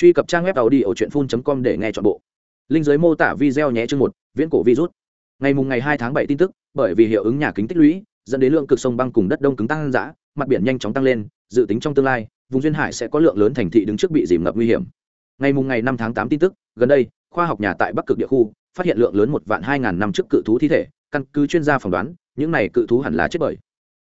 truy cập trang web tàu đi ở truyện com để nghe chọn bộ. Linh giới mô tả video nhé chương một, viễn cổ virus. Ngày mùng ngày hai tháng bảy tin tức, bởi vì hiệu ứng nhà kính tích lũy, dẫn đến lượng cực sông băng cùng đất đông cứng tăng dã, mặt biển nhanh chóng tăng lên, dự tính trong tương lai, vùng duyên hải sẽ có lượng lớn thành thị đứng trước bị dìm ngập nguy hiểm. Ngày mùng ngày năm tháng tám tin tức, gần đây, khoa học nhà tại bắc cực địa khu phát hiện lượng lớn một vạn hai ngàn năm trước cự thú thi thể, căn cứ chuyên gia phỏng đoán, những này cự thú hẳn là chết bởi.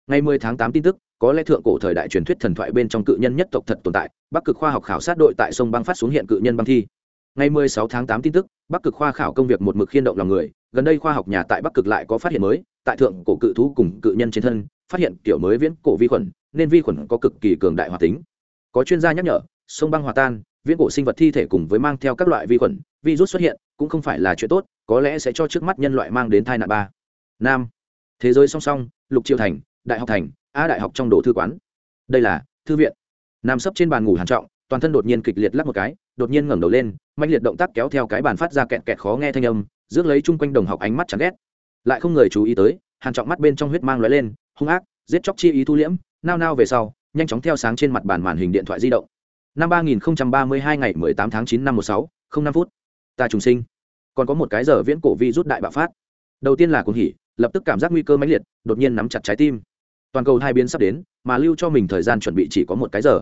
Ngày 10 tháng 8 tin tức có lẽ thượng cổ thời đại truyền thuyết thần thoại bên trong cự nhân nhất tộc thật tồn tại, bắc cực khoa học khảo sát đội tại sông băng phát xuống hiện cự nhân băng thi. Ngày 16 tháng 8 tin tức, bắc cực khoa khảo công việc một mực khiên động lòng người, gần đây khoa học nhà tại bắc cực lại có phát hiện mới, tại thượng cổ cự thú cùng cự nhân trên thân, phát hiện kiểu mới viễn cổ vi khuẩn, nên vi khuẩn có cực kỳ cường đại hoạt tính. Có chuyên gia nhắc nhở, sông băng hòa tan, viễn cổ sinh vật thi thể cùng với mang theo các loại vi khuẩn, virus xuất hiện, cũng không phải là chuyện tốt, có lẽ sẽ cho trước mắt nhân loại mang đến tai nạn ba. Nam. Thế giới song song, lục triều thành, đại học thành a đại học trong đồ thư quán. Đây là thư viện. Nằm sấp trên bàn ngủ hàn trọng, toàn thân đột nhiên kịch liệt lắc một cái, đột nhiên ngẩng đầu lên mạnh liệt động tác kéo theo cái bàn phát ra kẹt kẹt khó nghe thanh âm, rước lấy chung quanh đồng học ánh mắt chán ghét. Lại không người chú ý tới, hàn trọng mắt bên trong huyết mang lóe lên, hung ác, giết chóc chi ý thu liễm, nao nao về sau, nhanh chóng theo sáng trên mặt bàn màn hình điện thoại di động. Năm ba nghìn ba mươi hai ngày mười tám tháng chín năm một sáu, không năm phút. Ta trùng sinh. Còn có một cái giờ viễn cổ vi rút đại bạo phát. Đầu tiên là cuồng hỉ, lập tức cảm giác nguy cơ mãnh liệt, đột nhiên nắm chặt trái tim toàn cầu hai biến sắp đến, mà lưu cho mình thời gian chuẩn bị chỉ có một cái giờ.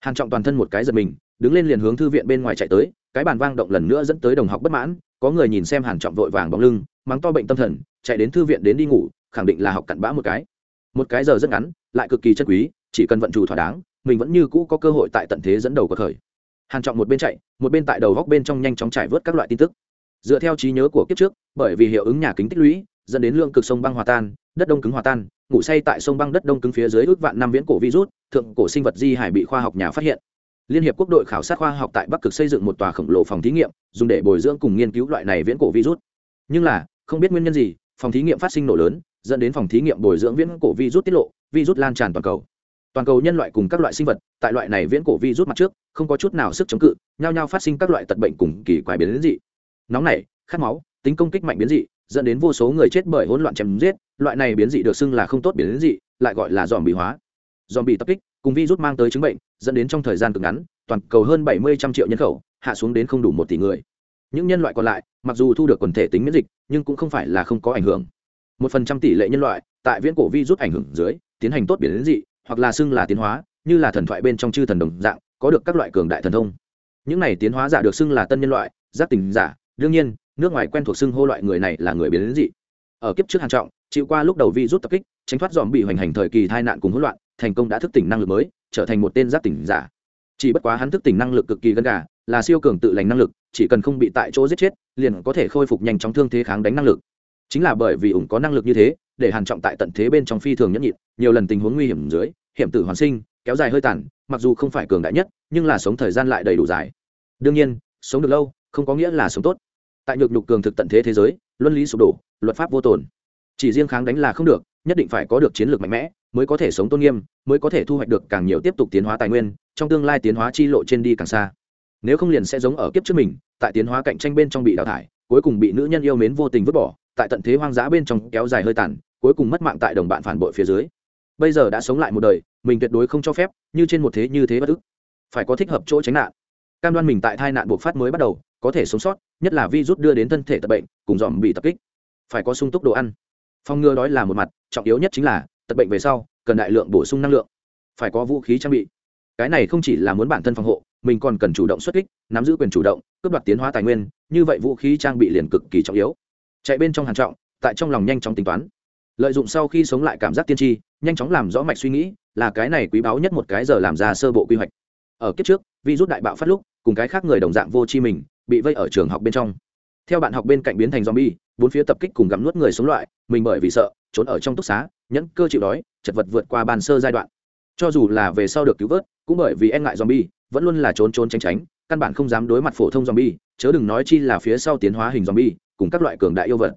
Hàn trọng toàn thân một cái giật mình, đứng lên liền hướng thư viện bên ngoài chạy tới, cái bàn vang động lần nữa dẫn tới đồng học bất mãn, có người nhìn xem hàn trọng vội vàng bóng lưng, mắng to bệnh tâm thần, chạy đến thư viện đến đi ngủ, khẳng định là học cặn bã một cái. Một cái giờ rất ngắn, lại cực kỳ chân quý, chỉ cần vận chủ thỏa đáng, mình vẫn như cũ có cơ hội tại tận thế dẫn đầu cuộc khởi. Hàn trọng một bên chạy, một bên tại đầu góc bên trong nhanh chóng trải vớt các loại tin tức. Dựa theo trí nhớ của kiếp trước, bởi vì hiệu ứng nhà kính tích lũy, dẫn đến lượng cực sông băng hòa tan đất đông cứng hòa tan, ngủ say tại sông băng đất đông cứng phía dưới ước vạn năm viễn cổ virus thượng cổ sinh vật di hải bị khoa học nhà phát hiện. Liên hiệp quốc đội khảo sát khoa học tại bắc cực xây dựng một tòa khổng lồ phòng thí nghiệm, dùng để bồi dưỡng cùng nghiên cứu loại này viễn cổ virus nhưng là, không biết nguyên nhân gì, phòng thí nghiệm phát sinh nổ lớn, dẫn đến phòng thí nghiệm bồi dưỡng viễn cổ virus tiết lộ virus lan tràn toàn cầu. Toàn cầu nhân loại cùng các loại sinh vật, tại loại này viễn cổ virus mặt trước, không có chút nào sức chống cự, nhao nhao phát sinh các loại tật bệnh cùng kỳ quái biến dị. Nóng này, khát máu, tính công kích mạnh biến dị dẫn đến vô số người chết bởi hỗn loạn chém giết, loại này biến dị được xưng là không tốt biến dị, lại gọi là dòm bị hóa. Dòm bị tập kích, cùng virus mang tới chứng bệnh, dẫn đến trong thời gian cực ngắn, toàn cầu hơn bảy mươi trăm triệu nhân khẩu, hạ xuống đến không đủ một tỷ người. Những nhân loại còn lại, mặc dù thu được quần thể tính miễn dịch, nhưng cũng không phải là không có ảnh hưởng. Một phần trăm tỷ lệ nhân loại, tại viễn cổ virus ảnh hưởng dưới, tiến hành tốt biến dị, hoặc là xưng là tiến hóa, như là thần thoại bên trong chư thần đồng dạng, có được các loại cường đại thần thông. Những này tiến hóa giả được xưng là tân nhân loại, giác tình giả, đương nhiên nước ngoài quen thuộc xưng hô loại người này là người biến dị. Ở kiếp trước hàn trọng, chịu qua lúc đầu vi rút tập kích, tránh thoát dòm bị hoành hành thời kỳ tai nạn cùng hỗn loạn, thành công đã thức tỉnh năng lực mới, trở thành một tên giác tỉnh giả. Chỉ bất quá hắn thức tỉnh năng lực cực kỳ gần gà, là siêu cường tự lành năng lực, chỉ cần không bị tại chỗ giết chết, liền có thể khôi phục nhanh chóng thương thế kháng đánh năng lực. Chính là bởi vì ủng có năng lực như thế, để hàn trọng tại tận thế bên trong phi thường nhẫn nhịn, nhiều lần tình huống nguy hiểm dưới, hiểm tử hoàn sinh, kéo dài hơi tàn, mặc dù không phải cường đại nhất, nhưng là sống thời gian lại đầy đủ dài. Đương nhiên, sống được lâu, không có nghĩa là sống tốt tại nhược nhục cường thực tận thế thế giới, luân lý sụp đổ, luật pháp vô tồn. Chỉ riêng kháng đánh là không được, nhất định phải có được chiến lược mạnh mẽ, mới có thể sống tôn nghiêm, mới có thể thu hoạch được càng nhiều tiếp tục tiến hóa tài nguyên, trong tương lai tiến hóa chi lộ trên đi càng xa. Nếu không liền sẽ giống ở kiếp trước mình, tại tiến hóa cạnh tranh bên trong bị đào thải, cuối cùng bị nữ nhân yêu mến vô tình vứt bỏ, tại tận thế hoang dã bên trong kéo dài hơi tàn, cuối cùng mất mạng tại đồng bạn phản bội phía dưới. Bây giờ đã sống lại một đời, mình tuyệt đối không cho phép, như trên một thế như thế bất ức. Phải có thích hợp chỗ tránh nạn. Cam đoan mình tại tai nạn buộc phát mới bắt đầu có thể sống sót, nhất là virus đưa đến thân thể tật bệnh, cùng dòm bị tập kích. Phải có sung túc đồ ăn. Phòng ngừa đói là một mặt, trọng yếu nhất chính là, tật bệnh về sau, cần đại lượng bổ sung năng lượng. Phải có vũ khí trang bị. Cái này không chỉ là muốn bản thân phòng hộ, mình còn cần chủ động xuất kích, nắm giữ quyền chủ động, cướp đoạt tiến hóa tài nguyên, như vậy vũ khí trang bị liền cực kỳ trọng yếu. Chạy bên trong hàn trọng, tại trong lòng nhanh chóng tính toán. Lợi dụng sau khi sống lại cảm giác tiên tri, nhanh chóng làm rõ mạch suy nghĩ, là cái này quý báu nhất một cái giờ làm ra sơ bộ quy hoạch. Ở kiếp trước, virus đại bạo phát lúc, cùng cái khác người đồng dạng vô chi mình bị vây ở trường học bên trong. Theo bạn học bên cạnh biến thành zombie, bốn phía tập kích cùng gặm nuốt người sống loại, mình bởi vì sợ, trốn ở trong túc xá, nhẫn cơ chịu đói, chật vật vượt qua bàn sơ giai đoạn. Cho dù là về sau được cứu vớt, cũng bởi vì e ngại zombie, vẫn luôn là trốn trốn tránh tránh, căn bản không dám đối mặt phổ thông zombie, chớ đừng nói chi là phía sau tiến hóa hình zombie, cùng các loại cường đại yêu vật.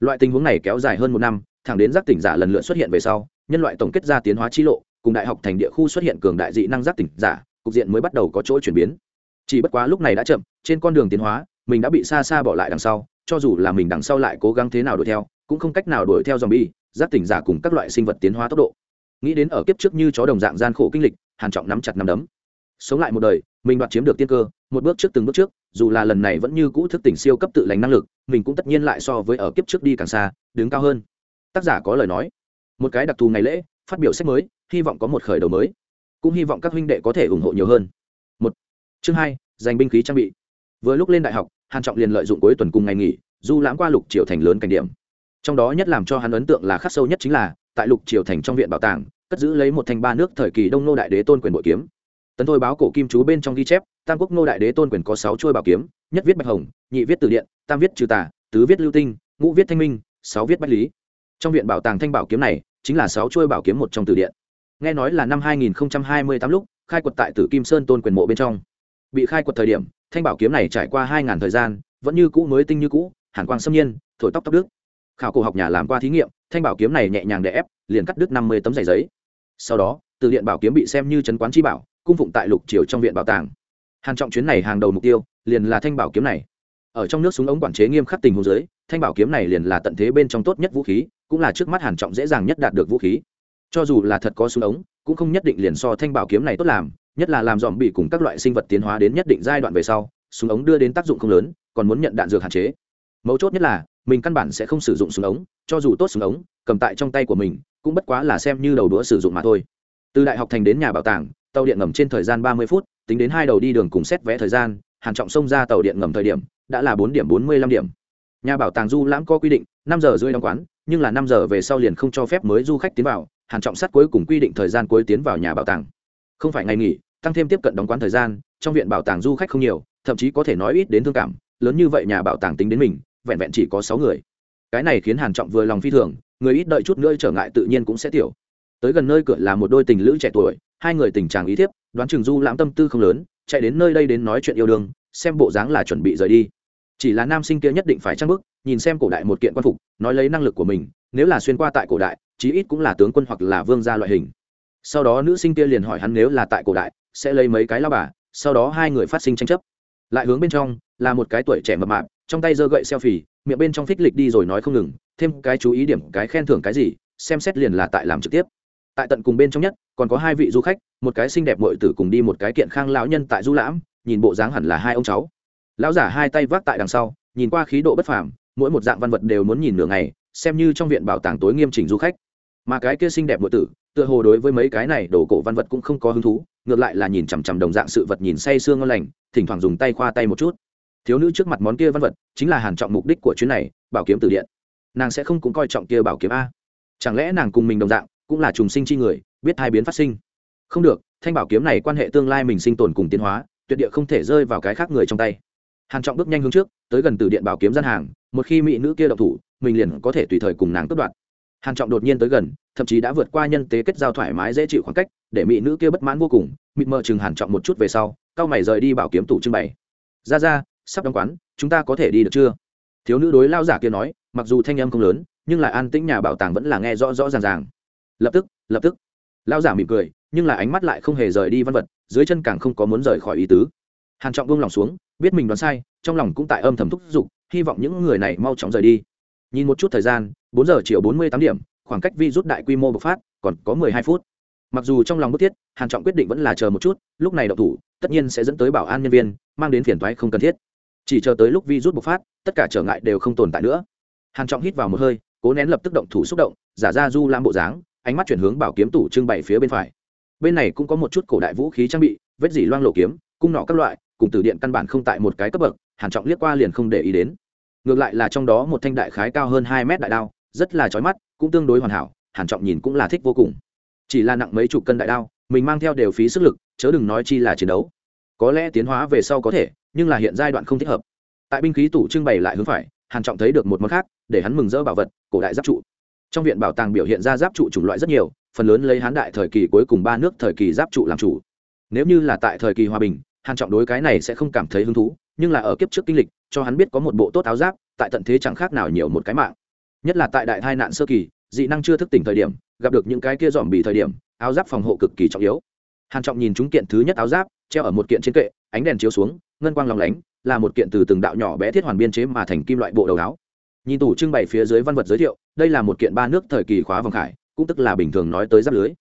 Loại tình huống này kéo dài hơn một năm, thẳng đến giác tỉnh giả lần lượt xuất hiện về sau, nhân loại tổng kết ra tiến hóa chi lộ, cùng đại học thành địa khu xuất hiện cường đại dị năng giác tỉnh giả, cục diện mới bắt đầu có chỗ chuyển biến chỉ bất quá lúc này đã chậm, trên con đường tiến hóa, mình đã bị xa xa bỏ lại đằng sau, cho dù là mình đằng sau lại cố gắng thế nào đuổi theo, cũng không cách nào đuổi theo dòng bi giác tỉnh giả cùng các loại sinh vật tiến hóa tốc độ. Nghĩ đến ở kiếp trước như chó đồng dạng gian khổ kinh lịch, hàn trọng nắm chặt nắm đấm. Sống lại một đời, mình đoạt chiếm được tiên cơ, một bước trước từng bước trước, dù là lần này vẫn như cũ thức tỉnh siêu cấp tự lành năng lực, mình cũng tất nhiên lại so với ở kiếp trước đi càng xa, đứng cao hơn. Tác giả có lời nói. Một cái đặc thù ngày lễ, phát biểu sách mới, hy vọng có một khởi đầu mới. Cũng hy vọng các huynh đệ có thể ủng hộ nhiều hơn. Một chương hai dành binh khí trang bị. Vừa lúc lên đại học, hàn trọng liền lợi dụng cuối tuần cùng ngày nghỉ, du lãm qua lục triều thành lớn cảnh điểm. Trong đó nhất làm cho hắn ấn tượng là khắc sâu nhất chính là, tại lục triều thành trong viện bảo tàng, cất giữ lấy một thanh ba nước thời kỳ đông nô đại đế tôn quyền bội kiếm. Tấn thôi báo cổ kim chú bên trong ghi chép, tam quốc nô đại đế tôn quyền có sáu chuôi bảo kiếm, nhất viết bạch hồng, nhị viết từ điện, tam viết trừ tà, tứ viết lưu tinh, ngũ viết thanh minh, sáu viết bách lý. Trong viện bảo tàng thanh bảo kiếm này, chính là sáu chuôi bảo kiếm một trong từ điện. Nghe nói là năm 2028 lúc, khai quật tại tử kim sơn tôn quyền mộ bên trong bị khai quật thời điểm, thanh bảo kiếm này trải qua hai ngàn thời gian, vẫn như cũ mới tinh như cũ, hàn quang xâm nhiên, thổi tóc tóc đức khảo cổ học nhà làm qua thí nghiệm, thanh bảo kiếm này nhẹ nhàng đè ép, liền cắt đứt năm mươi tấm giày giấy. Sau đó, từ điện bảo kiếm bị xem như trấn quán chi bảo, cung phụng tại lục triều trong viện bảo tàng. Hàn trọng chuyến này hàng đầu mục tiêu, liền là thanh bảo kiếm này. Ở trong nước súng ống quản chế nghiêm khắc tình huống dưới, thanh bảo kiếm này liền là tận thế bên trong tốt nhất vũ khí, cũng là trước mắt hàn trọng dễ dàng nhất đạt được vũ khí. Cho dù là thật có súng ống, cũng không nhất định liền so thanh bảo kiếm này tốt làm nhất là làm dòm bị cùng các loại sinh vật tiến hóa đến nhất định giai đoạn về sau, súng ống đưa đến tác dụng không lớn, còn muốn nhận đạn dược hạn chế. Mấu chốt nhất là, mình căn bản sẽ không sử dụng súng ống, cho dù tốt súng ống, cầm tại trong tay của mình, cũng bất quá là xem như đầu đũa sử dụng mà thôi. Từ đại học thành đến nhà bảo tàng, tàu điện ngầm trên thời gian ba mươi phút, tính đến hai đầu đi đường cùng xét vé thời gian, hàn trọng xông ra tàu điện ngầm thời điểm, đã là bốn điểm bốn mươi lăm điểm. Nhà bảo tàng du lãm có quy định, năm giờ rưỡi đóng quán, nhưng là năm giờ về sau liền không cho phép mới du khách tiến vào, hàn trọng sát cuối cùng quy định thời gian cuối tiến vào nhà bảo tàng. Không phải ngày nghỉ tăng thêm tiếp cận đóng quán thời gian, trong viện bảo tàng du khách không nhiều, thậm chí có thể nói ít đến thương cảm, lớn như vậy nhà bảo tàng tính đến mình, vẹn vẹn chỉ có sáu người. Cái này khiến hàn trọng vừa lòng phi thường, người ít đợi chút nữa trở ngại tự nhiên cũng sẽ tiểu. Tới gần nơi cửa là một đôi tình lữ trẻ tuổi, hai người tình trạng ý thiếp, đoán chừng du lãm tâm tư không lớn, chạy đến nơi đây đến nói chuyện yêu đương, xem bộ dáng là chuẩn bị rời đi. Chỉ là nam sinh kia nhất định phải trang bức, nhìn xem cổ đại một kiện quan phục, nói lấy năng lực của mình, nếu là xuyên qua tại cổ đại, chí ít cũng là tướng quân hoặc là vương gia loại hình. Sau đó nữ sinh kia liền hỏi hắn nếu là tại cổ đại sẽ lấy mấy cái lao bà, sau đó hai người phát sinh tranh chấp. Lại hướng bên trong, là một cái tuổi trẻ mập mạp, trong tay giơ gậy selfie, miệng bên trong phích lịch đi rồi nói không ngừng, thêm cái chú ý điểm, cái khen thưởng cái gì, xem xét liền là tại làm trực tiếp. Tại tận cùng bên trong nhất, còn có hai vị du khách, một cái xinh đẹp mội tử cùng đi một cái kiện khang lão nhân tại du lãm, nhìn bộ dáng hẳn là hai ông cháu. Lão giả hai tay vác tại đằng sau, nhìn qua khí độ bất phàm, mỗi một dạng văn vật đều muốn nhìn nửa ngày, xem như trong viện bảo tàng tối nghiêm chỉnh du khách. Mà cái kia xinh đẹp mội tử tựa hồ đối với mấy cái này đồ cổ văn vật cũng không có hứng thú, ngược lại là nhìn chằm chằm đồng dạng sự vật nhìn say sương ngon lành, thỉnh thoảng dùng tay khoa tay một chút. Thiếu nữ trước mặt món kia văn vật chính là hàn trọng mục đích của chuyến này, bảo kiếm từ điện. Nàng sẽ không cũng coi trọng kia bảo kiếm a. Chẳng lẽ nàng cùng mình đồng dạng cũng là trùng sinh chi người, biết hai biến phát sinh? Không được, thanh bảo kiếm này quan hệ tương lai mình sinh tồn cùng tiến hóa, tuyệt địa không thể rơi vào cái khác người trong tay. Hàn trọng bước nhanh hướng trước, tới gần từ điện bảo kiếm gian hàng, một khi mỹ nữ kia độc thủ, mình liền có thể tùy thời cùng nàng cướp đoạt hàn trọng đột nhiên tới gần, thậm chí đã vượt qua nhân tế kết giao thoải mái dễ chịu khoảng cách, để mỹ nữ kia bất mãn vô cùng, mịt mờ chừng hàn trọng một chút về sau cao mày rời đi bảo kiếm tủ trưng bày. Ra ra, sắp đóng quán, chúng ta có thể đi được chưa? Thiếu nữ đối lao giả kia nói, mặc dù thanh âm không lớn, nhưng lại an tĩnh nhà bảo tàng vẫn là nghe rõ rõ ràng ràng. Lập tức lập tức. Lao giả mỉm cười, nhưng là ánh mắt lại không hề rời đi văn vật, dưới chân càng không có muốn rời khỏi ý tứ. Hàn trọng buông lòng xuống, biết mình đoán sai, trong lòng cũng tại âm thầm thúc giục, hy vọng những người này mau chóng rời đi nhìn một chút thời gian, bốn giờ chiều bốn mươi tám điểm, khoảng cách vi rút đại quy mô bộc phát còn có mười hai phút. Mặc dù trong lòng bức thiết, hàn trọng quyết định vẫn là chờ một chút, lúc này đậu thủ, tất nhiên sẽ dẫn tới bảo an nhân viên, mang đến phiền toái không cần thiết. Chỉ chờ tới lúc vi rút bộc phát, tất cả trở ngại đều không tồn tại nữa. Hàn trọng hít vào một hơi, cố nén lập tức động thủ xúc động, giả ra du lam bộ dáng, ánh mắt chuyển hướng bảo kiếm tủ trưng bày phía bên phải. Bên này cũng có một chút cổ đại vũ khí trang bị, vết dỉ loang lộ kiếm, cung nọ các loại, cùng từ điện căn bản không tại một cái cấp bậc, hàn trọng liếc qua liền không để ý đến ngược lại là trong đó một thanh đại khái cao hơn hai mét đại đao, rất là chói mắt, cũng tương đối hoàn hảo, hàn trọng nhìn cũng là thích vô cùng. Chỉ là nặng mấy chục cân đại đao, mình mang theo đều phí sức lực, chớ đừng nói chi là chiến đấu. Có lẽ tiến hóa về sau có thể, nhưng là hiện giai đoạn không thích hợp. Tại binh khí tủ trưng bày lại hướng phải, hàn trọng thấy được một món khác, để hắn mừng rỡ bảo vật, cổ đại giáp trụ. Trong viện bảo tàng biểu hiện ra giáp trụ chủng loại rất nhiều, phần lớn lấy hán đại thời kỳ cuối cùng ba nước thời kỳ giáp trụ làm chủ. Nếu như là tại thời kỳ hòa bình, hàn trọng đối cái này sẽ không cảm thấy hứng thú nhưng là ở kiếp trước kinh lịch, cho hắn biết có một bộ tốt áo giáp, tại tận thế chẳng khác nào nhiều một cái mạng. Nhất là tại đại tai nạn sơ kỳ, dị năng chưa thức tỉnh thời điểm, gặp được những cái kia dòm bị thời điểm, áo giáp phòng hộ cực kỳ trọng yếu. Hàn trọng nhìn chúng kiện thứ nhất áo giáp, treo ở một kiện trên kệ, ánh đèn chiếu xuống, ngân quang lóng lánh, là một kiện từ từng đạo nhỏ bé thiết hoàn biên chế mà thành kim loại bộ đầu áo. Nhìn tủ trưng bày phía dưới văn vật giới thiệu, đây là một kiện ba nước thời kỳ khóa vòng khải, cũng tức là bình thường nói tới giáp lưới.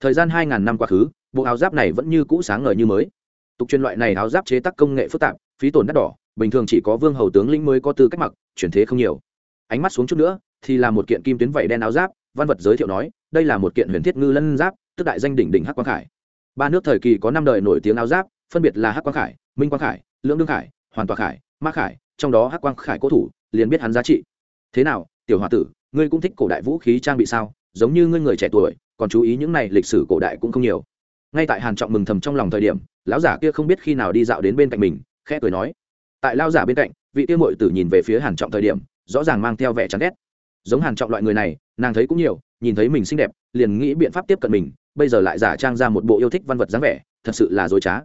Thời gian hai ngàn năm quá khứ, bộ áo giáp này vẫn như cũ sáng ngời như mới. Tục truyền loại này áo giáp chế tác công nghệ phức tạp phí tổn đắt đỏ, bình thường chỉ có vương hầu tướng lĩnh mới có tư cách mặc, chuyển thế không nhiều. Ánh mắt xuống chút nữa, thì là một kiện kim tuyến vẩy đen áo giáp, văn vật giới thiệu nói, đây là một kiện huyền thiết ngư lân giáp, tức đại danh đỉnh đỉnh hắc quang khải. Ba nước thời kỳ có năm đời nổi tiếng áo giáp, phân biệt là hắc quang khải, minh quang khải, lưỡng đương khải, hoàn toàn khải, ma khải, trong đó hắc quang khải cố thủ, liền biết hắn giá trị. Thế nào, tiểu h tử, ngươi cũng thích cổ đại vũ khí trang bị sao? Giống như ngươi người trẻ tuổi, còn chú ý những này lịch sử cổ đại cũng không nhiều. Ngay tại hàn trọng mừng thầm trong lòng thời điểm, lão giả kia không biết khi nào đi dạo đến bên cạnh mình khẽ cười nói. Tại lao giả bên cạnh, vị tiêu mội tử nhìn về phía hàn trọng thời điểm, rõ ràng mang theo vẻ chán ghét. Giống hàn trọng loại người này, nàng thấy cũng nhiều, nhìn thấy mình xinh đẹp, liền nghĩ biện pháp tiếp cận mình, bây giờ lại giả trang ra một bộ yêu thích văn vật dáng vẻ, thật sự là dối trá.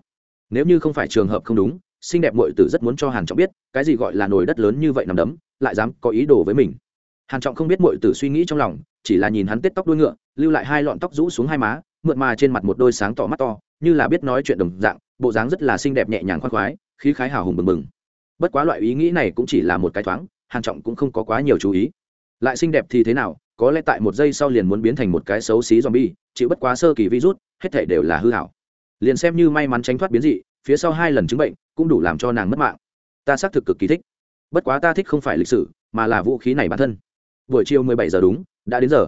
Nếu như không phải trường hợp không đúng, xinh đẹp mội tử rất muốn cho hàn trọng biết, cái gì gọi là nồi đất lớn như vậy nằm đấm, lại dám có ý đồ với mình. Hàn trọng không biết mội tử suy nghĩ trong lòng, chỉ là nhìn hắn tết tóc đuôi ngựa, lưu lại hai lọn tóc rũ xuống hai má, mượt mà trên mặt một đôi sáng tỏ mắt to, như là biết nói chuyện đồng dạng, bộ dáng rất là xinh đẹp nhẹ nhàng khoan khoái khí khái hào hùng bừng bừng. Bất quá loại ý nghĩ này cũng chỉ là một cái thoáng, hàn trọng cũng không có quá nhiều chú ý. Lại xinh đẹp thì thế nào, có lẽ tại một giây sau liền muốn biến thành một cái xấu xí zombie, chịu bất quá sơ kỳ virus, hết thảy đều là hư hảo. Liền xem như may mắn tránh thoát biến dị, phía sau hai lần chứng bệnh cũng đủ làm cho nàng mất mạng. Ta xác thực cực kỳ thích. Bất quá ta thích không phải lịch sử, mà là vũ khí này bản thân. Buổi chiều mười bảy giờ đúng, đã đến giờ.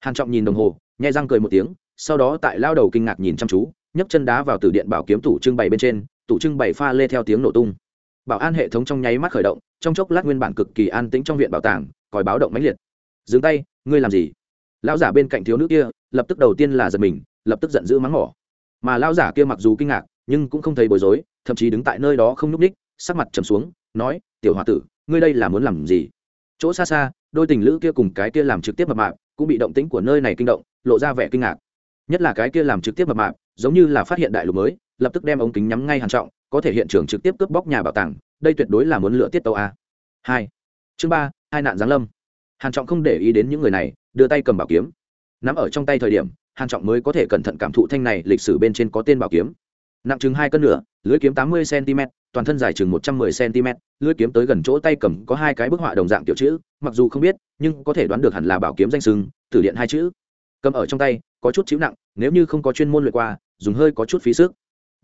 Hàn trọng nhìn đồng hồ, nhai răng cười một tiếng, sau đó tại lao đầu kinh ngạc nhìn chăm chú, nhấc chân đá vào từ điện bảo kiếm tủ trưng bày bên trên tủ trưng bày pha lê theo tiếng nổ tung. Bảo an hệ thống trong nháy mắt khởi động, trong chốc lát nguyên bản cực kỳ an tĩnh trong viện bảo tàng, còi báo động mãnh liệt. Dừng tay, ngươi làm gì? Lão giả bên cạnh thiếu nữ kia, lập tức đầu tiên là giật mình, lập tức giận dữ mắng mỏ. Mà lão giả kia mặc dù kinh ngạc, nhưng cũng không thấy bối rối, thậm chí đứng tại nơi đó không nhúc ních sắc mặt trầm xuống, nói, tiểu h o a tử, ngươi đây là muốn làm gì? Chỗ xa xa, đôi tình lữ kia cùng cái kia làm trực tiếp mập mạp cũng bị động tĩnh của nơi này kinh động, lộ ra vẻ kinh ngạc. Nhất là cái kia làm trực tiếp mập mạp, giống như là phát hiện đại lục mới lập tức đem ống kính nhắm ngay hàn trọng, có thể hiện trường trực tiếp cướp bóc nhà bảo tàng, đây tuyệt đối là muốn lựa tiết tàu a. Hai. Chương ba, hai nạn giáng lâm. Hàn trọng không để ý đến những người này, đưa tay cầm bảo kiếm. Nắm ở trong tay thời điểm, hàn trọng mới có thể cẩn thận cảm thụ thanh này lịch sử bên trên có tên bảo kiếm. Nặng chừng hai cân nửa lưỡi kiếm tám mươi cm toàn thân dài chừng một trăm 110 cm lưỡi kiếm tới gần chỗ tay cầm có hai cái bức họa đồng dạng tiểu chữ, mặc dù không biết, nhưng có thể đoán được hẳn là bảo kiếm danh sưng tử điện hai chữ. Cầm ở trong tay, có chút chịu nặng, nếu như không có chuyên môn luyện qua, dùng hơi có chút phí sức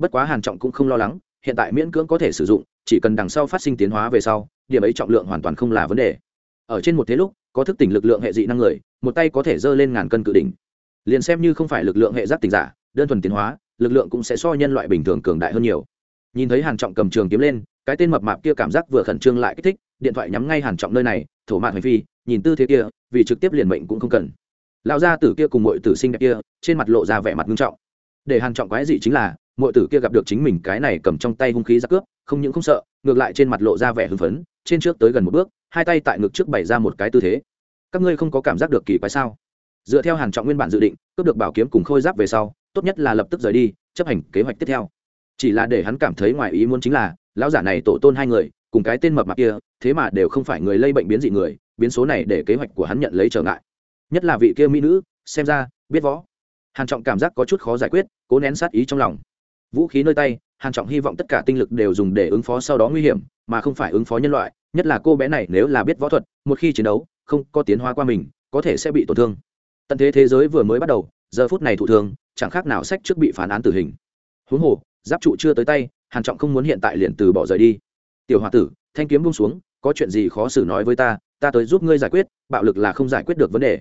bất quá hàn trọng cũng không lo lắng, hiện tại miễn cưỡng có thể sử dụng, chỉ cần đằng sau phát sinh tiến hóa về sau, điểm ấy trọng lượng hoàn toàn không là vấn đề. Ở trên một thế lúc, có thức tỉnh lực lượng hệ dị năng người, một tay có thể dơ lên ngàn cân cự đỉnh. Liền xem như không phải lực lượng hệ giác tỉnh giả, đơn thuần tiến hóa, lực lượng cũng sẽ so nhân loại bình thường cường đại hơn nhiều. Nhìn thấy hàn trọng cầm trường kiếm lên, cái tên mập mạp kia cảm giác vừa khẩn trương lại kích thích, điện thoại nhắm ngay hàn trọng nơi này, thổ mạn hành phi, nhìn tư thế kia, vì trực tiếp liền mệnh cũng không cần. Lão gia tử kia cùng mọi tử sinh đẹp kia, trên mặt lộ ra vẻ mặt nghiêm trọng. Để hàn trọng quái dị chính là mọi tử kia gặp được chính mình cái này cầm trong tay hung khí ra cướp, không những không sợ, ngược lại trên mặt lộ ra vẻ hưng phấn, trên trước tới gần một bước, hai tay tại ngực trước bày ra một cái tư thế. Các ngươi không có cảm giác được kỳ quái sao? Dựa theo hàn trọng nguyên bản dự định, cướp được bảo kiếm cùng khôi giáp về sau, tốt nhất là lập tức rời đi, chấp hành kế hoạch tiếp theo. Chỉ là để hắn cảm thấy ngoài ý muốn chính là, lão giả này tổ tôn hai người, cùng cái tên mập mạp kia, thế mà đều không phải người lây bệnh biến dị người, biến số này để kế hoạch của hắn nhận lấy trở ngại. Nhất là vị kia mỹ nữ, xem ra, biết võ. Hàn trọng cảm giác có chút khó giải quyết, cố nén sát ý trong lòng vũ khí nơi tay hàn trọng hy vọng tất cả tinh lực đều dùng để ứng phó sau đó nguy hiểm, mà không phải ứng phó nhân loại, nhất là cô bé này nếu là biết võ thuật, một khi chiến đấu, không có tiến hóa qua mình, có thể sẽ bị tổn thương. Tận thế thế giới vừa mới bắt đầu, giờ phút này thụ thương, chẳng khác nào sách trước bị phán án tử hình. Huống hồ, giáp trụ chưa tới tay hàn trọng không muốn hiện tại liền từ bỏ rời đi. Tiểu hòa tử, thanh kiếm buông xuống, có chuyện gì khó xử nói với ta ta tới giúp ngươi giải quyết, bạo lực là không giải quyết được vấn đề.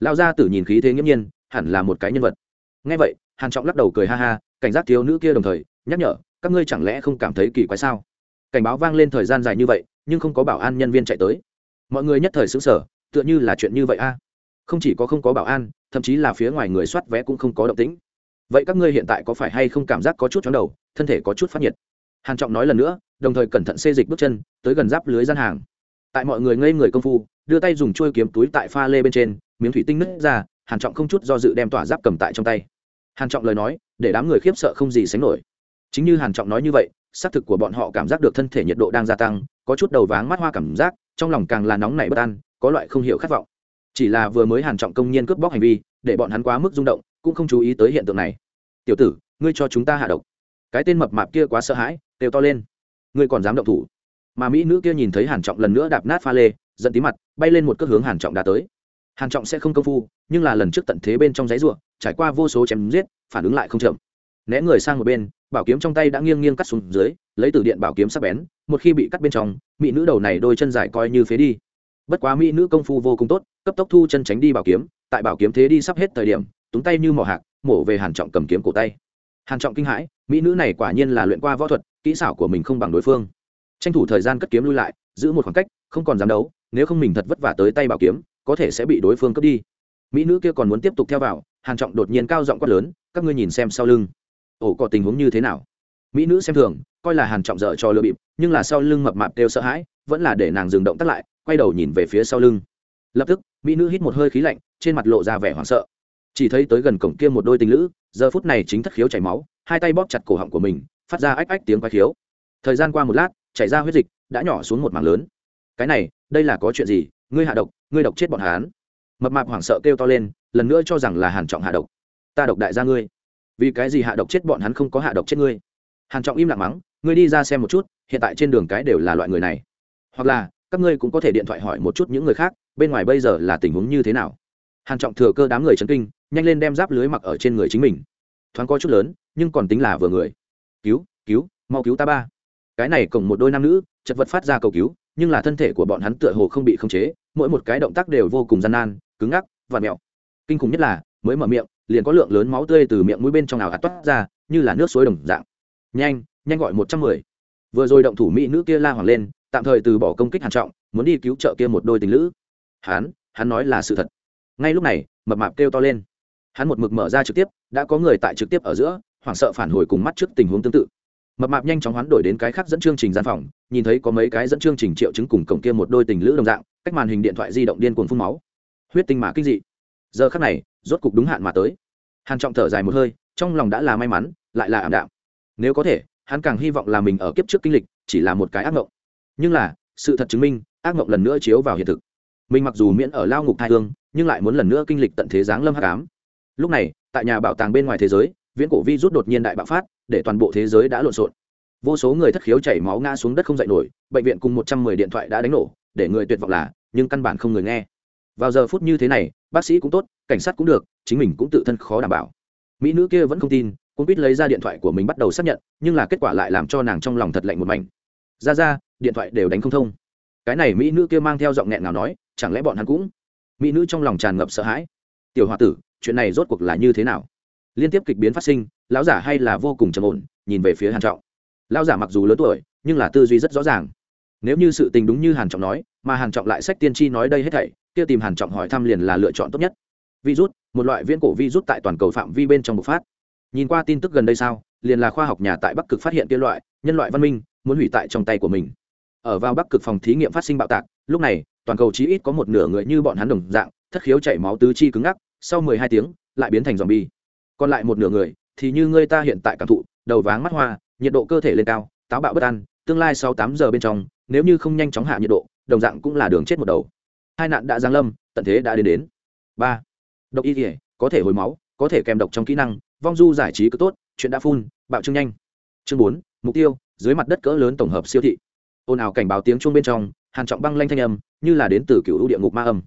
Lão gia tử nhìn khí thế nghiêm nhiên, hẳn là một cái nhân vật. Nghe vậy hàn trọng lắc đầu cười ha ha cảnh giác thiếu nữ kia đồng thời, nhắc nhở, các ngươi chẳng lẽ không cảm thấy kỳ quái sao? Cảnh báo vang lên thời gian dài như vậy, nhưng không có bảo an nhân viên chạy tới. Mọi người nhất thời xứng sở tựa như là chuyện như vậy a. Không chỉ có không có bảo an, thậm chí là phía ngoài người soát vé cũng không có động tĩnh. Vậy các ngươi hiện tại có phải hay không cảm giác có chút chóng đầu, thân thể có chút phát nhiệt? Hàn trọng nói lần nữa, đồng thời cẩn thận xê dịch bước chân, tới gần giáp lưới gian hàng. Tại mọi người ngây người công phu, đưa tay dùng chuôi kiếm túi tại pha lê bên trên, miếng thủy tinh nứt ra, hàn trọng không chút do dự đem tỏa giáp cầm tại trong tay hàn trọng lời nói, để đám người khiếp sợ không gì sánh nổi. Chính như hàn trọng nói như vậy, xác thực của bọn họ cảm giác được thân thể nhiệt độ đang gia tăng, có chút đầu váng mắt hoa cảm giác, trong lòng càng là nóng nảy bất an, có loại không hiểu khát vọng. Chỉ là vừa mới hàn trọng công nhiên cướp bóc hành vi, để bọn hắn quá mức rung động, cũng không chú ý tới hiện tượng này. Tiểu tử, ngươi cho chúng ta hạ độc. Cái tên mập mạp kia quá sợ hãi đều to lên. Ngươi còn dám động thủ? Mà mỹ nữ kia nhìn thấy hàn trọng lần nữa đạp nát pha lê, giận tí mặt, bay lên một cước hướng hàn trọng đã tới hàn trọng sẽ không công phu, nhưng là lần trước tận thế bên trong giấy ruộng trải qua vô số chém giết, phản ứng lại không chậm. Né người sang một bên, bảo kiếm trong tay đã nghiêng nghiêng cắt xuống dưới, lấy từ điện bảo kiếm sắc bén, một khi bị cắt bên trong, mỹ nữ đầu này đôi chân dài coi như phế đi. Bất quá mỹ nữ công phu vô cùng tốt, cấp tốc thu chân tránh đi bảo kiếm, tại bảo kiếm thế đi sắp hết thời điểm, túng tay như mỏ hạc, mổ về hàn trọng cầm kiếm cổ tay. Hàn trọng kinh hãi, mỹ nữ này quả nhiên là luyện qua võ thuật, kỹ xảo của mình không bằng đối phương. Tranh thủ thời gian cất kiếm lui lại, giữ một khoảng cách, không còn dám đấu, nếu không mình thật vất vả tới tay bảo kiếm có thể sẽ bị đối phương cướp đi. Mỹ nữ kia còn muốn tiếp tục theo vào, hàn trọng đột nhiên cao giọng quát lớn, các ngươi nhìn xem sau lưng. Ổ có tình huống như thế nào? Mỹ nữ xem thường, coi là hàn trọng dở cho lừa bịp, nhưng là sau lưng mập mạp đều sợ hãi, vẫn là để nàng dừng động tác lại, quay đầu nhìn về phía sau lưng. Lập tức, mỹ nữ hít một hơi khí lạnh, trên mặt lộ ra vẻ hoảng sợ. Chỉ thấy tới gần cổng kia một đôi tình lữ, giờ phút này chính thất khiếu chảy máu, hai tay bóp chặt cổ họng của mình, phát ra ách ách tiếng quái khiếu. Thời gian qua một lát, chảy ra huyết dịch, đã nhỏ xuống một mảng lớn. Cái này, đây là có chuyện gì? Ngươi hạ độc, ngươi độc chết bọn hán mập mạp hoảng sợ kêu to lên, lần nữa cho rằng là hàn trọng hạ độc. Ta độc đại gia ngươi. Vì cái gì hạ độc chết bọn hắn không có hạ độc chết ngươi? Hàn trọng im lặng mắng, ngươi đi ra xem một chút, hiện tại trên đường cái đều là loại người này. Hoặc là, các ngươi cũng có thể điện thoại hỏi một chút những người khác, bên ngoài bây giờ là tình huống như thế nào? Hàn trọng thừa cơ đám người chấn kinh, nhanh lên đem giáp lưới mặc ở trên người chính mình. Thoáng có chút lớn, nhưng còn tính là vừa người. Cứu cứu, mau cứu ta ba. Cái này cùng một đôi nam nữ, chật vật phát ra cầu cứu, nhưng là thân thể của bọn hắn tựa hồ không bị khống chế mỗi một cái động tác đều vô cùng gian nan, cứng ngắc, và mẹo. Kinh khủng nhất là, mới mở miệng, liền có lượng lớn máu tươi từ miệng mũi bên trong nào hạt toát ra, như là nước suối đồng dạng. Nhanh nhanh gọi một trăm mười. Vừa rồi động thủ mỹ nữ kia la hoàng lên, tạm thời từ bỏ công kích hàn trọng, muốn đi cứu trợ kia một đôi tình lữ. Hắn hắn nói là sự thật. Ngay lúc này, mập mạp kêu to lên. Hắn một mực mở ra trực tiếp, đã có người tại trực tiếp ở giữa, hoảng sợ phản hồi cùng mắt trước tình huống tương tự mập mạp nhanh chóng hoán đổi đến cái khác dẫn chương trình gian phòng, nhìn thấy có mấy cái dẫn chương trình triệu chứng cùng cổng kia một đôi tình lữ đồng dạng, cách màn hình điện thoại di động điên cuồng phun máu. Huyết tinh mà kinh dị. Giờ khắc này, rốt cục đúng hạn mà tới. Hàn trọng thở dài một hơi, trong lòng đã là may mắn, lại là ảm đạm. Nếu có thể, hắn càng hy vọng là mình ở kiếp trước kinh lịch, chỉ là một cái ác mộng. Nhưng là, sự thật chứng minh, ác mộng lần nữa chiếu vào hiện thực. Mình mặc dù miễn ở lao ngục thai hương, nhưng lại muốn lần nữa kinh lịch tận thế giáng lâm hắc ám. Lúc này, tại nhà bảo tàng bên ngoài thế giới viễn cổ vi rút đột nhiên đại bạo phát, để toàn bộ thế giới đã lộn xộn. Vô số người thất khiếu chảy máu ngã xuống đất không dậy nổi, bệnh viện cùng một trăm mười điện thoại đã đánh nổ, để người tuyệt vọng là, nhưng căn bản không người nghe. Vào giờ phút như thế này, bác sĩ cũng tốt, cảnh sát cũng được, chính mình cũng tự thân khó đảm bảo. Mỹ nữ kia vẫn không tin cũng biết lấy ra điện thoại của mình bắt đầu xác nhận, nhưng là kết quả lại làm cho nàng trong lòng thật lạnh một mảnh. Ra ra, điện thoại đều đánh không thông. Cái này mỹ nữ kia mang theo giọng nghẹn nào nói, chẳng lẽ bọn hắn cũng? Mỹ nữ trong lòng tràn ngập sợ hãi. Tiểu h o a tử, chuyện này rốt cuộc là như thế nào? Liên tiếp kịch biến phát sinh, lão giả hay là vô cùng trầm ổn, nhìn về phía hàn trọng. Lão giả mặc dù lớn tuổi, nhưng là tư duy rất rõ ràng. Nếu như sự tình đúng như hàn trọng nói, mà hàn trọng lại sách tiên tri nói đây hết thảy, kia tìm hàn trọng hỏi thăm liền là lựa chọn tốt nhất. Virus, một loại viễn cổ virus tại toàn cầu phạm vi bên trong bộc phát. Nhìn qua tin tức gần đây sao, liền là khoa học nhà tại bắc cực phát hiện kia loại, nhân loại văn minh, muốn hủy tại trong tay của mình. Ở vào bắc cực phòng thí nghiệm phát sinh bạo tạc, lúc này, toàn cầu chí ít có một nửa người như bọn hắn đồng dạng, thất khiếu chảy máu tứ chi cứng ngắc, sau mười hai tiếng, lại biến thành zombie còn lại một nửa người, thì như người ta hiện tại cảm thụ, đầu váng mắt hoa, nhiệt độ cơ thể lên cao, táo bạo bất an, tương lai sau tám giờ bên trong, nếu như không nhanh chóng hạ nhiệt độ, đồng dạng cũng là đường chết một đầu. Hai nạn đã giáng lâm, tận thế đã đến đến. Ba. Độc y thể có thể hồi máu, có thể kèm độc trong kỹ năng, vong du giải trí cứ tốt, chuyện đã phun, bạo trương nhanh. Chương bốn, mục tiêu, dưới mặt đất cỡ lớn tổng hợp siêu thị. Ồn ào cảnh báo tiếng chuông bên trong, hàn trọng băng lanh thanh âm, như là đến từ cựu địa ngục ma âm.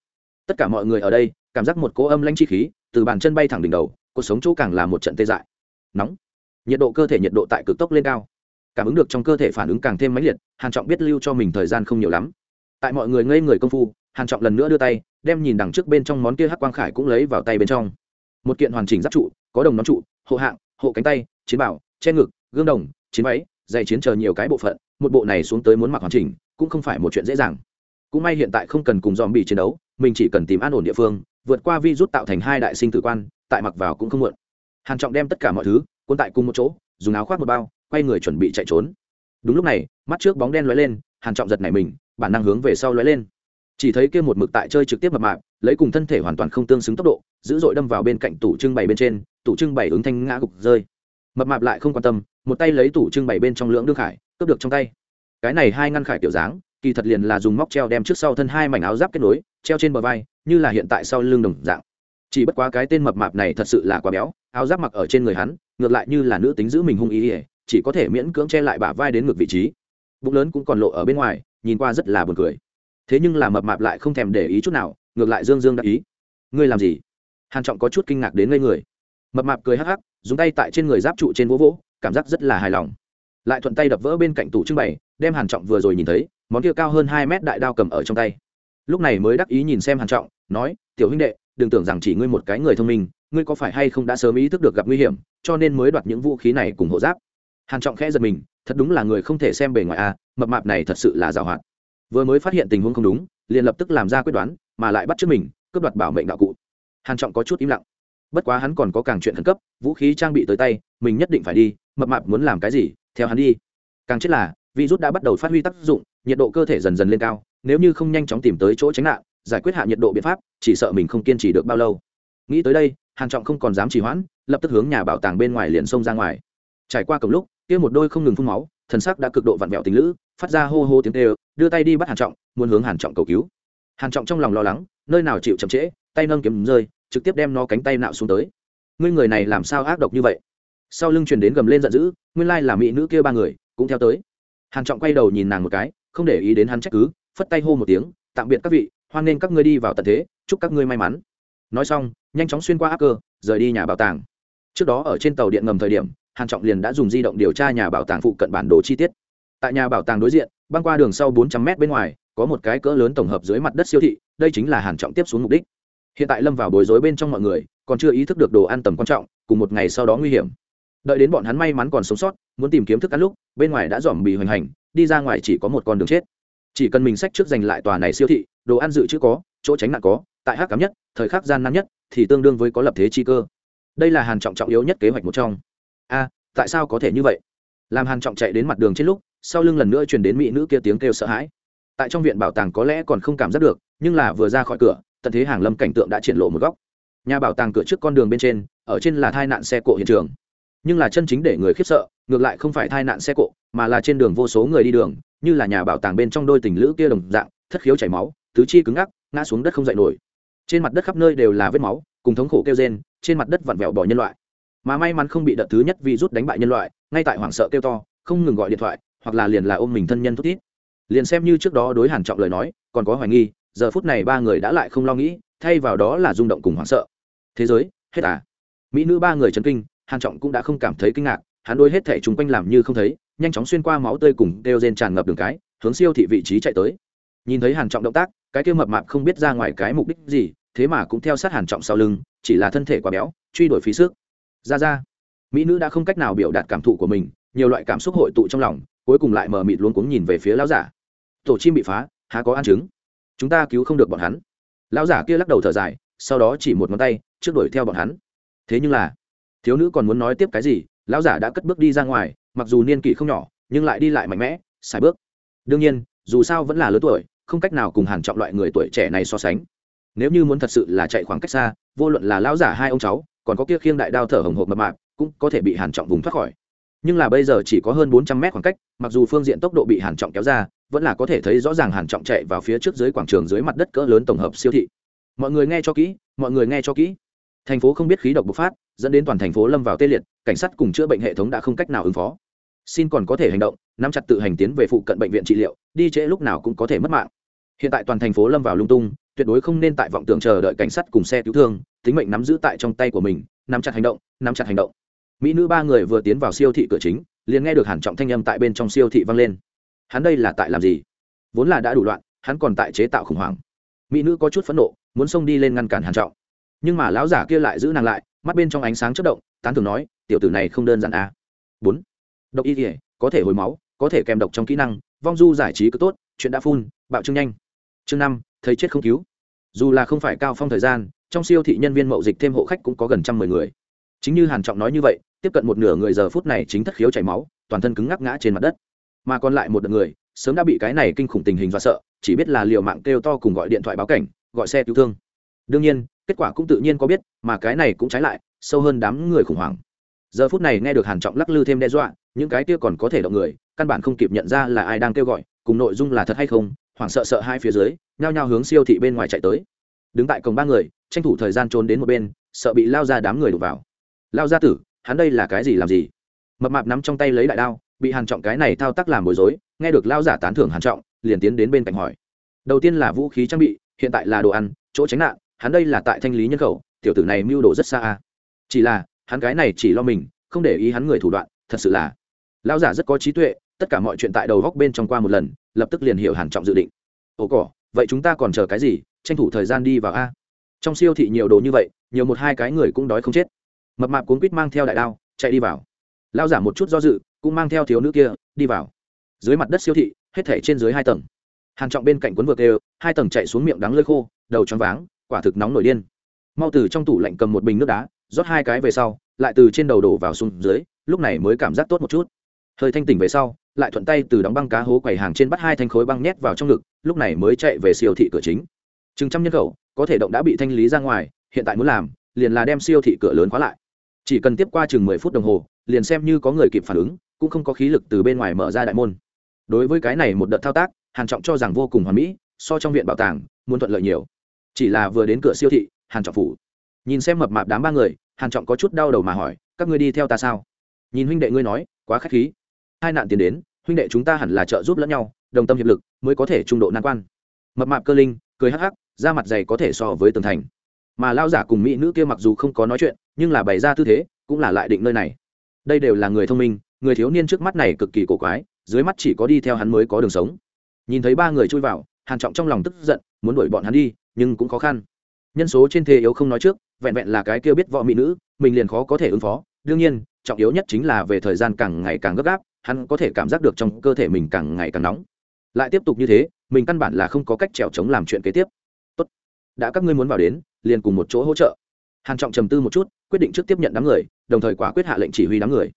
Tất cả mọi người ở đây, cảm giác một cỗ âm lanh chi khí, từ bàn chân bay thẳng đỉnh đầu cuộc sống chỗ càng là một trận tê dại. Nóng. Nhiệt độ cơ thể nhiệt độ tại cực tốc lên cao. Cảm ứng được trong cơ thể phản ứng càng thêm mãnh liệt, hàn trọng biết lưu cho mình thời gian không nhiều lắm. Tại mọi người ngây người công phu, hàn trọng lần nữa đưa tay, đem nhìn đằng trước bên trong món kia hắc quang khải cũng lấy vào tay bên trong. Một kiện hoàn chỉnh giáp trụ, có đồng nón trụ, hộ hạng, hộ cánh tay, chiến bảo, che ngực, gương đồng, chiến váy dày chiến chờ nhiều cái bộ phận, một bộ này xuống tới muốn mặc hoàn chỉnh, cũng không phải một chuyện dễ dàng cũng may hiện tại không cần cùng dòm bị chiến đấu, mình chỉ cần tìm an ổn địa phương, vượt qua vi rút tạo thành hai đại sinh tử quan, tại mặc vào cũng không muộn. Hàn trọng đem tất cả mọi thứ, cuốn tại cùng một chỗ, dùng áo khoác một bao, quay người chuẩn bị chạy trốn. Đúng lúc này, mắt trước bóng đen lóe lên, hàn trọng giật nảy mình, bản năng hướng về sau lóe lên. Chỉ thấy kia một mực tại chơi trực tiếp mập mạp, lấy cùng thân thể hoàn toàn không tương xứng tốc độ, dữ dội đâm vào bên cạnh tủ trưng bày bên trên, tủ trưng bày ứng thanh ngã gục rơi. Mập mạp lại không quan tâm, một tay lấy tủ trưng bày bên trong lưỡng đương khải, cướp được trong tay. Cái này hai ngăn khải tiểu dáng kỳ thật liền là dùng móc treo đem trước sau thân hai mảnh áo giáp kết nối, treo trên bờ vai, như là hiện tại sau lưng đồng dạng. Chỉ bất quá cái tên mập mạp này thật sự là quá béo, áo giáp mặc ở trên người hắn, ngược lại như là nữ tính giữ mình hung ý ỉa chỉ có thể miễn cưỡng che lại bả vai đến ngược vị trí. Bụng lớn cũng còn lộ ở bên ngoài, nhìn qua rất là buồn cười. Thế nhưng là mập mạp lại không thèm để ý chút nào, ngược lại dương dương đắc ý. Ngươi làm gì? Hàn trọng có chút kinh ngạc đến ngây người. Mập mạp cười hắc hắc, dùng tay tại trên người giáp trụ trên vỗ vỗ, cảm giác rất là hài lòng. Lại thuận tay đập vỡ bên cạnh tủ trưng bày đem hàn trọng vừa rồi nhìn thấy, món kia cao hơn hai mét đại đao cầm ở trong tay. Lúc này mới đắc ý nhìn xem hàn trọng, nói, tiểu huynh đệ, đừng tưởng rằng chỉ ngươi một cái người thông minh, ngươi có phải hay không đã sớm ý thức được gặp nguy hiểm, cho nên mới đoạt những vũ khí này cùng hộ giáp. Hàn trọng khẽ giật mình, thật đúng là người không thể xem bề ngoài a mập mạp này thật sự là giàu hoạt vừa mới phát hiện tình huống không đúng, liền lập tức làm ra quyết đoán, mà lại bắt trước mình, cướp đoạt bảo mệnh đạo cụ. Hàn trọng có chút im lặng. Bất quá hắn còn có càng chuyện khẩn cấp, vũ khí trang bị tới tay, mình nhất định phải đi, mập mạp muốn làm cái gì, theo hắn đi. Càng chết là virus đã bắt đầu phát huy tác dụng, nhiệt độ cơ thể dần dần lên cao, nếu như không nhanh chóng tìm tới chỗ tránh nạn, giải quyết hạ nhiệt độ biện pháp, chỉ sợ mình không kiên trì được bao lâu. Nghĩ tới đây, hàn trọng không còn dám trì hoãn, lập tức hướng nhà bảo tàng bên ngoài liền xông ra ngoài. Trải qua cổng lúc, kia một đôi không ngừng phun máu, thần sắc đã cực độ vặn vẹo tình lữ, phát ra hô hô tiếng kêu, đưa tay đi bắt hàn trọng, muốn hướng hàn trọng cầu cứu. Hàn trọng trong lòng lo lắng, nơi nào chịu chậm trễ, tay nâng kiếm rơi, trực tiếp đem nó cánh tay nạo xuống tới. Ngươi người này làm sao ác độc như vậy? Sau lưng truyền đến gầm lên giận dữ, nguyên lai là mỹ nữ kia ba người, cũng theo tới hàn trọng quay đầu nhìn nàng một cái, không để ý đến hắn trách cứ, phất tay hô một tiếng, tạm biệt các vị, hoan nên các ngươi đi vào tận thế, chúc các ngươi may mắn. Nói xong, nhanh chóng xuyên qua ác cơ, rời đi nhà bảo tàng. Trước đó ở trên tàu điện ngầm thời điểm, hàn trọng liền đã dùng di động điều tra nhà bảo tàng phụ cận bản đồ chi tiết. Tại nhà bảo tàng đối diện, băng qua đường sau 400 mét bên ngoài, có một cái cỡ lớn tổng hợp dưới mặt đất siêu thị, đây chính là hàn trọng tiếp xuống mục đích. Hiện tại lâm vào bối rối bên trong mọi người, còn chưa ý thức được đồ ăn tầm quan trọng, cùng một ngày sau đó nguy hiểm đợi đến bọn hắn may mắn còn sống sót, muốn tìm kiếm thức ăn lúc, bên ngoài đã dòm bị hoành hành, đi ra ngoài chỉ có một con đường chết. Chỉ cần mình sách trước giành lại tòa này siêu thị, đồ ăn dự trữ có, chỗ tránh nạn có, tại hắc cám nhất, thời khắc gian nan nhất, thì tương đương với có lập thế chi cơ. Đây là hàn trọng trọng yếu nhất kế hoạch một trong. A, tại sao có thể như vậy? Làm hàn trọng chạy đến mặt đường trên lúc, sau lưng lần nữa truyền đến mỹ nữ kia tiếng kêu sợ hãi. Tại trong viện bảo tàng có lẽ còn không cảm giác được, nhưng là vừa ra khỏi cửa, tận thế hàng lâm cảnh tượng đã triển lộ một góc. Nhà bảo tàng cửa trước con đường bên trên, ở trên là tai nạn xe cộ hiện trường nhưng là chân chính để người khiếp sợ, ngược lại không phải tai nạn xe cộ, mà là trên đường vô số người đi đường, như là nhà bảo tàng bên trong đôi tình lữ kia đồng dạng, thất khiếu chảy máu, tứ chi cứng ngắc, ngã xuống đất không dậy nổi. Trên mặt đất khắp nơi đều là vết máu, cùng thống khổ kêu rên, trên mặt đất vặn vẹo bỏ nhân loại. Mà may mắn không bị đợt thứ nhất vì rút đánh bại nhân loại, ngay tại hoảng sợ kêu to, không ngừng gọi điện thoại, hoặc là liền là ôm mình thân nhân thút thít. Liền xem như trước đó đối hàn trọng lời nói, còn có hoài nghi, giờ phút này ba người đã lại không lo nghĩ, thay vào đó là rung động cùng hoảng sợ. Thế giới, hết à? Mỹ nữ ba người chấn kinh hàn trọng cũng đã không cảm thấy kinh ngạc, hắn đôi hết thể chúng quanh làm như không thấy, nhanh chóng xuyên qua máu tươi cùng đều rên tràn ngập đường cái, hướng siêu thị vị trí chạy tới. Nhìn thấy hàn trọng động tác, cái kia mập mạp không biết ra ngoài cái mục đích gì, thế mà cũng theo sát hàn trọng sau lưng, chỉ là thân thể quá béo, truy đuổi phí sức. Ra ra. Mỹ nữ đã không cách nào biểu đạt cảm thụ của mình, nhiều loại cảm xúc hội tụ trong lòng, cuối cùng lại mờ mịt luống cuống nhìn về phía lão giả. Tổ chim bị phá, há có ăn chứng chúng ta cứu không được bọn hắn. Lão giả kia lắc đầu thở dài, sau đó chỉ một ngón tay, trước đuổi theo bọn hắn. Thế nhưng là thiếu nữ còn muốn nói tiếp cái gì, lão giả đã cất bước đi ra ngoài, mặc dù niên kỷ không nhỏ, nhưng lại đi lại mạnh mẽ xài bước. Đương nhiên, dù sao vẫn là lớn tuổi, không cách nào cùng hàn trọng loại người tuổi trẻ này so sánh. Nếu như muốn thật sự là chạy khoảng cách xa, vô luận là lão giả hai ông cháu, còn có kia khiêng đại đao thở hồng hộc mập mạp, cũng có thể bị hàn trọng vùng thoát khỏi. Nhưng là bây giờ chỉ có hơn bốn trăm mét khoảng cách, mặc dù phương diện tốc độ bị hàn trọng kéo ra, vẫn là có thể thấy rõ ràng hàn trọng chạy vào phía trước dưới quảng trường dưới mặt đất cỡ lớn tổng hợp siêu thị. Mọi người nghe cho kỹ, mọi người nghe cho kỹ thành phố không biết khí độc bộc phát, dẫn đến toàn thành phố lâm vào tê liệt, cảnh sát cùng chữa bệnh hệ thống đã không cách nào ứng phó. Xin còn có thể hành động, nắm chặt tự hành tiến về phụ cận bệnh viện trị liệu, đi trễ lúc nào cũng có thể mất mạng. Hiện tại toàn thành phố lâm vào lung tung, tuyệt đối không nên tại vọng tưởng chờ đợi cảnh sát cùng xe cứu thương, tính mệnh nắm giữ tại trong tay của mình, nắm chặt hành động, nắm chặt hành động. Mỹ nữ ba người vừa tiến vào siêu thị cửa chính, liền nghe được hàn trọng thanh âm tại bên trong siêu thị vang lên. Hắn đây là tại làm gì? Vốn là đã đủ loạn, hắn còn tại chế tạo khủng hoảng. Mỹ nữ có chút phẫn nộ, muốn xông đi lên ngăn cản hàn trọng nhưng mà lão giả kia lại giữ nàng lại, mắt bên trong ánh sáng chớp động, tán thường nói, tiểu tử này không đơn giản à? Bốn. Độc y thể có thể hồi máu, có thể kèm độc trong kỹ năng, vong du giải trí cứ tốt, chuyện đã phun, bạo trương nhanh. Chương năm, thấy chết không cứu. Dù là không phải cao phong thời gian, trong siêu thị nhân viên mậu dịch thêm hộ khách cũng có gần trăm mười người. Chính như hàn trọng nói như vậy, tiếp cận một nửa người giờ phút này chính thất khiếu chảy máu, toàn thân cứng ngắc ngã trên mặt đất. Mà còn lại một đợt người, sớm đã bị cái này kinh khủng tình hình do sợ, chỉ biết là liều mạng kêu to cùng gọi điện thoại báo cảnh, gọi xe cứu thương. Đương nhiên kết quả cũng tự nhiên có biết, mà cái này cũng trái lại, sâu hơn đám người khủng hoảng. Giờ phút này nghe được hàn trọng lắc lư thêm đe dọa, những cái kia còn có thể động người, căn bản không kịp nhận ra là ai đang kêu gọi, cùng nội dung là thật hay không, hoảng sợ sợ hai phía dưới, nhao nhao hướng siêu thị bên ngoài chạy tới. Đứng tại cổng ba người, tranh thủ thời gian trốn đến một bên, sợ bị lao ra đám người đụng vào. Lao ra tử, hắn đây là cái gì làm gì? Mập mạp nắm trong tay lấy đại đao, bị hàn trọng cái này thao tác làm bối rối, nghe được lao giả tán thưởng hàn trọng, liền tiến đến bên cạnh hỏi. Đầu tiên là vũ khí trang bị, hiện tại là đồ ăn, chỗ tránh nạn hắn đây là tại thanh lý nhân khẩu, tiểu tử này mưu đồ rất xa a. Chỉ là, hắn cái này chỉ lo mình, không để ý hắn người thủ đoạn, thật sự là. Lão giả rất có trí tuệ, tất cả mọi chuyện tại đầu góc bên trong qua một lần, lập tức liền hiểu hàn trọng dự định. Ồ cỏ, vậy chúng ta còn chờ cái gì? Tranh thủ thời gian đi vào a. Trong siêu thị nhiều đồ như vậy, nhiều một hai cái người cũng đói không chết. Mập mạp cuốn quýt mang theo đại đao, chạy đi vào. Lao giả một chút do dự, cũng mang theo thiếu nữ kia, đi vào. Dưới mặt đất siêu thị, hết thể trên dưới hai tầng. Hàn trọng bên cạnh cuốn vượt đều, hai tầng chạy xuống miệng đắng lơi khô, đầu tròn váng quả thực nóng nổi điên. Mau từ trong tủ lạnh cầm một bình nước đá, rót hai cái về sau, lại từ trên đầu đổ vào xuống dưới, lúc này mới cảm giác tốt một chút. Hơi thanh tỉnh về sau, lại thuận tay từ đóng băng cá hố quầy hàng trên bắt hai thanh khối băng nhét vào trong ngực, lúc này mới chạy về siêu thị cửa chính. Chừng trăm nhân khẩu, có thể động đã bị thanh lý ra ngoài, hiện tại muốn làm, liền là đem siêu thị cửa lớn khóa lại. Chỉ cần tiếp qua chừng mười phút đồng hồ, liền xem như có người kịp phản ứng, cũng không có khí lực từ bên ngoài mở ra đại môn. Đối với cái này một đợt thao tác, hàn trọng cho rằng vô cùng hoàn mỹ, so trong viện bảo tàng, muốn thuận lợi nhiều chỉ là vừa đến cửa siêu thị, hàn trọng phủ. Nhìn xem mập mạp đám ba người, hàn trọng có chút đau đầu mà hỏi, các ngươi đi theo ta sao? Nhìn huynh đệ ngươi nói, quá khách khí. Hai nạn tiền đến, huynh đệ chúng ta hẳn là trợ giúp lẫn nhau, đồng tâm hiệp lực mới có thể trung độ nan quan. Mập mạp cơ linh, cười hắc hắc, da mặt dày có thể so với tường thành. Mà lao giả cùng mỹ nữ kia mặc dù không có nói chuyện, nhưng là bày ra tư thế, cũng là lại định nơi này. Đây đều là người thông minh, người thiếu niên trước mắt này cực kỳ cổ quái, dưới mắt chỉ có đi theo hắn mới có đường sống. Nhìn thấy ba người chui vào, hàn trọng trong lòng tức giận, muốn đuổi bọn hắn đi nhưng cũng khó khăn. Nhân số trên thế yếu không nói trước, vẹn vẹn là cái kia biết võ mỹ nữ, mình liền khó có thể ứng phó. Đương nhiên, trọng yếu nhất chính là về thời gian càng ngày càng gấp gáp, hắn có thể cảm giác được trong cơ thể mình càng ngày càng nóng. Lại tiếp tục như thế, mình căn bản là không có cách trèo chống làm chuyện kế tiếp. Tốt. Đã các ngươi muốn vào đến, liền cùng một chỗ hỗ trợ. Hàn trọng trầm tư một chút, quyết định trước tiếp nhận đám người, đồng thời quả quyết hạ lệnh chỉ huy đám người.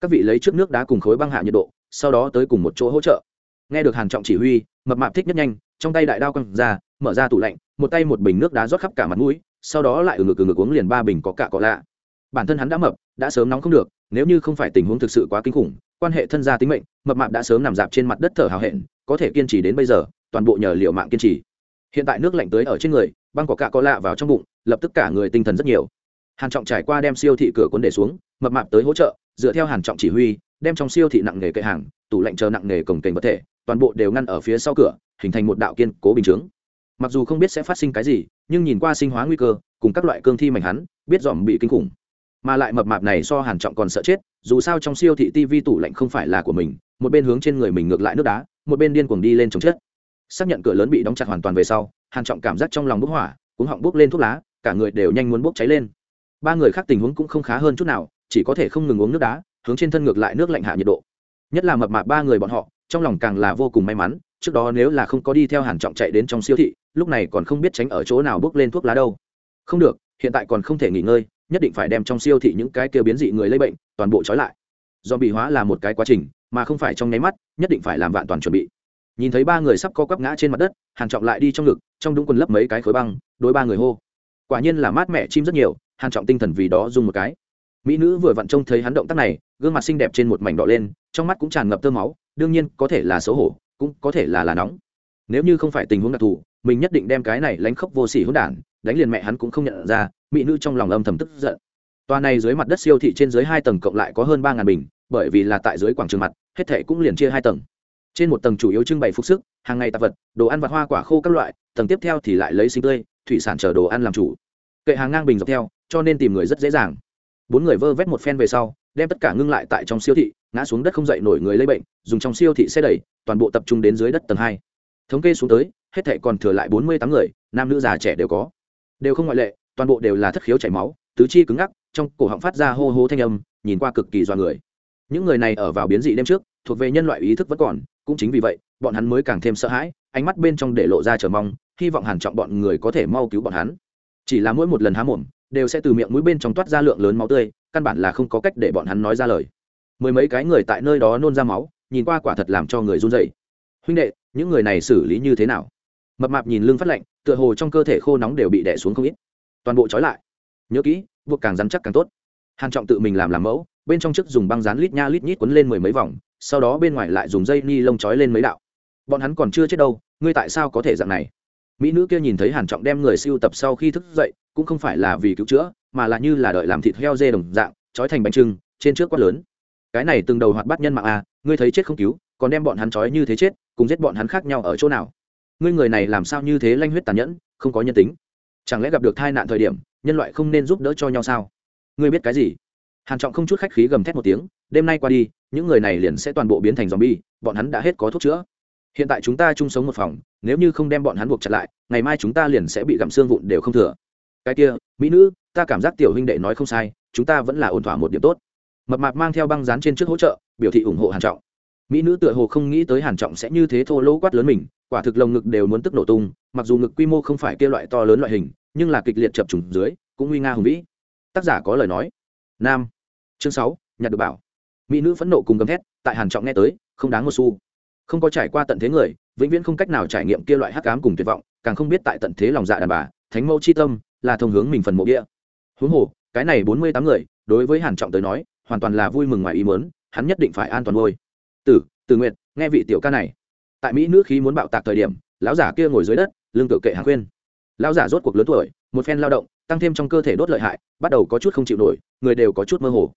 Các vị lấy trước nước đá cùng khối băng hạ nhiệt độ, sau đó tới cùng một chỗ hỗ trợ. Nghe được hàn trọng chỉ huy, mập mạp thích nhất nhanh, trong tay đại đao quăng ra mở ra tủ lạnh, một tay một bình nước đá rót khắp cả mặt mũi, sau đó lại ở ngực ở ngực uống liền ba bình có cả có lạ. Bản thân hắn đã mập, đã sớm nóng không được, nếu như không phải tình huống thực sự quá kinh khủng, quan hệ thân gia tính mệnh, mập mạp đã sớm nằm dạp trên mặt đất thở hào hẹn, có thể kiên trì đến bây giờ, toàn bộ nhờ liệu mạng kiên trì. Hiện tại nước lạnh tới ở trên người, băng có cạ có lạ vào trong bụng, lập tức cả người tinh thần rất nhiều. Hàn trọng trải qua đem siêu thị cửa cuốn để xuống, mập mạp tới hỗ trợ, dựa theo hàn trọng chỉ huy, đem trong siêu thị nặng nghề kệ hàng, tủ lạnh chờ nặng nghề cổng kềnh vật thể, toàn bộ đều ngăn ở phía sau cửa, hình thành một đạo kiên cố bình chướng mặc dù không biết sẽ phát sinh cái gì, nhưng nhìn qua sinh hóa nguy cơ, cùng các loại cương thi mảnh hắn, biết dòm bị kinh khủng. Mà lại mập mạp này so hàn trọng còn sợ chết, dù sao trong siêu thị tivi tủ lạnh không phải là của mình, một bên hướng trên người mình ngược lại nước đá, một bên điên cuồng đi lên chống chết xác nhận cửa lớn bị đóng chặt hoàn toàn về sau, hàn trọng cảm giác trong lòng bốc hỏa, cuống họng bốc lên thuốc lá, cả người đều nhanh muốn bốc cháy lên. Ba người khác tình huống cũng không khá hơn chút nào, chỉ có thể không ngừng uống nước đá, hướng trên thân ngược lại nước lạnh hạ nhiệt độ. Nhất là mập mạp ba người bọn họ, trong lòng càng là vô cùng may mắn, trước đó nếu là không có đi theo hàn trọng chạy đến trong siêu thị lúc này còn không biết tránh ở chỗ nào bước lên thuốc lá đâu. Không được, hiện tại còn không thể nghỉ ngơi, nhất định phải đem trong siêu thị những cái kêu biến dị người lây bệnh toàn bộ trói lại. Do bị hóa là một cái quá trình, mà không phải trong nháy mắt, nhất định phải làm vạn toàn chuẩn bị. Nhìn thấy ba người sắp co quắp ngã trên mặt đất, hàn trọng lại đi trong ngực, trong đúng quần lấp mấy cái khối băng, đối ba người hô. Quả nhiên là mát mẻ chim rất nhiều, hàn trọng tinh thần vì đó dùng một cái. Mỹ nữ vừa vặn trông thấy hắn động tác này, gương mặt xinh đẹp trên một mảnh đỏ lên, trong mắt cũng tràn ngập tơ máu, đương nhiên có thể là xấu hổ, cũng có thể là là nóng. Nếu như không phải tình huống đặc thù mình nhất định đem cái này lánh khóc vô sỉ hỗn đản, đánh liền mẹ hắn cũng không nhận ra, mỹ nữ trong lòng âm thầm tức giận. Toa này dưới mặt đất siêu thị trên dưới hai tầng cộng lại có hơn ba ngàn bình, bởi vì là tại dưới quảng trường mặt, hết thể cũng liền chia hai tầng. Trên một tầng chủ yếu trưng bày phục sức, hàng ngày tạp vật, đồ ăn vặt hoa quả khô các loại, tầng tiếp theo thì lại lấy sinh tươi, thủy sản chở đồ ăn làm chủ. Kệ hàng ngang bình dọc theo, cho nên tìm người rất dễ dàng. Bốn người vơ vét một phen về sau, đem tất cả ngưng lại tại trong siêu thị, ngã xuống đất không dậy nổi người lấy bệnh, dùng trong siêu thị xe đẩy, toàn bộ tập trung đến dưới đất tầng hai. Thống kê xuống tới hết thệ còn thừa lại bốn mươi tám người, nam nữ già trẻ đều có. Đều không ngoại lệ, toàn bộ đều là thất khiếu chảy máu, tứ chi cứng ngắc, trong cổ họng phát ra hô hô thanh âm, nhìn qua cực kỳ do người. Những người này ở vào biến dị đêm trước, thuộc về nhân loại ý thức vẫn còn, cũng chính vì vậy, bọn hắn mới càng thêm sợ hãi, ánh mắt bên trong để lộ ra chờ mong, hy vọng hàn trọng bọn người có thể mau cứu bọn hắn. Chỉ là mỗi một lần há mồm, đều sẽ từ miệng mũi bên trong toát ra lượng lớn máu tươi, căn bản là không có cách để bọn hắn nói ra lời. Mười mấy cái người tại nơi đó nôn ra máu, nhìn qua quả thật làm cho người run rẩy. Huynh đệ, những người này xử lý như thế nào? Mập mạp nhìn lưng phát lạnh, tựa hồ trong cơ thể khô nóng đều bị đè xuống không ít. Toàn bộ trói lại. Nhớ kỹ, buộc càng rắn chắc càng tốt. Hàn trọng tự mình làm làm mẫu, bên trong trước dùng băng dán lít nha lít nhít quấn lên mười mấy vòng, sau đó bên ngoài lại dùng dây ni lông trói lên mấy đạo. Bọn hắn còn chưa chết đâu, ngươi tại sao có thể dạng này? Mỹ nữ kia nhìn thấy hàn trọng đem người siêu tập sau khi thức dậy, cũng không phải là vì cứu chữa, mà là như là đợi làm thịt heo dê đồng dạng, trói thành bánh trưng, trên trước quát lớn. Cái này từng đầu hoạt bát nhân mạng à ngươi thấy chết không cứu, còn đem bọn hắn trói như thế chết, cùng giết bọn hắn khác nhau ở chỗ nào? Ngươi người này làm sao như thế lanh huyết tàn nhẫn, không có nhân tính. Chẳng lẽ gặp được tai nạn thời điểm, nhân loại không nên giúp đỡ cho nhau sao? Ngươi biết cái gì? Hàn trọng không chút khách khí gầm thét một tiếng, đêm nay qua đi, những người này liền sẽ toàn bộ biến thành zombie, bọn hắn đã hết có thuốc chữa. Hiện tại chúng ta chung sống một phòng, nếu như không đem bọn hắn buộc chặt lại, ngày mai chúng ta liền sẽ bị gặm xương vụn đều không thừa. Cái kia, mỹ nữ, ta cảm giác tiểu huynh đệ nói không sai, chúng ta vẫn là ổn thỏa một điểm tốt. Mập mạp mang theo băng dán trên trước hỗ trợ, biểu thị ủng hộ hàn trọng mỹ nữ tựa hồ không nghĩ tới hàn trọng sẽ như thế thô lỗ quát lớn mình, quả thực lồng ngực đều muốn tức nổ tung, mặc dù ngực quy mô không phải kia loại to lớn loại hình, nhưng là kịch liệt chập trùng dưới, cũng nguy nga hùng vĩ. Tác giả có lời nói. Nam. Chương sáu nhặt được bảo. Mỹ nữ phẫn nộ cùng gầm thét, tại hàn trọng nghe tới, không đáng một xu. Không có trải qua tận thế người, vĩnh viễn không cách nào trải nghiệm kia loại hắc ám cùng tuyệt vọng, càng không biết tại tận thế lòng dạ đàn bà, thánh mẫu chi tâm, là thông hướng mình phần mộ địa huống hồ, cái này bốn mươi tám người, đối với hàn trọng tới nói, hoàn toàn là vui mừng ngoài ý muốn, hắn nhất định phải an toàn ngôi tử tử nguyệt, nghe vị tiểu ca này. Tại mỹ nữ khí muốn bạo tạc thời điểm, lão giả kia ngồi dưới đất, lưng tự kệ hàng khuyên. Lão giả rốt cuộc lớn tuổi, một phen lao động, tăng thêm trong cơ thể đốt lợi hại, bắt đầu có chút không chịu nổi, người đều có chút mơ hồ.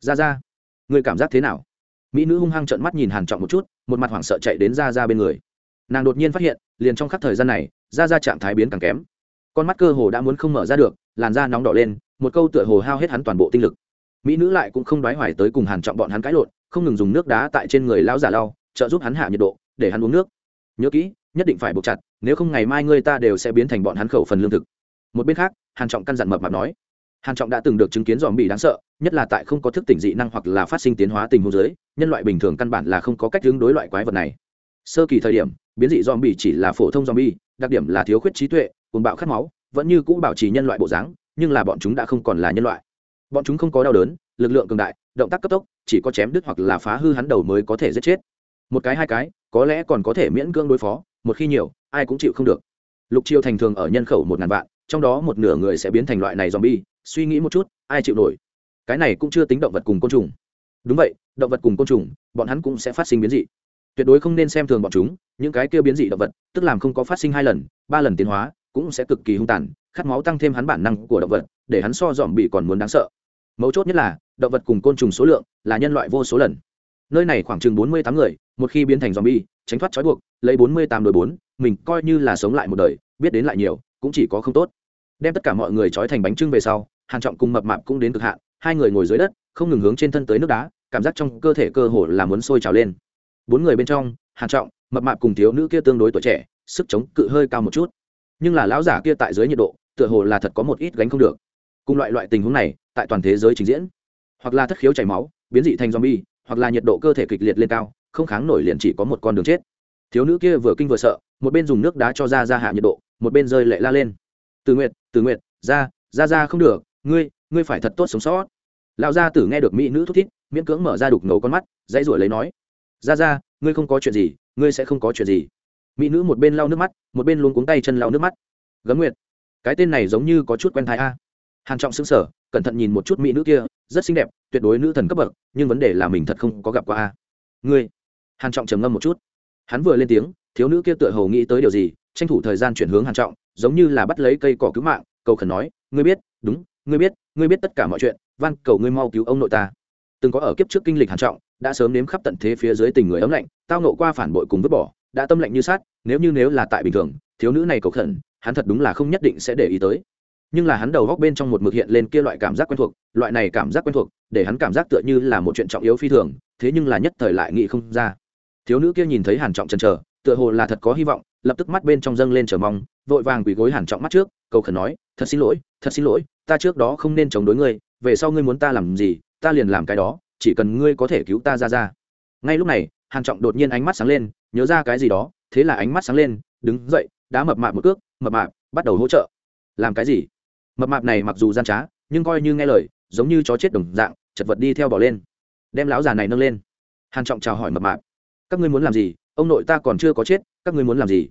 Ra ra, người cảm giác thế nào? Mỹ nữ hung hăng trợn mắt nhìn hàn trọng một chút, một mặt hoảng sợ chạy đến ra ra bên người. Nàng đột nhiên phát hiện, liền trong khắc thời gian này, ra ra trạng thái biến càng kém. Con mắt cơ hồ đã muốn không mở ra được, làn da nóng đỏ lên, một câu tựa hồ hao hết hắn toàn bộ tinh lực mỹ nữ lại cũng không đoái hoài tới cùng hàn trọng bọn hắn cãi lộn không ngừng dùng nước đá tại trên người lão giả lau trợ giúp hắn hạ nhiệt độ để hắn uống nước. Nhớ kỹ nhất định phải buộc chặt nếu không ngày mai ngươi ta đều sẽ biến thành bọn hắn khẩu phần lương thực. Một bên khác hàn trọng căn dặn mập mạp nói hàn trọng đã từng được chứng kiến dòm bị đáng sợ nhất là tại không có thức tỉnh dị năng hoặc là phát sinh tiến hóa tình huống giới, nhân loại bình thường căn bản là không có cách tương đối loại quái vật này. Sơ kỳ thời điểm biến dị dòm bị chỉ là phổ thông dòm bi đặc điểm là thiếu khuyết trí tuệ cuồng bạo khát máu vẫn như cũ bảo trì nhân loại bộ dáng nhưng là bọn chúng đã không còn là nhân loại bọn chúng không có đau đớn, lực lượng cường đại, động tác cấp tốc, chỉ có chém đứt hoặc là phá hư hắn đầu mới có thể giết chết. Một cái hai cái, có lẽ còn có thể miễn cưỡng đối phó, một khi nhiều, ai cũng chịu không được. Lục chiêu thành thường ở nhân khẩu một ngàn vạn, trong đó một nửa người sẽ biến thành loại này zombie, suy nghĩ một chút, ai chịu nổi? Cái này cũng chưa tính động vật cùng côn trùng. Đúng vậy, động vật cùng côn trùng, bọn hắn cũng sẽ phát sinh biến dị. Tuyệt đối không nên xem thường bọn chúng, những cái kia biến dị động vật, tức làm không có phát sinh hai lần, ba lần tiến hóa, cũng sẽ cực kỳ hung tàn, khát máu tăng thêm hắn bản năng của động vật, để hắn so dòm bị còn muốn đáng sợ mấu chốt nhất là, động vật cùng côn trùng số lượng là nhân loại vô số lần. Nơi này khoảng chừng bốn mươi tám người, một khi biến thành dòm bi tránh thoát trói buộc, lấy bốn mươi tám đôi bốn, mình coi như là sống lại một đời, biết đến lại nhiều, cũng chỉ có không tốt. Đem tất cả mọi người trói thành bánh trưng về sau, hàn trọng cùng mập mạp cũng đến cực hạn, hai người ngồi dưới đất, không ngừng hướng trên thân tới nước đá, cảm giác trong cơ thể cơ hồ là muốn sôi trào lên. Bốn người bên trong, hàn trọng, mập mạp cùng thiếu nữ kia tương đối tuổi trẻ, sức chống cự hơi cao một chút. Nhưng là lão giả kia tại dưới nhiệt độ, tựa hồ là thật có một ít gánh không được. Cùng loại loại tình huống này tại toàn thế giới trình diễn. Hoặc là thất khiếu chảy máu, biến dị thành zombie, hoặc là nhiệt độ cơ thể kịch liệt lên cao, không kháng nổi liền chỉ có một con đường chết. Thiếu nữ kia vừa kinh vừa sợ, một bên dùng nước đá cho ra ra hạ nhiệt độ, một bên rơi lệ la lên. Từ nguyệt từ nguyệt, ra ra ra không được, ngươi ngươi phải thật tốt sống sót. Lão gia tử nghe được mỹ nữ thút thít miễn cưỡng mở ra đục ngầu con mắt, dãy ruổi lấy nói. Ra ra, ngươi không có chuyện gì, ngươi sẽ không có chuyện gì. Mỹ nữ một bên lau nước mắt, một bên luôn cuống tay chân lau nước mắt. Gấm nguyệt, cái tên này giống như có chút quen thái a. Hàn trọng sững sờ cẩn thận nhìn một chút mỹ nữ kia, rất xinh đẹp, tuyệt đối nữ thần cấp bậc, nhưng vấn đề là mình thật không có gặp qua a. Ngươi. Hàn trọng trầm ngâm một chút. Hắn vừa lên tiếng, thiếu nữ kia tựa hồ nghĩ tới điều gì, tranh thủ thời gian chuyển hướng hàn trọng, giống như là bắt lấy cây cỏ cứu mạng, cầu khẩn nói, ngươi biết, đúng, ngươi biết ngươi biết tất cả mọi chuyện, van, cầu ngươi mau cứu ông nội ta. Từng có ở kiếp trước kinh lịch hàn trọng, đã sớm nếm khắp tận thế phía dưới tình người ấm lạnh, tao nộ qua phản bội cùng vứt bỏ, đã tâm lạnh như sát nếu như nếu là tại bình thường, thiếu nữ này cầu khẩn, hắn thật đúng là không nhất định sẽ để ý tới nhưng là hắn đầu góc bên trong một mực hiện lên kia loại cảm giác quen thuộc, loại này cảm giác quen thuộc, để hắn cảm giác tựa như là một chuyện trọng yếu phi thường, thế nhưng là nhất thời lại nghĩ không ra. Thiếu nữ kia nhìn thấy hàn trọng chần chờ, tựa hồ là thật có hy vọng, lập tức mắt bên trong dâng lên chờ mong, vội vàng quỳ gối hàn trọng mắt trước, cầu khẩn nói, thật xin lỗi, thật xin lỗi, ta trước đó không nên chống đối ngươi, về sau ngươi muốn ta làm gì, ta liền làm cái đó, chỉ cần ngươi có thể cứu ta ra ra. Ngay lúc này, hàn trọng đột nhiên ánh mắt sáng lên, nhớ ra cái gì đó, thế là ánh mắt sáng lên, đứng dậy, đã mập mạp một cước, mập mạp, bắt đầu hỗ trợ. Làm cái gì? Mập mạp này mặc dù gian trá, nhưng coi như nghe lời, giống như chó chết đồng dạng, chật vật đi theo bỏ lên. Đem lão già này nâng lên. Hàn trọng chào hỏi mập mạp. Các ngươi muốn làm gì? Ông nội ta còn chưa có chết, các ngươi muốn làm gì?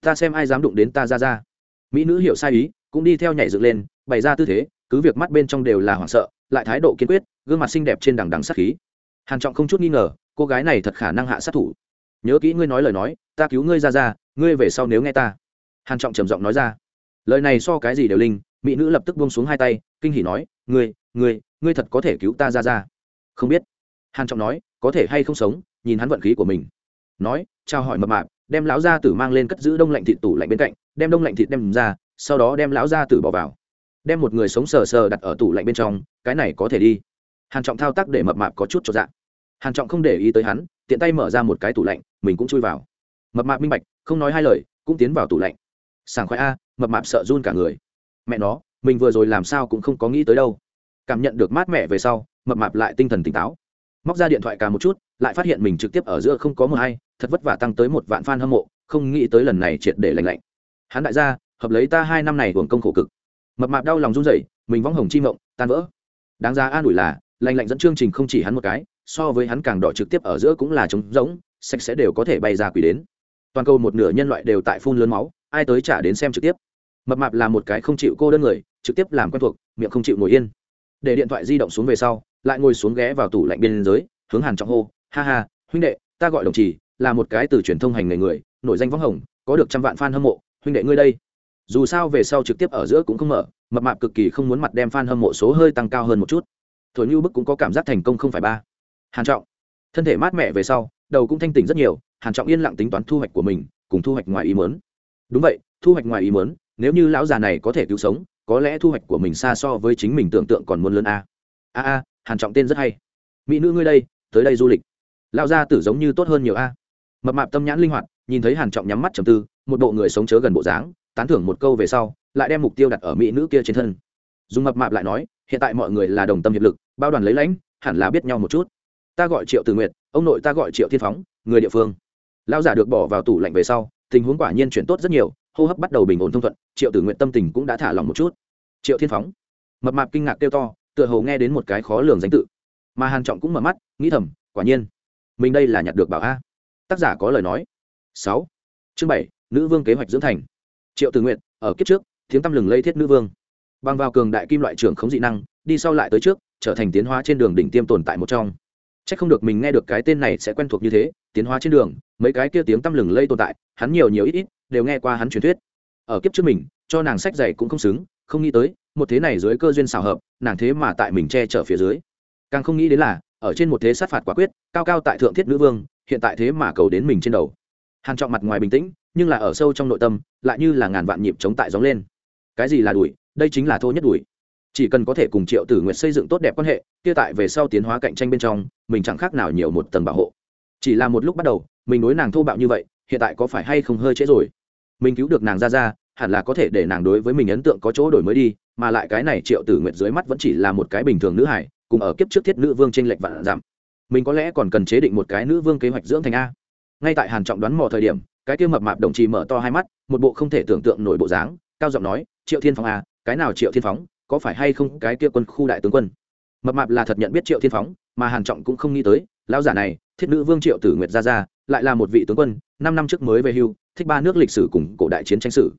Ta xem ai dám đụng đến ta ra ra. Mỹ nữ hiểu sai ý, cũng đi theo nhảy dựng lên, bày ra tư thế, cứ việc mắt bên trong đều là hoảng sợ, lại thái độ kiên quyết, gương mặt xinh đẹp trên đằng đằng sát khí. Hàn trọng không chút nghi ngờ, cô gái này thật khả năng hạ sát thủ. Nhớ kỹ ngươi nói lời nói, ta cứu ngươi ra ra, ngươi về sau nếu nghe ta. Hàn trọng trầm giọng nói ra. Lời này so cái gì đều linh mỹ nữ lập tức buông xuống hai tay, kinh hỉ nói, ngươi ngươi ngươi thật có thể cứu ta ra ra. Không biết. Hàn trọng nói, có thể hay không sống, nhìn hắn vận khí của mình. Nói, chào hỏi mập mạp, đem lão gia tử mang lên cất giữ đông lạnh thịt tủ lạnh bên cạnh, đem đông lạnh thịt đem ra, sau đó đem lão gia tử bỏ vào. Đem một người sống sờ sờ đặt ở tủ lạnh bên trong, cái này có thể đi. Hàn trọng thao tác để mập mạp có chút cho dạng. Hàn trọng không để ý tới hắn, tiện tay mở ra một cái tủ lạnh, mình cũng chui vào. Mập mạp minh bạch, không nói hai lời, cũng tiến vào tủ lạnh. Sảng khoái a, mập mạp sợ run cả người mẹ nó, mình vừa rồi làm sao cũng không có nghĩ tới đâu. Cảm nhận được mát mẻ về sau, mập mạp lại tinh thần tỉnh táo. Móc ra điện thoại cả một chút, lại phát hiện mình trực tiếp ở giữa không có một hay, thật vất vả tăng tới một vạn fan hâm mộ, không nghĩ tới lần này triệt để lành lạnh. Hắn đại gia, hợp lấy ta hai năm này hưởng công khổ cực. Mập mạp đau lòng run rẩy, mình vong hồng chi mộng, tan vỡ. Đáng ra an ủi là lành lạnh dẫn chương trình không chỉ hắn một cái, so với hắn càng đỏ trực tiếp ở giữa cũng là trống rỗng, sạch sẽ đều có thể bay ra quỷ đến. Toàn cầu một nửa nhân loại đều tại phun lớn máu, ai tới trả đến xem trực tiếp mập mạp là một cái không chịu cô đơn người, trực tiếp làm quen thuộc, miệng không chịu ngồi yên. Để điện thoại di động xuống về sau, lại ngồi xuống ghé vào tủ lạnh biên giới hướng hàn trọng hô, ha ha, huynh đệ, ta gọi đồng chí là một cái từ truyền thông hành nghề người, nổi danh võng hồng, có được trăm vạn fan hâm mộ, huynh đệ ngươi đây. Dù sao về sau trực tiếp ở giữa cũng không mở, mập mạp cực kỳ không muốn mặt đem fan hâm mộ số hơi tăng cao hơn một chút. Thổi như bức cũng có cảm giác thành công không phải ba. Hàn trọng, thân thể mát mẻ về sau, đầu cũng thanh tỉnh rất nhiều, hàn trọng yên lặng tính toán thu hoạch của mình, cùng thu hoạch ngoài ý muốn. Đúng vậy, thu hoạch ngoài ý muốn nếu như lão già này có thể cứu sống, có lẽ thu hoạch của mình xa so với chính mình tưởng tượng còn muốn lớn a. A a, hàn trọng tên rất hay. Mỹ nữ ngươi đây, tới đây du lịch. Lão gia tử giống như tốt hơn nhiều a. Mập mạp tâm nhãn linh hoạt, nhìn thấy hàn trọng nhắm mắt trầm tư, một bộ người sống chớ gần bộ dáng, tán thưởng một câu về sau, lại đem mục tiêu đặt ở mỹ nữ kia trên thân. Dùng mập mạp lại nói, hiện tại mọi người là đồng tâm hiệp lực, bao đoàn lấy lãnh, hẳn là biết nhau một chút. Ta gọi triệu từ nguyệt, ông nội ta gọi triệu thiên phóng, người địa phương. Lão giả được bỏ vào tủ lạnh về sau, tình huống quả nhiên chuyển tốt rất nhiều hô hấp bắt đầu bình ổn thông thuận, triệu tử nguyện tâm tình cũng đã thả lỏng một chút. Triệu thiên phóng, mập mạp kinh ngạc kêu to, tựa hồ nghe đến một cái khó lường danh tự. Mà hàn trọng cũng mở mắt, nghĩ thầm, quả nhiên, mình đây là nhặt được bảo a. Tác giả có lời nói. Sáu, chương bảy, nữ vương kế hoạch dưỡng thành. Triệu tử nguyện, ở kiếp trước, tiếng tăm lừng lây thiết nữ vương. Bằng vào cường đại kim loại trưởng khống dị năng, đi sau lại tới trước, trở thành tiến hóa trên đường đỉnh tiêm tồn tại một trong chắc không được mình nghe được cái tên này sẽ quen thuộc như thế, tiến hóa trên đường, mấy cái kia tiếng tăm lừng lây tồn tại, hắn nhiều nhiều ít ít, đều nghe qua hắn truyền thuyết. Ở kiếp trước mình, cho nàng sách dày cũng không xứng, không nghĩ tới, một thế này dưới cơ duyên xào hợp, nàng thế mà tại mình che chở phía dưới. Càng không nghĩ đến là, ở trên một thế sát phạt quả quyết, cao cao tại thượng thiết nữ vương, hiện tại thế mà cầu đến mình trên đầu. Hàn trọng mặt ngoài bình tĩnh, nhưng là ở sâu trong nội tâm, lại như là ngàn vạn nhịp chống tại gióng lên. Cái gì là đuổi, đây chính là thô nhất đuổi. Chỉ cần có thể cùng triệu tử nguyệt xây dựng tốt đẹp quan hệ, kia tại về sau tiến hóa cạnh tranh bên trong mình chẳng khác nào nhiều một tầng bảo hộ. Chỉ là một lúc bắt đầu, mình đối nàng thô bạo như vậy, hiện tại có phải hay không hơi trễ rồi? Mình cứu được nàng ra ra, hẳn là có thể để nàng đối với mình ấn tượng có chỗ đổi mới đi, mà lại cái này triệu tử nguyệt dưới mắt vẫn chỉ là một cái bình thường nữ hải, cùng ở kiếp trước thiết nữ vương t r ê n lệch vạn giảm mình có lẽ còn cần chế định một cái nữ vương kế hoạch dưỡng thành a. Ngay tại hàn trọng đoán mò thời điểm, cái kia mập mạp đồng trì mở to hai mắt, một bộ không thể tưởng tượng nổi bộ dáng, cao giọng nói, triệu thiên phóng a, cái nào triệu thiên phóng có phải hay không cái kia quân khu đại tướng quân? Mập mạp là thật nhận biết triệu thiên phóng, mà hàn trọng cũng không nghĩ tới, lão giả này, thiết nữ vương triệu tử nguyệt gia ra lại là một vị tướng quân, năm năm trước mới về hưu, thích ba nước lịch sử cùng cổ đại chiến tranh sử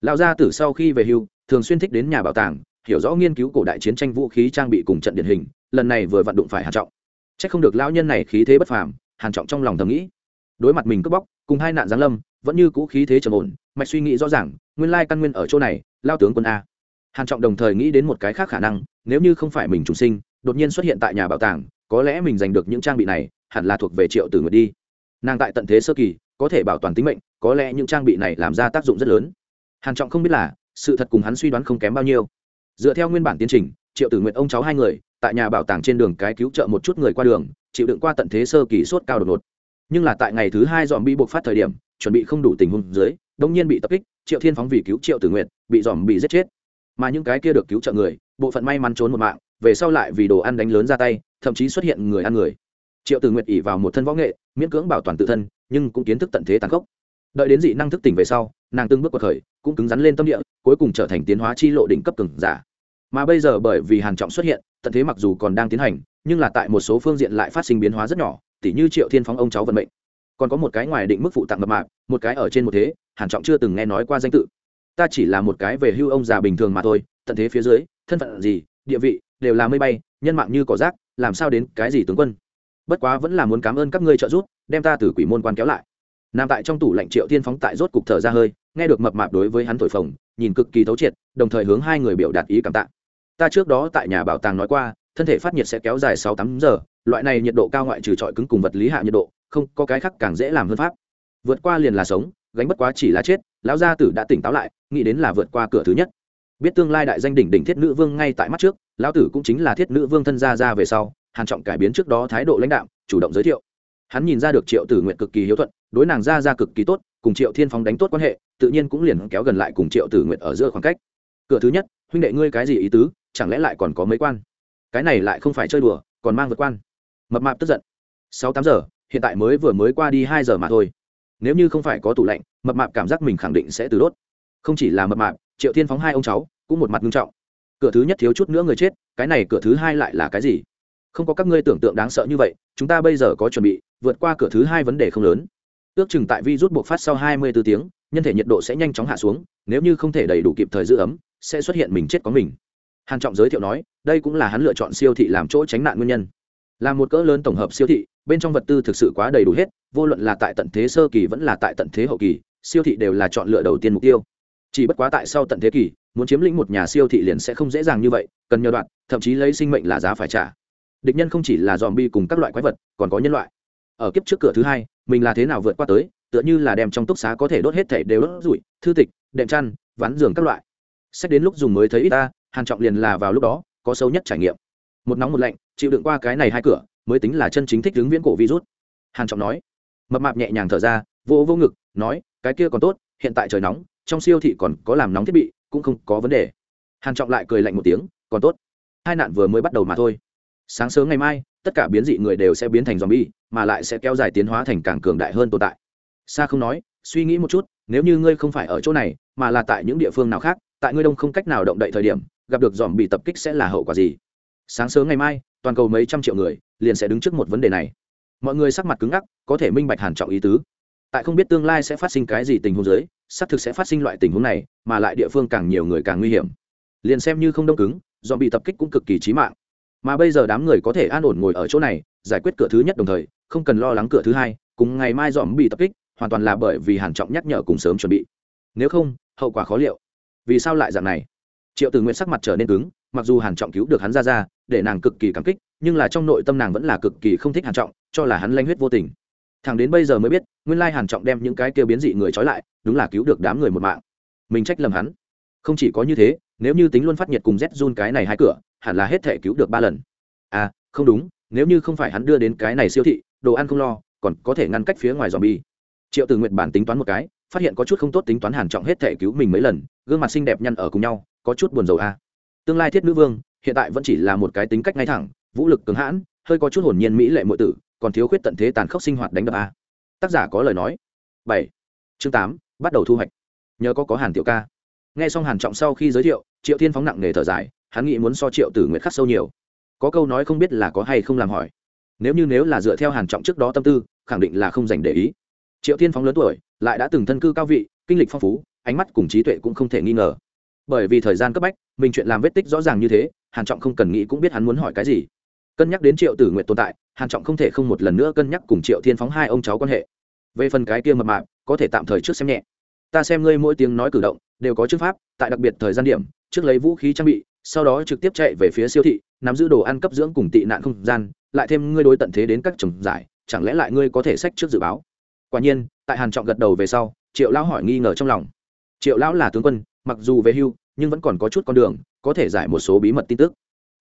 lão gia tử sau khi về hưu, thường xuyên thích đến nhà bảo tàng, hiểu rõ nghiên cứu cổ đại chiến tranh vũ khí trang bị cùng trận điển hình, lần này vừa vận đụng phải hàn trọng. Chắc không được lão nhân này khí thế bất phàm, hàn trọng trong lòng thầm nghĩ. Đối mặt mình cướp bóc, cùng hai nạn giáng lâm, vẫn như cũ khí thế trầm ổn, mạch suy nghĩ rõ ràng, nguyên lai căn nguyên ở chỗ này lao tướng quân a. Hàn trọng đồng thời nghĩ đến một cái khác khả năng nếu như không phải mình trùng sinh, đột nhiên xuất hiện tại nhà bảo tàng, có lẽ mình giành được những trang bị này, hẳn là thuộc về triệu tử nguyệt đi. Nàng tại tận thế sơ kỳ, có thể bảo toàn tính mệnh, có lẽ những trang bị này làm ra tác dụng rất lớn. Hàn trọng không biết là, sự thật cùng hắn suy đoán không kém bao nhiêu. Dựa theo nguyên bản tiến trình, triệu tử nguyện ông cháu hai người, tại nhà bảo tàng trên đường cái cứu trợ một chút người qua đường, chịu đựng qua tận thế sơ kỳ sốt cao đột ngột. Nhưng là tại ngày thứ hai dòm bị buộc phát thời điểm, chuẩn bị không đủ tình huống dưới đông nhiên bị tập kích, triệu thiên phóng vì cứu triệu tử nguyện bị dòm bị giết chết mà những cái kia được cứu trợ người, bộ phận may mắn trốn một mạng, về sau lại vì đồ ăn đánh lớn ra tay, thậm chí xuất hiện người ăn người. Triệu tử nguyệt ỉ vào một thân võ nghệ, miễn cưỡng bảo toàn tự thân, nhưng cũng kiến thức tận thế tàn khốc. Đợi đến dị năng thức tỉnh về sau, nàng từng bước qua khởi, cũng cứng rắn lên tâm địa, cuối cùng trở thành tiến hóa chi lộ đỉnh cấp cường giả. Mà bây giờ bởi vì hàn trọng xuất hiện, tận thế mặc dù còn đang tiến hành, nhưng là tại một số phương diện lại phát sinh biến hóa rất nhỏ, tỉ như triệu thiên phóng ông cháu vận mệnh. Còn có một cái ngoài định mức phụ tặng mập mạc một cái ở trên một thế, hàn trọng chưa từng nghe nói qua danh tự ta chỉ là một cái về hưu ông già bình thường mà thôi, tận thế phía dưới, thân phận gì, địa vị, đều là mây bay, nhân mạng như cỏ rác, làm sao đến cái gì tướng quân. Bất quá vẫn là muốn cảm ơn các ngươi trợ giúp, đem ta từ quỷ môn quan kéo lại. Nằm tại trong tủ lạnh triệu tiên phóng tại rốt cục thở ra hơi, nghe được mập mạp đối với hắn thổi phồng, nhìn cực kỳ thấu triệt, đồng thời hướng hai người biểu đạt ý cảm tạ. Ta trước đó tại nhà bảo tàng nói qua, thân thể phát nhiệt sẽ kéo dài sáu tám giờ, loại này nhiệt độ cao ngoại trừ trọi cứng cùng vật lý hạ nhiệt độ, không có cái khác càng dễ làm hơn pháp. Vượt qua liền là sống, gánh bất quá chỉ là chết lão gia tử đã tỉnh táo lại, nghĩ đến là vượt qua cửa thứ nhất. Biết tương lai đại danh đỉnh đỉnh thiết nữ vương ngay tại mắt trước, lão tử cũng chính là thiết nữ vương thân gia ra về sau, hàn trọng cải biến trước đó thái độ lãnh đạo chủ động giới thiệu. Hắn nhìn ra được triệu tử nguyện cực kỳ hiếu thuận, đối nàng ra ra cực kỳ tốt, cùng triệu thiên phong đánh tốt quan hệ, tự nhiên cũng liền kéo gần lại cùng triệu tử nguyện ở giữa khoảng cách. Cửa thứ nhất, huynh đệ ngươi cái gì ý tứ, chẳng lẽ lại còn có mấy quan? Cái này lại không phải chơi đùa, còn mang vượt quan. Mập mạp tức giận. Sáu tám giờ, hiện tại mới vừa mới qua đi hai giờ mà thôi nếu như không phải có tủ lạnh, mập mạp cảm giác mình khẳng định sẽ từ đốt. Không chỉ là mập mạp, triệu thiên phóng hai ông cháu cũng một mặt nghiêm trọng. Cửa thứ nhất thiếu chút nữa người chết, cái này cửa thứ hai lại là cái gì? Không có các ngươi tưởng tượng đáng sợ như vậy, chúng ta bây giờ có chuẩn bị, vượt qua cửa thứ hai vấn đề không lớn. Ước chừng tại vi rút buộc phát sau hai mươi 24 tiếng, nhân thể nhiệt độ sẽ nhanh chóng hạ xuống, nếu như không thể đầy đủ kịp thời giữ ấm, sẽ xuất hiện mình chết có mình. Hàn trọng giới thiệu nói, đây cũng là hắn lựa chọn siêu thị làm chỗ tránh nạn nguyên nhân. Là một cỡ lớn tổng hợp siêu thị bên trong vật tư thực sự quá đầy đủ hết, vô luận là tại tận thế sơ kỳ vẫn là tại tận thế hậu kỳ, siêu thị đều là chọn lựa đầu tiên mục tiêu. Chỉ bất quá tại sau tận thế kỷ muốn chiếm lĩnh một nhà siêu thị liền sẽ không dễ dàng như vậy, cần nhờ đoạn, thậm chí lấy sinh mệnh là giá phải trả. Địch nhân không chỉ là dòm bi cùng các loại quái vật, còn có nhân loại. Ở kiếp trước cửa thứ hai, mình là thế nào vượt qua tới, tựa như là đem trong túc xá có thể đốt hết thể đều đốt rủi thư tịch, đệm chăn, ván giường các loại. Sách đến lúc dùng mới thấy ít ta, hàn trọng liền là vào lúc đó, có sâu nhất trải nghiệm. Một nóng một lạnh, chịu đựng qua cái này hai cửa mới tính là chân chính thích ứng viễn cổ virus. Hàn trọng nói. Mập mạp nhẹ nhàng thở ra, vô vô ngực, nói, cái kia còn tốt, hiện tại trời nóng, trong siêu thị còn có làm nóng thiết bị, cũng không có vấn đề. Hàn trọng lại cười lạnh một tiếng, còn tốt. Hai nạn vừa mới bắt đầu mà thôi. Sáng sớm ngày mai, tất cả biến dị người đều sẽ biến thành zombie, mà lại sẽ kéo dài tiến hóa thành càng cường đại hơn tồn tại. Sa không nói, suy nghĩ một chút, nếu như ngươi không phải ở chỗ này, mà là tại những địa phương nào khác, tại ngươi đông không cách nào động đậy thời điểm, gặp được dòm bị tập kích sẽ là hậu quả gì? Sáng sớm ngày mai toàn cầu mấy trăm triệu người liền sẽ đứng trước một vấn đề này. Mọi người sắc mặt cứng ngắc, có thể minh bạch hàn trọng ý tứ. Tại không biết tương lai sẽ phát sinh cái gì tình huống dưới, xác thực sẽ phát sinh loại tình huống này, mà lại địa phương càng nhiều người càng nguy hiểm. Liền xem như không đông cứng dọn bị tập kích cũng cực kỳ chí mạng. Mà bây giờ đám người có thể an ổn ngồi ở chỗ này, giải quyết cửa thứ nhất đồng thời, không cần lo lắng cửa thứ hai, cùng ngày mai dọn bị tập kích, hoàn toàn là bởi vì hàn trọng nhắc nhở cùng sớm chuẩn bị. Nếu không, hậu quả khó liệu. Vì sao lại dạng này? Triệu tử nguyện sắc mặt trở nên cứng, mặc dù hàn trọng cứu được hắn ra ra để nàng cực kỳ cảm kích, nhưng là trong nội tâm nàng vẫn là cực kỳ không thích hàn trọng, cho là hắn lanh huyết vô tình. Thằng đến bây giờ mới biết, nguyên lai hàn trọng đem những cái kia biến dị người trói lại, đúng là cứu được đám người một mạng. Mình trách lầm hắn. Không chỉ có như thế, nếu như tính luôn phát nhiệt cùng z run cái này hai cửa, hẳn là hết thể cứu được ba lần. À không đúng, nếu như không phải hắn đưa đến cái này siêu thị, đồ ăn không lo, còn có thể ngăn cách phía ngoài dòm bi triệu từ nguyện bản tính toán một cái, phát hiện có chút không tốt tính toán hàn trọng hết thể cứu mình mấy lần, gương mặt xinh đẹp nhăn ở cùng nhau, có chút buồn rầu a tương lai thiết nữ vương hiện tại vẫn chỉ là một cái tính cách ngay thẳng, vũ lực cứng hãn, hơi có chút hồn nhiên mỹ lệ muội tử, còn thiếu khuyết tận thế tàn khốc sinh hoạt đánh đập a. Tác giả có lời nói. Bảy. Chương tám, bắt đầu thu hoạch. Nhờ có có hàn tiểu ca. Nghe xong hàn trọng sau khi giới thiệu, triệu thiên phóng nặng nề thở dài, hắn nghĩ muốn so triệu tử nguyệt khắc sâu nhiều. Có câu nói không biết là có hay không làm hỏi. Nếu như nếu là dựa theo hàn trọng trước đó tâm tư, khẳng định là không dành để ý. Triệu thiên phóng lớn tuổi, lại đã từng thân cư cao vị, kinh lịch phong phú, ánh mắt cùng trí tuệ cũng không thể nghi ngờ. Bởi vì thời gian cấp bách, mình chuyện làm vết tích rõ ràng như thế hàn trọng không cần nghĩ cũng biết hắn muốn hỏi cái gì. Cân nhắc đến triệu tử nguyện tồn tại, hàn trọng không thể không một lần nữa cân nhắc cùng triệu thiên phóng hai ông cháu quan hệ. Về phần cái kia mập mạp, có thể tạm thời trước xem nhẹ. Ta xem ngươi mỗi tiếng nói cử động, đều có chức pháp, tại đặc biệt thời gian điểm, trước lấy vũ khí trang bị, sau đó trực tiếp chạy về phía siêu thị, nắm giữ đồ ăn cấp dưỡng cùng tị nạn không gian, lại thêm ngươi đối tận thế đến các trồng giải, chẳng lẽ lại ngươi có thể sách trước dự báo? Quả nhiên, tại hàn trọng gật đầu về sau, triệu lão hỏi nghi ngờ trong lòng. Triệu lão là tướng quân, mặc dù về hưu, nhưng vẫn còn có chút con đường có thể giải một số bí mật tin tức.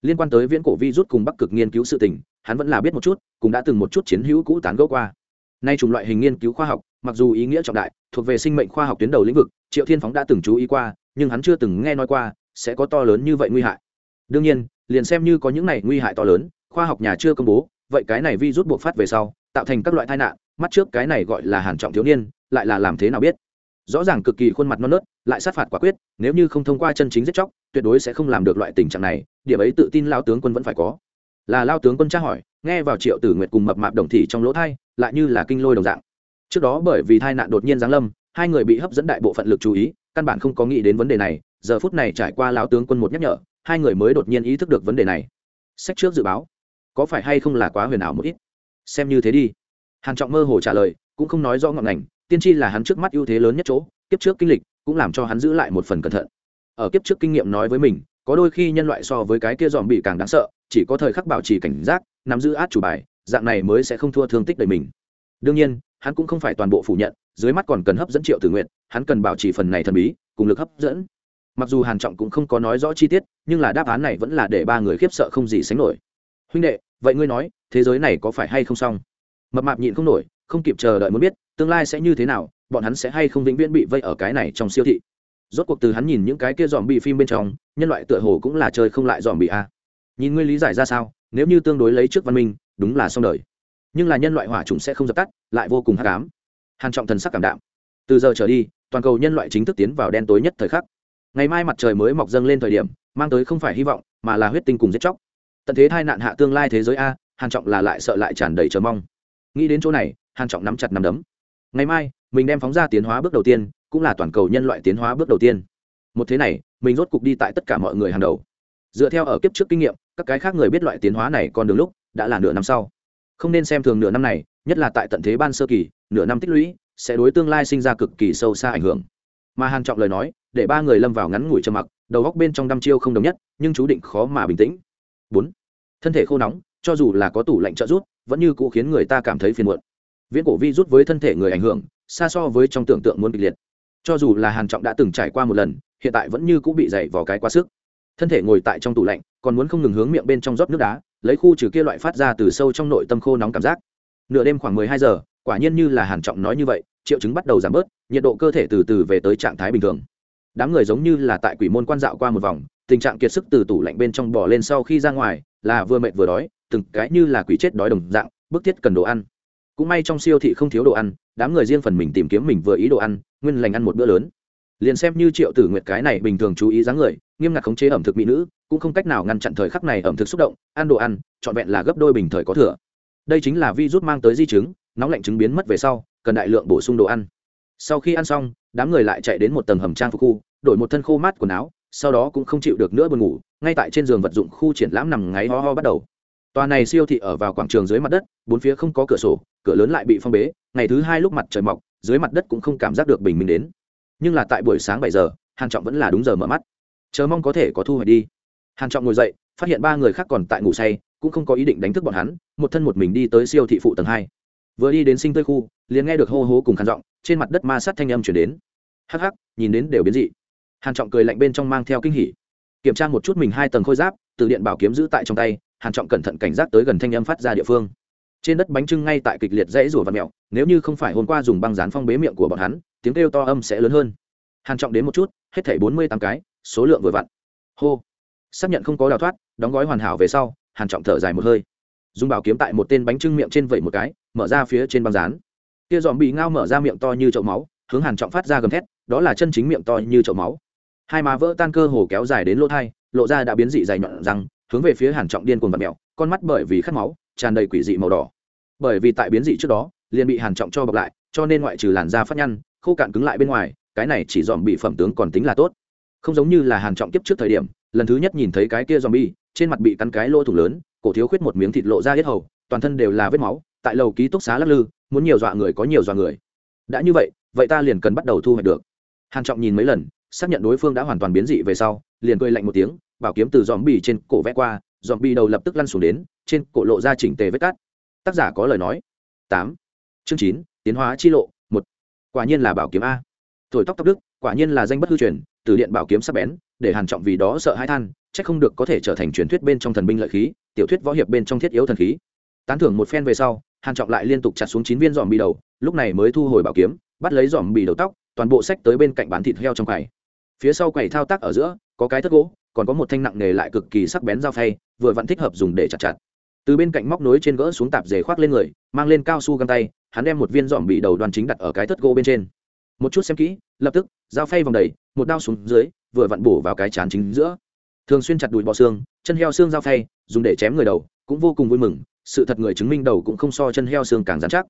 Liên quan tới viễn cổ vi rút cùng bắc cực nghiên cứu sự tình, hắn vẫn là biết một chút, cũng đã từng một chút chiến hữu cũ tán gẫu qua. Nay chủng loại hình nghiên cứu khoa học, mặc dù ý nghĩa trọng đại, thuộc về sinh mệnh khoa học tuyến đầu lĩnh vực, triệu thiên phóng đã từng chú ý qua, nhưng hắn chưa từng nghe nói qua, sẽ có to lớn như vậy nguy hại. Đương nhiên, liền xem như có những này nguy hại to lớn, khoa học nhà chưa công bố, vậy cái này vi rút buộc phát về sau, tạo thành các loại tai nạn, mắt trước cái này gọi là hàn trọng thiếu niên, lại là làm thế nào biết? Rõ ràng cực kỳ khuôn mặt non nớt, lại sát phạt quả quyết, nếu như không thông qua chân chính giết chóc tuyệt đối sẽ không làm được loại tình trạng này, điểm ấy tự tin lao tướng quân vẫn phải có. Là lao tướng quân tra hỏi, nghe vào triệu tử nguyệt cùng mập mạp đồng thị trong lỗ thai, lại như là kinh lôi đồng dạng. Trước đó bởi vì tai nạn đột nhiên giáng lâm, hai người bị hấp dẫn đại bộ phận lực chú ý, căn bản không có nghĩ đến vấn đề này, giờ phút này trải qua lao tướng quân một nhắc nhở, hai người mới đột nhiên ý thức được vấn đề này. Sách trước dự báo, có phải hay không là quá huyền ảo một ít? Xem như thế đi. Hàn trọng mơ hồ trả lời, cũng không nói rõ ngọn ngành, tiên tri là hắn trước mắt ưu thế lớn nhất chỗ, kiếp trước kinh lịch, cũng làm cho hắn giữ lại một phần cẩn thận ở kiếp trước kinh nghiệm nói với mình, có đôi khi nhân loại so với cái kia dòm bị càng đáng sợ, chỉ có thời khắc bảo trì cảnh giác, nắm giữ át chủ bài, dạng này mới sẽ không thua thương tích đầy mình. Đương nhiên, hắn cũng không phải toàn bộ phủ nhận, dưới mắt còn cần hấp dẫn triệu tử nguyện hắn cần bảo trì phần này thần bí, cùng lực hấp dẫn. Mặc dù hàn trọng cũng không có nói rõ chi tiết, nhưng là đáp án này vẫn là để ba người khiếp sợ không gì sánh nổi. Huynh đệ, vậy ngươi nói, thế giới này có phải hay không xong? Mập mạp nhịn không nổi, không kịp chờ đợi muốn biết, tương lai sẽ như thế nào, bọn hắn sẽ hay không vĩnh viễn bị vây ở cái này trong siêu thị? Rốt cuộc từ hắn nhìn những cái kia dòm bị phim bên trong, nhân loại tựa hồ cũng là chơi không lại dòm bị a nhìn ngươi lý giải ra sao, nếu như tương đối lấy trước văn minh, đúng là xong đời. Nhưng là nhân loại hỏa trùng sẽ không dập tắt, lại vô cùng hắc ám. Hàn trọng thần sắc cảm đạm. Từ giờ trở đi, toàn cầu nhân loại chính thức tiến vào đen tối nhất thời khắc. Ngày mai mặt trời mới mọc dâng lên thời điểm, mang tới không phải hy vọng, mà là huyết tinh cùng giết chóc. Tận thế tai nạn hạ tương lai thế giới a, hàn trọng là lại sợ lại tràn đầy chờ mong. Nghĩ đến chỗ này, hàn trọng nắm chặt nắm đấm. Ngày mai, mình đem phóng ra tiến hóa bước đầu tiên cũng là toàn cầu nhân loại tiến hóa bước đầu tiên. Một thế này, mình rốt cục đi tại tất cả mọi người hàng đầu. Dựa theo ở kiếp trước kinh nghiệm, các cái khác người biết loại tiến hóa này còn đường lúc, đã là nửa năm sau. Không nên xem thường nửa năm này, nhất là tại tận thế ban sơ kỳ, nửa năm tích lũy, sẽ đối tương lai sinh ra cực kỳ sâu xa ảnh hưởng. Mà hàn trọng lời nói, để ba người lâm vào ngắn ngủi trầm mặc, đầu góc bên trong đăm chiêu không đồng nhất, nhưng chú định khó mà bình tĩnh. Bốn, thân thể khô nóng, cho dù là có tủ lạnh trợ rút vẫn như cũ khiến người ta cảm thấy phiền muộn. Viễn cổ vi rút với thân thể người ảnh hưởng, xa so với trong tưởng tượng muốn kịch liệt cho dù là hàn trọng đã từng trải qua một lần, hiện tại vẫn như cũ bị dày vò cái quá sức. Thân thể ngồi tại trong tủ lạnh, còn muốn không ngừng hướng miệng bên trong rót nước đá, lấy khu trừ kia loại phát ra từ sâu trong nội tâm khô nóng cảm giác. Nửa đêm khoảng mười hai giờ, quả nhiên như là hàn trọng nói như vậy, triệu chứng bắt đầu giảm bớt, nhiệt độ cơ thể từ từ về tới trạng thái bình thường. Đám người giống như là tại quỷ môn quan dạo qua một vòng, tình trạng kiệt sức từ tủ lạnh bên trong bò lên sau khi ra ngoài, là vừa mệt vừa đói, từng cái như là quỷ chết đói đồng dạng, bức thiết cần đồ ăn. Cũng may trong siêu thị không thiếu đồ ăn, đám người riêng phần mình tìm kiếm mình vừa ý đồ ăn nguyên lành ăn một bữa lớn. Liền xem như triệu tử nguyệt cái này bình thường chú ý dáng người, nghiêm ngặt khống chế ẩm thực mỹ nữ, cũng không cách nào ngăn chặn thời khắc này ẩm thực xúc động, ăn đồ ăn, trọn vẹn là gấp đôi bình thời có thừa. Đây chính là vi rút mang tới di chứng, nóng lạnh chứng biến mất về sau, cần đại lượng bổ sung đồ ăn. Sau khi ăn xong, đám người lại chạy đến một tầng hầm trang phục khu, đổi một thân khô mát quần áo, sau đó cũng không chịu được nữa buồn ngủ, ngay tại trên giường vật dụng khu triển lãm nằm ngáy ho ho bắt đầu. Tòa này siêu thị ở vào quảng trường dưới mặt đất, bốn phía không có cửa sổ, cửa lớn lại bị phong bế, ngày thứ hai lúc mặt trời mọc dưới mặt đất cũng không cảm giác được bình minh đến. Nhưng là tại buổi sáng bảy giờ, hàn trọng vẫn là đúng giờ mở mắt. Chờ mong có thể có thu hoạch đi. Hàn trọng ngồi dậy, phát hiện ba người khác còn tại ngủ say, cũng không có ý định đánh thức bọn hắn, một thân một mình đi tới siêu thị phụ tầng hai. Vừa đi đến sinh tươi khu, liền nghe được hô hố cùng khàn giọng, trên mặt đất ma sát thanh âm chuyển đến. Hắc hắc, nhìn đến đều biến dị. Hàn trọng cười lạnh bên trong mang theo kinh hỉ. Kiểm tra một chút mình hai tầng khôi giáp, từ điện bảo kiếm giữ tại trong tay, hàn trọng cẩn thận cảnh giác tới gần thanh âm phát ra địa phương trên đất bánh trưng ngay tại kịch liệt dãy rủa và mèo nếu như không phải hôm qua dùng băng dán phong bế miệng của bọn hắn, tiếng kêu to âm sẽ lớn hơn. Hàn trọng đến một chút, hết thảy bốn mươi tám cái, số lượng vừa vặn. Hô. Xác nhận không có đào thoát, đóng gói hoàn hảo về sau, hàn trọng thở dài một hơi. Dùng bảo kiếm tại một tên bánh trưng miệng trên vẩy một cái, mở ra phía trên băng dán. Kia dòm bị ngao mở ra miệng to như chậu máu, hướng hàn trọng phát ra gầm thét, đó là chân chính miệng to như chậu máu. Hai má vỡ tan cơ hồ kéo dài đến lỗ thai, lộ ra đã biến dị dày nhọn răng, hướng về phía hàn trọng điên cuồng vật mèo con mắt bởi vì khát máu tràn đầy quỷ dị màu đỏ. Bởi vì tại biến dị trước đó, liền bị hàn trọng cho bọc lại, cho nên ngoại trừ làn da phát nhăn, khô cạn cứng lại bên ngoài, cái này chỉ dòm bị phẩm tướng còn tính là tốt. Không giống như là hàn trọng kiếp trước thời điểm, lần thứ nhất nhìn thấy cái kia dòm bi trên mặt bị cắn cái lỗ thủng lớn, cổ thiếu khuyết một miếng thịt lộ ra hết hầu, toàn thân đều là vết máu, tại lầu ký túc xá lắc lư, muốn nhiều dọa người có nhiều dọa người. Đã như vậy vậy ta liền cần bắt đầu thu hoạch được. Hàn trọng nhìn mấy lần, xác nhận đối phương đã hoàn toàn biến dị về sau, liền cười lạnh một tiếng, bảo kiếm từ dòm bì trên cổ vẽ qua dòm bì đầu lập tức lăn xuống đến, trên cổ lộ ra chỉnh tề vết cát. Tác giả có lời nói. Tám. Chương chín, tiến hóa chi lộ, một. Quả nhiên là bảo kiếm a. Thổi tóc tóc đức quả nhiên là danh bất hư truyền, từ điện bảo kiếm sắc bén, để hàn trọng vì đó sợ hãi than, chắc không được có thể trở thành truyền thuyết bên trong thần binh lợi khí, tiểu thuyết võ hiệp bên trong thiết yếu thần khí. Tán thưởng một phen về sau, hàn trọng lại liên tục chặt xuống chín viên dòm bì đầu, lúc này mới thu hồi bảo kiếm, bắt lấy dòm bì đầu tóc, toàn bộ sách tới bên cạnh bán thịt heo trong quầy. Phía sau quầy thao tác ở giữa, có cái thất gỗ còn có một thanh nặng nghề lại cực kỳ sắc bén dao phay, vừa vẫn thích hợp dùng để chặt chặt. Từ bên cạnh móc nối trên gỡ xuống tạp dề khoác lên người, mang lên cao su găng tay, hắn đem một viên dòm bị đầu đoàn chính đặt ở cái thất gỗ bên trên. Một chút xem kỹ, lập tức, dao phay vòng đầy, một đao xuống dưới, vừa vặn bổ vào cái chán chính giữa. Thường xuyên chặt đùi bọ xương, chân heo xương dao phay, dùng để chém người đầu, cũng vô cùng vui mừng, sự thật người chứng minh đầu cũng không so chân heo xương càng dán chắc.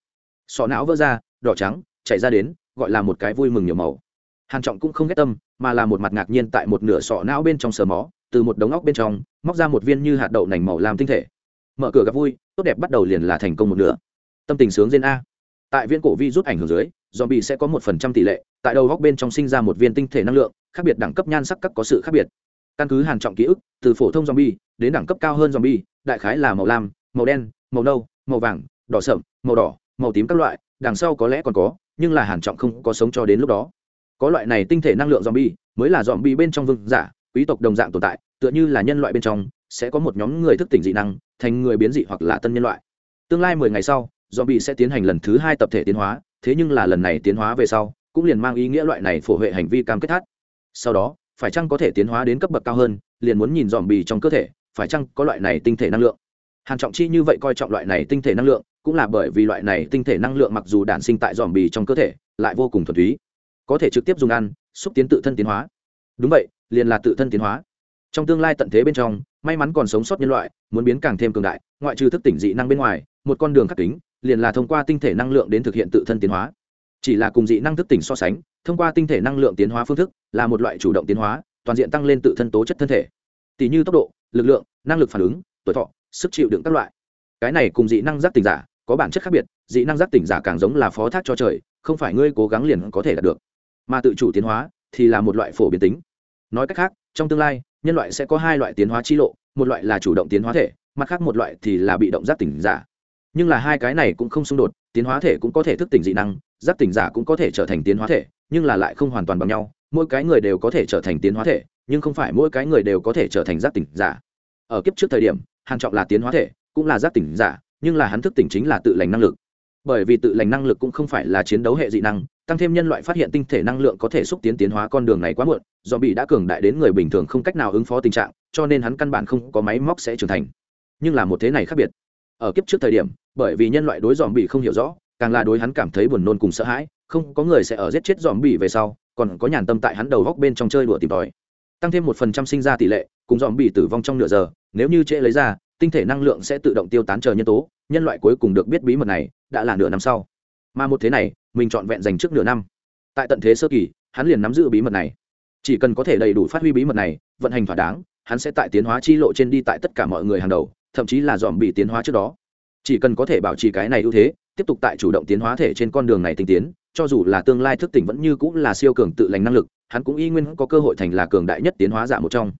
Sọ não vỡ ra, đỏ trắng, chảy ra đến, gọi là một cái vui mừng nhiều màu hàn trọng cũng không ghét tâm, mà là một mặt ngạc nhiên tại một nửa sọ não bên trong sờ mó, từ một đống óc bên trong, móc ra một viên như hạt đậu nành màu làm tinh thể. Mở cửa gặp vui, tốt đẹp bắt đầu liền là thành công một nửa. Tâm tình sướng trên a. Tại viên cổ vi rút ảnh hưởng dưới dòm bị sẽ có một phần trăm tỷ lệ, tại đầu góc bên trong sinh ra một viên tinh thể năng lượng, khác biệt đẳng cấp nhan sắc các có sự khác biệt. Căn cứ hàn trọng ký ức, từ phổ thông zombie đến đẳng cấp cao hơn zombie, đại khái là màu lam, màu đen, màu nâu, màu vàng, đỏ sậm, màu đỏ, màu tím các loại, đằng sau có lẽ còn có, nhưng là hàn trọng không có sống cho đến lúc đó có loại này tinh thể năng lượng zombie, mới là zombie bên trong vương giả, quý tộc đồng dạng tồn tại, tựa như là nhân loại bên trong, sẽ có một nhóm người thức tỉnh dị năng, thành người biến dị hoặc là tân nhân loại. Tương lai mười ngày sau, zombie sẽ tiến hành lần thứ hai tập thể tiến hóa, thế nhưng là lần này tiến hóa về sau, cũng liền mang ý nghĩa loại này phổ hệ hành vi cam kết thắt. Sau đó, phải chăng có thể tiến hóa đến cấp bậc cao hơn, liền muốn nhìn dòm bì trong cơ thể, phải chăng có loại này tinh thể năng lượng? Hàn trọng chi như vậy coi trọng loại này tinh thể năng lượng, cũng là bởi vì loại này tinh thể năng lượng mặc dù đản sinh tại dòm bì trong cơ thể, lại vô cùng thuần túy có thể trực tiếp dùng ăn, xúc tiến tự thân tiến hóa. Đúng vậy, liền là tự thân tiến hóa. Trong tương lai tận thế bên trong, may mắn còn sống sót nhân loại, muốn biến càng thêm cường đại, ngoại trừ thức tỉnh dị năng bên ngoài, một con đường khắc kính, liền là thông qua tinh thể năng lượng đến thực hiện tự thân tiến hóa. Chỉ là cùng dị năng thức tỉnh so sánh, thông qua tinh thể năng lượng tiến hóa phương thức, là một loại chủ động tiến hóa, toàn diện tăng lên tự thân tố chất thân thể. Tỷ như tốc độ, lực lượng, năng lực phản ứng, tuổi thọ, sức chịu đựng các loại. Cái này cùng dị năng giác tỉnh giả có bản chất khác biệt, dị năng giác tỉnh giả càng giống là phó thác cho trời, không phải ngươi cố gắng liền có thể đạt được mà tự chủ tiến hóa thì là một loại phổ biến tính. Nói cách khác, trong tương lai, nhân loại sẽ có hai loại tiến hóa chi lộ, một loại là chủ động tiến hóa thể, mặt khác một loại thì là bị động giác tỉnh giả. Nhưng là hai cái này cũng không xung đột, tiến hóa thể cũng có thể thức tỉnh dị năng, giác tỉnh giả cũng có thể trở thành tiến hóa thể, nhưng là lại không hoàn toàn bằng nhau, mỗi cái người đều có thể trở thành tiến hóa thể, nhưng không phải mỗi cái người đều có thể trở thành giác tỉnh giả. Ở kiếp trước thời điểm, hàn trọng là tiến hóa thể, cũng là giác tỉnh giả, nhưng là hắn thức tỉnh chính là tự lành năng lực. Bởi vì tự lành năng lực cũng không phải là chiến đấu hệ dị năng tăng thêm nhân loại phát hiện tinh thể năng lượng có thể xúc tiến tiến hóa con đường này quá muộn do bị đã cường đại đến người bình thường không cách nào ứng phó tình trạng, cho nên hắn căn bản không có máy móc sẽ trưởng thành. Nhưng là một thế này khác biệt. Ở kiếp trước thời điểm, bởi vì nhân loại đối dòm bị không hiểu rõ, càng là đối hắn cảm thấy buồn nôn cùng sợ hãi, không có người sẽ ở giết chết dòm bị về sau, còn có nhàn tâm tại hắn đầu góc bên trong chơi đùa tìm tòi. Tăng thêm một phần trăm sinh ra tỷ lệ, cùng dòm bị tử vong trong nửa giờ, nếu như trễ lấy ra, tinh thể năng lượng sẽ tự động tiêu tán chờ nhân tố, nhân loại cuối cùng được biết bí mật này đã là nửa năm sau mà một thế này, mình trọn vẹn dành trước nửa năm. Tại tận thế sơ kỳ, hắn liền nắm giữ bí mật này. Chỉ cần có thể đầy đủ phát huy bí mật này, vận hành thỏa đáng, hắn sẽ tại tiến hóa chi lộ trên đi tại tất cả mọi người hàng đầu, thậm chí là dòm bị tiến hóa trước đó. Chỉ cần có thể bảo trì cái này ưu thế, tiếp tục tại chủ động tiến hóa thể trên con đường này tinh tiến, cho dù là tương lai thức tỉnh vẫn như cũng là siêu cường tự lành năng lực, hắn cũng y nguyên có cơ hội thành là cường đại nhất tiến hóa giả một trong.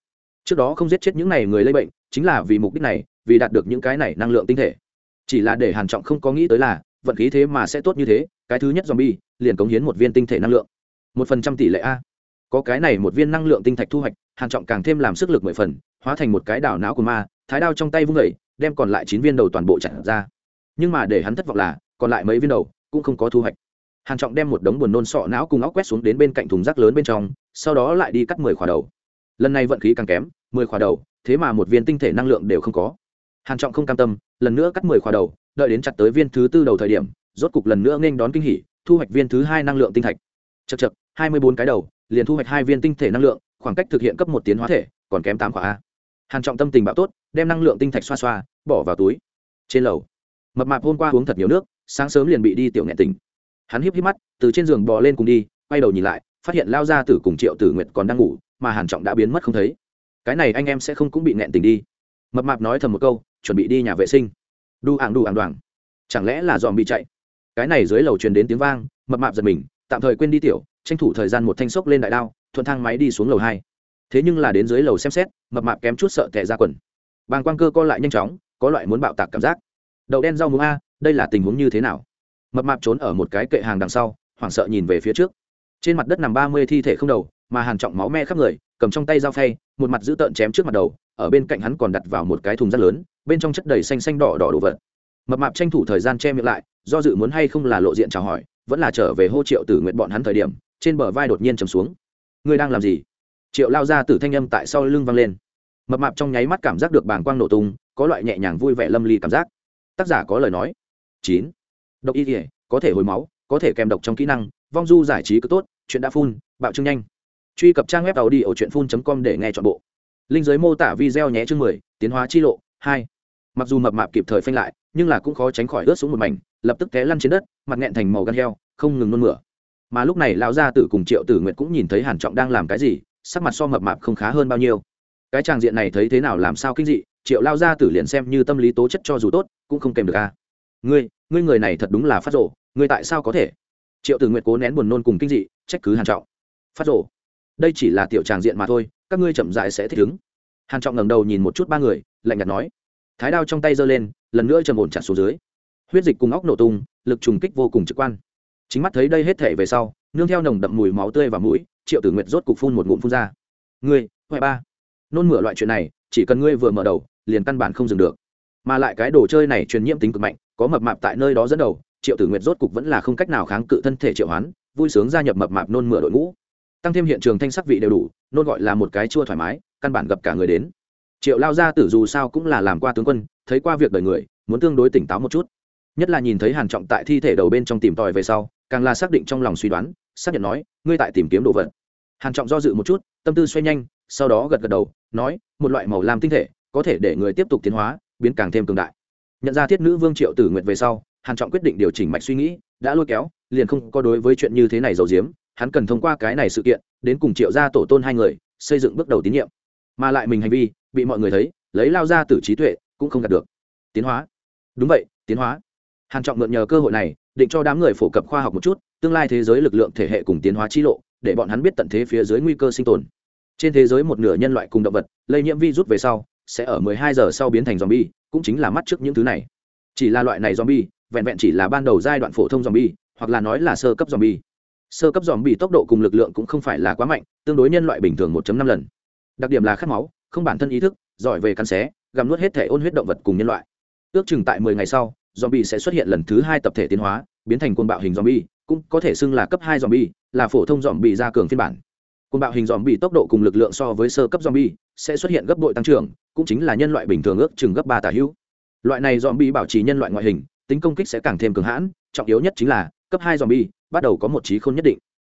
Trước đó không giết chết những này người lây bệnh, chính là vì mục đích này, vì đạt được những cái này năng lượng tinh thể. Chỉ là để hàn trọng không có nghĩ tới là vận khí thế mà sẽ tốt như thế, cái thứ nhất zombie, liền cống hiến một viên tinh thể năng lượng. Một phần trăm tỷ lệ a. Có cái này một viên năng lượng tinh thạch thu hoạch, hàn trọng càng thêm làm sức lực mười phần, hóa thành một cái đảo não của ma, thái đao trong tay vung vẩy đem còn lại chín viên đầu toàn bộ chặt ra. Nhưng mà để hắn thất vọng là, còn lại mấy viên đầu cũng không có thu hoạch. Hàn trọng đem một đống buồn nôn sọ não cùng óc quét xuống đến bên cạnh thùng rác lớn bên trong, sau đó lại đi cắt mười khỏa đầu. Lần này vận khí càng kém, mười khỏa đầu, thế mà một viên tinh thể năng lượng đều không có hàn trọng không cam tâm, lần nữa cắt mười khóa đầu, đợi đến chặt tới viên thứ tư đầu thời điểm, rốt cục lần nữa nên đón kinh hỉ, thu hoạch viên thứ hai năng lượng tinh thạch. Chật chật hai mươi bốn cái đầu, liền thu hoạch hai viên tinh thể năng lượng, khoảng cách thực hiện cấp một tiến hóa thể, còn kém tám khóa a. Hàn trọng tâm tình bạo tốt, đem năng lượng tinh thạch xoa xoa, bỏ vào túi. Trên lầu, mập mạp hôm qua uống thật nhiều nước, sáng sớm liền bị đi tiểu nghẹn tỉnh. Hắn híp híp mắt, từ trên giường bò lên cùng đi, quay đầu nhìn lại, phát hiện lao ra tử cùng triệu tử nguyệt còn đang ngủ, mà hàn trọng đã biến mất không thấy. Cái này anh em sẽ không cũng bị nghẹn tỉnh đi. Mập mạp nói thầm một câu chuẩn bị đi nhà vệ sinh. Đu ảng đu ảng đoàng chẳng lẽ là dòm bị chạy? Cái này dưới lầu truyền đến tiếng vang, mập mạp giật mình, tạm thời quên đi tiểu, tranh thủ thời gian một thanh sốc lên đại đao, thuận thang máy đi xuống lầu hai. Thế nhưng là đến dưới lầu xem xét, mập mạp kém chút sợ tệ ra quần. Bàng quang cơ co lại nhanh chóng, có loại muốn bạo tạc cảm giác. Đậu đen rau muống a, đây là tình huống như thế nào? Mập mạp trốn ở một cái kệ hàng đằng sau, hoảng sợ nhìn về phía trước. Trên mặt đất nằm ba mươi thi thể không đầu, mà hàn trọng máu me khắp người, cầm trong tay dao phay, một mặt giữ tợn chém trước mặt đầu, ở bên cạnh hắn còn đặt vào một cái thùng rác lớn bên trong chất đầy xanh xanh đỏ đỏ đồ vật. Mập mạp tranh thủ thời gian che miệng lại, do dự muốn hay không là lộ diện chào hỏi, vẫn là trở về hô triệu tử nguyện bọn hắn thời điểm, trên bờ vai đột nhiên trầm xuống. Ngươi đang làm gì? Triệu lao ra từ thanh âm tại sau lưng văng lên. Mập mạp trong nháy mắt cảm giác được bàng quang nổ tung, có loại nhẹ nhàng vui vẻ lâm ly cảm giác. Tác giả có lời nói. Chín. Độc y thể có thể hồi máu, có thể kèm độc trong kỹ năng, vong du giải trí cứ tốt, chuyện đã phun, bạo trưng nhanh. Truy cập trang web tàu đi ở truyện phun com để nghe t h ọ n bộ. Linh giới mô tả video nhé chương mười, tiến hóa chi lộ, hai mặc dù mập mạp kịp thời phanh lại, nhưng là cũng khó tránh khỏi ướt xuống một mảnh, lập tức té lăn trên đất, mặt nghẹn thành màu gan heo, không ngừng nôn mửa. Mà lúc này lão gia tử cùng triệu tử nguyệt cũng nhìn thấy hàn trọng đang làm cái gì, sắc mặt so mập mạp không khá hơn bao nhiêu. Cái tràng diện này thấy thế nào làm sao kinh dị, triệu lao gia tử liền xem như tâm lý tố chất cho dù tốt, cũng không kèm được a. À? Ngươi ngươi người này thật đúng là phát rổ ngươi tại sao có thể? Triệu tử nguyệt cố nén buồn nôn cùng kinh dị, trách cứ hàn trọng. Phát rổ đây chỉ là tiểu tràng diện mà thôi, các ngươi chậm dại sẽ thích ứng. Hàn trọng ngẩng đầu nhìn một chút ba người, lạnh nhạt nói thái đao trong tay giơ lên, lần nữa trầm ổn chặt xuống dưới. Huyết dịch cùng óc nổ tung, lực trùng kích vô cùng trực quan. Chính mắt thấy đây hết thể về sau, nương theo nồng đậm mùi máu tươi và mũi, triệu tử nguyệt rốt cục phun một ngụm phun ra. Ngươi, huệ ba, nôn mửa loại chuyện này, chỉ cần ngươi vừa mở đầu, liền căn bản không dừng được. Mà lại cái đồ chơi này truyền nhiễm tính cực mạnh, có mập mạp tại nơi đó dẫn đầu, triệu tử nguyệt rốt cục vẫn là không cách nào kháng cự thân thể triệu hoán, vui sướng gia nhập mập mạp nôn mửa đội ngũ. Tăng thêm hiện trường thanh sắc vị đều đủ, nôn gọi là một cái chua thoải mái, căn bản gặp cả người đến triệu lao gia tử dù sao cũng là làm qua tướng quân, thấy qua việc đời người, muốn tương đối tỉnh táo một chút. Nhất là nhìn thấy hàn trọng tại thi thể đầu bên trong tìm tòi về sau, càng là xác định trong lòng suy đoán, xác nhận nói, ngươi tại tìm kiếm đồ vật. Hàn trọng do dự một chút, tâm tư xoay nhanh, sau đó gật gật đầu, nói, một loại màu lam tinh thể, có thể để người tiếp tục tiến hóa, biến càng thêm cường đại. Nhận ra thiết nữ vương triệu tử nguyệt về sau, hàn trọng quyết định điều chỉnh mạch suy nghĩ, đã lôi kéo, liền không có đối với chuyện như thế này giấu giếm, hắn cần thông qua cái này sự kiện, đến cùng triệu gia tổ tôn hai người, xây dựng bước đầu tín nhiệm. Mà lại mình hành vi bị mọi người thấy, lấy lao ra từ trí tuệ cũng không đạt được. Tiến hóa. Đúng vậy, tiến hóa. Hàn trọng mượn nhờ cơ hội này, định cho đám người phổ cập khoa học một chút, tương lai thế giới lực lượng thể hệ cùng tiến hóa chi lộ, để bọn hắn biết tận thế phía dưới nguy cơ sinh tồn. Trên thế giới một nửa nhân loại cùng động vật, lây nhiễm virus về sau, sẽ ở 12 giờ sau biến thành zombie, cũng chính là mắt trước những thứ này. Chỉ là loại này zombie, vẹn vẹn chỉ là ban đầu giai đoạn phổ thông zombie, hoặc là nói là sơ cấp zombie. Sơ cấp zombie tốc độ cùng lực lượng cũng không phải là quá mạnh, tương đối nhân loại bình thường 1.5 lần. Đặc điểm là khát máu không bản thân ý thức, giỏi về cắn xé, gặm nuốt hết thể ôn huyết động vật cùng nhân loại. Ước chừng tại 10 ngày sau, zombie sẽ xuất hiện lần thứ hai tập thể tiến hóa, biến thành quân bạo hình zombie, cũng có thể xưng là cấp hai zombie, là phổ thông zombie gia cường phiên bản. Quân bạo hình zombie tốc độ cùng lực lượng so với sơ cấp zombie sẽ xuất hiện gấp bội tăng trưởng, cũng chính là nhân loại bình thường ước chừng gấp ba tả hữu. Loại này zombie bảo trì nhân loại ngoại hình, tính công kích sẽ càng thêm cường hãn, trọng yếu nhất chính là cấp hai zombie bắt đầu có một trí khôn nhất định.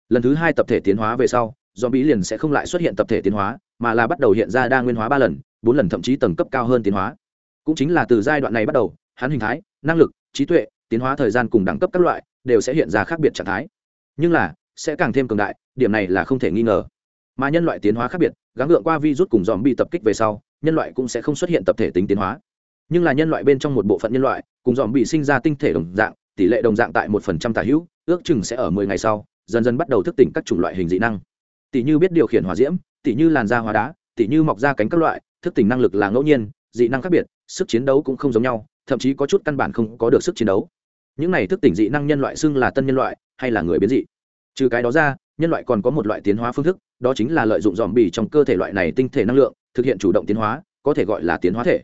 Lần thứ hai tập thể tiến hóa về sau zombie liền sẽ không lại xuất hiện tập thể tiến hóa, mà là bắt đầu hiện ra đa nguyên hóa ba lần, bốn lần thậm chí tầng cấp cao hơn tiến hóa. Cũng chính là từ giai đoạn này bắt đầu, hắn hình thái, năng lực, trí tuệ, tiến hóa thời gian cùng đẳng cấp các loại đều sẽ hiện ra khác biệt trạng thái. Nhưng là, sẽ càng thêm cường đại, điểm này là không thể nghi ngờ. Mà nhân loại tiến hóa khác biệt, gắng gượng qua virus cùng dòm bị tập kích về sau, nhân loại cũng sẽ không xuất hiện tập thể tính tiến hóa. Nhưng là nhân loại bên trong một bộ phận nhân loại, cùng dòm bị sinh ra tinh thể đồng dạng, tỷ lệ đồng dạng tại một phần trăm tả hữu, ước chừng sẽ ở mười ngày sau, dần dần bắt đầu thức tỉnh các chủng loại hình dị năng tỷ như biết điều khiển hòa diễm, tỷ như làn da hóa đá, tỷ như mọc ra cánh các loại, thức tỉnh năng lực là ngẫu nhiên, dị năng khác biệt, sức chiến đấu cũng không giống nhau, thậm chí có chút căn bản không có được sức chiến đấu. Những này thức tỉnh dị năng nhân loại xưng là tân nhân loại, hay là người biến dị. Trừ cái đó ra, nhân loại còn có một loại tiến hóa phương thức, đó chính là lợi dụng dòm bì trong cơ thể loại này tinh thể năng lượng, thực hiện chủ động tiến hóa, có thể gọi là tiến hóa thể.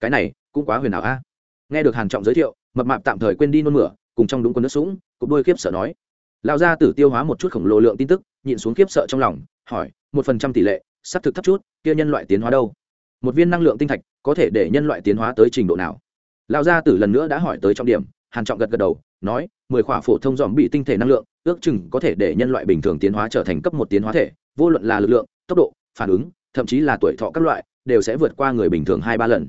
Cái này cũng quá huyền ảo a. Nghe được hàn trọng giới thiệu, mập mạp tạm thời quên đi nôn mửa, cùng trong đúng quân nước sũng, cục đôi khiếp sợ nói. Lão gia tử tiêu hóa một chút khổng lồ lượng tin tức nhịn xuống kiếp sợ trong lòng, hỏi, một phần trăm tỷ lệ sắp thực thấp chút, kia nhân loại tiến hóa đâu? Một viên năng lượng tinh thạch có thể để nhân loại tiến hóa tới trình độ nào? Lão gia tử lần nữa đã hỏi tới trọng điểm, hàn trọng gật gật đầu, nói, mười khỏa phổ thông dòm bị tinh thể năng lượng, ước chừng có thể để nhân loại bình thường tiến hóa trở thành cấp một tiến hóa thể, vô luận là lực lượng, tốc độ, phản ứng, thậm chí là tuổi thọ các loại, đều sẽ vượt qua người bình thường hai ba lần.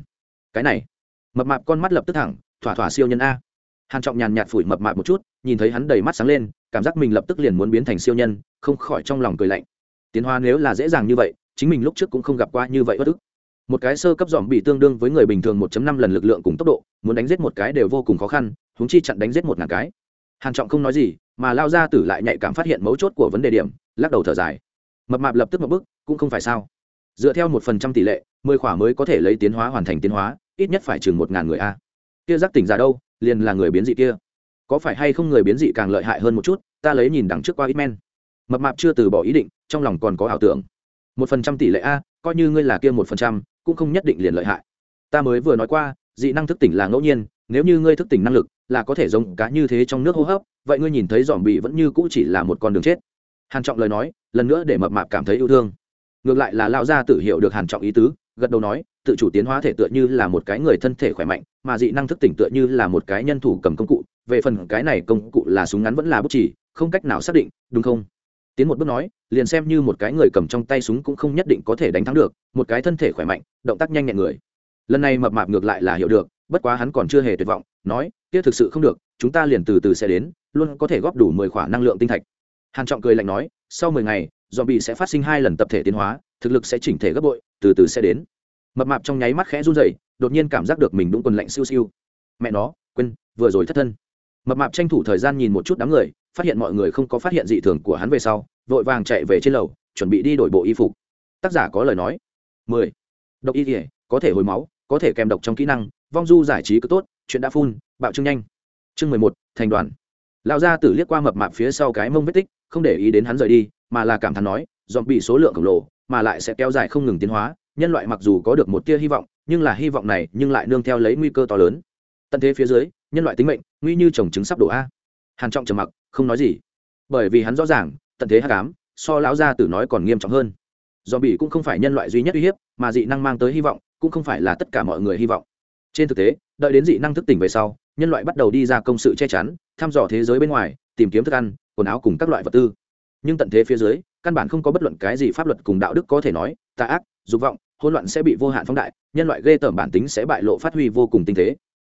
Cái này, mập mạp con mắt lập tức thẳng, thỏa thỏa siêu nhân a. Hàn trọng nhàn nhạt phủi mập mạp một chút, nhìn thấy hắn đầy mắt sáng lên cảm giác mình lập tức liền muốn biến thành siêu nhân, không khỏi trong lòng cười lạnh. Tiến hóa nếu là dễ dàng như vậy, chính mình lúc trước cũng không gặp qua như vậy bất ức. Một cái sơ cấp dòm bị tương đương với người bình thường 1.5 lần lực lượng cùng tốc độ, muốn đánh giết một cái đều vô cùng khó khăn, huống chi chặn đánh giết một ngàn cái. Hàn trọng không nói gì, mà lao ra tử lại nhạy cảm phát hiện mấu chốt của vấn đề điểm, lắc đầu thở dài. Mập mạp lập tức một bước, cũng không phải sao. Dựa theo một phần trăm tỷ lệ, mười khỏa mới có thể lấy tiến hóa hoàn thành tiến hóa, ít nhất phải chừng một ngàn người a. Kia giác tỉnh ra đâu, liền là người biến dị kia có phải hay không người biến dị càng lợi hại hơn một chút, ta lấy nhìn đằng trước qua ít men mập mạp chưa từ bỏ ý định, trong lòng còn có ảo tưởng. Một phần trăm tỷ lệ a, coi như ngươi là kia một phần trăm, cũng không nhất định liền lợi hại. Ta mới vừa nói qua, dị năng thức tỉnh là ngẫu nhiên, nếu như ngươi thức tỉnh năng lực, là có thể giống cá như thế trong nước hô hấp, vậy ngươi nhìn thấy dòm bị vẫn như cũ chỉ là một con đường chết. Hàn trọng lời nói, lần nữa để mập mạp cảm thấy yêu thương. Ngược lại là lão gia tự hiểu được hàn trọng ý tứ gật đầu nói, tự chủ tiến hóa thể tựa như là một cái người thân thể khỏe mạnh, mà dị năng thức tỉnh tựa như là một cái nhân thủ cầm công cụ, về phần cái này công cụ là súng ngắn vẫn là bút chỉ không cách nào xác định, đúng không? Tiến một bước nói, liền xem như một cái người cầm trong tay súng cũng không nhất định có thể đánh thắng được, một cái thân thể khỏe mạnh, động tác nhanh nhẹn người. Lần này mập mạp ngược lại là hiểu được, bất quá hắn còn chưa hề tuyệt vọng, nói, kia thực sự không được, chúng ta liền từ từ sẽ đến, luôn có thể góp đủ mười khoản năng lượng tinh thạch. Hàn trọng cười lạnh nói, sau mười ngày dòm bị sẽ phát sinh hai lần tập thể tiến hóa, thực lực sẽ chỉnh thể gấp bội từ từ sẽ đến. Mập mạp trong nháy mắt khẽ run rẩy, đột nhiên cảm giác được mình đúng quần lạnh siêu siêu. Mẹ nó, quên, vừa rồi thất thân. Mập mạp tranh thủ thời gian nhìn một chút đám người, phát hiện mọi người không có phát hiện dị thường của hắn về sau, vội vàng chạy về trên lầu, chuẩn bị đi đổi bộ y phục. Tác giả có lời nói. Mười. Độc y thể có thể hồi máu, có thể kèm độc trong kỹ năng, vong du giải trí cứ tốt, chuyện đã phun bạo trưng nhanh. Chương mười một, thành đoàn. Lão gia tử liếc qua mập mạp phía sau cái mông vết tích, không để ý đến hắn rời đi, mà là cảm thán nói dòm bị số lượng khổng lồ mà lại sẽ kéo dài không ngừng tiến hóa. Nhân loại mặc dù có được một tia hy vọng, nhưng là hy vọng này nhưng lại nương theo lấy nguy cơ to lớn. Tận thế phía dưới, nhân loại tính mệnh, nguy như trồng trứng sắp đổ a. Hàn trọng trầm mặc, không nói gì. Bởi vì hắn rõ ràng, tận thế hắc ám, so lão gia tử nói còn nghiêm trọng hơn. Do bị cũng không phải nhân loại duy nhất uy hiếp, mà dị năng mang tới hy vọng, cũng không phải là tất cả mọi người hy vọng. Trên thực tế, đợi đến dị năng thức tỉnh về sau, nhân loại bắt đầu đi ra công sự che chắn, thăm dò thế giới bên ngoài, tìm kiếm thức ăn, quần áo cùng các loại vật tư nhưng tận thế phía dưới, căn bản không có bất luận cái gì pháp luật cùng đạo đức có thể nói, tà ác, dục vọng, hỗn loạn sẽ bị vô hạn phóng đại, nhân loại ghê tởm bản tính sẽ bại lộ phát huy vô cùng tinh tế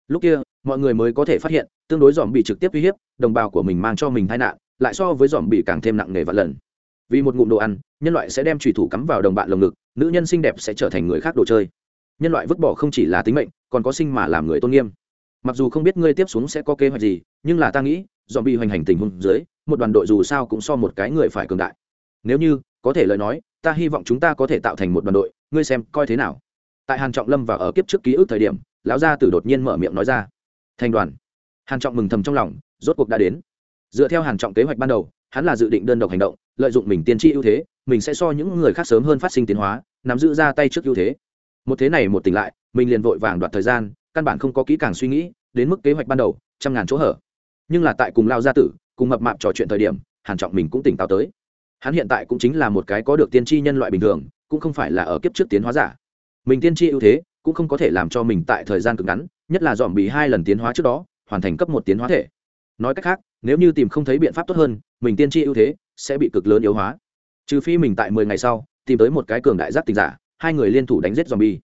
lúc kia, mọi người mới có thể phát hiện, tương đối dòm bị trực tiếp uy hiếp, đồng bào của mình mang cho mình tai nạn, lại so với dòm bị càng thêm nặng nề vạn lần. Vì một ngụm đồ ăn, nhân loại sẽ đem trùy thủ cắm vào đồng bạn lồng ngực, nữ nhân xinh đẹp sẽ trở thành người khác đồ chơi. Nhân loại vứt bỏ không chỉ là tính mệnh, còn có sinh mà làm người tôn nghiêm. Mặc dù không biết ngươi tiếp xuống sẽ có kế hoạch gì, nhưng là ta nghĩ, dòm bị hoành hành tình hôn dưới một đoàn đội dù sao cũng so một cái người phải cường đại. Nếu như, có thể lời nói, ta hy vọng chúng ta có thể tạo thành một đoàn đội, ngươi xem, coi thế nào? Tại hàn trọng lâm và ở kiếp trước ký ức thời điểm, lão gia tử đột nhiên mở miệng nói ra. Thành đoàn. Hàn trọng mừng thầm trong lòng, rốt cuộc đã đến. Dựa theo hàn trọng kế hoạch ban đầu, hắn là dự định đơn độc hành động, lợi dụng mình tiên tri ưu thế, mình sẽ so những người khác sớm hơn phát sinh tiến hóa, nắm giữ ra tay trước ưu thế. Một thế này một tỉnh lại, mình liền vội vàng đoạt thời gian, căn bản không có kỹ càng suy nghĩ, đến mức kế hoạch ban đầu, trăm ngàn chỗ hở. Nhưng là tại cùng lao gia tử cùng mập mạp trò chuyện thời điểm, hàn trọng mình cũng tỉnh táo tới. Hắn hiện tại cũng chính là một cái có được tiên tri nhân loại bình thường, cũng không phải là ở kiếp trước tiến hóa giả. Mình tiên tri ưu thế, cũng không có thể làm cho mình tại thời gian cực ngắn, nhất là dòm bị hai lần tiến hóa trước đó, hoàn thành cấp một tiến hóa thể. Nói cách khác, nếu như tìm không thấy biện pháp tốt hơn, mình tiên tri ưu thế sẽ bị cực lớn yếu hóa. Trừ phi mình tại mười ngày sau, tìm tới một cái cường đại giác tỉnh giả, hai người liên thủ đánh giết dòm bi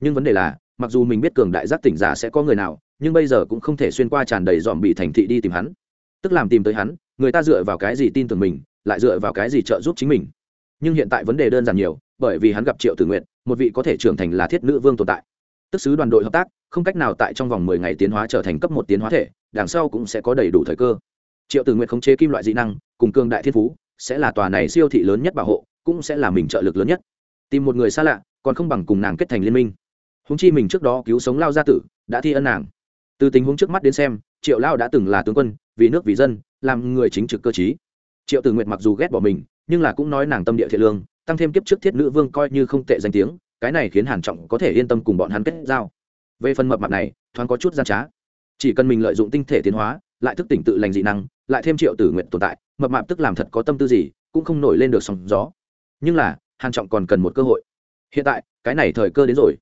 nhưng vấn đề là, mặc dù mình biết cường đại giác tỉnh giả sẽ có người nào, nhưng bây giờ cũng không thể xuyên qua tràn đầy dòm bị thành thị đi tìm hắn tức làm tìm tới hắn, người ta dựa vào cái gì tin tưởng mình, lại dựa vào cái gì trợ giúp chính mình. Nhưng hiện tại vấn đề đơn giản nhiều, bởi vì hắn gặp triệu tử nguyện một vị có thể trưởng thành là thiết nữ vương tồn tại. Tức sứ đoàn đội hợp tác, không cách nào tại trong vòng mười ngày tiến hóa trở thành cấp một tiến hóa thể, đằng sau cũng sẽ có đầy đủ thời cơ. Triệu tử nguyện khống chế kim loại dị năng, cùng cương đại thiên phú, sẽ là tòa này siêu thị lớn nhất bảo hộ, cũng sẽ là mình trợ lực lớn nhất. Tìm một người xa lạ, còn không bằng cùng nàng kết thành liên minh. Húng chi mình trước đó cứu sống lao gia tử, đã thi ân nàng. Từ tình huống trước mắt đến xem, triệu lao đã từng là tướng quân vì nước vì dân, làm người chính trực cơ chí triệu tử nguyện mặc dù ghét bỏ mình, nhưng là cũng nói nàng tâm địa thiện lương, tăng thêm kiếp trước thiết nữ vương coi như không tệ danh tiếng, cái này khiến hàn trọng có thể yên tâm cùng bọn hắn kết giao. Về phần mập mặt này, thoáng có chút gian trá. Chỉ cần mình lợi dụng tinh thể tiến hóa, lại thức tỉnh tự lành dị năng, lại thêm triệu tử nguyện tồn tại, mập mạp tức làm thật có tâm tư gì, cũng không nổi lên được sóng gió. Nhưng là, hàn trọng còn cần một cơ hội. Hiện tại, cái này thời cơ đến rồi.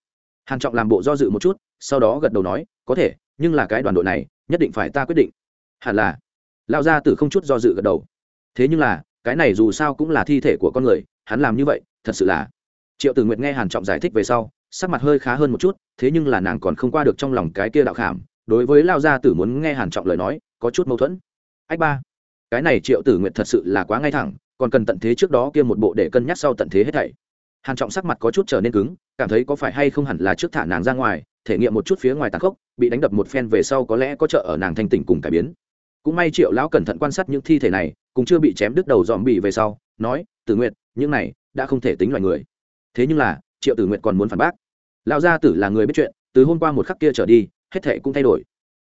Hàn trọng làm bộ do dự một chút, sau đó gật đầu nói, có thể, nhưng là cái đoàn đội này, nhất định phải ta quyết định hẳn là. Lao gia tử không chút do dự gật đầu. Thế nhưng là, cái này dù sao cũng là thi thể của con người, hắn làm như vậy, thật sự là. Triệu tử nguyệt nghe hàn trọng giải thích về sau, sắc mặt hơi khá hơn một chút, thế nhưng là nàng còn không qua được trong lòng cái kia đạo khảm. Đối với lao gia tử muốn nghe hàn trọng lời nói, có chút mâu thuẫn. Ách ba, cái này triệu tử nguyệt thật sự là quá ngay thẳng, còn cần tận thế trước đó kia một bộ để cân nhắc sau tận thế hết thảy. Hàn trọng sắc mặt có chút trở nên cứng, cảm thấy có phải hay không hẳn là trước thả nàng ra ngoài, thể nghiệm một chút phía ngoài tàn khốc, bị đánh đập một phen về sau có lẽ có trợ ở nàng thanh tỉnh cùng cải biến cũng may triệu lão cẩn thận quan sát những thi thể này, cũng chưa bị chém đứt đầu dòm bị về sau, nói, tử nguyệt, những này đã không thể tính loài người. Thế nhưng là, triệu tử nguyệt còn muốn phản bác. Lão gia tử là người biết chuyện, từ hôm qua một khắc kia trở đi, hết thệ cũng thay đổi.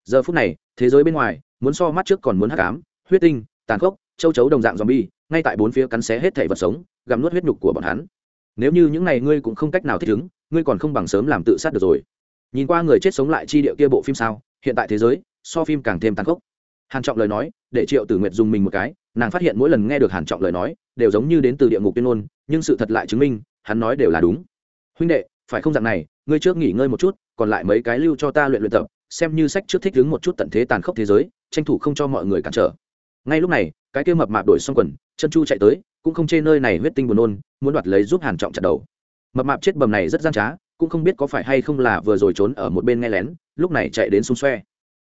Giờ phút này, thế giới bên ngoài, muốn so mắt trước còn muốn hắc ám, huyết tinh, tàn khốc, châu chấu đồng dạng zombie ngay tại bốn phía cắn xé hết thảy vật sống, gặm nuốt huyết nhục của bọn hắn. Nếu như những này ngươi cũng không cách nào thích ứng, ngươi còn không bằng sớm làm tự sát được rồi. Nhìn qua người chết sống lại chi địa kia bộ phim sao, hiện tại thế giới, so phim càng thêm tàn khốc hàn trọng lời nói, để triệu tử nguyệt dùng mình một cái, nàng phát hiện mỗi lần nghe được hàn trọng lời nói, đều giống như đến từ địa ngục tuyên ngôn nhưng sự thật lại chứng minh, hắn nói đều là đúng. Huynh đệ, phải không dạng này, ngươi trước nghỉ ngơi một chút, còn lại mấy cái lưu cho ta luyện luyện tập, xem như sách trước thích ứng một chút tận thế tàn khốc thế giới, tranh thủ không cho mọi người cản trở. Ngay lúc này, cái kia mập mạp đổi xong quần, chân chu chạy tới, cũng không chê nơi này huyết tinh buồn nôn, muốn đoạt lấy giúp hàn trọng chặt đầu. Mập mạp chết bầm này rất gian trá, cũng không biết có phải hay không là vừa rồi trốn ở một bên nghe lén, lúc này chạy đến xung xoe.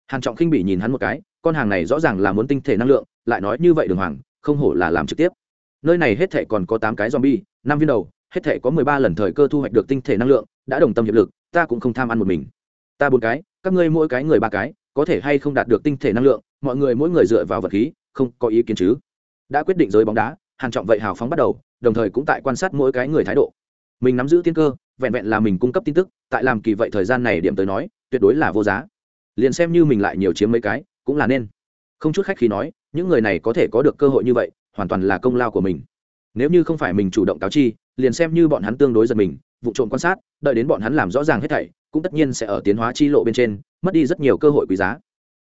Hàn trọng khinh bỉ nhìn hắn một cái con hàng này rõ ràng là muốn tinh thể năng lượng, lại nói như vậy đường hoàng, không hổ là làm trực tiếp. Nơi này hết thảy còn có tám cái zombie, năm viên đầu, hết thảy có mười ba lần thời cơ thu hoạch được tinh thể năng lượng, đã đồng tâm hiệp lực, ta cũng không tham ăn một mình. Ta bốn cái, các ngươi mỗi cái người ba cái, có thể hay không đạt được tinh thể năng lượng, mọi người mỗi người dựa vào vật khí, không có ý kiến chứ? Đã quyết định giới bóng đá, hàn trọng vậy hào phóng bắt đầu, đồng thời cũng tại quan sát mỗi cái người thái độ. Mình nắm giữ tiên cơ, vẹn vẹn là mình cung cấp tin tức, tại làm kỳ vậy thời gian này điểm tới nói, tuyệt đối là vô giá. Liền xem như mình lại nhiều chiếm mấy cái cũng là nên. Không chút khách khi nói, những người này có thể có được cơ hội như vậy, hoàn toàn là công lao của mình. Nếu như không phải mình chủ động cáo chi, liền xem như bọn hắn tương đối giật mình, vụ trộm quan sát, đợi đến bọn hắn làm rõ ràng hết thảy, cũng tất nhiên sẽ ở tiến hóa chi lộ bên trên, mất đi rất nhiều cơ hội quý giá.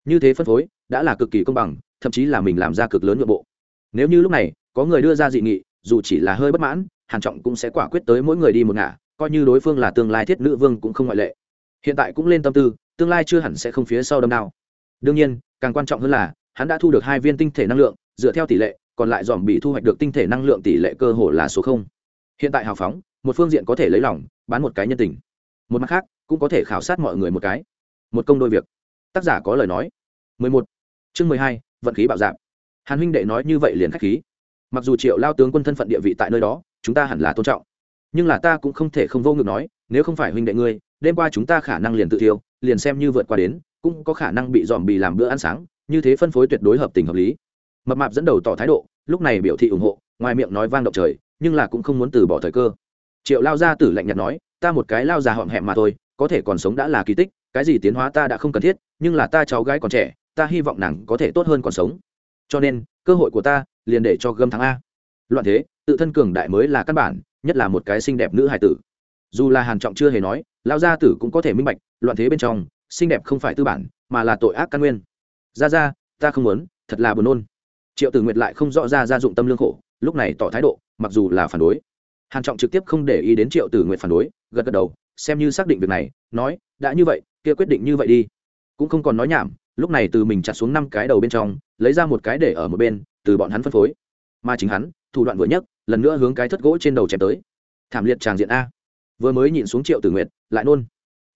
Như thế phân phối, đã là cực kỳ công bằng, thậm chí là mình làm ra cực lớn nội bộ. Nếu như lúc này, có người đưa ra dị nghị, dù chỉ là hơi bất mãn, hàn trọng cũng sẽ quả quyết tới mỗi người đi một ngả, coi như đối phương là tương lai thiết nữ vương cũng không ngoại lệ. Hiện tại cũng lên tâm tư, tương lai chưa hẳn sẽ không phía sau đâm nào đương nhiên càng quan trọng hơn là hắn đã thu được hai viên tinh thể năng lượng dựa theo tỷ lệ còn lại dòm bị thu hoạch được tinh thể năng lượng tỷ lệ cơ hồ là số không. Hiện tại hào phóng một phương diện có thể lấy lòng bán một cái nhân tình. Một mặt khác cũng có thể khảo sát mọi người một cái. Một công đôi việc. Tác giả có lời nói. 11. chương 12, vận khí bạo dạng hàn huynh đệ nói như vậy liền khách khí. Mặc dù triệu lao tướng quân thân phận địa vị tại nơi đó chúng ta hẳn là tôn trọng. Nhưng là ta cũng không thể không vô ngực nói nếu không phải huynh đệ ngươi đêm qua chúng ta khả năng liền tự thiêu liền xem như vượt qua đến cũng có khả năng bị dòm bì làm bữa ăn sáng, như thế phân phối tuyệt đối hợp tình hợp lý. Mập mạp dẫn đầu tỏ thái độ, lúc này biểu thị ủng hộ, ngoài miệng nói vang động trời, nhưng là cũng không muốn từ bỏ thời cơ. Triệu lao ra tử lạnh nhạt nói, ta một cái lao già họm hẹm mà thôi, có thể còn sống đã là kỳ tích, cái gì tiến hóa ta đã không cần thiết, nhưng là ta cháu gái còn trẻ, ta hy vọng nàng có thể tốt hơn còn sống. Cho nên, cơ hội của ta, liền để cho gâm thắng a. Loạn thế, tự thân cường đại mới là căn bản, nhất là một cái xinh đẹp nữ hải tử. Dù là hàn trọng chưa hề nói, lao gia tử cũng có thể minh bạch, loạn thế bên trong xinh đẹp không phải tư bản, mà là tội ác căn nguyên. Ra ra ta không muốn, thật là buồn nôn. Triệu tử nguyệt lại không rõ ra Ra dụng tâm lương khổ, lúc này tỏ thái độ, mặc dù là phản đối. Hàn trọng trực tiếp không để ý đến triệu tử nguyệt phản đối, gật gật đầu, xem như xác định việc này, nói, đã như vậy, kia quyết định như vậy đi. Cũng không còn nói nhảm, lúc này từ mình chặt xuống năm cái đầu bên trong, lấy ra một cái để ở một bên, từ bọn hắn phân phối. Mà chính hắn, thủ đoạn vừa nhất lần nữa hướng cái thất gỗ trên đầu chém tới. Thảm liệt tràng diện a. Vừa mới nhìn xuống triệu tử nguyệt, lại nôn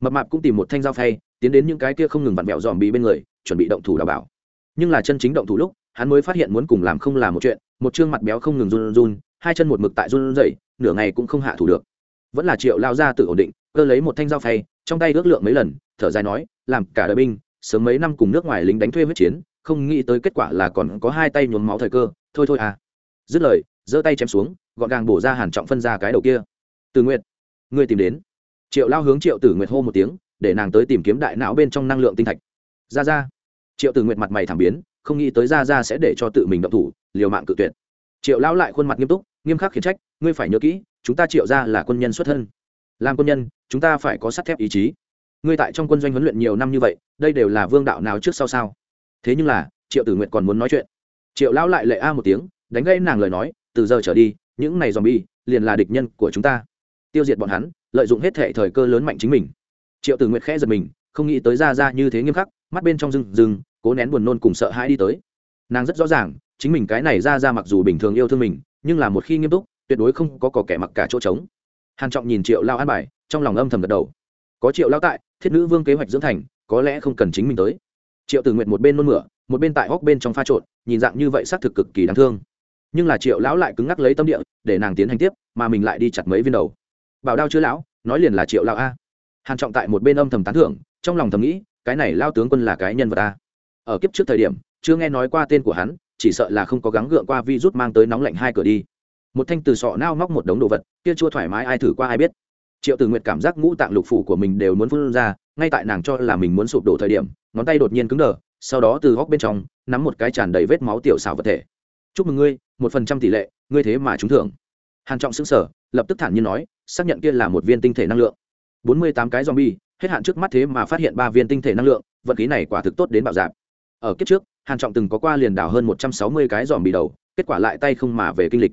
mập mạp cũng tìm một thanh dao phay, tiến đến những cái kia không ngừng vặn vẹo dòm bị bên người, chuẩn bị động thủ đảm bảo. Nhưng là chân chính động thủ lúc, hắn mới phát hiện muốn cùng làm không làm một chuyện, một chương mặt béo không ngừng run run, hai chân một mực tại run rẩy, nửa ngày cũng không hạ thủ được. Vẫn là triệu lao ra tự ổn định, cơ lấy một thanh dao phay, trong tay ước lượng mấy lần, thở dài nói, làm cả đời binh, sớm mấy năm cùng nước ngoài lính đánh thuê huyết chiến, không nghĩ tới kết quả là còn có hai tay nhuốm máu thời cơ, thôi thôi à. Dứt lời, giơ tay chém xuống, gọn gàng bổ ra hàn trọng phân ra cái đầu kia. Từ nguyện ngươi tìm đến triệu lao hướng triệu tử nguyệt hô một tiếng, để nàng tới tìm kiếm đại não bên trong năng lượng tinh thạch. Ra ra. Triệu tử nguyệt mặt mày thảm biến, không nghĩ tới ra ra sẽ để cho tự mình động thủ, liều mạng cự tuyệt. Triệu lão lại khuôn mặt nghiêm túc, nghiêm khắc khiển trách, ngươi phải nhớ kỹ, chúng ta triệu ra là quân nhân xuất thân. Làm quân nhân, chúng ta phải có sắt thép ý chí. Ngươi tại trong quân doanh huấn luyện nhiều năm như vậy, đây đều là vương đạo nào trước sau sao? Thế nhưng là, triệu tử nguyệt còn muốn nói chuyện. Triệu lão lại lệ a một tiếng, đánh gây nàng lời nói, từ giờ trở đi, những này dòm bi liền là địch nhân của chúng ta. Tiêu diệt bọn hắn lợi dụng hết thể thời cơ lớn mạnh chính mình. Triệu tử nguyệt khẽ giật mình, không nghĩ tới ra ra như thế nghiêm khắc, mắt bên trong rừng rừng cố nén buồn nôn cùng sợ hãi đi tới. Nàng rất rõ ràng, chính mình cái này ra ra mặc dù bình thường yêu thương mình, nhưng là một khi nghiêm túc, tuyệt đối không có cỏ kẻ mặc cả chỗ trống. Hàn trọng nhìn triệu lao an bài, trong lòng âm thầm gật đầu. Có triệu lao tại, thiết nữ vương kế hoạch dưỡng thành, có lẽ không cần chính mình tới. Triệu tử nguyện một bên nôn mửa, một bên tại hóc bên trong pha trộn, nhìn dạng như vậy xác thực cực kỳ đáng thương. Nhưng là triệu lão lại cứng ngắc lấy tâm địa, để nàng tiến hành tiếp, mà mình lại đi chặt mấy viên đầu bảo đao chứa lão nói liền là triệu lão a. Hàn trọng tại một bên âm thầm tán thưởng trong lòng thầm nghĩ cái này lao tướng quân là cái nhân vật a. Ở kiếp trước thời điểm chưa nghe nói qua tên của hắn chỉ sợ là không có gắng gượng qua vi rút mang tới nóng lạnh hai cửa đi. Một thanh từ sọ nao móc một đống đồ vật kia chua thoải mái ai thử qua ai biết. Triệu tử nguyệt cảm giác ngũ tạng lục phủ của mình đều muốn phun ra ngay tại nàng cho là mình muốn sụp đổ thời điểm ngón tay đột nhiên cứng đờ sau đó từ góc bên trong nắm một cái tràn đầy vết máu tiểu xảo vật thể. Chúc mừng ngươi một phần trăm tỷ lệ ngươi thế mà trúng thưởng. Hàn trọng sững sờ, lập tức thản nhiên nói xác nhận kia là một viên tinh thể năng lượng. Bốn mươi tám cái zombie, hết hạn trước mắt thế mà phát hiện ba viên tinh thể năng lượng, vật khí này quả thực tốt đến bạo dạp ở kiếp trước, hàn trọng từng có qua liền đào hơn một trăm sáu mươi cái zombie bị đầu, kết quả lại tay không mà về kinh lịch.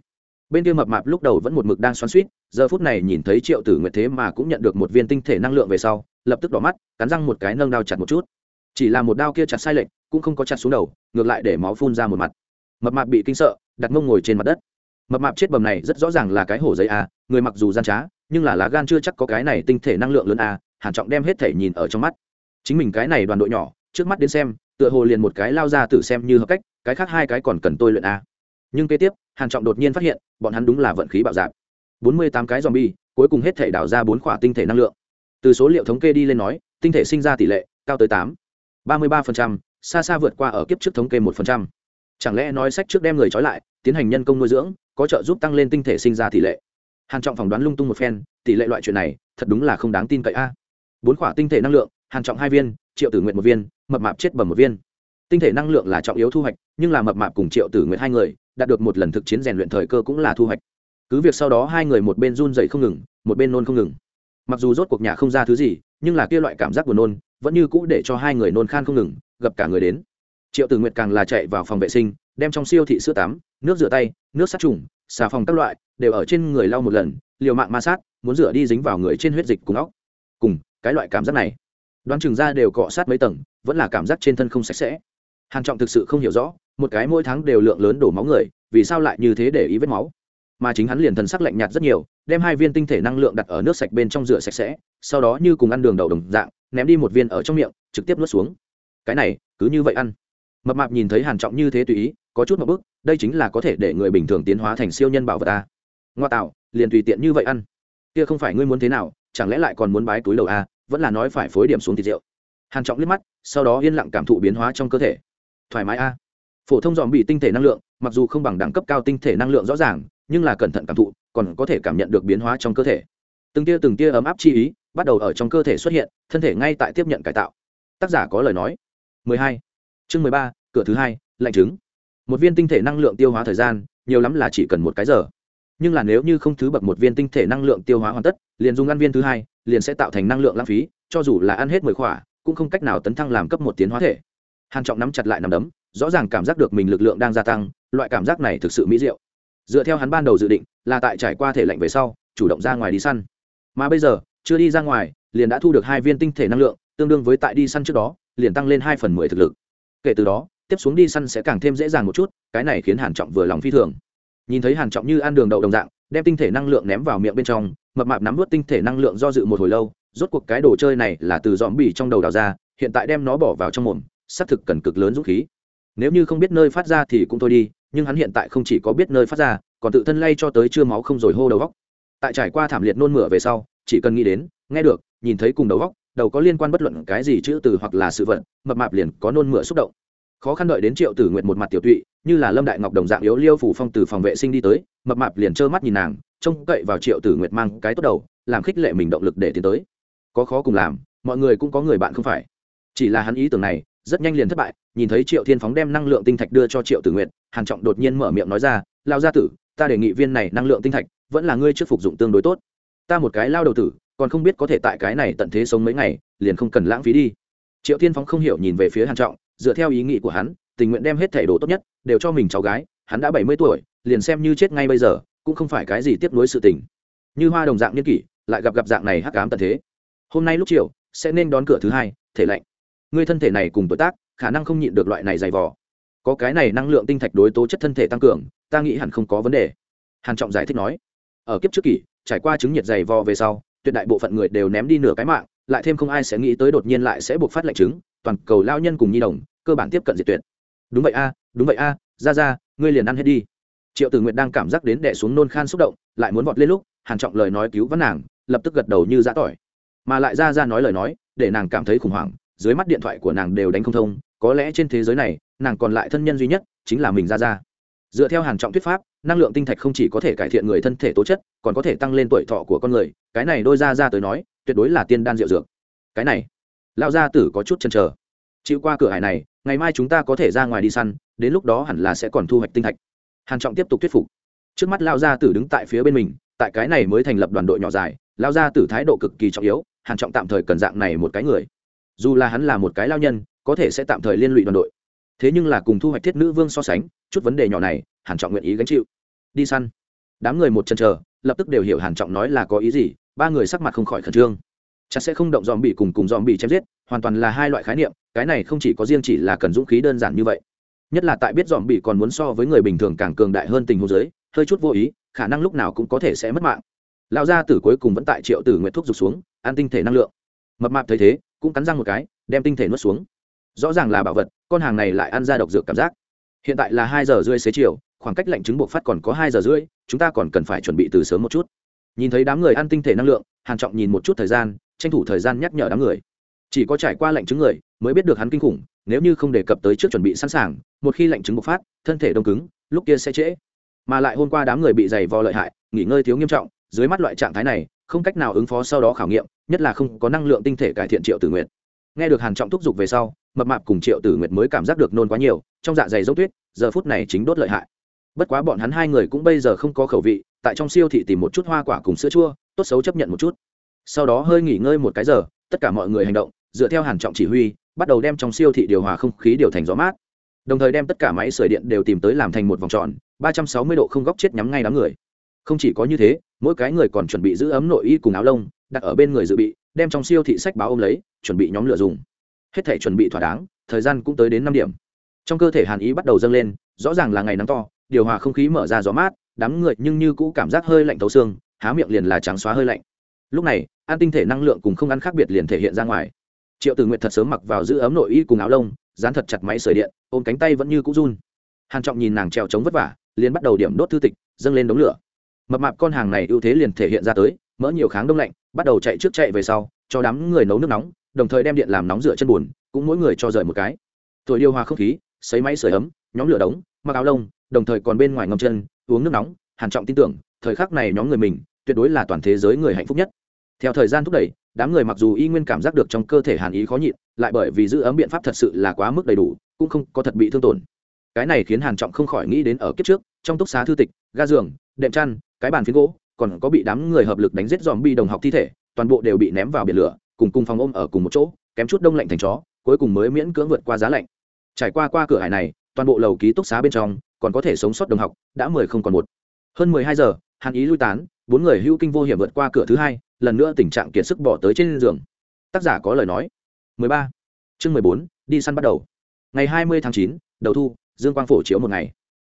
Bên kia mập mạp lúc đầu vẫn một mực đang xoắn suýt giờ phút này nhìn thấy triệu tử nguyệt thế mà cũng nhận được một viên tinh thể năng lượng về sau, lập tức đỏ mắt, cắn răng một cái nâng đao chặt một chút. Chỉ là một đao kia chặt sai lệch, cũng không có chặt xuống đầu, ngược lại để máu phun ra một mặt. Mập mạp bị kinh sợ, đặt mông ngồi trên mặt đất mập mạp chết bầm này rất rõ ràng là cái hổ giấy a, người mặc dù gian trá, nhưng là lá gan chưa chắc có cái này tinh thể năng lượng lớn a hàn trọng đem hết thể nhìn ở trong mắt chính mình cái này đoàn đội nhỏ, trước mắt đến xem, tựa hồ liền một cái lao ra tự xem như hợp cách, cái khác hai cái còn cần tôi luyện a nhưng kế tiếp, hàn trọng đột nhiên phát hiện, bọn hắn đúng là vận khí bạo dạn. 48 cái zombie, cuối cùng hết thể đảo ra bốn khỏa tinh thể năng lượng từ số liệu thống kê đi lên nói, tinh thể sinh ra tỷ lệ cao tới tám, ba mươi ba phần trăm, xa xa vượt qua ở kiếp trước thống kê 1% chẳng lẽ nói sách trước đem người trói lại, tiến hành nhân công nuôi dưỡng, có trợ giúp tăng lên tinh thể sinh ra tỷ lệ? Hàn trọng phỏng đoán lung tung một phen, tỷ lệ loại chuyện này, thật đúng là không đáng tin cậy a. Bốn khỏa tinh thể năng lượng, hàn trọng hai viên, triệu tử nguyện một viên, mập mạp chết bầm một viên. Tinh thể năng lượng là trọng yếu thu hoạch, nhưng là mập mạp cùng triệu tử nguyện hai người, đạt được một lần thực chiến rèn luyện thời cơ cũng là thu hoạch. Cứ việc sau đó hai người một bên run dậy không ngừng, một bên nôn không ngừng. Mặc dù rốt cuộc nhà không ra thứ gì, nhưng là kia loại cảm giác buồn nôn, vẫn như cũ để cho hai người nôn khan không ngừng, gặp cả người đến triệu tử nguyệt càng là chạy vào phòng vệ sinh, đem trong siêu thị sữa tắm, nước rửa tay, nước sát trùng, xà phòng các loại đều ở trên người lau một lần, liều mạng ma sát, muốn rửa đi dính vào người trên huyết dịch cùng óc. Cùng, cái loại cảm giác này, đoán chừng ra đều cọ sát mấy tầng, vẫn là cảm giác trên thân không sạch sẽ. Hàn trọng thực sự không hiểu rõ, một cái mỗi tháng đều lượng lớn đổ máu người, vì sao lại như thế để ý vết máu? Mà chính hắn liền thần sắc lạnh nhạt rất nhiều, đem hai viên tinh thể năng lượng đặt ở nước sạch bên trong rửa sạch sẽ, sau đó như cùng ăn đường đậu đồng dạng, ném đi một viên ở trong miệng, trực tiếp nuốt xuống. Cái này, cứ như vậy ăn mập mạp nhìn thấy hàn trọng như thế tùy ý, có chút một bước đây chính là có thể để người bình thường tiến hóa thành siêu nhân bảo vật a ngoa tạo, liền tùy tiện như vậy ăn. Kia không phải ngươi muốn thế nào, chẳng lẽ lại còn muốn bái túi đầu a à, vẫn là nói phải phối điểm xuống thịt rượu. Hàn trọng liếc mắt, sau đó yên lặng cảm thụ biến hóa trong cơ thể. Thoải mái a. Phổ thông dòm bị tinh thể năng lượng, mặc dù không bằng đẳng cấp cao tinh thể năng lượng rõ ràng, nhưng là cẩn thận cảm thụ, còn có thể cảm nhận được biến hóa trong cơ thể. Từng tia từng tia ấm áp chi ý, bắt đầu ở trong cơ thể xuất hiện, thân thể ngay tại tiếp nhận cải tạo. Tác giả có lời nói. 12 chương 13, cửa thứ hai lạnh trứng. Một viên tinh thể năng lượng tiêu hóa thời gian nhiều lắm là chỉ cần một cái giờ. Nhưng là nếu như không thứ bậc một viên tinh thể năng lượng tiêu hóa hoàn tất liền dùng ăn viên thứ hai liền sẽ tạo thành năng lượng lãng phí cho dù là ăn hết mười khỏa cũng không cách nào tấn thăng làm cấp một tiến hóa thể. Hàn trọng nắm chặt lại nằm đấm rõ ràng cảm giác được mình lực lượng đang gia tăng loại cảm giác này thực sự mỹ diệu. Dựa theo hắn ban đầu dự định là tại trải qua thể lạnh về sau chủ động ra ngoài đi săn. Mà bây giờ chưa đi ra ngoài liền đã thu được hai viên tinh thể năng lượng tương đương với tại đi săn trước đó liền tăng lên hai phần mười thực lực kể từ đó, tiếp xuống đi săn sẽ càng thêm dễ dàng một chút, cái này khiến hàn trọng vừa lòng phi thường. Nhìn thấy hàn trọng như ăn đường đậu đồng dạng, đem tinh thể năng lượng ném vào miệng bên trong, mập mạp nắm vớt tinh thể năng lượng do dự một hồi lâu, rốt cuộc cái đồ chơi này là từ dòm bỉ trong đầu đào ra, hiện tại đem nó bỏ vào trong mồm, xác thực cần cực lớn dũng khí. Nếu như không biết nơi phát ra thì cũng thôi đi, nhưng hắn hiện tại không chỉ có biết nơi phát ra, còn tự thân lay cho tới chưa máu không rồi hô đầu góc. Tại trải qua thảm liệt nôn mửa về sau, chỉ cần nghĩ đến, nghe được, nhìn thấy cùng đầu góc đầu có liên quan bất luận cái gì chữ từ hoặc là sự vận mập mạp liền có nôn mửa xúc động. Khó khăn đợi đến triệu tử nguyện một mặt tiểu tụy, như là lâm đại ngọc đồng dạng yếu liêu phủ phong từ phòng vệ sinh đi tới, mập mạp liền trơ mắt nhìn nàng, trông cậy vào triệu tử nguyệt mang cái tốt đầu, làm khích lệ mình động lực để tiến tới. Có khó cùng làm, mọi người cũng có người bạn không phải. Chỉ là hắn ý tưởng này, rất nhanh liền thất bại, nhìn thấy triệu thiên phóng đem năng lượng tinh thạch đưa cho triệu tử nguyệt, hàn trọng đột nhiên mở miệng nói ra lao gia tử, ta đề nghị viên này năng lượng tinh thạch vẫn là ngươi trước phục dụng tương đối tốt. Ta một cái lao đầu tử còn không biết có thể tại cái này tận thế sống mấy ngày, liền không cần lãng phí đi. Triệu thiên phóng không hiểu nhìn về phía hàn trọng, dựa theo ý nghĩ của hắn, tình nguyện đem hết thảy đồ tốt nhất đều cho mình cháu gái, hắn đã bảy mươi tuổi, liền xem như chết ngay bây giờ, cũng không phải cái gì tiếp nối sự tình. Như hoa đồng dạng niên kỷ, lại gặp gặp dạng này hắc ám tận thế. Hôm nay lúc chiều, sẽ nên đón cửa thứ hai, thể lạnh. Người thân thể này cùng tuổi tác, khả năng không nhịn được loại này dày vò. Có cái này năng lượng tinh thạch đối tố chất thân thể tăng cường, ta nghĩ hẳn không có vấn đề. Hàn trọng giải thích nói, ở kiếp trước kỷ, trải qua chứng nhiệt dày vò về sau tuyệt đại bộ phận người đều ném đi nửa cái mạng, lại thêm không ai sẽ nghĩ tới đột nhiên lại sẽ buộc phát lệnh chứng toàn cầu lao nhân cùng nhi đồng, cơ bản tiếp cận diệt tuyệt. Đúng vậy a, đúng vậy a, ra ra, ngươi liền ăn hết đi. Triệu tử nguyệt đang cảm giác đến đẻ xuống nôn khan xúc động, lại muốn vọt lên lúc, hàn trọng lời nói cứu vãn nàng, lập tức gật đầu như giã tỏi. Mà lại ra ra nói lời nói, để nàng cảm thấy khủng hoảng, dưới mắt điện thoại của nàng đều đánh không thông, có lẽ trên thế giới này, nàng còn lại thân nhân duy nhất, chính là mình ra ra. Dựa theo hàn trọng thuyết pháp năng lượng tinh thạch không chỉ có thể cải thiện người thân thể tố chất, còn có thể tăng lên tuổi thọ của con người. Cái này đôi ra ra tới nói, tuyệt đối là tiên đan rượu dược. Cái này, lão gia tử có chút chần chờ. Chịu qua cửa hải này, ngày mai chúng ta có thể ra ngoài đi săn, đến lúc đó hẳn là sẽ còn thu hoạch tinh thạch. Hàn trọng tiếp tục thuyết phục. Trước mắt lão gia tử đứng tại phía bên mình, tại cái này mới thành lập đoàn đội nhỏ dài, lão gia tử thái độ cực kỳ trọng yếu, hàn trọng tạm thời cần dạng này một cái người. Dù là hắn là một cái lao nhân, có thể sẽ tạm thời liên lụy đoàn đội. Thế nhưng là cùng thu hoạch thiết nữ vương so sánh, chút vấn đề nhỏ này, hàn trọng nguyện ý gánh chịu đi săn. Đám người một chân chờ, lập tức đều hiểu hàn trọng nói là có ý gì, ba người sắc mặt không khỏi khẩn trương. Chắc sẽ không động dòm bị cùng cùng dòm bị chém giết, hoàn toàn là hai loại khái niệm, cái này không chỉ có riêng chỉ là cần dũng khí đơn giản như vậy. Nhất là tại biết dòm bị còn muốn so với người bình thường càng cường đại hơn tình huống giới hơi chút vô ý, khả năng lúc nào cũng có thể sẽ mất mạng. Lão gia tử cuối cùng vẫn tại triệu tử nguyện thuốc rụt xuống ăn tinh thể năng lượng. Mập mạp thấy thế, cũng cắn răng một cái, đem tinh thể nuốt xuống. Rõ ràng là bảo vật, con hàng này lại ăn ra độc dược cảm giác. Hiện tại là hai giờ rưỡi xế chiều khoảng cách lạnh chứng buộc phát còn có hai giờ rưỡi, chúng ta còn cần phải chuẩn bị từ sớm một chút. Nhìn thấy đám người ăn tinh thể năng lượng, hàn trọng nhìn một chút thời gian, tranh thủ thời gian nhắc nhở đám người. Chỉ có trải qua lạnh chứng người, mới biết được hắn kinh khủng, nếu như không đề cập tới trước chuẩn bị sẵn sàng, một khi lạnh chứng bộc phát, thân thể đông cứng, lúc kia sẽ trễ. Mà lại hôm qua đám người bị dày vò lợi hại, nghỉ ngơi thiếu nghiêm trọng, dưới mắt loại trạng thái này, không cách nào ứng phó sau đó khảo nghiệm, nhất là không có năng lượng tinh thể cải thiện triệu tử nguyện nghe được hàn trọng thúc giục về sau, mập mạp cùng triệu tử nguyệt mới cảm giác được nôn quá nhiều, trong dạ dày dốc tuyết, giờ phút này chính đốt lợi hại bất quá bọn hắn hai người cũng bây giờ không có khẩu vị, tại trong siêu thị tìm một chút hoa quả cùng sữa chua, tốt xấu chấp nhận một chút. Sau đó hơi nghỉ ngơi một cái giờ, tất cả mọi người hành động, dựa theo hàn trọng chỉ huy, bắt đầu đem trong siêu thị điều hòa không khí điều thành gió mát. Đồng thời đem tất cả máy sưởi điện đều tìm tới làm thành một vòng tròn, ba trăm sáu mươi độ không góc chết nhắm ngay đám người. Không chỉ có như thế, mỗi cái người còn chuẩn bị giữ ấm nội y cùng áo lông, đặt ở bên người dự bị, đem trong siêu thị sách báo ôm lấy, chuẩn bị nhóm lửa dùng. Hết thể chuẩn bị thỏa đáng, thời gian cũng tới đến năm điểm. Trong cơ thể hàn ý bắt đầu dâng lên, rõ ràng là ngày nắng to điều hòa không khí mở ra gió mát, đám người nhưng như cũ cảm giác hơi lạnh thấu xương, há miệng liền là trắng xóa hơi lạnh. Lúc này, ăn tinh thể năng lượng cùng không ăn khác biệt liền thể hiện ra ngoài. Triệu tử nguyện thật sớm mặc vào giữ ấm nội y cùng áo lông, dán thật chặt máy sưởi điện, ôm cánh tay vẫn như cũ run. Hàn trọng nhìn nàng trèo trống vất vả, liền bắt đầu điểm đốt thư tịch, dâng lên đống lửa. Mập mạp con hàng này ưu thế liền thể hiện ra tới, mỡ nhiều kháng đông lạnh, bắt đầu chạy trước chạy về sau, cho đám người nấu nước nóng, đồng thời đem điện làm nóng rửa chân buồn, cũng mỗi người cho rời một cái. Thổi điều hòa không khí, sấy máy sưởi ấm, nhóm lửa đống mặc áo lông, đồng thời còn bên ngoài ngâm chân, uống nước nóng, hàn trọng tin tưởng, thời khắc này nhóm người mình, tuyệt đối là toàn thế giới người hạnh phúc nhất. Theo thời gian thúc đẩy, đám người mặc dù y nguyên cảm giác được trong cơ thể hàn ý khó nhịn, lại bởi vì giữ ấm biện pháp thật sự là quá mức đầy đủ, cũng không có thật bị thương tổn. Cái này khiến hàn trọng không khỏi nghĩ đến ở kiếp trước, trong túc xá thư tịch, ga giường, đệm chăn, cái bàn phiến gỗ, còn có bị đám người hợp lực đánh giết dòm bi đồng học thi thể, toàn bộ đều bị ném vào biển lửa, cùng cùng phòng ôm ở cùng một chỗ, kém chút đông lạnh thành chó, cuối cùng mới miễn cưỡng vượt qua giá lạnh. Trải qua qua cửa hải này toàn bộ lầu ký túc xá bên trong còn có thể sống sót đồng học đã mười không còn một. Hơn mười hai giờ hàn ý lui tán bốn người hưu kinh vô hiểm vượt qua cửa thứ hai lần nữa tình trạng kiệt sức bỏ tới trên giường. Tác giả có lời nói. 13. chương 14, đi săn bắt đầu. Ngày 20 tháng 9, đầu thu dương quang phổ chiếu một ngày.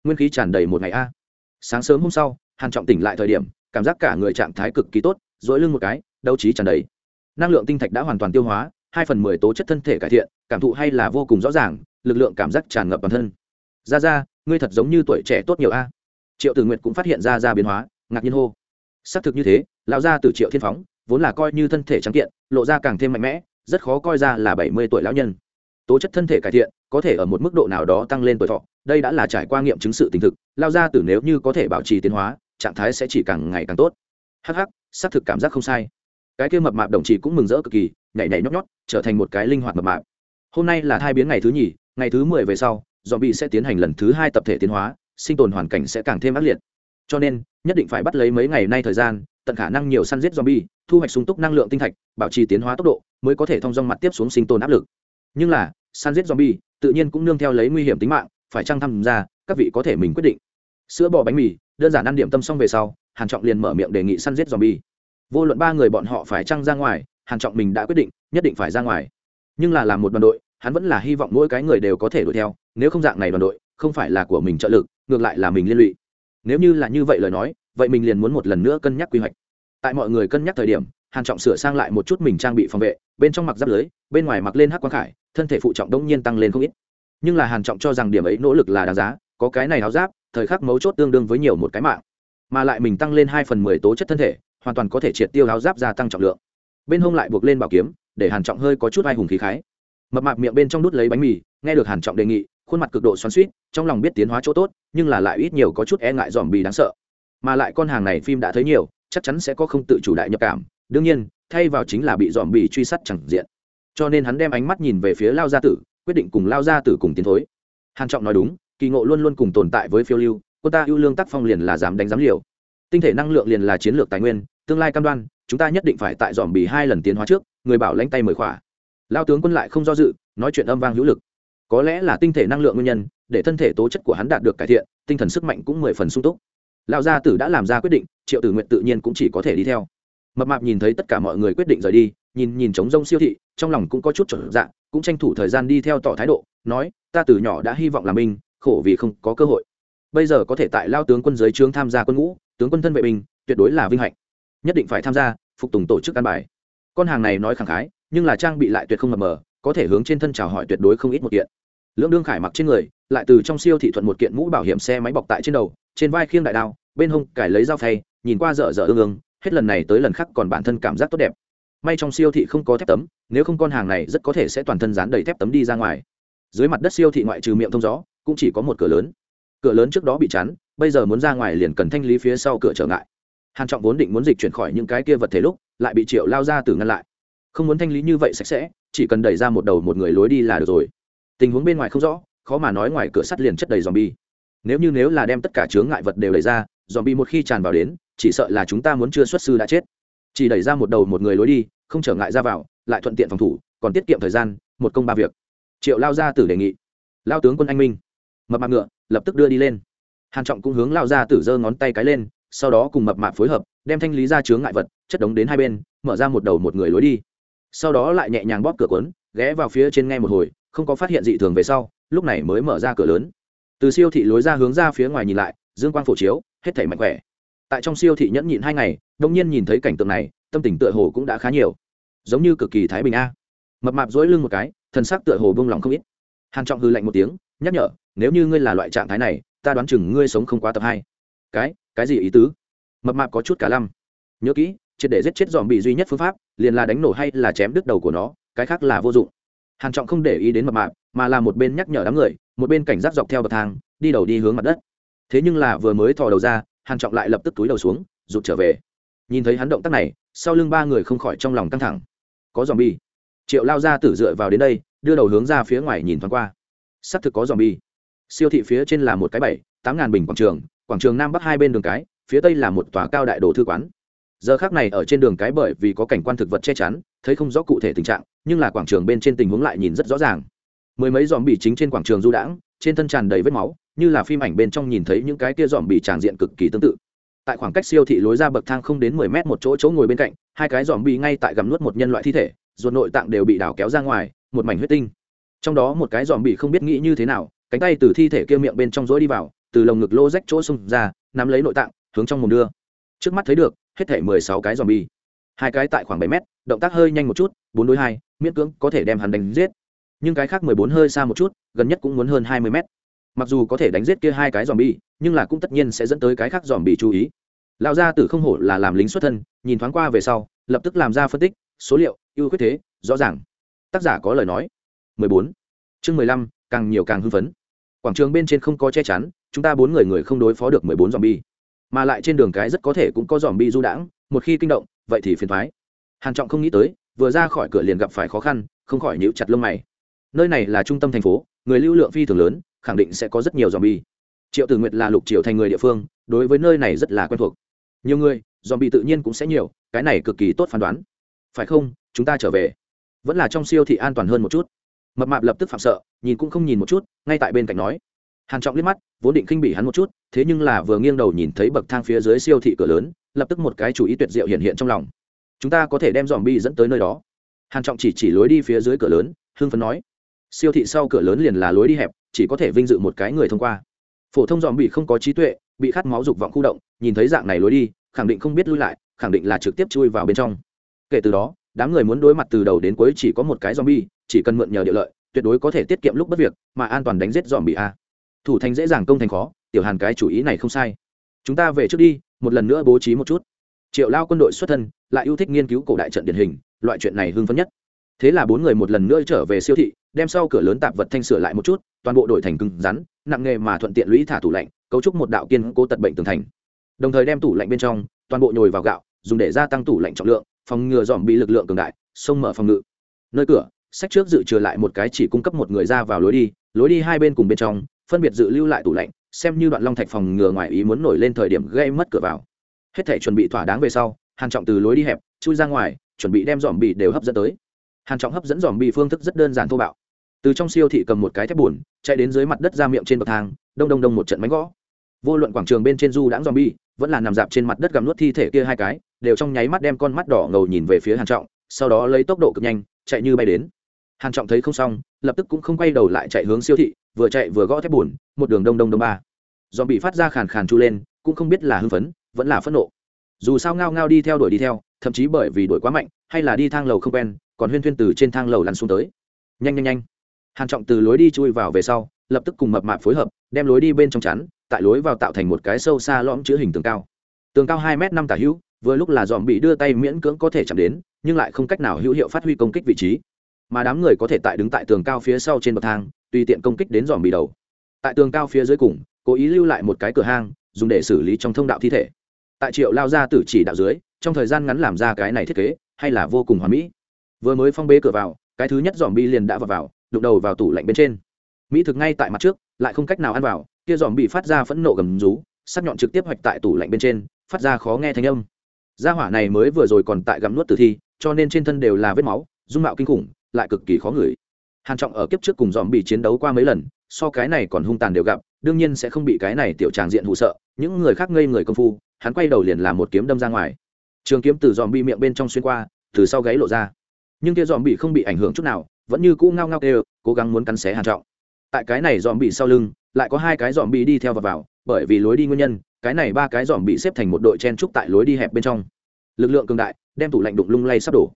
Nguyên khí tràn đầy một ngày a. Sáng sớm hôm sau hàn trọng tỉnh lại thời điểm cảm giác cả người trạng thái cực kỳ tốt dỗi lưng một cái đấu trí tràn đầy. Năng lượng tinh thạch đã hoàn toàn tiêu hóa hai phần mười tố chất thân thể cải thiện cảm thụ hay là vô cùng rõ ràng lực lượng cảm giác tràn ngập toàn thân. Ra ra, ngươi thật giống như tuổi trẻ tốt nhiều a. Triệu tử nguyệt cũng phát hiện ra ra biến hóa, ngạc nhiên hô. Xác thực như thế, lão gia từ triệu thiên phóng, vốn là coi như thân thể trắng kiện, lộ ra càng thêm mạnh mẽ, rất khó coi ra là bảy mươi tuổi lão nhân. Tố chất thân thể cải thiện, có thể ở một mức độ nào đó tăng lên tuổi thọ, đây đã là trải qua nghiệm chứng sự tình thực lao ra từ nếu như có thể bảo trì tiến hóa, trạng thái sẽ chỉ càng ngày càng tốt. Hh xác thực cảm giác không sai. Cái kia mập mạp đồng chí cũng mừng rỡ cực kỳ, nhảy nhảy nhót nhót, trở thành một cái linh hoạt mập mạp. Hôm nay là hai biến ngày thứ nhì ngày thứ mười về sau dòm bị sẽ tiến hành lần thứ hai tập thể tiến hóa sinh tồn hoàn cảnh sẽ càng thêm ác liệt cho nên nhất định phải bắt lấy mấy ngày nay thời gian tận khả năng nhiều săn giết zombie, thu hoạch sung túc năng lượng tinh thạch, bảo trì tiến hóa tốc độ, mới có thể thông dong mặt tiếp xuống sinh tồn áp lực. Nhưng là, săn giết zombie, tự nhiên cũng nương theo lấy nguy hiểm tính mạng, phải chăng tham gia, các vị có thể mình quyết định. Sữa bò bánh mì, đơn giản ăn điểm tâm xong về sau, Hàn Trọng liền mở miệng đề nghị săn giết zombie. Vô luận ba người bọn họ phải chăng ra ngoài, Hàn Trọng mình đã quyết định, nhất định phải ra ngoài. Nhưng là làm một đoàn đội, hắn vẫn là hy vọng mỗi cái người đều có thể đuổi theo, nếu không dạng này đoàn đội, không phải là của mình trợ lực, ngược lại là mình liên lụy. Nếu như là như vậy lời nói, vậy mình liền muốn một lần nữa cân nhắc quy hoạch. Tại mọi người cân nhắc thời điểm hàn trọng sửa sang lại một chút mình trang bị phòng vệ bên trong mặc giáp lưới bên ngoài mặc lên hắc quang khải thân thể phụ trọng đông nhiên tăng lên không ít. Nhưng là hàn trọng cho rằng điểm ấy nỗ lực là đáng giá có cái này áo giáp thời khắc mấu chốt tương đương với nhiều một cái mạng. Mà lại mình tăng lên hai phần mười tố chất thân thể hoàn toàn có thể triệt tiêu áo giáp gia tăng trọng lượng. Bên hông lại buộc lên bảo kiếm để hàn trọng hơi có chút ai hùng khí khái mập mạp miệng bên trong đút lấy bánh mì, nghe được hàn trọng đề nghị, khuôn mặt cực độ xoắn xuýt, trong lòng biết tiến hóa chỗ tốt, nhưng là lại ít nhiều có chút e ngại dòm bì đáng sợ. Mà lại con hàng này phim đã thấy nhiều, chắc chắn sẽ có không tự chủ đại nhập cảm. Đương nhiên, thay vào chính là bị dòm bì truy sát chẳng diện. Cho nên hắn đem ánh mắt nhìn về phía lao gia tử, quyết định cùng lao gia tử cùng tiến thối. Hàn trọng nói đúng, kỳ ngộ luôn luôn cùng tồn tại với phiêu lưu cô ta ưu lương tác phong liền là dám đánh dám liều. Tinh thể năng lượng liền là chiến lược tài nguyên, tương lai cam đoan, chúng ta nhất định phải tại dòm bì hai lần tiến hóa trước, người bảo lãnh tay mời khỏa lao tướng quân lại không do dự, nói chuyện âm vang hữu lực. Có lẽ là tinh thể năng lượng nguyên nhân, để thân thể tố chất của hắn đạt được cải thiện, tinh thần sức mạnh cũng mười phần sung túc. Lão gia tử đã làm ra quyết định, triệu tử nguyện tự nhiên cũng chỉ có thể đi theo. Mập mạp nhìn thấy tất cả mọi người quyết định rời đi, nhìn nhìn trống rông siêu thị, trong lòng cũng có chút chuẩn dạng cũng tranh thủ thời gian đi theo tỏ thái độ, nói, ta từ nhỏ đã hy vọng làm binh khổ vì không có cơ hội. Bây giờ có thể tại lao tướng quân dưới trướng tham gia quân ngũ, tướng quân thân vệ binh, tuyệt đối là vinh hạnh. Nhất định phải tham gia, phục tùng tổ chức căn bài con hàng này nói khẳng khái, nhưng là trang bị lại tuyệt không mập mờ, có thể hướng trên thân chào hỏi tuyệt đối không ít một kiện. Lưỡng đương khải mặc trên người, lại từ trong siêu thị thuận một kiện mũ bảo hiểm xe máy bọc tại trên đầu, trên vai khiêng đại đao, bên hông cải lấy dao phay, nhìn qua dở dở ương ương, hết lần này tới lần khác còn bản thân cảm giác tốt đẹp. May trong siêu thị không có thép tấm, nếu không con hàng này rất có thể sẽ toàn thân dán đầy thép tấm đi ra ngoài. Dưới mặt đất siêu thị ngoại trừ miệng thông gió, cũng chỉ có một cửa lớn. Cửa lớn trước đó bị chắn, bây giờ muốn ra ngoài liền cần thanh lý phía sau cửa trở ngại hàn trọng vốn định muốn dịch chuyển khỏi những cái kia vật thể lúc, lại bị triệu lao ra từ ngăn lại. Không muốn thanh lý như vậy sạch sẽ, chỉ cần đẩy ra một đầu một người lối đi là được rồi. Tình huống bên ngoài không rõ, khó mà nói ngoài cửa sắt liền chất đầy dòm bi nếu như nếu là đem tất cả chướng ngại vật đều đẩy ra dòm bi một khi tràn vào đến, chỉ sợ là chúng ta muốn chưa xuất sư đã chết. Chỉ đẩy ra một đầu một người lối đi, không trở ngại ra vào, lại thuận tiện phòng thủ, còn tiết kiệm thời gian, một công ba việc. Triệu lao ra tử đề nghị. Lao tướng quân anh minh. Mập mạp ngựa, lập tức đưa đi lên. Hàn trọng cũng hướng lao ra tử giơ ngón tay cái lên sau đó cùng mập mạp phối hợp, đem thanh lý ra chướng ngại vật, chất đống đến hai bên, mở ra một đầu một người lối đi. Sau đó lại nhẹ nhàng bóp cửa cuốn, ghé vào phía trên nghe một hồi, không có phát hiện dị thường về sau, lúc này mới mở ra cửa lớn. Từ siêu thị lối ra hướng ra phía ngoài nhìn lại, dương quang phổ chiếu, hết thảy mạnh khỏe. Tại trong siêu thị nhẫn nhịn hai ngày, đông nhiên nhìn thấy cảnh tượng này, tâm tình tựa hồ cũng đã khá nhiều. Giống như cực kỳ thái bình a. Mập mạp duỗi lưng một cái, thần sắc tựa hồ bông lòng không ít. Hàn trọng hư lạnh một tiếng, nhắc nhở, nếu như ngươi là loại trạng thái này, ta đoán chừng ngươi sống không quá tập hai. Cái? Cái gì ý tứ? Mập mạp có chút cả lăm. Nhớ kỹ, triệt để giết chết dòm bị duy nhất phương pháp liền là đánh nổ hay là chém đứt đầu của nó, cái khác là vô dụng. Hàn trọng không để ý đến mập mạp, mà là một bên nhắc nhở đám người, một bên cảnh giác dọc theo bậc thang, đi đầu đi hướng mặt đất. Thế nhưng là vừa mới thò đầu ra, hàn trọng lại lập tức túi đầu xuống, rụt trở về. Nhìn thấy hắn động tác này, sau lưng ba người không khỏi trong lòng căng thẳng. Có dòm bi. Triệu lao ra tử dựa vào đến đây, đưa đầu hướng ra phía ngoài nhìn thoáng qua. Xác thực có dòm bi. Siêu thị phía trên là một cái bảy, tám ngàn bình quảng trường quảng trường nam bắc hai bên đường cái, phía tây là một tòa cao đại đồ thư quán. Giờ khác này ở trên đường cái bởi vì có cảnh quan thực vật che chắn, thấy không rõ cụ thể tình trạng, nhưng là quảng trường bên trên tình huống lại nhìn rất rõ ràng. Mười mấy dòm bị chính trên quảng trường du đãng, trên thân tràn đầy vết máu, như là phim ảnh bên trong nhìn thấy những cái kia dòm bị tràn diện cực kỳ tương tự. Tại khoảng cách siêu thị lối ra bậc thang không đến mười mét một chỗ chỗ ngồi bên cạnh, hai cái dòm bị ngay tại gầm nuốt một nhân loại thi thể, ruột nội tạng đều bị đào kéo ra ngoài, một mảnh huyết tinh. Trong đó một cái dòm bị không biết nghĩ như thế nào, cánh tay từ thi thể kia miệng bên trong rối đi vào từ lồng ngực lô rách chỗ xung ra nắm lấy nội tạng hướng trong mồm đưa. Trước mắt thấy được hết thể mười sáu cái dòm bi hai cái tại khoảng bảy mét động tác hơi nhanh một chút bốn đối hai miễn cưỡng có thể đem hắn đánh giết. Nhưng cái khác mười bốn hơi xa một chút gần nhất cũng muốn hơn hai mươi mét. Mặc dù có thể đánh giết kia hai cái dòm bi nhưng là cũng tất nhiên sẽ dẫn tới cái khác dòm bị chú ý. Lão gia tử không hổ là làm lính xuất thân nhìn thoáng qua về sau lập tức làm ra phân tích số liệu ưu khuyết thế rõ ràng. Tác giả có lời nói. 14. chương 15, càng nhiều càng hưng phấn. Quảng trường bên trên không có che chắn chúng ta bốn người người không đối phó được 14 zombie. Mà lại trên đường cái rất có thể cũng có zombie du đãng, một khi kinh động, vậy thì phiền thoái hàn trọng không nghĩ tới, vừa ra khỏi cửa liền gặp phải khó khăn, không khỏi nhíu chặt lông mày. Nơi này là trung tâm thành phố, người lưu lượng phi thường lớn, khẳng định sẽ có rất nhiều zombie. Triệu tử nguyệt là lục triệu thành người địa phương, đối với nơi này rất là quen thuộc. Nhiều người, zombie tự nhiên cũng sẽ nhiều, cái này cực kỳ tốt phán đoán. Phải không, chúng ta trở về. Vẫn là trong siêu thị an toàn hơn một chút. Mập mạp lập tức phạm sợ, nhìn cũng không nhìn một chút, ngay tại bên cạnh nói hàn trọng liếc mắt vốn định khinh bỉ hắn một chút thế nhưng là vừa nghiêng đầu nhìn thấy bậc thang phía dưới siêu thị cửa lớn lập tức một cái chủ ý tuyệt diệu hiện hiện trong lòng. Chúng ta có thể đem dòm bi dẫn tới nơi đó. Hàn trọng chỉ chỉ lối đi phía dưới cửa lớn hương phấn nói. Siêu thị sau cửa lớn liền là lối đi hẹp chỉ có thể vinh dự một cái người thông qua. Phổ thông dòm bị không có trí tuệ bị khát máu dục vọng khu động nhìn thấy dạng này lối đi khẳng định không biết lui lại khẳng định là trực tiếp chui vào bên trong. Kể từ đó đám người muốn đối mặt từ đầu đến cuối chỉ có một cái zombie, chỉ cần mượn nhờ địa lợi, tuyệt đối có thể tiết kiệm lúc bất việc, mà an toàn đánh giết zombie a. Thủ thành dễ dàng công thành khó, tiểu Hàn cái chủ ý này không sai. Chúng ta về trước đi, một lần nữa bố trí một chút. Triệu Lao quân đội xuất thân, lại yêu thích nghiên cứu cổ đại trận điển hình, loại chuyện này hưng phấn nhất. Thế là bốn người một lần nữa trở về siêu thị, đem sau cửa lớn tạp vật thanh sửa lại một chút, toàn bộ đổi thành cứng rắn, nặng nghề mà thuận tiện lũy thả tủ lạnh, cấu trúc một đạo kiên cố tật bệnh tường thành. Đồng thời đem tủ lạnh bên trong, toàn bộ nhồi vào gạo, dùng để gia tăng tủ lạnh trọng lượng, phòng ngừa dòm bị lực lượng cường đại xông mở phòng ngự nơi cửa sách trước dự trừ lại một cái chỉ cung cấp một người ra vào lối đi lối đi hai bên cùng bên trong phân biệt dự lưu lại tủ lạnh, xem như đoạn long thạch phòng ngừa ngoài ý muốn nổi lên thời điểm gây mất cửa vào. Hết thể chuẩn bị thỏa đáng về sau, hàn trọng từ lối đi hẹp, chui ra ngoài, chuẩn bị đem dòm bị đều hấp dẫn tới. Hàn trọng hấp dẫn dòm bị phương thức rất đơn giản thô bạo. Từ trong siêu thị cầm một cái thép buồn, chạy đến dưới mặt đất ra miệng trên bậc thang, đông đông đông một trận bánh gõ. Vô luận quảng trường bên trên du đãng dòm bi vẫn là nằm dạp trên mặt đất gặm nuốt thi thể kia hai cái, đều trong nháy mắt đem con mắt đỏ ngầu nhìn về phía hàn trọng, sau đó lấy tốc độ cực nhanh, chạy như bay đến. Hàn trọng thấy không xong, lập tức cũng không quay đầu lại chạy hướng siêu thị vừa chạy vừa gõ thép buồn một đường đông đông đông ba. Dòm bị phát ra khàn khàn chu lên, cũng không biết là hưng phấn, vẫn là phẫn nộ. Dù sao ngao ngao đi theo đuổi đi theo, thậm chí bởi vì đuổi quá mạnh, hay là đi thang lầu không quen, còn huyên thuyên từ trên thang lầu lăn xuống tới. Nhanh nhanh nhanh. Hàn trọng từ lối đi chui vào về sau, lập tức cùng mập mạp phối hợp, đem lối đi bên trong chắn, tại lối vào tạo thành một cái sâu xa lõm chữ hình tường cao. Tường cao hai m năm tả hữu, vừa lúc là dòm bị đưa tay miễn cưỡng có thể chạm đến, nhưng lại không cách nào hữu hiệu phát huy công kích vị trí. Mà đám người có thể tại đứng tại tường cao phía sau trên bậc thang tùy tiện công kích đến dòm bị đầu. Tại tường cao phía dưới cùng, cố ý lưu lại một cái cửa hang, dùng để xử lý trong thông đạo thi thể. Tại triệu lao ra tử chỉ đạo dưới, trong thời gian ngắn làm ra cái này thiết kế, hay là vô cùng hoàn mỹ. Vừa mới phong bế cửa vào, cái thứ nhất dòm bi liền đã vào vào, đụng đầu vào tủ lạnh bên trên. Mỹ thực ngay tại mặt trước, lại không cách nào ăn vào, kia dòm bị phát ra phẫn nộ gầm rú, sắc nhọn trực tiếp hoạch tại tủ lạnh bên trên, phát ra khó nghe thanh âm. Gia hỏa này mới vừa rồi còn tại gặm nuốt tử thi, cho nên trên thân đều là vết máu, dung mạo kinh khủng, lại cực kỳ khó ngửi hàn trọng ở kiếp trước cùng dòm bị chiến đấu qua mấy lần, so cái này còn hung tàn đều gặp, đương nhiên sẽ không bị cái này tiểu tràng diện hụ sợ, những người khác ngây người công phu, hắn quay đầu liền làm một kiếm đâm ra ngoài. Trường kiếm từ dòm bị miệng bên trong xuyên qua, từ sau gáy lộ ra. Nhưng kia dòm bị không bị ảnh hưởng chút nào, vẫn như cũ ngao ngao kêu, cố gắng muốn cắn xé hàn trọng. Tại cái này dòm bị sau lưng, lại có hai cái dòm bị đi theo và vào, bởi vì lối đi nguyên nhân, cái này ba cái dòm bị xếp thành một đội chen trúc tại lối đi hẹp bên trong. Lực lượng cường đại, đem tủ lạnh đụng lung lay sắp đổ.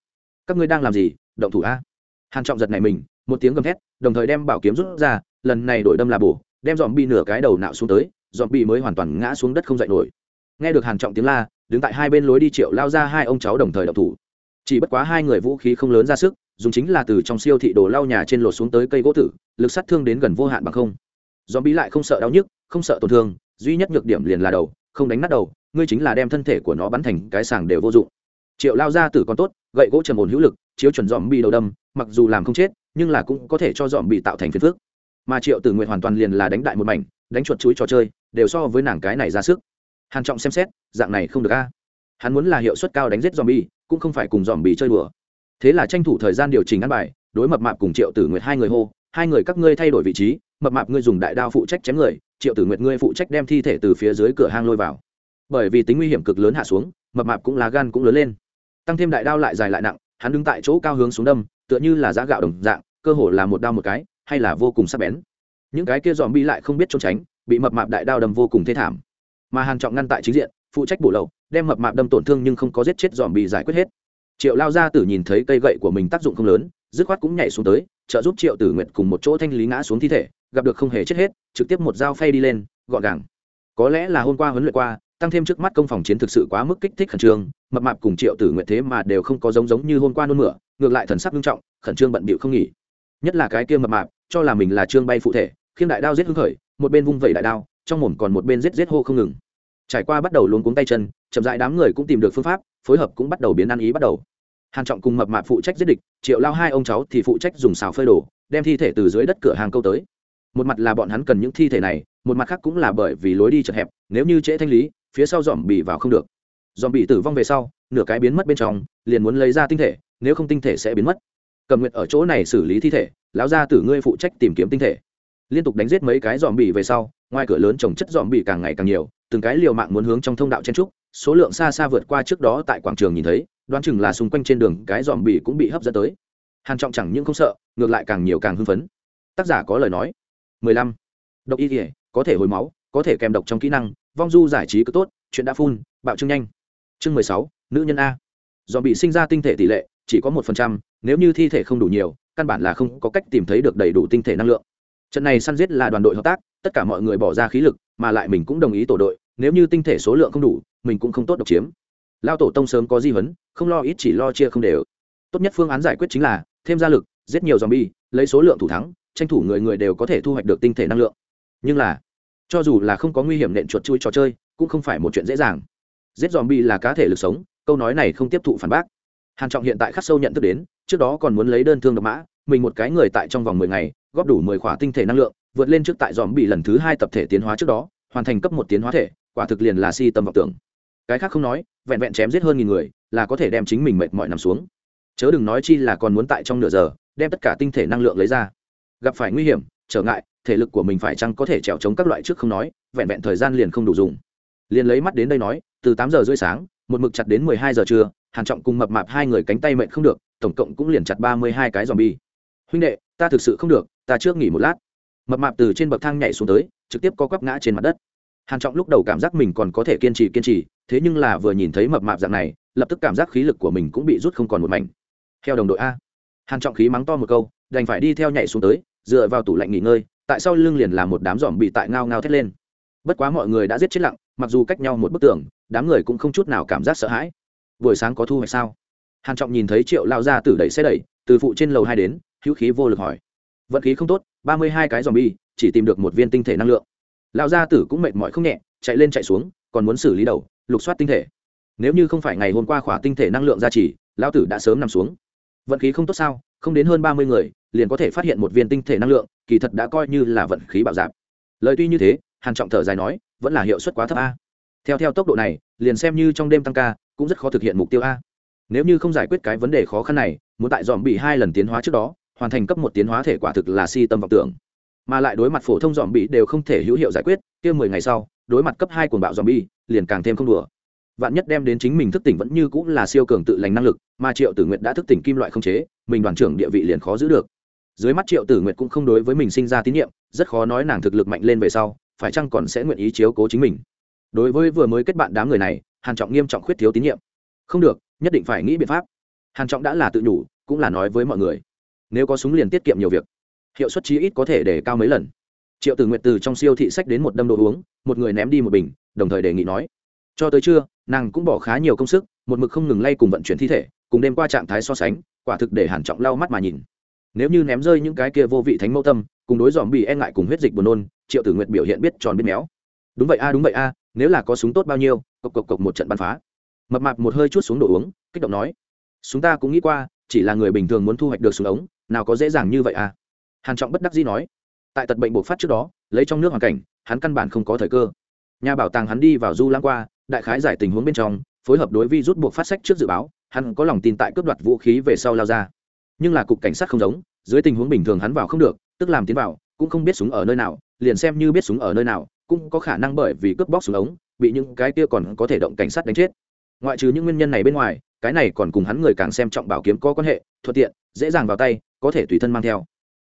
Các ngươi đang làm gì? Động thủ a. Hàn trọng giật này mình một tiếng gầm thét, đồng thời đem bảo kiếm rút ra, lần này đổi đâm là bổ, đem dòm bị nửa cái đầu nạo xuống tới dòm bị mới hoàn toàn ngã xuống đất không dậy nổi. Nghe được hàn trọng tiếng la, đứng tại hai bên lối đi triệu lao ra hai ông cháu đồng thời động thủ. Chỉ bất quá hai người vũ khí không lớn ra sức, dùng chính là từ trong siêu thị đồ lau nhà trên lột xuống tới cây gỗ tử, lực sát thương đến gần vô hạn bằng không. Dòm bị lại không sợ đau nhức, không sợ tổn thương, duy nhất nhược điểm liền là đầu, không đánh nát đầu, ngươi chính là đem thân thể của nó bắn thành cái sàng đều vô dụng. Triệu lao ra tử còn tốt, gậy gỗ trầm ổn hữu lực, chiếu chuẩn dòm bị đầu đâm, mặc dù làm không chết nhưng là cũng có thể cho dòm bị tạo thành phiền phước mà triệu tử nguyện hoàn toàn liền là đánh đại một mảnh, đánh chuột chuối trò chơi, đều so với nàng cái này ra sức. Hàn trọng xem xét, dạng này không được a. Hắn muốn là hiệu suất cao đánh giết dòm bi cũng không phải cùng dòm bị chơi đùa. Thế là tranh thủ thời gian điều chỉnh ăn bài, đối mập mạp cùng triệu tử nguyệt hai người hô, hai người các ngươi thay đổi vị trí, mập mạp ngươi dùng đại đao phụ trách chém người, triệu tử nguyệt ngươi phụ trách đem thi thể từ phía dưới cửa hang lôi vào. Bởi vì tính nguy hiểm cực lớn hạ xuống, mập mạp cũng lá gan cũng lớn lên. Tăng thêm đại đao lại dài lại nặng, hắn đứng tại chỗ cao hướng xuống đâm tựa như là giá gạo đồng dạng, cơ hồ là một đao một cái, hay là vô cùng sắc bén. Những cái kia dòm bi lại không biết trốn tránh, bị mập mạp đại đao đâm vô cùng thê thảm. Mà hàn trọng ngăn tại chính diện, phụ trách bổ lậu, đem mập mạp đâm tổn thương nhưng không có giết chết dòm bị giải quyết hết. Triệu lao gia tử nhìn thấy cây gậy của mình tác dụng không lớn, dứt khoát cũng nhảy xuống tới, trợ giúp triệu tử nguyện cùng một chỗ thanh lý ngã xuống thi thể, gặp được không hề chết hết, trực tiếp một dao phay đi lên, gọn gàng. Có lẽ là hôm qua huấn luyện qua, tăng thêm trước mắt công phòng chiến thực sự quá mức kích thích khẩn trương, mập mạp cùng triệu tử nguyện thế mà đều không có giống giống như hôm qua nôn mửa ngược lại thần sắc nghiêm trọng, khẩn trương bận bịu không nghỉ. Nhất là cái kia mập mạp, cho là mình là trương bay phụ thể, khiêng đại đao giết hưng khởi, một bên vung vẩy đại đao, trong mồm còn một bên giết giết hô không ngừng. Trải qua bắt đầu luống cuống tay chân, chậm dại đám người cũng tìm được phương pháp, phối hợp cũng bắt đầu biến ăn ý bắt đầu. Hàn trọng cùng mập mạp phụ trách giết địch, triệu lao hai ông cháu thì phụ trách dùng xào phơi đồ, đem thi thể từ dưới đất cửa hàng câu tới. Một mặt là bọn hắn cần những thi thể này, một mặt khác cũng là bởi vì lối đi chật hẹp, nếu như trễ thanh lý, phía sau dòm bị vào không được. Dòm bị tử vong về sau, nửa cái biến mất bên trong, liền muốn lấy ra tinh thể nếu không tinh thể sẽ biến mất. Cầm nguyện ở chỗ này xử lý thi thể lão gia tử ngươi phụ trách tìm kiếm tinh thể. Liên tục đánh giết mấy cái dòm bị về sau ngoài cửa lớn trồng chất dòm bị càng ngày càng nhiều từng cái liều mạng muốn hướng trong thông đạo chen trúc số lượng xa xa vượt qua trước đó tại quảng trường nhìn thấy đoán chừng là xung quanh trên đường cái dòm bị cũng bị hấp dẫn tới. Hàn trọng chẳng những không sợ ngược lại càng nhiều càng hưng phấn. Tác giả có lời nói. 15. độc y thể có thể hồi máu có thể kèm độc trong kỹ năng vong du giải trí cứ tốt chuyện đã phun bạo trương nhanh. Chương 16, nữ nhân a. Dòm bị sinh ra tinh thể tỷ lệ chỉ có một phần trăm, nếu như thi thể không đủ nhiều, căn bản là không có cách tìm thấy được đầy đủ tinh thể năng lượng. Trận này săn giết là đoàn đội hợp tác, tất cả mọi người bỏ ra khí lực, mà lại mình cũng đồng ý tổ đội, nếu như tinh thể số lượng không đủ, mình cũng không tốt độc chiếm. Lao tổ tông sớm có di vấn không lo ít chỉ lo chia không đều. Tốt nhất phương án giải quyết chính là, thêm gia lực, giết nhiều zombie, lấy số lượng thủ thắng, tranh thủ người người đều có thể thu hoạch được tinh thể năng lượng. Nhưng là, cho dù là không có nguy hiểm nện chuột chui trò chơi, cũng không phải một chuyện dễ dàng. Giết zombie là cá thể lực sống, câu nói này không tiếp thụ phản bác hàn trọng hiện tại khắc sâu nhận thức đến, trước đó còn muốn lấy đơn thương độc mã, mình một cái người tại trong vòng mười ngày, góp đủ mười khỏa tinh thể năng lượng, vượt lên trước tại dòm bị lần thứ hai tập thể tiến hóa trước đó, hoàn thành cấp một tiến hóa thể, quả thực liền là si tâm vọng tưởng. Cái khác không nói, vẹn vẹn chém giết hơn nghìn người, là có thể đem chính mình mệt mỏi nằm xuống. Chớ đừng nói chi là còn muốn tại trong nửa giờ, đem tất cả tinh thể năng lượng lấy ra. Gặp phải nguy hiểm, trở ngại, thể lực của mình phải chăng có thể trèo chống các loại trước không nói, vẹn vẹn thời gian liền không đủ dùng. Liền lấy mắt đến đây nói, từ tám giờ rưỡi sáng, một mực chặt đến mười hai giờ trưa hàn trọng cùng mập mạp hai người cánh tay mệt không được, tổng cộng cũng liền chặt ba mươi hai cái zombie. Huynh đệ, ta thực sự không được, ta trước nghỉ một lát. Mập mạp từ trên bậc thang nhảy xuống tới, trực tiếp có quắp ngã trên mặt đất. Hàn trọng lúc đầu cảm giác mình còn có thể kiên trì kiên trì, thế nhưng là vừa nhìn thấy mập mạp dạng này, lập tức cảm giác khí lực của mình cũng bị rút không còn một mảnh. Theo đồng đội a. Hàn trọng khí mắng to một câu, đành phải đi theo nhảy xuống tới, dựa vào tủ lạnh nghỉ ngơi, tại sao lưng liền là một đám giòm bị tại ngao ngao thét lên. Bất quá mọi người đã giết chết lặng, mặc dù cách nhau một bức tường, đám người cũng không chút nào cảm giác sợ hãi buổi sáng có thu hoạch sao? Hàn trọng nhìn thấy triệu lao ra tử đẩy xe đẩy, từ phụ trên lầu hai đến, hữu khí vô lực hỏi. Vận khí không tốt, ba mươi hai cái dòm bi chỉ tìm được một viên tinh thể năng lượng. Lão gia tử cũng mệt mỏi không nhẹ, chạy lên chạy xuống, còn muốn xử lý đầu, lục soát tinh thể. Nếu như không phải ngày hôm qua khỏa tinh thể năng lượng ra chỉ lão tử đã sớm nằm xuống. Vận khí không tốt sao? Không đến hơn ba mươi người, liền có thể phát hiện một viên tinh thể năng lượng, kỳ thật đã coi như là vận khí bạo dạp lời tuy như thế, hàn trọng thở dài nói, vẫn là hiệu suất quá thấp a. Theo theo tốc độ này, liền xem như trong đêm tăng ca cũng rất khó thực hiện mục tiêu a. Nếu như không giải quyết cái vấn đề khó khăn này, muốn tại dòm bị hai lần tiến hóa trước đó, hoàn thành cấp một tiến hóa thể quả thực là si tâm vọng tưởng. Mà lại đối mặt phổ thông dòm bị đều không thể hữu hiệu giải quyết, kia mười ngày sau, đối mặt cấp hai cuồng bạo dòm bi liền càng thêm không đùa. Vạn nhất đem đến chính mình thức tỉnh vẫn như cũng là siêu cường tự lành năng lực, mà triệu tử nguyện đã thức tỉnh kim loại không chế, mình đoàn trưởng địa vị liền khó giữ được. Dưới mắt triệu tử nguyện cũng không đối với mình sinh ra tín nhiệm, rất khó nói nàng thực lực mạnh lên về sau, phải chăng còn sẽ nguyện ý chiếu cố chính mình. Đối với vừa mới kết bạn đám người này hàn trọng nghiêm trọng khuyết thiếu tín nhiệm. Không được, nhất định phải nghĩ biện pháp. Hàn trọng đã là tự nhủ, cũng là nói với mọi người. Nếu có súng liền tiết kiệm nhiều việc. Hiệu suất chí ít có thể để cao mấy lần. Triệu tử Nguyệt từ trong siêu thị sách đến một đâm đồ uống, một người ném đi một bình, đồng thời đề nghị nói. Cho tới trưa, nàng cũng bỏ khá nhiều công sức, một mực không ngừng lay cùng vận chuyển thi thể, cùng đêm qua trạng thái so sánh, quả thực để hàn trọng lau mắt mà nhìn. Nếu như ném rơi những cái kia vô vị thánh mẫu tâm, cùng đối dòm bị e ngại cùng huyết dịch buồn nôn, triệu tử nguyệt biểu hiện biết tròn biết méo. Đúng vậy a, đúng vậy a nếu là có súng tốt bao nhiêu, cộc cộc cộc một trận bắn phá. Mập mạp một hơi chút xuống đồ uống, kích động nói, súng ta cũng nghĩ qua, chỉ là người bình thường muốn thu hoạch được súng ống, nào có dễ dàng như vậy à? Hàn trọng bất đắc dĩ nói, tại tật bệnh bộc phát trước đó, lấy trong nước hoàn cảnh, hắn căn bản không có thời cơ. Nhà bảo tàng hắn đi vào du lãng qua, đại khái giải tình huống bên trong, phối hợp đối vi rút buộc phát sách trước dự báo, hắn có lòng tin tại cướp đoạt vũ khí về sau lao ra. Nhưng là cục cảnh sát không giống, dưới tình huống bình thường hắn vào không được, tức làm tiến vào, cũng không biết súng ở nơi nào, liền xem như biết súng ở nơi nào cũng có khả năng bởi vì cướp bóc súng ống, bị những cái kia còn có thể động cảnh sát đánh chết. Ngoại trừ những nguyên nhân này bên ngoài, cái này còn cùng hắn người càng xem trọng bảo kiếm có quan hệ, thuận tiện, dễ dàng vào tay, có thể tùy thân mang theo.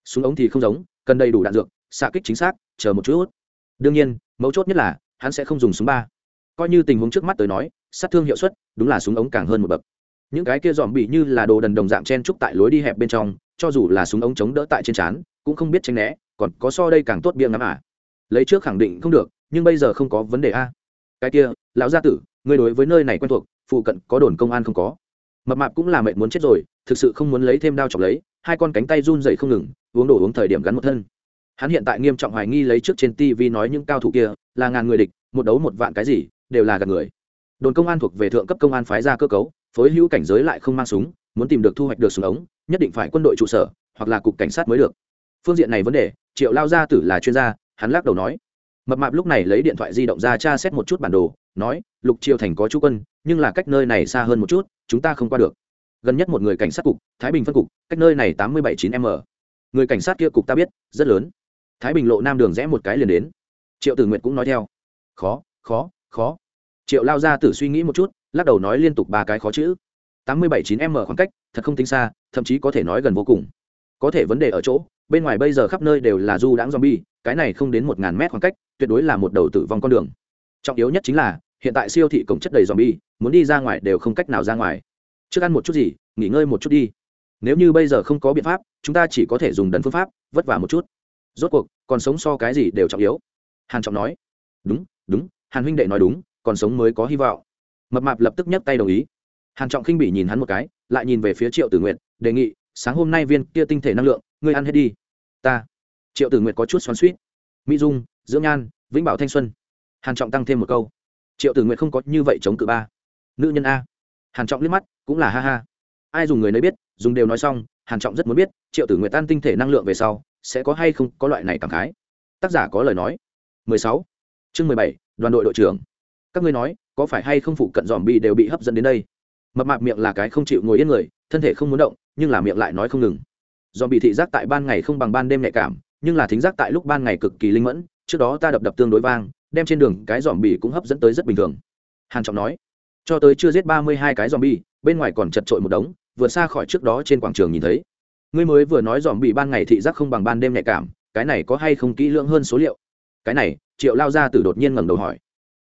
Súng ống thì không giống, cần đầy đủ đạn dược, xạ kích chính xác, chờ một chút. Đương nhiên, mấu chốt nhất là, hắn sẽ không dùng súng ba. Coi như tình huống trước mắt tới nói, sát thương hiệu suất, đúng là súng ống càng hơn một bậc. Những cái kia dòm bị như là đồ đần đồng dạng chen trúc tại lối đi hẹp bên trong, cho dù là súng ống chống đỡ tại trên trán, cũng không biết tránh né, còn có so đây càng tốt biếng ngắm à lấy trước khẳng định không được, nhưng bây giờ không có vấn đề a. Cái kia, lão gia tử người đối với nơi này quen thuộc, phụ cận có đồn công an không có. Mập mạp cũng là mệt muốn chết rồi, thực sự không muốn lấy thêm đao chọc lấy, hai con cánh tay run dậy không ngừng, uống đồ uống thời điểm gắn một thân. Hắn hiện tại nghiêm trọng hoài nghi lấy trước trên tv nói những cao thủ kia, là ngàn người địch, một đấu một vạn cái gì, đều là gạt người. Đồn công an thuộc về thượng cấp công an phái ra cơ cấu, phối hữu cảnh giới lại không mang súng, muốn tìm được thu hoạch được súng ống, nhất định phải quân đội trụ sở, hoặc là cục cảnh sát mới được. Phương diện này vấn đề, triệu lao gia tử là chuyên gia hắn lắc đầu nói, mập mạp lúc này lấy điện thoại di động ra tra xét một chút bản đồ, nói, lục triều thành có chú quân, nhưng là cách nơi này xa hơn một chút, chúng ta không qua được. Gần nhất một người cảnh sát cục, thái bình phân cục, cách nơi này tám mươi bảy chín m. Người cảnh sát kia cục ta biết, rất lớn. Thái bình lộ nam đường rẽ một cái liền đến. Triệu tử nguyện cũng nói theo. Khó khó khó. Triệu lao ra tử suy nghĩ một chút, lắc đầu nói liên tục ba cái khó chữ. tám mươi bảy chín m khoảng cách, thật không tính xa, thậm chí có thể nói gần vô cùng. Có thể vấn đề ở chỗ bên ngoài bây giờ khắp nơi đều là du đãng zombie, cái này không đến một ngàn mét khoảng cách, tuyệt đối là một đầu tử vong con đường. Trọng yếu nhất chính là, hiện tại siêu thị cổng chất đầy zombie, muốn đi ra ngoài đều không cách nào ra ngoài. Trước ăn một chút gì, nghỉ ngơi một chút đi. Nếu như bây giờ không có biện pháp, chúng ta chỉ có thể dùng đần phương pháp, vất vả một chút. Rốt cuộc, còn sống so cái gì đều trọng yếu. Hàn trọng nói. Đúng đúng, hàn huynh đệ nói đúng, còn sống mới có hy vọng. Mập mạp lập tức nhấc tay đồng ý. Hàn trọng khinh bỉ nhìn hắn một cái, lại nhìn về phía triệu tử nguyệt, đề nghị, sáng hôm nay viên kia tinh thể năng lượng ngươi ăn hết đi. Ta. Triệu tử Nguyệt có chút xoắn suýt mỹ dung dưỡng nhan vĩnh bảo thanh xuân. Hàn trọng tăng thêm một câu. Triệu tử Nguyệt không có như vậy chống cự ba. Nữ nhân a. Hàn trọng liếc mắt cũng là ha ha. Ai dùng người nấy biết dùng đều nói xong hàn trọng rất muốn biết triệu tử Nguyệt tan tinh thể năng lượng về sau sẽ có hay không có loại này cảm khái. Tác giả có lời nói. 16. chương 17, đoàn đội đội trưởng. Các ngươi nói có phải hay không phụ cận dòm bi đều bị hấp dẫn đến đây? Mập mạp miệng là cái không chịu ngồi yên người thân thể không muốn động nhưng là miệng lại nói không ngừng dòm bị thị giác tại ban ngày không bằng ban đêm nhạy cảm, nhưng là thính giác tại lúc ban ngày cực kỳ linh mẫn, trước đó ta đập đập tương đối vang, đem trên đường cái dòm bị cũng hấp dẫn tới rất bình thường. Hàn trọng nói, cho tới chưa giết ba mươi hai cái dòm bi bên ngoài còn chật trội một đống, vượt xa khỏi trước đó trên quảng trường nhìn thấy. Ngươi mới vừa nói dòm bị ban ngày thị giác không bằng ban đêm nhạy cảm, cái này có hay không kỹ lưỡng hơn số liệu? Cái này, triệu lao ra từ đột nhiên ngẩng đầu hỏi.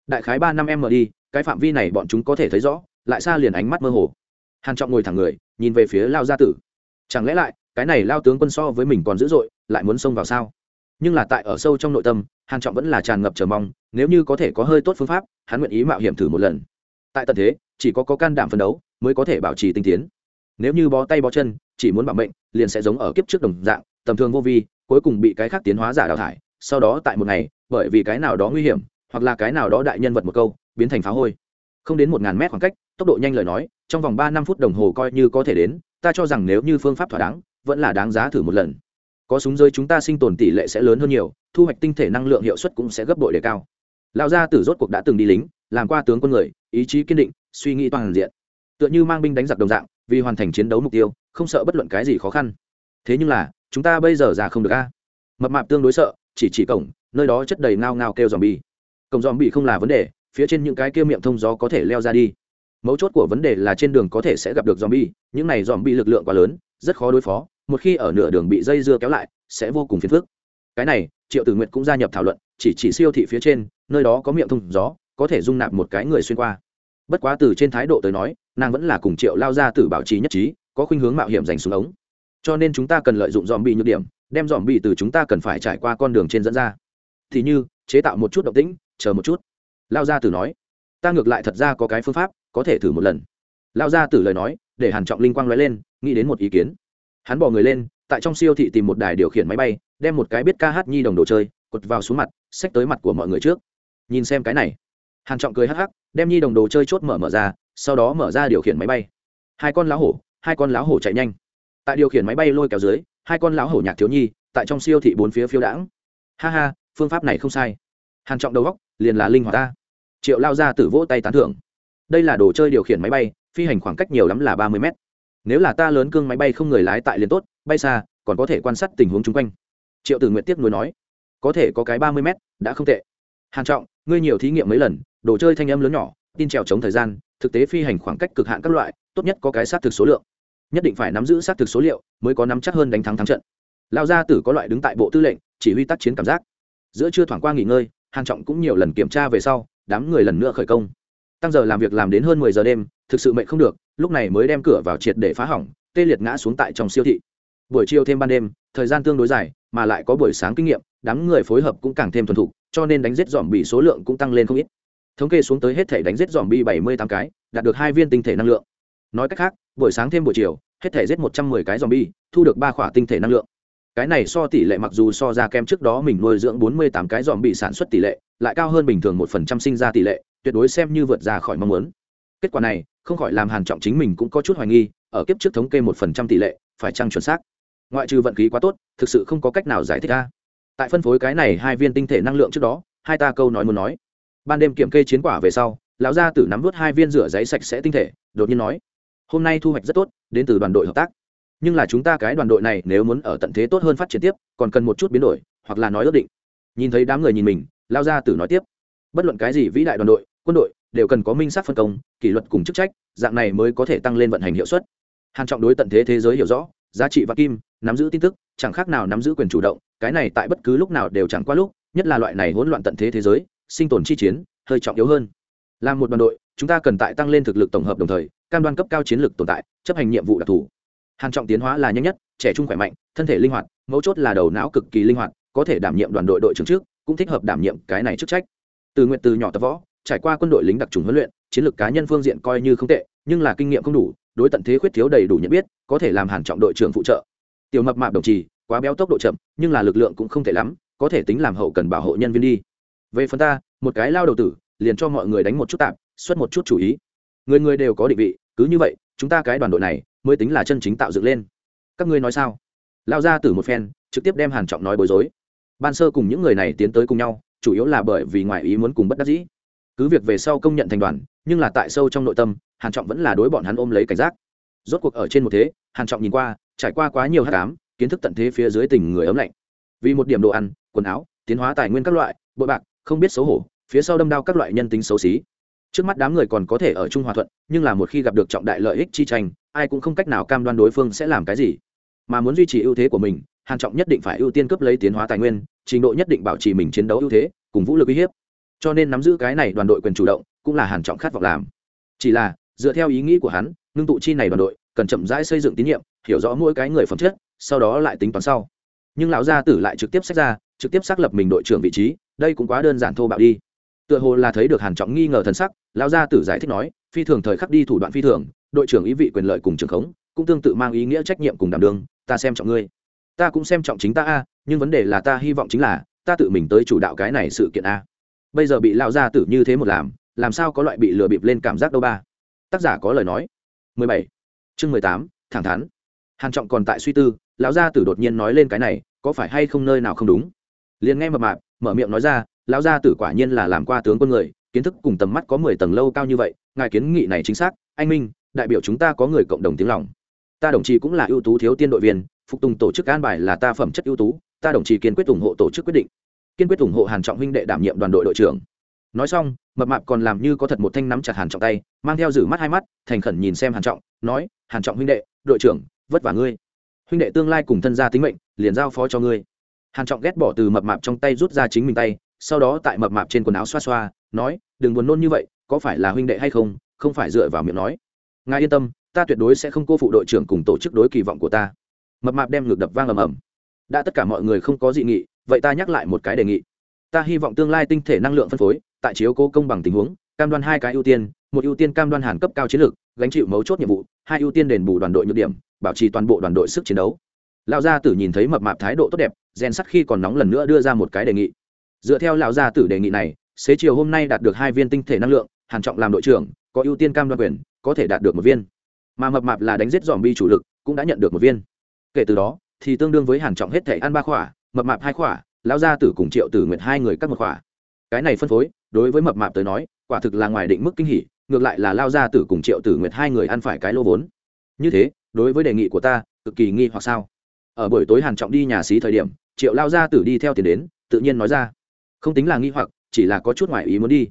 Đại khái ba năm em mở đi, cái phạm vi này bọn chúng có thể thấy rõ, lại xa liền ánh mắt mơ hồ. Hàn trọng ngồi thẳng người, nhìn về phía lao gia tử. Chẳng lẽ lại cái này lao tướng quân so với mình còn dữ dội, lại muốn xông vào sao? Nhưng là tại ở sâu trong nội tâm, hàn trọng vẫn là tràn ngập chờ mong, nếu như có thể có hơi tốt phương pháp, hắn nguyện ý mạo hiểm thử một lần. Tại tận thế, chỉ có có can đảm phấn đấu, mới có thể bảo trì tinh tiến. Nếu như bó tay bó chân, chỉ muốn bảo mệnh, liền sẽ giống ở kiếp trước đồng dạng, tầm thường vô vi, cuối cùng bị cái khác tiến hóa giả đào thải, sau đó tại một ngày, bởi vì cái nào đó nguy hiểm, hoặc là cái nào đó đại nhân vật một câu, biến thành phá hôi. Không đến một ngàn mét khoảng cách, tốc độ nhanh lời nói, trong vòng ba năm phút đồng hồ coi như có thể đến, ta cho rằng nếu như phương pháp thỏa đáng vẫn là đáng giá thử một lần. Có súng rơi chúng ta sinh tồn tỷ lệ sẽ lớn hơn nhiều, thu hoạch tinh thể năng lượng hiệu suất cũng sẽ gấp bội đề cao. Lão gia tử rốt cuộc đã từng đi lính, làm qua tướng quân người, ý chí kiên định, suy nghĩ toàn diện. Tựa như mang binh đánh giặc đồng dạng, vì hoàn thành chiến đấu mục tiêu, không sợ bất luận cái gì khó khăn. Thế nhưng là, chúng ta bây giờ già không được a. Mập mạp tương đối sợ, chỉ chỉ cổng, nơi đó chất đầy ngao ngao kêu dòm bi cổng dòm bi không là vấn đề, phía trên những cái kia miệng thông gió có thể leo ra đi mấu chốt của vấn đề là trên đường có thể sẽ gặp được dòm bi những này dòm bi lực lượng quá lớn, rất khó đối phó, một khi ở nửa đường bị dây dưa kéo lại, sẽ vô cùng phiền phức. Cái này, triệu tử nguyệt cũng gia nhập thảo luận, chỉ chỉ siêu thị phía trên, nơi đó có miệng thông gió, có thể dung nạp một cái người xuyên qua. Bất quá từ trên thái độ tới nói, nàng vẫn là cùng triệu lao ra từ bảo trì nhất trí, có khuynh hướng mạo hiểm dành xuống ống. Cho nên chúng ta cần lợi dụng dòm bị nhược điểm, đem dòm bị từ chúng ta cần phải trải qua con đường trên dẫn ra. Thì như, chế tạo một chút động tĩnh, chờ một chút. Lao ra từ nói, ta ngược lại thật ra có cái phương pháp có thể thử một lần. Lao ra từ lời nói, để hàn trọng linh quang nói lên, nghĩ đến một ý kiến. Hắn bỏ người lên, tại trong siêu thị tìm một đài điều khiển máy bay, đem một cái biết ca hát nhi đồng đồ chơi, cột vào xuống mặt, xách tới mặt của mọi người trước. Nhìn xem cái này. Hàn trọng cười hắc hắc, đem nhi đồng đồ chơi chốt mở mở ra, sau đó mở ra điều khiển máy bay. Hai con lão hổ, hai con lão hổ chạy nhanh. Tại điều khiển máy bay lôi kéo dưới, hai con lão hổ nhạc thiếu nhi, tại trong siêu thị bốn phía phiêu đãng. Ha ha, phương pháp này không sai. Hàn trọng đầu góc, liền là linh hoạt ta. Triệu lao ra tử vỗ tay tán thưởng đây là đồ chơi điều khiển máy bay, phi hành khoảng cách nhiều lắm là ba mươi mét. Nếu là ta lớn cương máy bay không người lái tại liền tốt, bay xa, còn có thể quan sát tình huống chung quanh. Triệu tử nguyện tiếp nối nói. Có thể có cái ba mươi mét, đã không tệ. Hàn trọng, ngươi nhiều thí nghiệm mấy lần, đồ chơi thanh âm lớn nhỏ, tin trèo chống thời gian, thực tế phi hành khoảng cách cực hạn các loại, tốt nhất có cái xác thực số lượng. Nhất định phải nắm giữ xác thực số liệu, mới có nắm chắc hơn đánh thắng thắng trận. Lao gia tử có loại đứng tại bộ tư lệnh, chỉ huy tác chiến cảm giác. Giữa trưa thoảng qua nghỉ ngơi, hàn trọng cũng nhiều lần kiểm tra về sau, đám người lần nữa khởi công tăng giờ làm việc làm đến hơn mười giờ đêm, thực sự mệnh không được, lúc này mới đem cửa vào triệt để phá hỏng, tê liệt ngã xuống tại trong siêu thị. Buổi chiều thêm ban đêm, thời gian tương đối dài, mà lại có buổi sáng kinh nghiệm, đám người phối hợp cũng càng thêm thuần thục, cho nên đánh giết dòm bị số lượng cũng tăng lên không ít. Thống kê xuống tới hết thể đánh giết dòm bi bảy mươi tám cái, đạt được hai viên tinh thể năng lượng. Nói cách khác, buổi sáng thêm buổi chiều, hết thể giết một trăm mười cái dòm bi thu được ba khỏa tinh thể năng lượng. Cái này so tỷ lệ mặc dù so ra kem trước đó mình nuôi dưỡng bốn mươi tám cái dòm bị sản xuất tỷ lệ, lại cao hơn bình thường một phần trăm sinh ra tỷ lệ tuyệt đối xem như vượt ra khỏi mong muốn. Kết quả này, không khỏi làm hàn trọng chính mình cũng có chút hoài nghi, ở kiếp trước thống kê một phần trăm tỷ lệ, phải chăng chuẩn xác? Ngoại trừ vận khí quá tốt, thực sự không có cách nào giải thích ra tại phân phối cái này hai viên tinh thể năng lượng trước đó, hai ta câu nói muốn nói. Ban đêm kiểm kê chiến quả về sau, lão gia tử nắm vớt hai viên rửa giấy sạch sẽ tinh thể, đột nhiên nói, hôm nay thu hoạch rất tốt, đến từ đoàn đội hợp tác. Nhưng là chúng ta cái đoàn đội này nếu muốn ở tận thế tốt hơn phát triển tiếp, còn cần một chút biến đổi, hoặc là nói ước định. Nhìn thấy đám người nhìn mình lao gia tử nói tiếp, bất luận cái gì vĩ đại đoàn đội quân đội đều cần có minh sát phân công, kỷ luật cùng chức trách, dạng này mới có thể tăng lên vận hành hiệu suất. Hàn trọng đối tận thế thế giới hiểu rõ, giá trị và kim, nắm giữ tin tức, chẳng khác nào nắm giữ quyền chủ động, cái này tại bất cứ lúc nào đều chẳng qua lúc, nhất là loại này hỗn loạn tận thế thế giới, sinh tồn chi chiến, hơi trọng yếu hơn. Làm một đoàn đội, chúng ta cần tại tăng lên thực lực tổng hợp đồng thời, cam đoan cấp cao chiến lược tồn tại, chấp hành nhiệm vụ đặc thù. Hàn trọng tiến hóa là nhanh nhất, trẻ trung khỏe mạnh, thân thể linh hoạt, mấu chốt là đầu não cực kỳ linh hoạt, có thể đảm nhiệm đoàn đội đội trưởng trước, cũng thích hợp đảm nhiệm cái này chức trách. Từ nguyện từ nhỏ tập võ trải qua quân đội lính đặc trùng huấn luyện, chiến lược cá nhân phương diện coi như không tệ, nhưng là kinh nghiệm không đủ, đối tận thế khuyết thiếu đầy đủ nhận biết, có thể làm hàn trọng đội trưởng phụ trợ. Tiểu mập mạp đồng trì, quá béo tốc độ chậm, nhưng là lực lượng cũng không tệ lắm, có thể tính làm hậu cần bảo hộ nhân viên đi. Về phần ta, một cái lao đầu tử, liền cho mọi người đánh một chút tạm, xuất một chút chủ ý. Người người đều có định vị, cứ như vậy, chúng ta cái đoàn đội này, mới tính là chân chính tạo dựng lên. Các ngươi nói sao? Lao ra từ một phen, trực tiếp đem hàn trọng nói bối rối. Ban sơ cùng những người này tiến tới cùng nhau, chủ yếu là bởi vì ngoại ý muốn cùng bất đắc dĩ cứ việc về sau công nhận thành đoàn, nhưng là tại sâu trong nội tâm, hàn trọng vẫn là đối bọn hắn ôm lấy cảnh giác. Rốt cuộc ở trên một thế, hàn trọng nhìn qua, trải qua quá nhiều hắc ám, kiến thức tận thế phía dưới tình người ấm lạnh. Vì một điểm đồ ăn, quần áo, tiến hóa tài nguyên các loại, bội bạc, không biết xấu hổ, phía sau đâm đao các loại nhân tính xấu xí. Trước mắt đám người còn có thể ở chung hòa thuận, nhưng là một khi gặp được trọng đại lợi ích chi tranh, ai cũng không cách nào cam đoan đối phương sẽ làm cái gì. Mà muốn duy trì ưu thế của mình, hàn trọng nhất định phải ưu tiên cướp lấy tiến hóa tài nguyên, trình độ nhất định bảo trì mình chiến đấu ưu thế, cùng vũ lực uy hiếp cho nên nắm giữ cái này đoàn đội quyền chủ động cũng là hàn trọng khát vọng làm. Chỉ là, dựa theo ý nghĩ của hắn, ngưng tụ chi này đoàn đội, cần chậm rãi xây dựng tín nhiệm, hiểu rõ mỗi cái người phẩm chất, sau đó lại tính toán sau. Nhưng lão gia tử lại trực tiếp xét ra, trực tiếp xác lập mình đội trưởng vị trí, đây cũng quá đơn giản thô bạo đi. Tựa hồ là thấy được hàn trọng nghi ngờ thần sắc, lão gia tử giải thích nói, phi thường thời khắc đi thủ đoạn phi thường, đội trưởng ý vị quyền lợi cùng trường khống, cũng tương tự mang ý nghĩa trách nhiệm cùng đảm đương, ta xem trọng ngươi. Ta cũng xem trọng chính ta a, nhưng vấn đề là ta hy vọng chính là, ta tự mình tới chủ đạo cái này sự kiện a bây giờ bị lão gia tử như thế một làm làm sao có loại bị lừa bịp lên cảm giác đâu ba? Tác giả có lời nói. 17. chương 18, thẳng thắn. Hàn trọng còn tại suy tư lão gia tử đột nhiên nói lên cái này có phải hay không nơi nào không đúng? Liền nghe mập mạp mở miệng nói ra lão gia tử quả nhiên là làm qua tướng quân người kiến thức cùng tầm mắt có mười tầng lâu cao như vậy ngài kiến nghị này chính xác anh minh đại biểu chúng ta có người cộng đồng tiếng lòng. Ta đồng chí cũng là ưu tú thiếu tiên đội viên phục tùng tổ chức an bài là ta phẩm chất ưu tú ta đồng chí kiên quyết ủng hộ tổ chức quyết định kiên quyết ủng hộ hàn trọng huynh đệ đảm nhiệm đoàn đội đội trưởng. Nói xong, mập mạp còn làm như có thật một thanh nắm chặt hàn trọng tay, mang theo giữ mắt hai mắt, thành khẩn nhìn xem hàn trọng, nói, hàn trọng huynh đệ, đội trưởng, vất vả ngươi. Huynh đệ tương lai cùng thân gia tính mệnh, liền giao phó cho ngươi. Hàn trọng ghét bỏ từ mập mạp trong tay rút ra chính mình tay, sau đó tại mập mạp trên quần áo xoa xoa, nói, đừng buồn nôn như vậy, có phải là huynh đệ hay không không phải dựa vào miệng nói. Ngài yên tâm, ta tuyệt đối sẽ không cô phụ đội trưởng cùng tổ chức đối kỳ vọng của ta. Mập mạp đem ngược đập vang ầm ầm. Đã tất cả mọi người không có dị nghị vậy ta nhắc lại một cái đề nghị. Ta hy vọng tương lai tinh thể năng lượng phân phối, tại chiếu cố công bằng tình huống, cam đoan hai cái ưu tiên, một ưu tiên cam đoan hàn cấp cao chiến lược, gánh chịu mấu chốt nhiệm vụ, hai ưu tiên đền bù đoàn đội nhược điểm, bảo trì toàn bộ đoàn đội sức chiến đấu. Lão gia tử nhìn thấy mập mạp thái độ tốt đẹp, rèn sắt khi còn nóng lần nữa đưa ra một cái đề nghị. Dựa theo lão gia tử đề nghị này, xế chiều hôm nay đạt được hai viên tinh thể năng lượng, hàn trọng làm đội trưởng, có ưu tiên cam đoan quyền, có thể đạt được một viên. Mà mập mạp là đánh giết dòm bi chủ lực, cũng đã nhận được một viên. Kể từ đó, thì tương đương với hàn trọng hết thể ăn ba khỏa mập mạp hai khỏa, lão gia tử cùng triệu tử nguyệt hai người cắt một khỏa. Cái này phân phối, đối với mập mạp tới nói, quả thực là ngoài định mức kinh hỉ, ngược lại là lao gia tử cùng triệu tử nguyệt hai người ăn phải cái lô vốn. Như thế, đối với đề nghị của ta, cực kỳ nghi hoặc sao? Ở buổi tối hàn trọng đi nhà xí thời điểm, triệu lao gia tử đi theo tiền đến, tự nhiên nói ra. Không tính là nghi hoặc, chỉ là có chút ngoại ý muốn đi.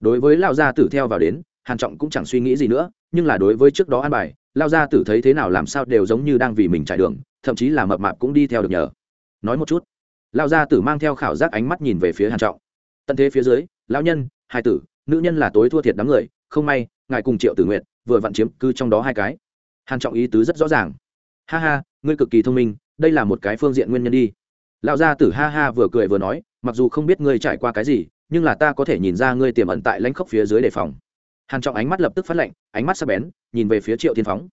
Đối với lao gia tử theo vào đến, hàn trọng cũng chẳng suy nghĩ gì nữa, nhưng là đối với trước đó ăn bài lao gia tử thấy thế nào làm sao đều giống như đang vì mình trải đường, thậm chí là mập mạp cũng đi theo được nhờ nói một chút. Lao gia tử mang theo khảo giác ánh mắt nhìn về phía hàn trọng. Tận thế phía dưới lão nhân hai tử nữ nhân là tối thua thiệt đám người không may ngài cùng triệu tử nguyện vừa vặn chiếm cư trong đó hai cái. Hàn trọng ý tứ rất rõ ràng. Ha ha ngươi cực kỳ thông minh đây là một cái phương diện nguyên nhân đi. Lão gia tử ha ha vừa cười vừa nói mặc dù không biết ngươi trải qua cái gì nhưng là ta có thể nhìn ra ngươi tiềm ẩn tại lãnh khốc phía dưới đề phòng. Hàn trọng ánh mắt lập tức phát lệnh, ánh mắt sắc bén nhìn về phía triệu thiên phóng.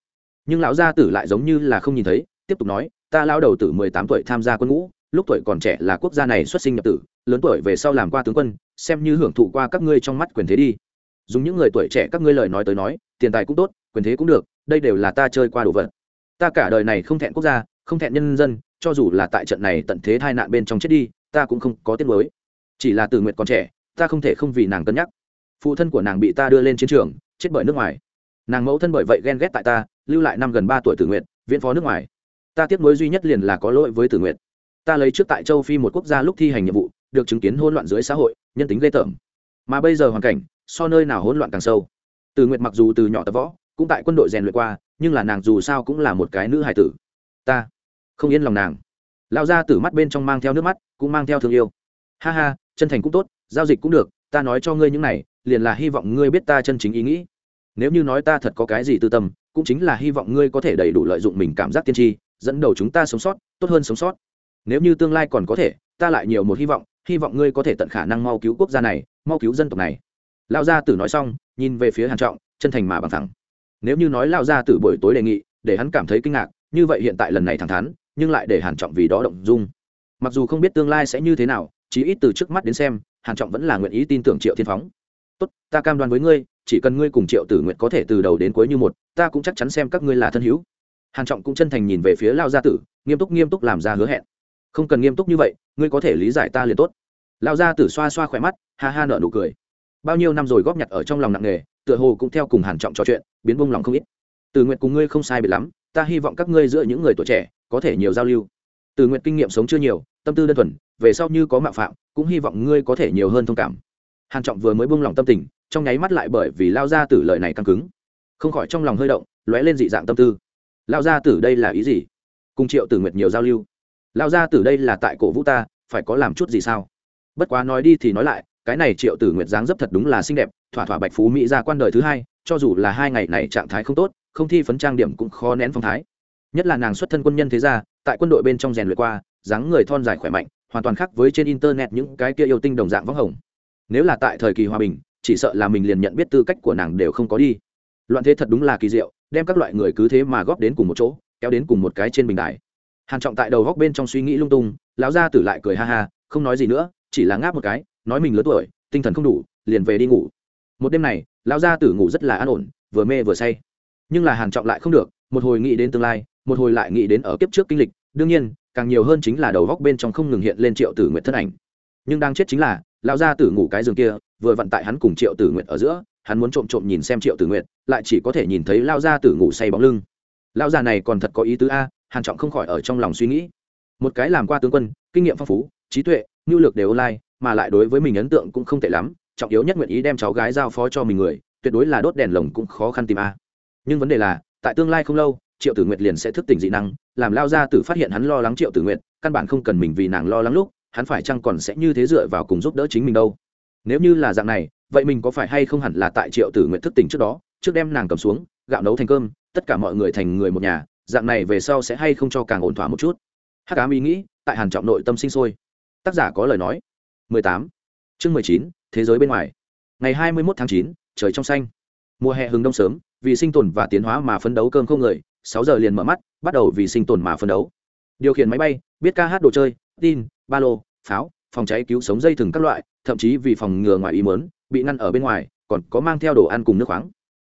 Nhưng lão gia tử lại giống như là không nhìn thấy tiếp tục nói ta lao đầu tử mười tám tuổi tham gia quân ngũ, lúc tuổi còn trẻ là quốc gia này xuất sinh nhập tử, lớn tuổi về sau làm qua tướng quân, xem như hưởng thụ qua các ngươi trong mắt quyền thế đi. Dùng những người tuổi trẻ các ngươi lời nói tới nói, tiền tài cũng tốt, quyền thế cũng được, đây đều là ta chơi qua đồ vật. Ta cả đời này không thẹn quốc gia, không thẹn nhân dân, cho dù là tại trận này tận thế tai nạn bên trong chết đi, ta cũng không có tiếc nuối. Chỉ là từ nguyện còn trẻ, ta không thể không vì nàng cân nhắc. Phụ thân của nàng bị ta đưa lên chiến trường, chết bởi nước ngoài. Nàng mẫu thân bởi vậy ghen ghét tại ta, lưu lại năm gần ba tuổi tử nguyện viễn phó nước ngoài ta tiếc nuối duy nhất liền là có lỗi với tử nguyện ta lấy trước tại châu phi một quốc gia lúc thi hành nhiệm vụ, được chứng kiến hỗn loạn dưới xã hội, nhân tính ghê tởm. Mà bây giờ hoàn cảnh, so nơi nào hỗn loạn càng sâu. Từ nguyệt mặc dù từ nhỏ tập võ, cũng tại quân đội rèn luyện qua, nhưng là nàng dù sao cũng là một cái nữ hài tử. Ta không yên lòng nàng. Lao ra từ mắt bên trong mang theo nước mắt, cũng mang theo thương yêu. Ha ha, chân thành cũng tốt, giao dịch cũng được, ta nói cho ngươi những này, liền là hy vọng ngươi biết ta chân chính ý nghĩ. Nếu như nói ta thật có cái gì tư tâm, cũng chính là hy vọng ngươi có thể đầy đủ lợi dụng mình cảm giác tiên tri dẫn đầu chúng ta sống sót, tốt hơn sống sót. Nếu như tương lai còn có thể, ta lại nhiều một hy vọng hy vọng ngươi có thể tận khả năng mau cứu quốc gia này, mau cứu dân tộc này. Lão gia tử nói xong, nhìn về phía hàn trọng, chân thành mà bằng thẳng. Nếu như nói lão gia tử buổi tối đề nghị, để hắn cảm thấy kinh ngạc, như vậy hiện tại lần này thẳng thắn, nhưng lại để hàn trọng vì đó động dung. Mặc dù không biết tương lai sẽ như thế nào chí ít từ trước mắt đến xem, hàn trọng vẫn là nguyện ý tin tưởng triệu thiên phóng. Tốt, ta cam đoan với ngươi, chỉ cần ngươi cùng triệu tử nguyện có thể từ đầu đến cuối như một, ta cũng chắc chắn xem các ngươi là thân hữu hàn trọng cũng chân thành nhìn về phía lão gia tử, nghiêm túc nghiêm túc làm ra hứa hẹn. Không cần nghiêm túc như vậy, ngươi có thể lý giải ta liền tốt. Lão gia tử xoa xoa khỏe mắt, ha ha nở nụ cười. Bao nhiêu năm rồi góp nhặt ở trong lòng nặng nề, tựa hồ cũng theo cùng hàn trọng trò chuyện, biến bông lòng không ít. Từ nguyện cùng ngươi không sai biệt lắm, ta hy vọng các ngươi giữa những người tuổi trẻ, có thể nhiều giao lưu. Từ nguyện kinh nghiệm sống chưa nhiều, tâm tư đơn thuần, về sau như có mạo phạm, cũng hy vọng ngươi có thể nhiều hơn thông cảm. Hàn trọng vừa mới buông lòng tâm tình, trong nháy mắt lại bởi vì lao gia tử lời này căng cứng. Không khỏi trong lòng hơi động, lóe lên dị dạng tâm tư lao gia tử đây là ý gì? Cùng triệu tử nguyệt nhiều giao lưu. Lao gia tử đây là tại cổ vũ ta, phải có làm chút gì sao? Bất quá nói đi thì nói lại, cái này triệu tử nguyệt dáng dấp thật đúng là xinh đẹp, thỏa thỏa bạch phú mỹ ra quan đời thứ hai, cho dù là hai ngày này trạng thái không tốt, không thi phấn trang điểm cũng khó nén phong thái. Nhất là nàng xuất thân quân nhân thế gia, tại quân đội bên trong rèn luyện qua, dáng người thon dài khỏe mạnh, hoàn toàn khác với trên internet những cái kia yêu tinh đồng dạng võng hồng. Nếu là tại thời kỳ hòa bình, chỉ sợ là mình liền nhận biết tư cách của nàng đều không có đi loạn thế thật đúng là kỳ diệu, đem các loại người cứ thế mà góp đến cùng một chỗ, kéo đến cùng một cái trên bình đài. Hàn trọng tại đầu góc bên trong suy nghĩ lung tung, lão gia tử lại cười ha ha, không nói gì nữa, chỉ là ngáp một cái, nói mình lớn tuổi, tinh thần không đủ, liền về đi ngủ. Một đêm này, lão gia tử ngủ rất là an ổn, vừa mê vừa say. Nhưng là hàn trọng lại không được, một hồi nghĩ đến tương lai, một hồi lại nghĩ đến ở kiếp trước kinh lịch, đương nhiên, càng nhiều hơn chính là đầu góc bên trong không ngừng hiện lên triệu tử nguyện thân ảnh nhưng đang chết chính là, lão gia tử ngủ cái giường kia, vừa vặn tại hắn cùng triệu tử nguyện ở giữa, hắn muốn trộm trộm nhìn xem triệu tử nguyện lại chỉ có thể nhìn thấy lao gia tử ngủ say bóng lưng. Lão già này còn thật có ý tứ a, hàn trọng không khỏi ở trong lòng suy nghĩ. Một cái làm qua tướng quân, kinh nghiệm phong phú, trí tuệ, nhu lược đều online mà lại đối với mình ấn tượng cũng không tệ lắm, trọng yếu nhất nguyện ý đem cháu gái giao phó cho mình người, tuyệt đối là đốt đèn lồng cũng khó khăn tìm a. Nhưng vấn đề là, tại tương lai không lâu, triệu tử nguyệt liền sẽ thức tỉnh dị năng, làm lao ra tử phát hiện hắn lo lắng triệu tử nguyệt, căn bản không cần mình vì nàng lo lắng lúc hắn phải chăng còn sẽ như thế dựa vào cùng giúp đỡ chính mình đâu? Nếu như là dạng này vậy mình có phải hay không hẳn là tại triệu tử nguyện thức tỉnh trước đó trước đem nàng cầm xuống gạo nấu thành cơm tất cả mọi người thành người một nhà dạng này về sau sẽ hay không cho càng ổn thỏa một chút? Hắc ám ý nghĩ tại hàn trọng nội tâm sinh sôi. Tác giả có lời nói. 18. chương 19, thế giới bên ngoài. Ngày 21 tháng 9, trời trong xanh. Mùa hè hừng đông sớm vì sinh tồn và tiến hóa mà phấn đấu cơm không người sáu giờ liền mở mắt bắt đầu vì sinh tồn mà phấn đấu. Điều khiển máy bay biết ca hát đồ chơi tin ba lô, pháo, phòng cháy cứu sống dây thừng các loại, thậm chí vì phòng ngừa ngoài ý mớn bị ngăn ở bên ngoài, còn có mang theo đồ ăn cùng nước khoáng.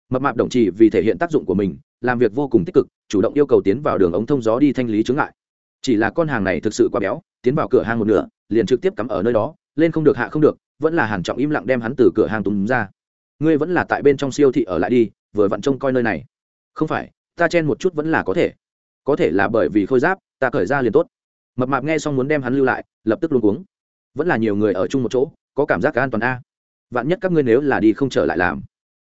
Mập mạp đồng chỉ vì thể hiện tác dụng của mình, làm việc vô cùng tích cực, chủ động yêu cầu tiến vào đường ống thông gió đi thanh lý chướng ngại. Chỉ là con hàng này thực sự quá béo, tiến vào cửa hàng một nửa, liền trực tiếp cắm ở nơi đó, lên không được hạ không được, vẫn là hàn trọng im lặng đem hắn từ cửa hàng túng ra. Ngươi vẫn là tại bên trong siêu thị ở lại đi, vừa vặn trông coi nơi này. Không phải, ta chen một chút vẫn là có thể. Có thể là bởi vì khôi giáp, ta cởi ra liền tốt mập mạp nghe xong muốn đem hắn lưu lại, lập tức luôn cuống. Vẫn là nhiều người ở chung một chỗ, có cảm giác cả an toàn a. Vạn nhất các ngươi nếu là đi không trở lại làm.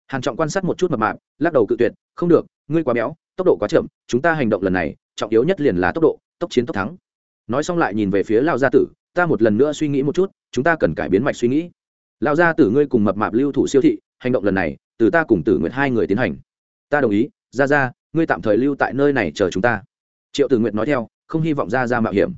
Hàn trọng quan sát một chút mập mạp, lắc đầu cự tuyệt, không được, ngươi quá béo, tốc độ quá chậm, chúng ta hành động lần này, trọng yếu nhất liền là tốc độ, tốc chiến tốc thắng. Nói xong lại nhìn về phía lão gia tử, ta một lần nữa suy nghĩ một chút, chúng ta cần cải biến mạch suy nghĩ. Lão gia tử ngươi cùng mập mạp lưu thủ siêu thị, hành động lần này, từ ta cùng tử nguyện hai người tiến hành. Ta đồng ý, ra ra, ngươi tạm thời lưu tại nơi này chờ chúng ta. Triệu tử nguyện nói theo không hy vọng ra ra mạo hiểm.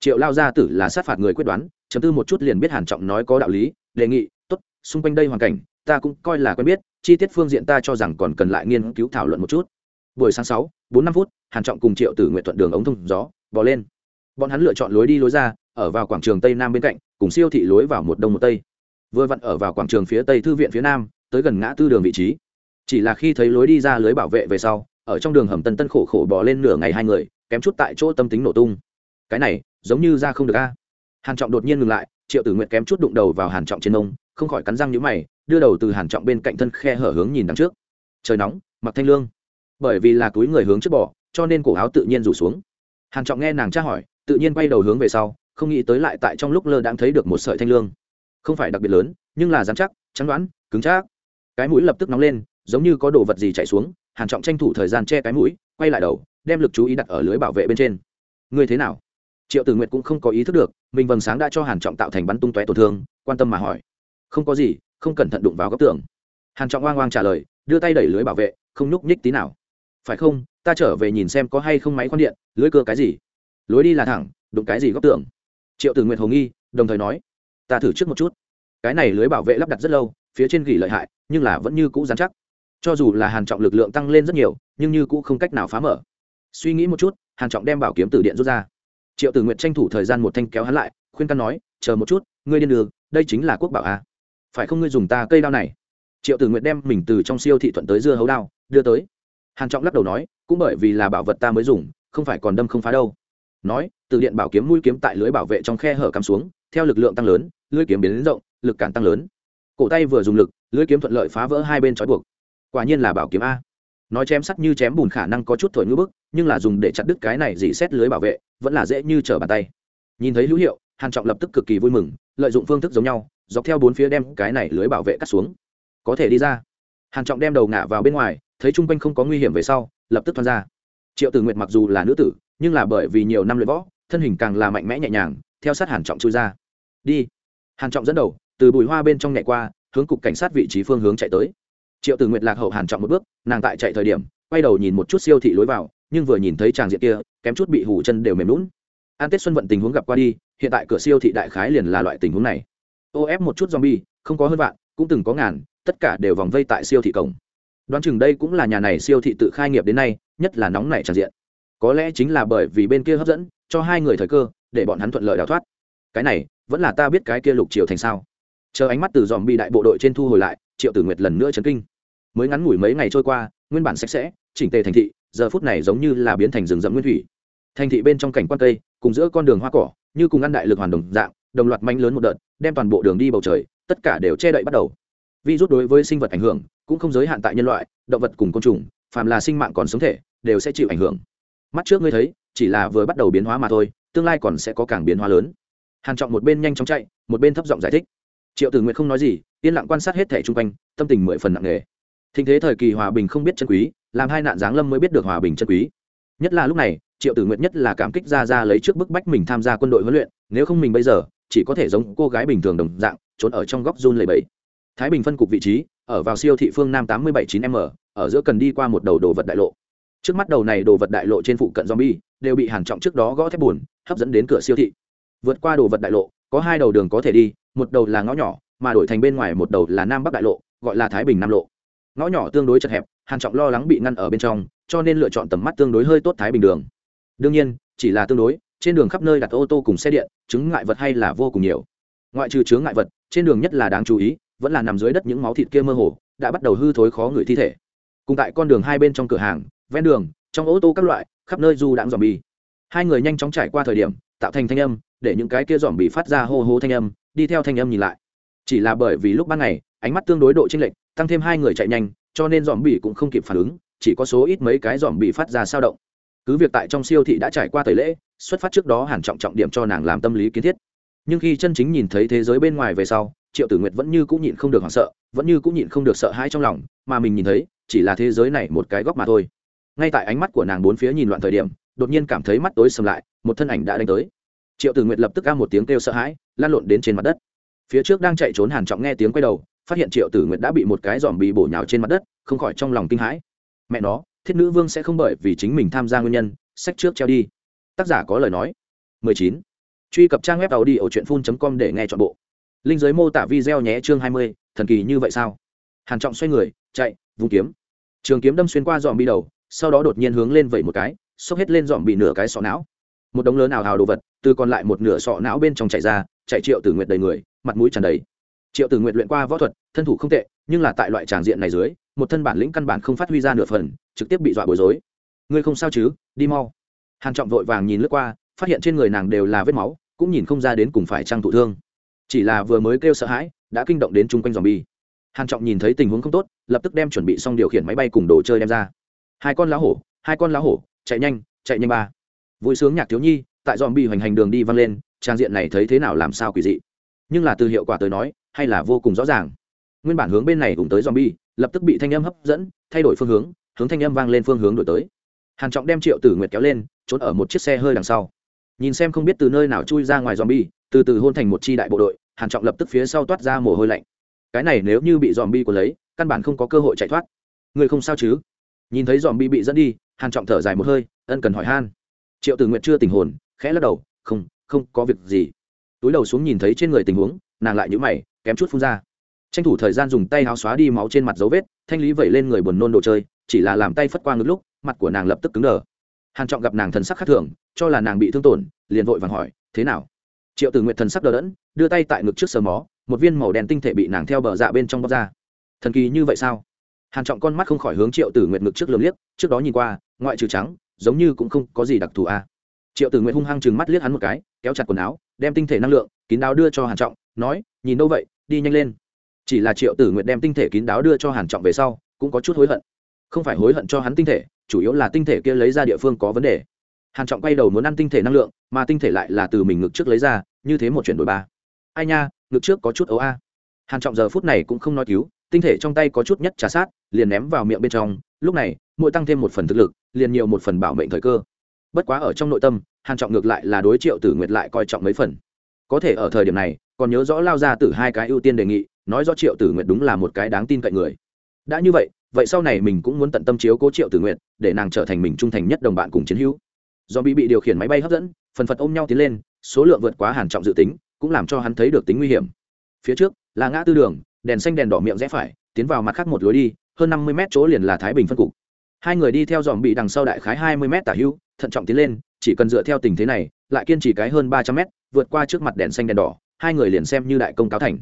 Triệu lao gia tử là sát phạt người quyết đoán, chấm tư một chút liền biết hàn trọng nói có đạo lý, đề nghị, tốt, xung quanh đây hoàn cảnh, ta cũng coi là quen biết, chi tiết phương diện ta cho rằng còn cần lại nghiên cứu thảo luận một chút. Buổi sáng sáu, bốn năm phút, hàn trọng cùng triệu tử nguyện thuận đường ống thông gió, bò lên. Bọn hắn lựa chọn lối đi lối ra, ở vào quảng trường tây nam bên cạnh, cùng siêu thị lối vào một đông một tây. Vừa vặn ở vào quảng trường phía tây thư viện phía nam, tới gần ngã tư đường vị trí. Chỉ là khi thấy lối đi ra lưới bảo vệ về sau, ở trong đường hầm tân tân khổ khổ bò lên nửa ngày hai người kém chút tại chỗ tâm tính nổ tung. Cái này giống như ra không được a. Hàn trọng đột nhiên ngừng lại triệu tử nguyện kém chút đụng đầu vào hàn trọng trên ông không khỏi cắn răng nhíu mày đưa đầu từ hàn trọng bên cạnh thân khe hở hướng nhìn đằng trước. Trời nóng mặc thanh lương. Bởi vì là túi người hướng trước bỏ, cho nên cổ áo tự nhiên rủ xuống. Hàn trọng nghe nàng tra hỏi tự nhiên quay đầu hướng về sau không nghĩ tới lại tại trong lúc lơ đang thấy được một sợi thanh lương. Không phải đặc biệt lớn nhưng là dán chắc trắng đoán cứng chắc. Cái mũi lập tức nóng lên giống như có đồ vật gì chảy xuống hàn trọng tranh thủ thời gian che cái mũi quay lại đầu, đem lực chú ý đặt ở lưới bảo vệ bên trên. Ngươi thế nào? Triệu tử nguyệt cũng không có ý thức được, mình vầng sáng đã cho hàn trọng tạo thành bắn tung tóe tổn thương, quan tâm mà hỏi. Không có gì, không cẩn thận đụng vào góc tường. Hàn trọng oang oang trả lời, đưa tay đẩy lưới bảo vệ, không nhúc nhích tí nào. Phải không, ta trở về nhìn xem có hay không máy khoan điện, lưới cơ cái gì? Lối đi là thẳng, đụng cái gì góc tường? Triệu tử nguyệt hồ nghi, đồng thời nói, ta thử trước một chút. Cái này lưới bảo vệ lắp đặt rất lâu, phía trên gỉ lợi hại, nhưng là vẫn như cũ dán chắc. Cho dù là hàn trọng lực lượng tăng lên rất nhiều nhưng như cũng không cách nào phá mở. Suy nghĩ một chút, hàn trọng đem bảo kiếm từ điện rút ra. Triệu tử nguyện tranh thủ thời gian một thanh kéo hắn lại, khuyên căn nói, chờ một chút, ngươi điên đường, đây chính là quốc bảo a. Phải không ngươi dùng ta cây đao này? Triệu tử nguyện đem mình từ trong siêu thị thuận tới dưa hấu đao, đưa tới. Hàn trọng lắc đầu nói, cũng bởi vì là bảo vật ta mới dùng, không phải còn đâm không phá đâu. Nói, từ điện bảo kiếm mũi kiếm tại lưới bảo vệ trong khe hở cắm xuống, theo lực lượng tăng lớn, lưới kiếm biến đến rộng, lực cản tăng lớn. Cổ tay vừa dùng lực, lưới kiếm thuận lợi phá vỡ hai bên trói buộc. Quả nhiên là bảo kiếm a nói chém sắt như chém bùn khả năng có chút thổi ngữ bức, nhưng là dùng để chặt đứt cái này dỉ xét lưới bảo vệ, vẫn là dễ như trở bàn tay. Nhìn thấy hữu hiệu, hàn trọng lập tức cực kỳ vui mừng, lợi dụng phương thức giống nhau, dọc theo bốn phía đem cái này lưới bảo vệ cắt xuống. Có thể đi ra. Hàn trọng đem đầu ngã vào bên ngoài, thấy trung quanh không có nguy hiểm về sau, lập tức thoát ra. Triệu tử nguyệt mặc dù là nữ tử, nhưng là bởi vì nhiều năm luyện võ, thân hình càng là mạnh mẽ nhẹ nhàng, theo sát hàn trọng chui ra. Đi. Hàn trọng dẫn đầu, từ bụi hoa bên trong nhảy qua, hướng cục cảnh sát vị trí phương hướng chạy tới triệu tử nguyệt lạc hậu hàn trọng một bước, nàng tại chạy thời điểm, quay đầu nhìn một chút siêu thị lối vào, nhưng vừa nhìn thấy tràng diện kia, kém chút bị hủ chân đều mềm lún. An tết xuân vận tình huống gặp qua đi, hiện tại cửa siêu thị đại khái liền là loại tình huống này. Ô ép một chút zombie, không có hơn vạn, cũng từng có ngàn, tất cả đều vòng vây tại siêu thị cổng. Đoán chừng đây cũng là nhà này siêu thị tự khai nghiệp đến nay, nhất là nóng nảy tràn diện. Có lẽ chính là bởi vì bên kia hấp dẫn, cho hai người thời cơ, để bọn hắn thuận lợi đào thoát. Cái này, vẫn là ta biết cái kia lục triều thành sao. Chờ ánh mắt từ dòm bị đại bộ đội trên thu hồi lại, triệu tử nguyệt lần nữa chấn kinh mới ngắn ngủi mấy ngày trôi qua, nguyên bản sạch sẽ, chỉnh tề thành thị, giờ phút này giống như là biến thành rừng rậm nguyên thủy. Thành thị bên trong cảnh quan cây, cùng giữa con đường hoa cỏ, như cùng ăn đại lực hoàn đồng dạng, đồng loạt manh lớn một đợt, đem toàn bộ đường đi bầu trời, tất cả đều che đậy bắt đầu. Vi rút đối với sinh vật ảnh hưởng, cũng không giới hạn tại nhân loại, động vật cùng côn trùng, phàm là sinh mạng còn sống thể, đều sẽ chịu ảnh hưởng. Mắt trước ngươi thấy, chỉ là vừa bắt đầu biến hóa mà thôi, tương lai còn sẽ có càng biến hóa lớn. Hàn trọng một bên nhanh chóng chạy, một bên thấp giọng giải thích. Triệu tử nguyện không nói gì, yên lặng quan sát hết thể chung quanh, tâm tình mười phần nặng nề thình thế thời kỳ hòa bình không biết chân quý, làm hai nạn giáng lâm mới biết được hòa bình chân quý. Nhất là lúc này, triệu tử nguyện nhất là cảm kích ra ra lấy trước bức bách mình tham gia quân đội huấn luyện, nếu không mình bây giờ, chỉ có thể giống cô gái bình thường đồng dạng, trốn ở trong góc run lầy bẫy thái bình phân cục vị trí, ở vào siêu thị phương nam tám mươi bảy chín m, ở giữa cần đi qua một đầu đồ vật đại lộ. Trước mắt đầu này đồ vật đại lộ trên phụ cận zombie, đều bị hàn trọng trước đó gõ thép buồn, hấp dẫn đến cửa siêu thị. Vượt qua đồ vật đại lộ, có hai đầu đường có thể đi, một đầu là ngõ nhỏ, mà đổi thành bên ngoài một đầu là nam bắc đại lộ, gọi là thái bình nam lộ ngõ nhỏ tương đối chật hẹp, hàn trọng lo lắng bị ngăn ở bên trong, cho nên lựa chọn tầm mắt tương đối hơi tốt thái bình đường. Đương nhiên, chỉ là tương đối, trên đường khắp nơi đặt ô tô cùng xe điện chứng ngại vật hay là vô cùng nhiều. Ngoại trừ chướng ngại vật, trên đường nhất là đáng chú ý, vẫn là nằm dưới đất những máu thịt kia mơ hồ, đã bắt đầu hư thối khó người thi thể. Cùng tại con đường hai bên trong cửa hàng, ven đường, trong ô tô các loại, khắp nơi du đãng dòm bì. hai người nhanh chóng trải qua thời điểm, tạo thành thanh âm, để những cái kia dòm bì phát ra hô hô thanh âm, đi theo thanh âm nhìn lại. Chỉ là bởi vì lúc ban ngày, ánh mắt tương đối độ chênh lệch tăng thêm hai người chạy nhanh, cho nên dòm bị cũng không kịp phản ứng, chỉ có số ít mấy cái dòm bị phát ra sao động. Cứ việc tại trong siêu thị đã trải qua tẩy lễ, xuất phát trước đó hàn trọng trọng điểm cho nàng làm tâm lý kiến thiết. Nhưng khi chân chính nhìn thấy thế giới bên ngoài về sau, triệu tử nguyệt vẫn như cũng nhịn không được hoảng sợ, vẫn như cũng nhịn không được sợ hãi trong lòng, mà mình nhìn thấy, chỉ là thế giới này một cái góc mà thôi. Ngay tại ánh mắt của nàng bốn phía nhìn loạn thời điểm, đột nhiên cảm thấy mắt tối sầm lại, một thân ảnh đã đánh tới. Triệu tử nguyệt lập tức ca một tiếng kêu sợ hãi lan lộn đến trên mặt đất. Phía trước đang chạy trốn hàn trọng nghe tiếng quay đầu phát hiện triệu tử nguyệt đã bị một cái dòm bị bổ nhào trên mặt đất không khỏi trong lòng kinh hãi. Mẹ nó thiết nữ vương sẽ không bởi vì chính mình tham gia nguyên nhân sách trước treo đi. Tác giả có lời nói. 19. truy cập trang web tàu đi ở truyện com để nghe chọn bộ. Linh giới mô tả video nhé chương 20, thần kỳ như vậy sao? Hàn trọng xoay người chạy vung kiếm. Trường kiếm đâm xuyên qua dòm bị đầu sau đó đột nhiên hướng lên vẩy một cái xốc hết lên dòm bị nửa cái sọ não. Một đống lớn ảo hào đồ vật từ còn lại một nửa sọ não bên trong chạy ra chạy triệu tử nguyệt đầy người mặt mũi tràn đầy triệu tử nguyện luyện qua võ thuật, thân thủ không tệ, nhưng là tại loại tràng diện này dưới, một thân bản lĩnh căn bản không phát huy ra nửa phần, trực tiếp bị dọa bối rối. Ngươi không sao chứ, đi mau. Hàn trọng vội vàng nhìn lướt qua, phát hiện trên người nàng đều là vết máu, cũng nhìn không ra đến cùng phải trang thụ thương. Chỉ là vừa mới kêu sợ hãi, đã kinh động đến chung quanh dòm bi hàn trọng nhìn thấy tình huống không tốt, lập tức đem chuẩn bị xong điều khiển máy bay cùng đồ chơi đem ra. Hai con lá hổ, hai con lá hổ, chạy nhanh chạy nhanh ba. Vui sướng nhạc thiếu nhi, tại dòm bi hoành hành đường đi văng lên, trang diện này thấy thế nào làm sao quỷ dị. Nhưng là từ hiệu quả tới nói hay là vô cùng rõ ràng. Nguyên bản hướng bên này cùng tới zombie, lập tức bị thanh âm hấp dẫn thay đổi phương hướng hướng thanh âm vang lên phương hướng đổi tới. Hàn trọng đem triệu tử nguyệt kéo lên trốn ở một chiếc xe hơi đằng sau. Nhìn xem không biết từ nơi nào chui ra ngoài zombie, từ từ hôn thành một chi đại bộ đội hàn trọng lập tức phía sau toát ra mồ hôi lạnh. Cái này nếu như bị zombie của lấy căn bản không có cơ hội chạy thoát. Người không sao chứ? Nhìn thấy zombie bị dẫn đi hàn trọng thở dài một hơi ân cần hỏi han. Triệu tử nguyệt chưa tình hồn khẽ lắc đầu không không có việc gì. Túi đầu xuống nhìn thấy trên người tình huống nàng lại nhíu mày kém chút phun ra. Tranh thủ thời gian dùng tay áo xóa đi máu trên mặt dấu vết, thanh lý vẩy lên người buồn nôn đồ chơi, chỉ là làm tay phất qua ngực lúc, mặt của nàng lập tức cứng đờ. Hàn trọng gặp nàng thần sắc khác thường, cho là nàng bị thương tổn, liền vội vàng hỏi, thế nào? Triệu tử nguyệt thần sắc đờ đẫn, đưa tay tại ngực trước sờ mó, một viên màu đen tinh thể bị nàng theo bờ dạ bên trong bóc ra. Thần kỳ như vậy sao? Hàn trọng con mắt không khỏi hướng triệu tử nguyệt ngực trước lườm liếc, trước đó nhìn qua, ngoại trừ trắng, giống như cũng không có gì đặc thù a à. triệu tử nguyệt hung hăng chừng mắt liếc hắn một cái, kéo chặt quần áo, đem tinh thể năng lượng, kín đáo đưa cho hàn trọng, nói, nhìn đâu vậy? Đi nhanh lên. Chỉ là triệu tử nguyệt đem tinh thể kín đáo đưa cho hàn trọng về sau, cũng có chút hối hận. Không phải hối hận cho hắn tinh thể, chủ yếu là tinh thể kia lấy ra địa phương có vấn đề. Hàn trọng quay đầu muốn ăn tinh thể năng lượng, mà tinh thể lại là từ mình ngực trước lấy ra, như thế một chuyển đổi ba. Ai nha, ngực trước có chút ấu a. Hàn trọng giờ phút này cũng không nói cứu, tinh thể trong tay có chút nhất trà sát, liền ném vào miệng bên trong, lúc này, mỗi tăng thêm một phần thực lực, liền nhiều một phần bảo mệnh thời cơ. Bất quá ở trong nội tâm, hàn trọng ngược lại là đối triệu tử nguyệt lại coi trọng mấy phần. Có thể ở thời điểm này còn nhớ rõ lao ra từ hai cái ưu tiên đề nghị, nói rõ triệu tử nguyệt đúng là một cái đáng tin cậy người. Đã như vậy vậy sau này mình cũng muốn tận tâm chiếu cố triệu tử nguyệt, để nàng trở thành mình trung thành nhất đồng bạn cùng chiến hữu. Do bị bị điều khiển máy bay hấp dẫn, phần phật ôm nhau tiến lên, số lượng vượt quá hàn trọng dự tính, cũng làm cho hắn thấy được tính nguy hiểm. Phía trước, là ngã tư đường, đèn xanh đèn đỏ miệng rẽ phải, tiến vào mặt khác một lối đi, hơn năm mươi mét chỗ liền là thái bình phân cục. Hai người đi theo dòm bị đằng sau đại khái hai mươi mét tả hữu thận trọng tiến lên chỉ cần dựa theo tình thế này, lại kiên trì cái hơn ba trăm mét, vượt qua trước mặt đèn xanh đèn đỏ, hai người liền xem như đại công cáo thành.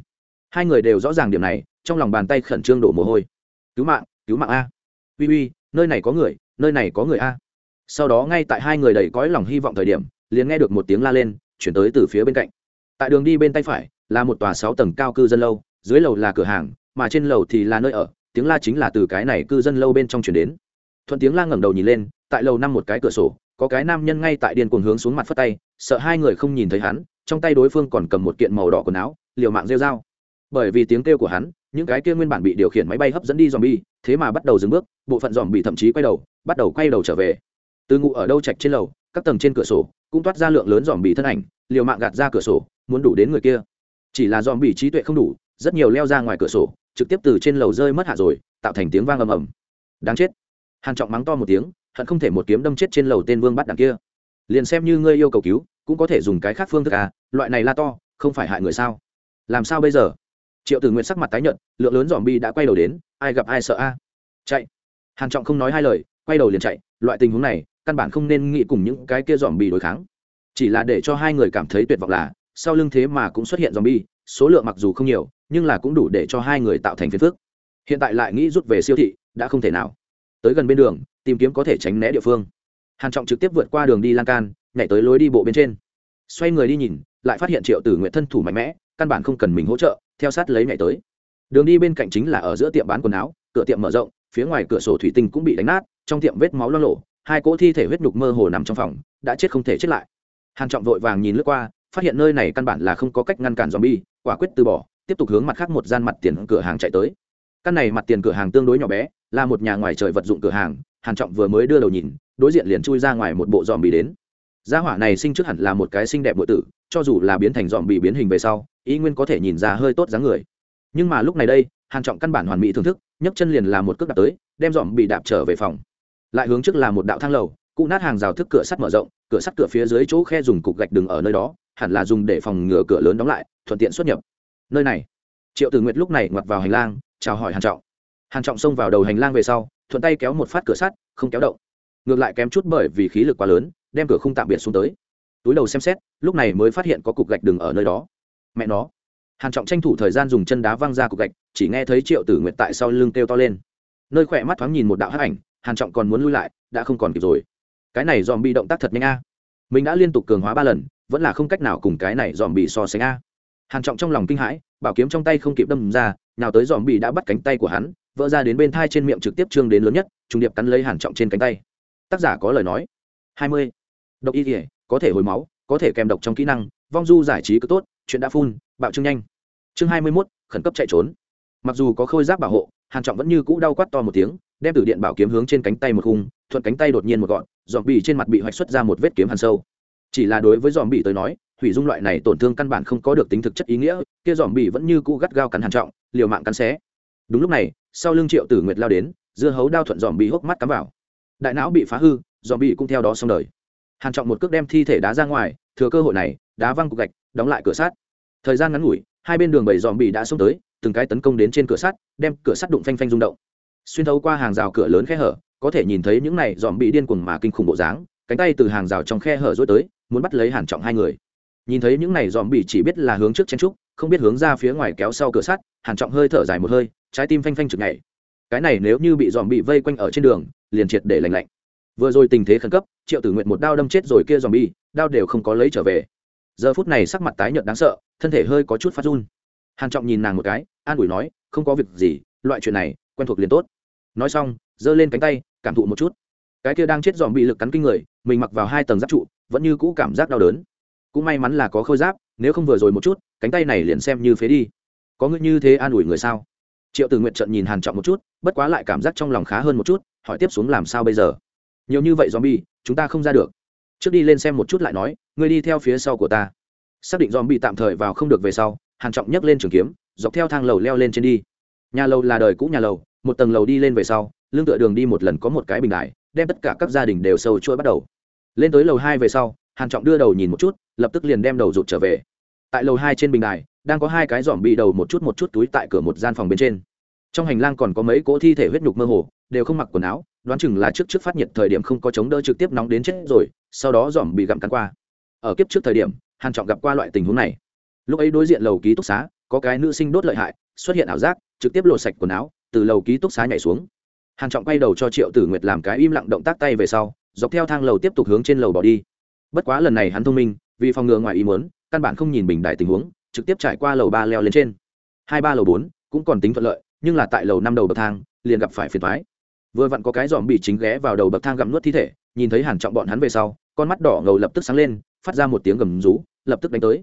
Hai người đều rõ ràng điểm này, trong lòng bàn tay khẩn trương đổ mồ hôi. Cứu mạng cứu mạng a. Uy uy, nơi này có người, nơi này có người a. Sau đó ngay tại hai người đầy cõi lòng hy vọng thời điểm, liền nghe được một tiếng la lên, chuyển tới từ phía bên cạnh. Tại đường đi bên tay phải, là một tòa sáu tầng cao cư dân lâu, dưới lầu là cửa hàng, mà trên lầu thì là nơi ở, tiếng la chính là từ cái này cư dân lâu bên trong chuyển đến. Thuận tiếng la ngẩng đầu nhìn lên, tại lầu năm một cái cửa sổ có cái nam nhân ngay tại điên cuồng hướng xuống mặt phất tay, sợ hai người không nhìn thấy hắn, trong tay đối phương còn cầm một kiện màu đỏ quần áo, liều mạng rêu dao bởi vì tiếng kêu của hắn, những cái kia nguyên bản bị điều khiển máy bay hấp dẫn đi dòm bi thế mà bắt đầu dừng bước, bộ phận dòm bị thậm chí quay đầu, bắt đầu quay đầu trở về. Từ ngụ ở đâu chạch trên lầu, các tầng trên cửa sổ, cũng toát ra lượng lớn dòm bị thân ảnh, liều mạng gạt ra cửa sổ, muốn đủ đến người kia. Chỉ là dòm bị trí tuệ không đủ, rất nhiều leo ra ngoài cửa sổ, trực tiếp từ trên lầu rơi mất hạ rồi, tạo thành tiếng vang ầm ầm. Đáng chết. Hàn trọng mắng to một tiếng hận không thể một kiếm đâm chết trên lầu tên vương bắt đằng kia. Liền xem như ngươi yêu cầu cứu, cũng có thể dùng cái khác phương thức à loại này la to, không phải hại người sao? Làm sao bây giờ? Triệu tử nguyện sắc mặt tái nhợt, lượng lớn dòm bi đã quay đầu đến, ai gặp ai sợ a? Chạy. Hàn trọng không nói hai lời, quay đầu liền chạy, loại tình huống này, căn bản không nên nghĩ cùng những cái kia dòm bi đối kháng. Chỉ là để cho hai người cảm thấy tuyệt vọng là, sau lưng thế mà cũng xuất hiện dòm bi số lượng mặc dù không nhiều, nhưng là cũng đủ để cho hai người tạo thành phiền phức. Hiện tại lại nghĩ rút về siêu thị, đã không thể nào. Tới gần bên đường tìm kiếm có thể tránh né địa phương. Hàn trọng trực tiếp vượt qua đường đi lan can, nhảy tới lối đi bộ bên trên. Xoay người đi nhìn, lại phát hiện triệu tử nguyện thân thủ mạnh mẽ, căn bản không cần mình hỗ trợ, theo sát lấy nhảy tới. Đường đi bên cạnh chính là ở giữa tiệm bán quần áo, cửa tiệm mở rộng, phía ngoài cửa sổ thủy tinh cũng bị đánh nát, trong tiệm vết máu lo lộ, hai cỗ thi thể huyết nhục mơ hồ nằm trong phòng, đã chết không thể chết lại. Hàn trọng vội vàng nhìn lướt qua, phát hiện nơi này căn bản là không có cách ngăn cản zombie, quả quyết từ bỏ, tiếp tục hướng mặt khác một gian mặt tiền cửa hàng chạy tới. Căn này mặt tiền cửa hàng tương đối nhỏ bé, là một nhà ngoài trời vật dụng cửa hàng hàn trọng vừa mới đưa đầu nhìn, đối diện liền chui ra ngoài một bộ dòm bị đến. Gia hỏa này sinh trước hẳn là một cái xinh đẹp bội tử, cho dù là biến thành dòm bị biến hình về sau, ý nguyên có thể nhìn ra hơi tốt dáng người. Nhưng mà lúc này đây, hàn trọng căn bản hoàn mỹ thưởng thức, nhấc chân liền là một cước đạp tới, đem dòm bị đạp trở về phòng. Lại hướng trước là một đạo thang lầu, cụ nát hàng rào thức cửa sắt mở rộng, cửa sắt cửa phía dưới chỗ khe dùng cục gạch đường ở nơi đó, hẳn là dùng để phòng ngừa cửa lớn đóng lại, thuận tiện xuất nhập. Nơi này, triệu tử nguyệt lúc này ngoặt vào hành lang, chào hỏi hàn trọng. Hàn trọng xông vào đầu hành lang về sau thuận tay kéo một phát cửa sắt, không kéo động. Ngược lại kém chút bởi vì khí lực quá lớn, đem cửa không tạm biệt xuống tới. Túi đầu xem xét, lúc này mới phát hiện có cục gạch đừng ở nơi đó. Mẹ nó. Hàn trọng tranh thủ thời gian dùng chân đá văng ra cục gạch, chỉ nghe thấy triệu tử nguyệt tại sau lưng kêu to lên. Nơi khỏe mắt thoáng nhìn một đạo hắc ảnh, hàn trọng còn muốn lui lại, đã không còn kịp rồi. Cái này dòm bị động tác thật nhanh a. Mình đã liên tục cường hóa ba lần, vẫn là không cách nào cùng cái này dòm bị so sánh a. Hàn trọng trong lòng kinh hãi, bảo kiếm trong tay không kịp đâm ra, nào tới dòm bị đã bắt cánh tay của hắn vỡ ra đến bên thai trên miệng trực tiếp trương đến lớn nhất trùng điệp cắn lấy hàn trọng trên cánh tay. Tác giả có lời nói. Hai mươi. Độc y thể có thể hồi máu có thể kèm độc trong kỹ năng vong du giải trí cứ tốt chuyện đã phun bạo trương nhanh. Chương hai mươi 21, khẩn cấp chạy trốn. Mặc dù có khôi giáp bảo hộ hàn trọng vẫn như cũ đau quát to một tiếng đem từ điện bảo kiếm hướng trên cánh tay một khung thuận cánh tay đột nhiên một gọn dòm bị trên mặt bị hoạch xuất ra một vết kiếm hàn sâu. Chỉ là đối với dòm bị tới nói hủy dung loại này tổn thương căn bản không có được tính thực chất ý nghĩa kia dòm bị vẫn như cũ gắt gao cắn hàn trọng liều mạng cắn xé. Đúng lúc này sau lưng triệu tử nguyệt lao đến, dưa hấu đao thuận dòm bị hốc mắt cắm vào. Đại não bị phá hư, dòm bị cũng theo đó xong đời. Hàn trọng một cước đem thi thể đá ra ngoài, thừa cơ hội này, đá văng cục gạch, đóng lại cửa sắt. Thời gian ngắn ngủi, hai bên đường bảy dòm bị đã xông tới, từng cái tấn công đến trên cửa sắt, đem cửa sắt đụng phanh phanh rung động. Xuyên thấu qua hàng rào cửa lớn khe hở, có thể nhìn thấy những này dòm bị điên cuồng mà kinh khủng bộ dáng, cánh tay từ hàng rào trong khe hở rối tới, muốn bắt lấy hàn trọng hai người. Nhìn thấy những này dòm bị chỉ biết là hướng trước chen trúc, không biết hướng ra phía ngoài kéo sau cửa sắt, hàn trọng hơi thở dài một hơi trái tim phanh phanh chực nhảy. Cái này nếu như bị dòm bị vây quanh ở trên đường, liền triệt để lành lạnh. Vừa rồi tình thế khẩn cấp, triệu tử nguyện một đao đâm chết rồi kia dòm bi đao đều không có lấy trở về. Giờ phút này sắc mặt tái nhợt đáng sợ, thân thể hơi có chút phát run. Hàn trọng nhìn nàng một cái, an ủi nói, không có việc gì, loại chuyện này, quen thuộc liền tốt. Nói xong, giơ lên cánh tay, cảm thụ một chút. Cái kia đang chết dòm bị lực cắn kinh người, mình mặc vào hai tầng giáp trụ, vẫn như cũ cảm giác đau đớn. Cũng may mắn là có khôi giáp, nếu không vừa rồi một chút, cánh tay này liền xem như phế đi. Có ngươi như thế an ủi người sao? Triệu tử nguyện trận nhìn hàn trọng một chút, bất quá lại cảm giác trong lòng khá hơn một chút, hỏi tiếp xuống làm sao bây giờ? Nhiều như vậy zombie, chúng ta không ra được. Trước đi lên xem một chút lại nói, ngươi đi theo phía sau của ta. Xác định zombie tạm thời vào không được về sau, hàn trọng nhấc lên trường kiếm, dọc theo thang lầu leo lên trên đi. Nhà lầu là đời cũ nhà lầu, một tầng lầu đi lên về sau lương tựa đường đi một lần có một cái bình đại, đem tất cả các gia đình đều sâu chuỗi bắt đầu. Lên tới lầu hai về sau, hàn trọng đưa đầu nhìn một chút, lập tức liền đem đầu rụt trở về tại lầu hai trên bình đài, đang có hai cái dòm bị đầu một chút một chút túi tại cửa một gian phòng bên trên. Trong hành lang còn có mấy cỗ thi thể huyết nhục mơ hồ, đều không mặc quần áo, đoán chừng là trước trước phát nhiệt thời điểm không có chống đỡ trực tiếp nóng đến chết rồi, sau đó dòm bị gặm cắn qua. Ở kiếp trước thời điểm, hàn trọng gặp qua loại tình huống này. Lúc ấy đối diện lầu ký túc xá, có cái nữ sinh đốt lợi hại, xuất hiện ảo giác, trực tiếp lột sạch quần áo, từ lầu ký túc xá nhảy xuống. Hàn trọng quay đầu cho triệu tử nguyệt làm cái im lặng động tác tay về sau, dọc theo thang lầu tiếp tục hướng trên lầu bỏ đi. Bất quá lần này hắn thông minh, vì phòng ngừa ngoài ý muốn căn bản không nhìn bình đại tình huống, trực tiếp trải qua lầu ba leo lên trên. Hai ba lầu bốn cũng còn tính thuận lợi, nhưng là tại lầu năm đầu bậc thang, liền gặp phải phiền thoái vừa vặn có cái dòm bị chính ghé vào đầu bậc thang gặm nuốt thi thể, nhìn thấy hàn trọng bọn hắn về sau, con mắt đỏ ngầu lập tức sáng lên, phát ra một tiếng gầm rú, lập tức đánh tới.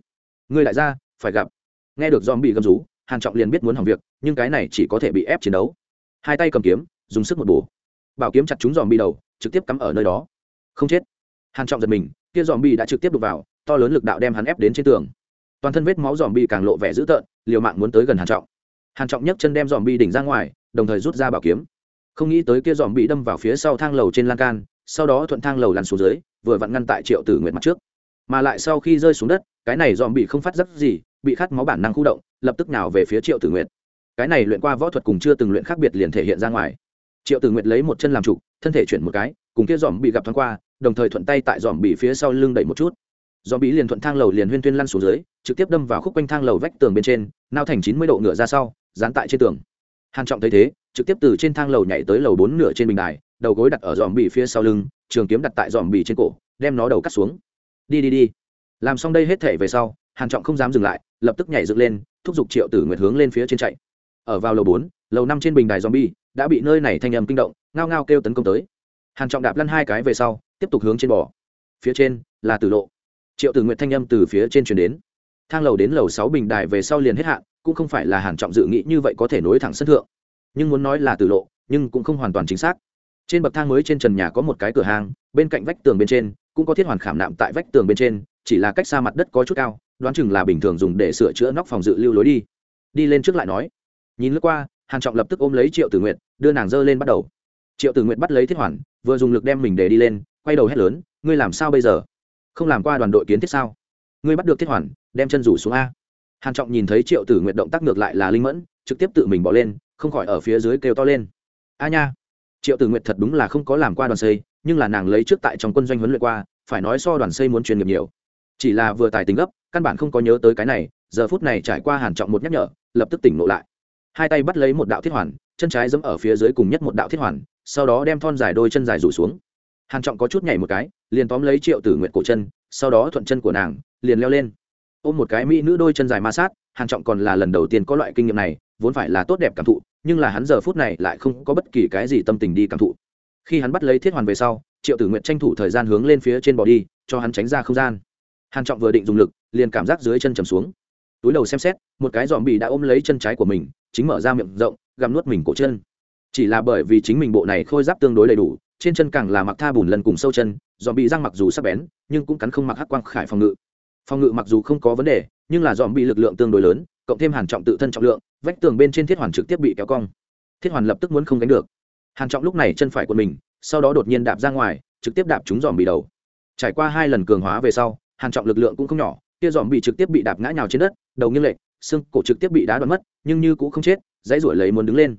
Người lại ra, phải gặp. Nghe được dòm bị gầm rú, hàn trọng liền biết muốn hỏng việc, nhưng cái này chỉ có thể bị ép chiến đấu. Hai tay cầm kiếm, dùng sức một bổ. Bảo kiếm chặt chúng dòm bị đầu, trực tiếp cắm ở nơi đó. Không chết. Hàn trọng giật mình, kia dòm bị đã trực tiếp đục vào to lớn lực đạo đem hắn ép đến trên tường. Toàn thân vết máu dòm bi càng lộ vẻ dữ tợn, liều mạng muốn tới gần hàn trọng. Hàn trọng nhấc chân đem dòm bi đỉnh ra ngoài, đồng thời rút ra bảo kiếm. Không nghĩ tới kia dòm bị đâm vào phía sau thang lầu trên lan can, sau đó thuận thang lầu lăn xuống dưới, vừa vặn ngăn tại triệu tử nguyệt mặt trước. Mà lại sau khi rơi xuống đất, cái này dòm bị không phát giác gì, bị khát máu bản năng khu động, lập tức nào về phía triệu tử nguyệt. Cái này luyện qua võ thuật cùng chưa từng luyện khác biệt liền thể hiện ra ngoài. Triệu tử nguyệt lấy một chân làm trụ, thân thể chuyển một cái, cùng kia dòm bị gặp thoáng qua, đồng thời thuận tay tại dòm bị phía sau lưng đẩy một chút do bị liền thuận thang lầu liền huyên tuyên lăn xuống dưới, trực tiếp đâm vào khúc quanh thang lầu vách tường bên trên, nao thành chín mươi độ ngựa ra sau, dán tại trên tường. Hàn trọng thấy thế, trực tiếp từ trên thang lầu nhảy tới lầu bốn nửa trên bình đài, đầu gối đặt ở dòm bị phía sau lưng, trường kiếm đặt tại dòm bị trên cổ, đem nó đầu cắt xuống. Đi đi đi. Làm xong đây hết thể về sau, hàn trọng không dám dừng lại, lập tức nhảy dựng lên, thúc giục triệu tử nguyệt hướng lên phía trên chạy. Ở vào lầu bốn, lầu năm trên bình đài zombie đã bị nơi này thanh âm kinh động, ngao ngao kêu tấn công tới. Hàn trọng đạp lăn hai cái về sau, tiếp tục hướng trên bò. Phía trên là tử lộ triệu tử nguyệt thanh âm từ phía trên truyền đến. Thang lầu đến lầu sáu bình đài về sau liền hết hạn, cũng không phải là hàn trọng dự nghĩ như vậy có thể nối thẳng sân thượng. Nhưng muốn nói là từ lộ, nhưng cũng không hoàn toàn chính xác. Trên bậc thang mới trên trần nhà có một cái cửa hàng, bên cạnh vách tường bên trên, cũng có thiết hoàn khảm nạm tại vách tường bên trên, chỉ là cách xa mặt đất có chút cao, đoán chừng là bình thường dùng để sửa chữa nóc phòng dự lưu lối đi. Đi lên trước lại nói. Nhìn lướt qua, hàn trọng lập tức ôm lấy triệu tử nguyệt, đưa nàng dơ lên bắt đầu. Triệu tử nguyệt bắt lấy thiết hoàn, vừa dùng lực đem mình để đi lên, quay đầu hét lớn, ngươi làm sao bây giờ? Không làm qua đoàn đội kiến thiết sao? Ngươi bắt được thiết hoàn, đem chân rủ xuống a. Hàn trọng nhìn thấy triệu tử nguyệt động tác ngược lại là linh mẫn, trực tiếp tự mình bỏ lên, không khỏi ở phía dưới kêu to lên. A nha! Triệu tử nguyệt thật đúng là không có làm qua đoàn xây, nhưng là nàng lấy trước tại trong quân doanh huấn luyện qua, phải nói so đoàn xây muốn chuyên nghiệp nhiều. Chỉ là vừa tài tính gấp, căn bản không có nhớ tới cái này, giờ phút này trải qua hàn trọng một nhắc nhở, lập tức tỉnh ngộ lại. Hai tay bắt lấy một đạo thiết hoàn, chân trái giẫm ở phía dưới cùng nhất một đạo thiết hoàn, sau đó đem thon dài đôi chân dài rủ xuống. Hàn trọng có chút nhảy một cái liền tóm lấy triệu tử nguyện cổ chân, sau đó thuận chân của nàng, liền leo lên. Ôm một cái mỹ nữ đôi chân dài ma sát, hàn trọng còn là lần đầu tiên có loại kinh nghiệm này, vốn phải là tốt đẹp cảm thụ, nhưng là hắn giờ phút này lại không có bất kỳ cái gì tâm tình đi cảm thụ. Khi hắn bắt lấy thiết hoàn về sau, triệu tử nguyện tranh thủ thời gian hướng lên phía trên bò đi, cho hắn tránh ra không gian. Hàn trọng vừa định dùng lực, liền cảm giác dưới chân chầm xuống. Túi đầu xem xét, một cái dòm bị đã ôm lấy chân trái của mình, chính mở ra miệng rộng, gặm nuốt mình cổ chân. Chỉ là bởi vì chính mình bộ này khôi giáp tương đối đầy đủ, trên chân càng là mặc tha bùn lần cùng sâu chân dòm bị răng mặc dù sắc bén, nhưng cũng cắn không mặc hắc quang khải phòng ngự. Phòng ngự mặc dù không có vấn đề, nhưng là dòm bị lực lượng tương đối lớn, cộng thêm hàn trọng tự thân trọng lượng, vách tường bên trên thiết hoàn trực tiếp bị kéo cong. Thiết hoàn lập tức muốn không đánh được. Hàn trọng lúc này chân phải của mình, sau đó đột nhiên đạp ra ngoài, trực tiếp đạp trúng dòm bị đầu. Trải qua hai lần cường hóa về sau, hàn trọng lực lượng cũng không nhỏ, kia dòm bị trực tiếp bị đạp ngã nhào trên đất, đầu nghiêng lệch, xương cổ trực tiếp bị đá đoạn mất, nhưng như cũng không chết, dãy ruổi lấy muốn đứng lên.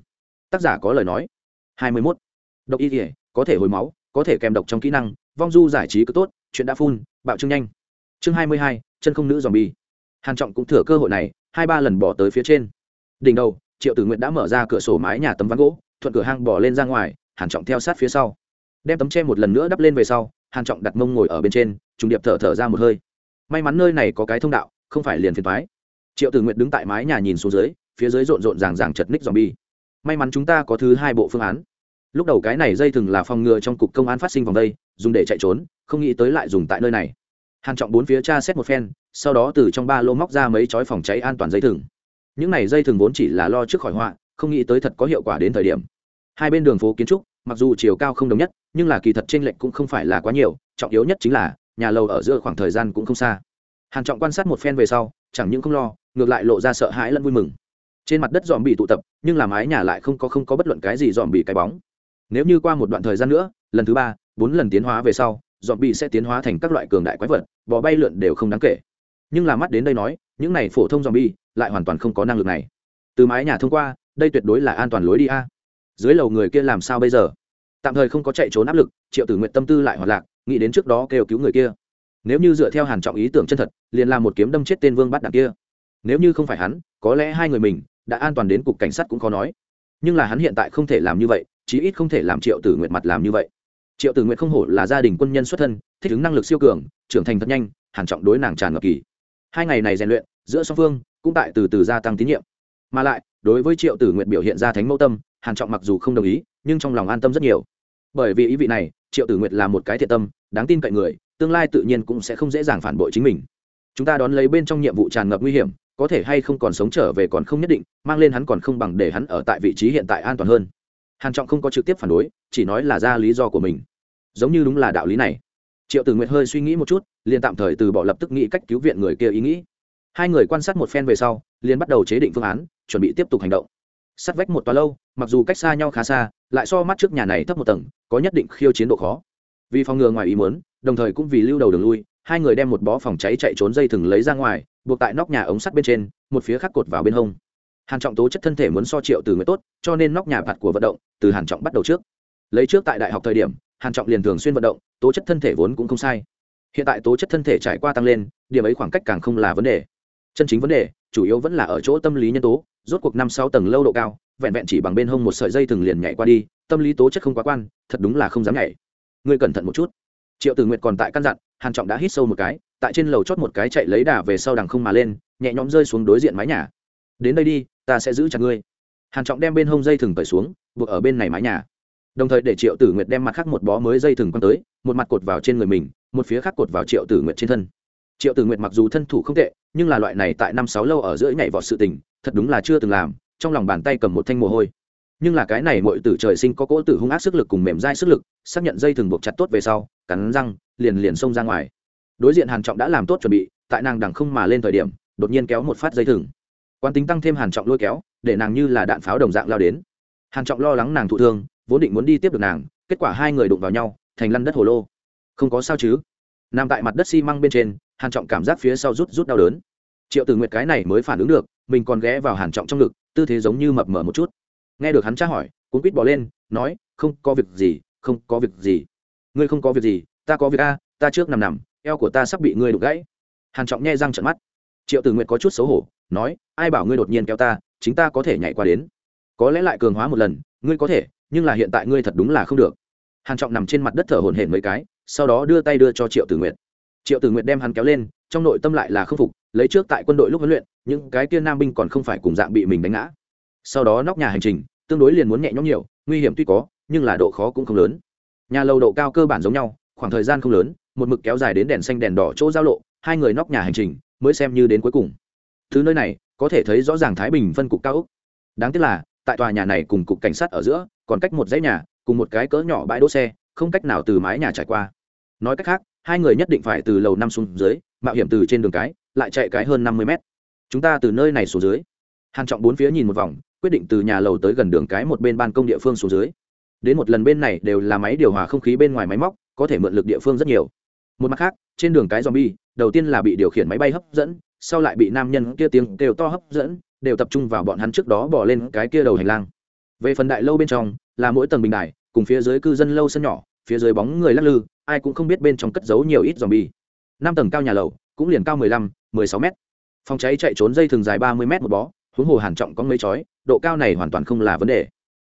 Tác giả có lời nói. Hai mươi 21. độc y thể có thể hồi máu, có thể kèm độc trong kỹ năng vong du giải trí cứ tốt, chuyện đã phun, bạo trương nhanh. Chương hai mươi hai, chân không nữ dòm bi. Hàn trọng cũng thừa cơ hội này, hai ba lần bỏ tới phía trên. Đỉnh đầu, triệu tử nguyện đã mở ra cửa sổ mái nhà tấm ván gỗ, thuận cửa hang bỏ lên ra ngoài, hàn trọng theo sát phía sau. Đem tấm tre một lần nữa đắp lên về sau, hàn trọng đặt mông ngồi ở bên trên, trùng điệp thở thở ra một hơi. May mắn nơi này có cái thông đạo, không phải liền phiền thoái triệu tử nguyện đứng tại mái nhà nhìn xuống dưới, phía dưới rộn rộn ràng ràng chật ních dòm bi. May mắn chúng ta có thứ hai bộ phương án lúc đầu cái này dây thừng là phòng ngừa trong cục công an phát sinh vòng đây, dùng để chạy trốn, không nghĩ tới lại dùng tại nơi này. Hàn trọng bốn phía tra xét một phen, sau đó từ trong ba lô móc ra mấy chói phòng cháy an toàn dây thừng. Những này dây thừng vốn chỉ là lo trước khỏi họa, không nghĩ tới thật có hiệu quả đến thời điểm. Hai bên đường phố kiến trúc, mặc dù chiều cao không đồng nhất, nhưng là kỳ thật trên lệnh cũng không phải là quá nhiều, trọng yếu nhất chính là, nhà lầu ở giữa khoảng thời gian cũng không xa. Hàn trọng quan sát một phen về sau, chẳng những không lo, ngược lại lộ ra sợ hãi lẫn vui mừng. Trên mặt đất dòm bị tụ tập, nhưng là mái nhà lại không có không có bất luận cái gì dòm bị cái bóng nếu như qua một đoạn thời gian nữa, lần thứ ba, bốn lần tiến hóa về sau dọn bị sẽ tiến hóa thành các loại cường đại quái vật, bò bay lượn đều không đáng kể. Nhưng là mắt đến đây nói, những này phổ thông dòm bi lại hoàn toàn không có năng lực này. Từ mái nhà thông qua, đây tuyệt đối là an toàn lối đi a. Dưới lầu người kia làm sao bây giờ? Tạm thời không có chạy trốn áp lực, triệu tử nguyện tâm tư lại hoạt lạc, nghĩ đến trước đó kêu cứu người kia. Nếu như dựa theo hàn trọng ý tưởng chân thật, liền làm một kiếm đâm chết tên vương bắt đạn kia. Nếu như không phải hắn, có lẽ hai người mình đã an toàn đến cục cảnh sát cũng khó nói. Nhưng là hắn hiện tại không thể làm như vậy chí ít không thể làm triệu tử nguyện mặt làm như vậy. Triệu tử nguyện không hổ là gia đình quân nhân xuất thân, thích ứng năng lực siêu cường, trưởng thành thật nhanh, hàn trọng đối nàng tràn ngập kỳ. Hai ngày này rèn luyện, giữa song phương cũng tại từ từ gia tăng tín nhiệm. Mà lại, đối với triệu tử nguyện biểu hiện ra thánh mẫu tâm, hàn trọng mặc dù không đồng ý, nhưng trong lòng an tâm rất nhiều. Bởi vì ý vị này, triệu tử nguyện là một cái thiện tâm, đáng tin cậy người, tương lai tự nhiên cũng sẽ không dễ dàng phản bội chính mình. Chúng ta đón lấy bên trong nhiệm vụ tràn ngập nguy hiểm, có thể hay không còn sống trở về còn không nhất định, mang lên hắn còn không bằng để hắn ở tại vị trí hiện tại an toàn hơn hàn trọng không có trực tiếp phản đối, chỉ nói là ra lý do của mình. Giống như đúng là đạo lý này. Triệu tử nguyệt hơi suy nghĩ một chút, liền tạm thời từ bỏ lập tức nghĩ cách cứu viện người kia ý nghĩ. Hai người quan sát một phen về sau, liền bắt đầu chế định phương án, chuẩn bị tiếp tục hành động. Sắt vách một toa lâu, mặc dù cách xa nhau khá xa, lại so mắt trước nhà này thấp một tầng, có nhất định khiêu chiến độ khó. Vì phòng ngừa ngoài ý muốn, đồng thời cũng vì lưu đầu đường lui, hai người đem một bó phòng cháy chạy trốn dây thừng lấy ra ngoài, buộc tại nóc nhà ống sắt bên trên, một phía khác cột vào bên hông hàn trọng tố chất thân thể muốn so triệu từ người tốt, cho nên nóc nhà phạt của vận động, từ hàn trọng bắt đầu trước. Lấy trước tại đại học thời điểm, hàn trọng liền thường xuyên vận động, tố chất thân thể vốn cũng không sai. Hiện tại tố chất thân thể trải qua tăng lên, điểm ấy khoảng cách càng không là vấn đề. Chân chính vấn đề, chủ yếu vẫn là ở chỗ tâm lý nhân tố, rốt cuộc năm sáu tầng lâu độ cao, vẹn vẹn chỉ bằng bên hông một sợi dây thường liền nhảy qua đi, tâm lý tố chất không quá quan, thật đúng là không dám nhảy. Ngươi cẩn thận một chút. Triệu tử nguyệt còn tại căn dặn, hàn trọng đã hít sâu một cái, tại trên lầu chót một cái chạy lấy đà về sau đằng không mà lên, nhẹ nhõm rơi xuống đối diện mái nhà. Đến đây đi ta sẽ giữ chặt ngươi. Hàn trọng đem bên hông dây thừng cởi xuống, buộc ở bên này mái nhà. Đồng thời để triệu tử nguyệt đem mặt khác một bó mới dây thừng quăng tới, một mặt cột vào trên người mình, một phía khác cột vào triệu tử nguyệt trên thân. Triệu tử nguyệt mặc dù thân thủ không tệ, nhưng là loại này tại năm sáu lâu ở giữa nhảy vọt sự tình, thật đúng là chưa từng làm, trong lòng bàn tay cầm một thanh mồ hôi. Nhưng là cái này mọi tử trời sinh có cỗ tử hung ác sức lực cùng mềm dai sức lực, xác nhận dây thừng buộc chặt tốt về sau, cắn răng, liền liền xông ra ngoài. Đối diện hàn trọng đã làm tốt chuẩn bị, tại nàng đằng không mà lên thời điểm, đột nhiên kéo một phát dây thừng quan tính tăng thêm hàn trọng lôi kéo, để nàng như là đạn pháo đồng dạng lao đến. Hàn trọng lo lắng nàng thụ thương, vốn định muốn đi tiếp được nàng, kết quả hai người đụng vào nhau, thành lăn đất hồ lô. Không có sao chứ? Nằm tại mặt đất xi măng bên trên, hàn trọng cảm giác phía sau rút rút đau đớn. Triệu tử nguyệt cái này mới phản ứng được, mình còn ghé vào hàn trọng trong ngực, tư thế giống như mập mờ một chút. Nghe được hắn tra hỏi, cuốn quýt bỏ lên, nói, không có việc gì, không có việc gì. Ngươi không có việc gì, ta có việc a, ta trước nằm nằm, eo của ta sắp bị ngươi đục gãy. Hàn trọng nghe răng trợn mắt. Triệu tử nguyệt có chút xấu hổ nói, ai bảo ngươi đột nhiên kéo ta, chính ta có thể nhảy qua đến. Có lẽ lại cường hóa một lần, ngươi có thể, nhưng là hiện tại ngươi thật đúng là không được. Hàn trọng nằm trên mặt đất thở hổn hển mấy cái, sau đó đưa tay đưa cho triệu tử nguyệt. Triệu tử nguyệt đem hắn kéo lên, trong nội tâm lại là khâm phục, lấy trước tại quân đội lúc huấn luyện, những cái kia nam binh còn không phải cùng dạng bị mình đánh ngã. Sau đó nóc nhà hành trình, tương đối liền muốn nhẹ nhõm nhiều, nguy hiểm tuy có, nhưng là độ khó cũng không lớn. Nhà lầu độ cao cơ bản giống nhau, khoảng thời gian không lớn, một mực kéo dài đến đèn xanh đèn đỏ chỗ giao lộ, hai người nóc nhà hành trình, mới xem như đến cuối cùng thứ nơi này, có thể thấy rõ ràng thái bình phân cục cao úc đáng tiếc là, tại tòa nhà này cùng cục cảnh sát ở giữa, còn cách một dãy nhà, cùng một cái cỡ nhỏ bãi đỗ xe, không cách nào từ mái nhà trải qua. Nói cách khác, hai người nhất định phải từ lầu năm xuống dưới, mạo hiểm từ trên đường cái, lại chạy cái hơn năm mươi mét. Chúng ta từ nơi này xuống dưới. Hàn trọng bốn phía nhìn một vòng, quyết định từ nhà lầu tới gần đường cái một bên ban công địa phương xuống dưới. Đến một lần bên này đều là máy điều hòa không khí bên ngoài máy móc, có thể mượn lực địa phương rất nhiều một mặt khác, trên đường cái zombie, đầu tiên là bị điều khiển máy bay hấp dẫn, sau lại bị nam nhân kia tiếng kêu to hấp dẫn, đều tập trung vào bọn hắn trước đó bỏ lên cái kia đầu hành lang. Về phần đại lâu bên trong, là mỗi tầng bình đài, cùng phía dưới cư dân lâu sân nhỏ, phía dưới bóng người lắc lư, ai cũng không biết bên trong cất giấu nhiều ít zombie. Năm tầng cao nhà lầu, cũng liền cao mười lăm, mười sáu mét. Phòng cháy chạy trốn dây thường dài ba mươi mét một bó, huống hồ hàn trọng có mấy chói, độ cao này hoàn toàn không là vấn đề.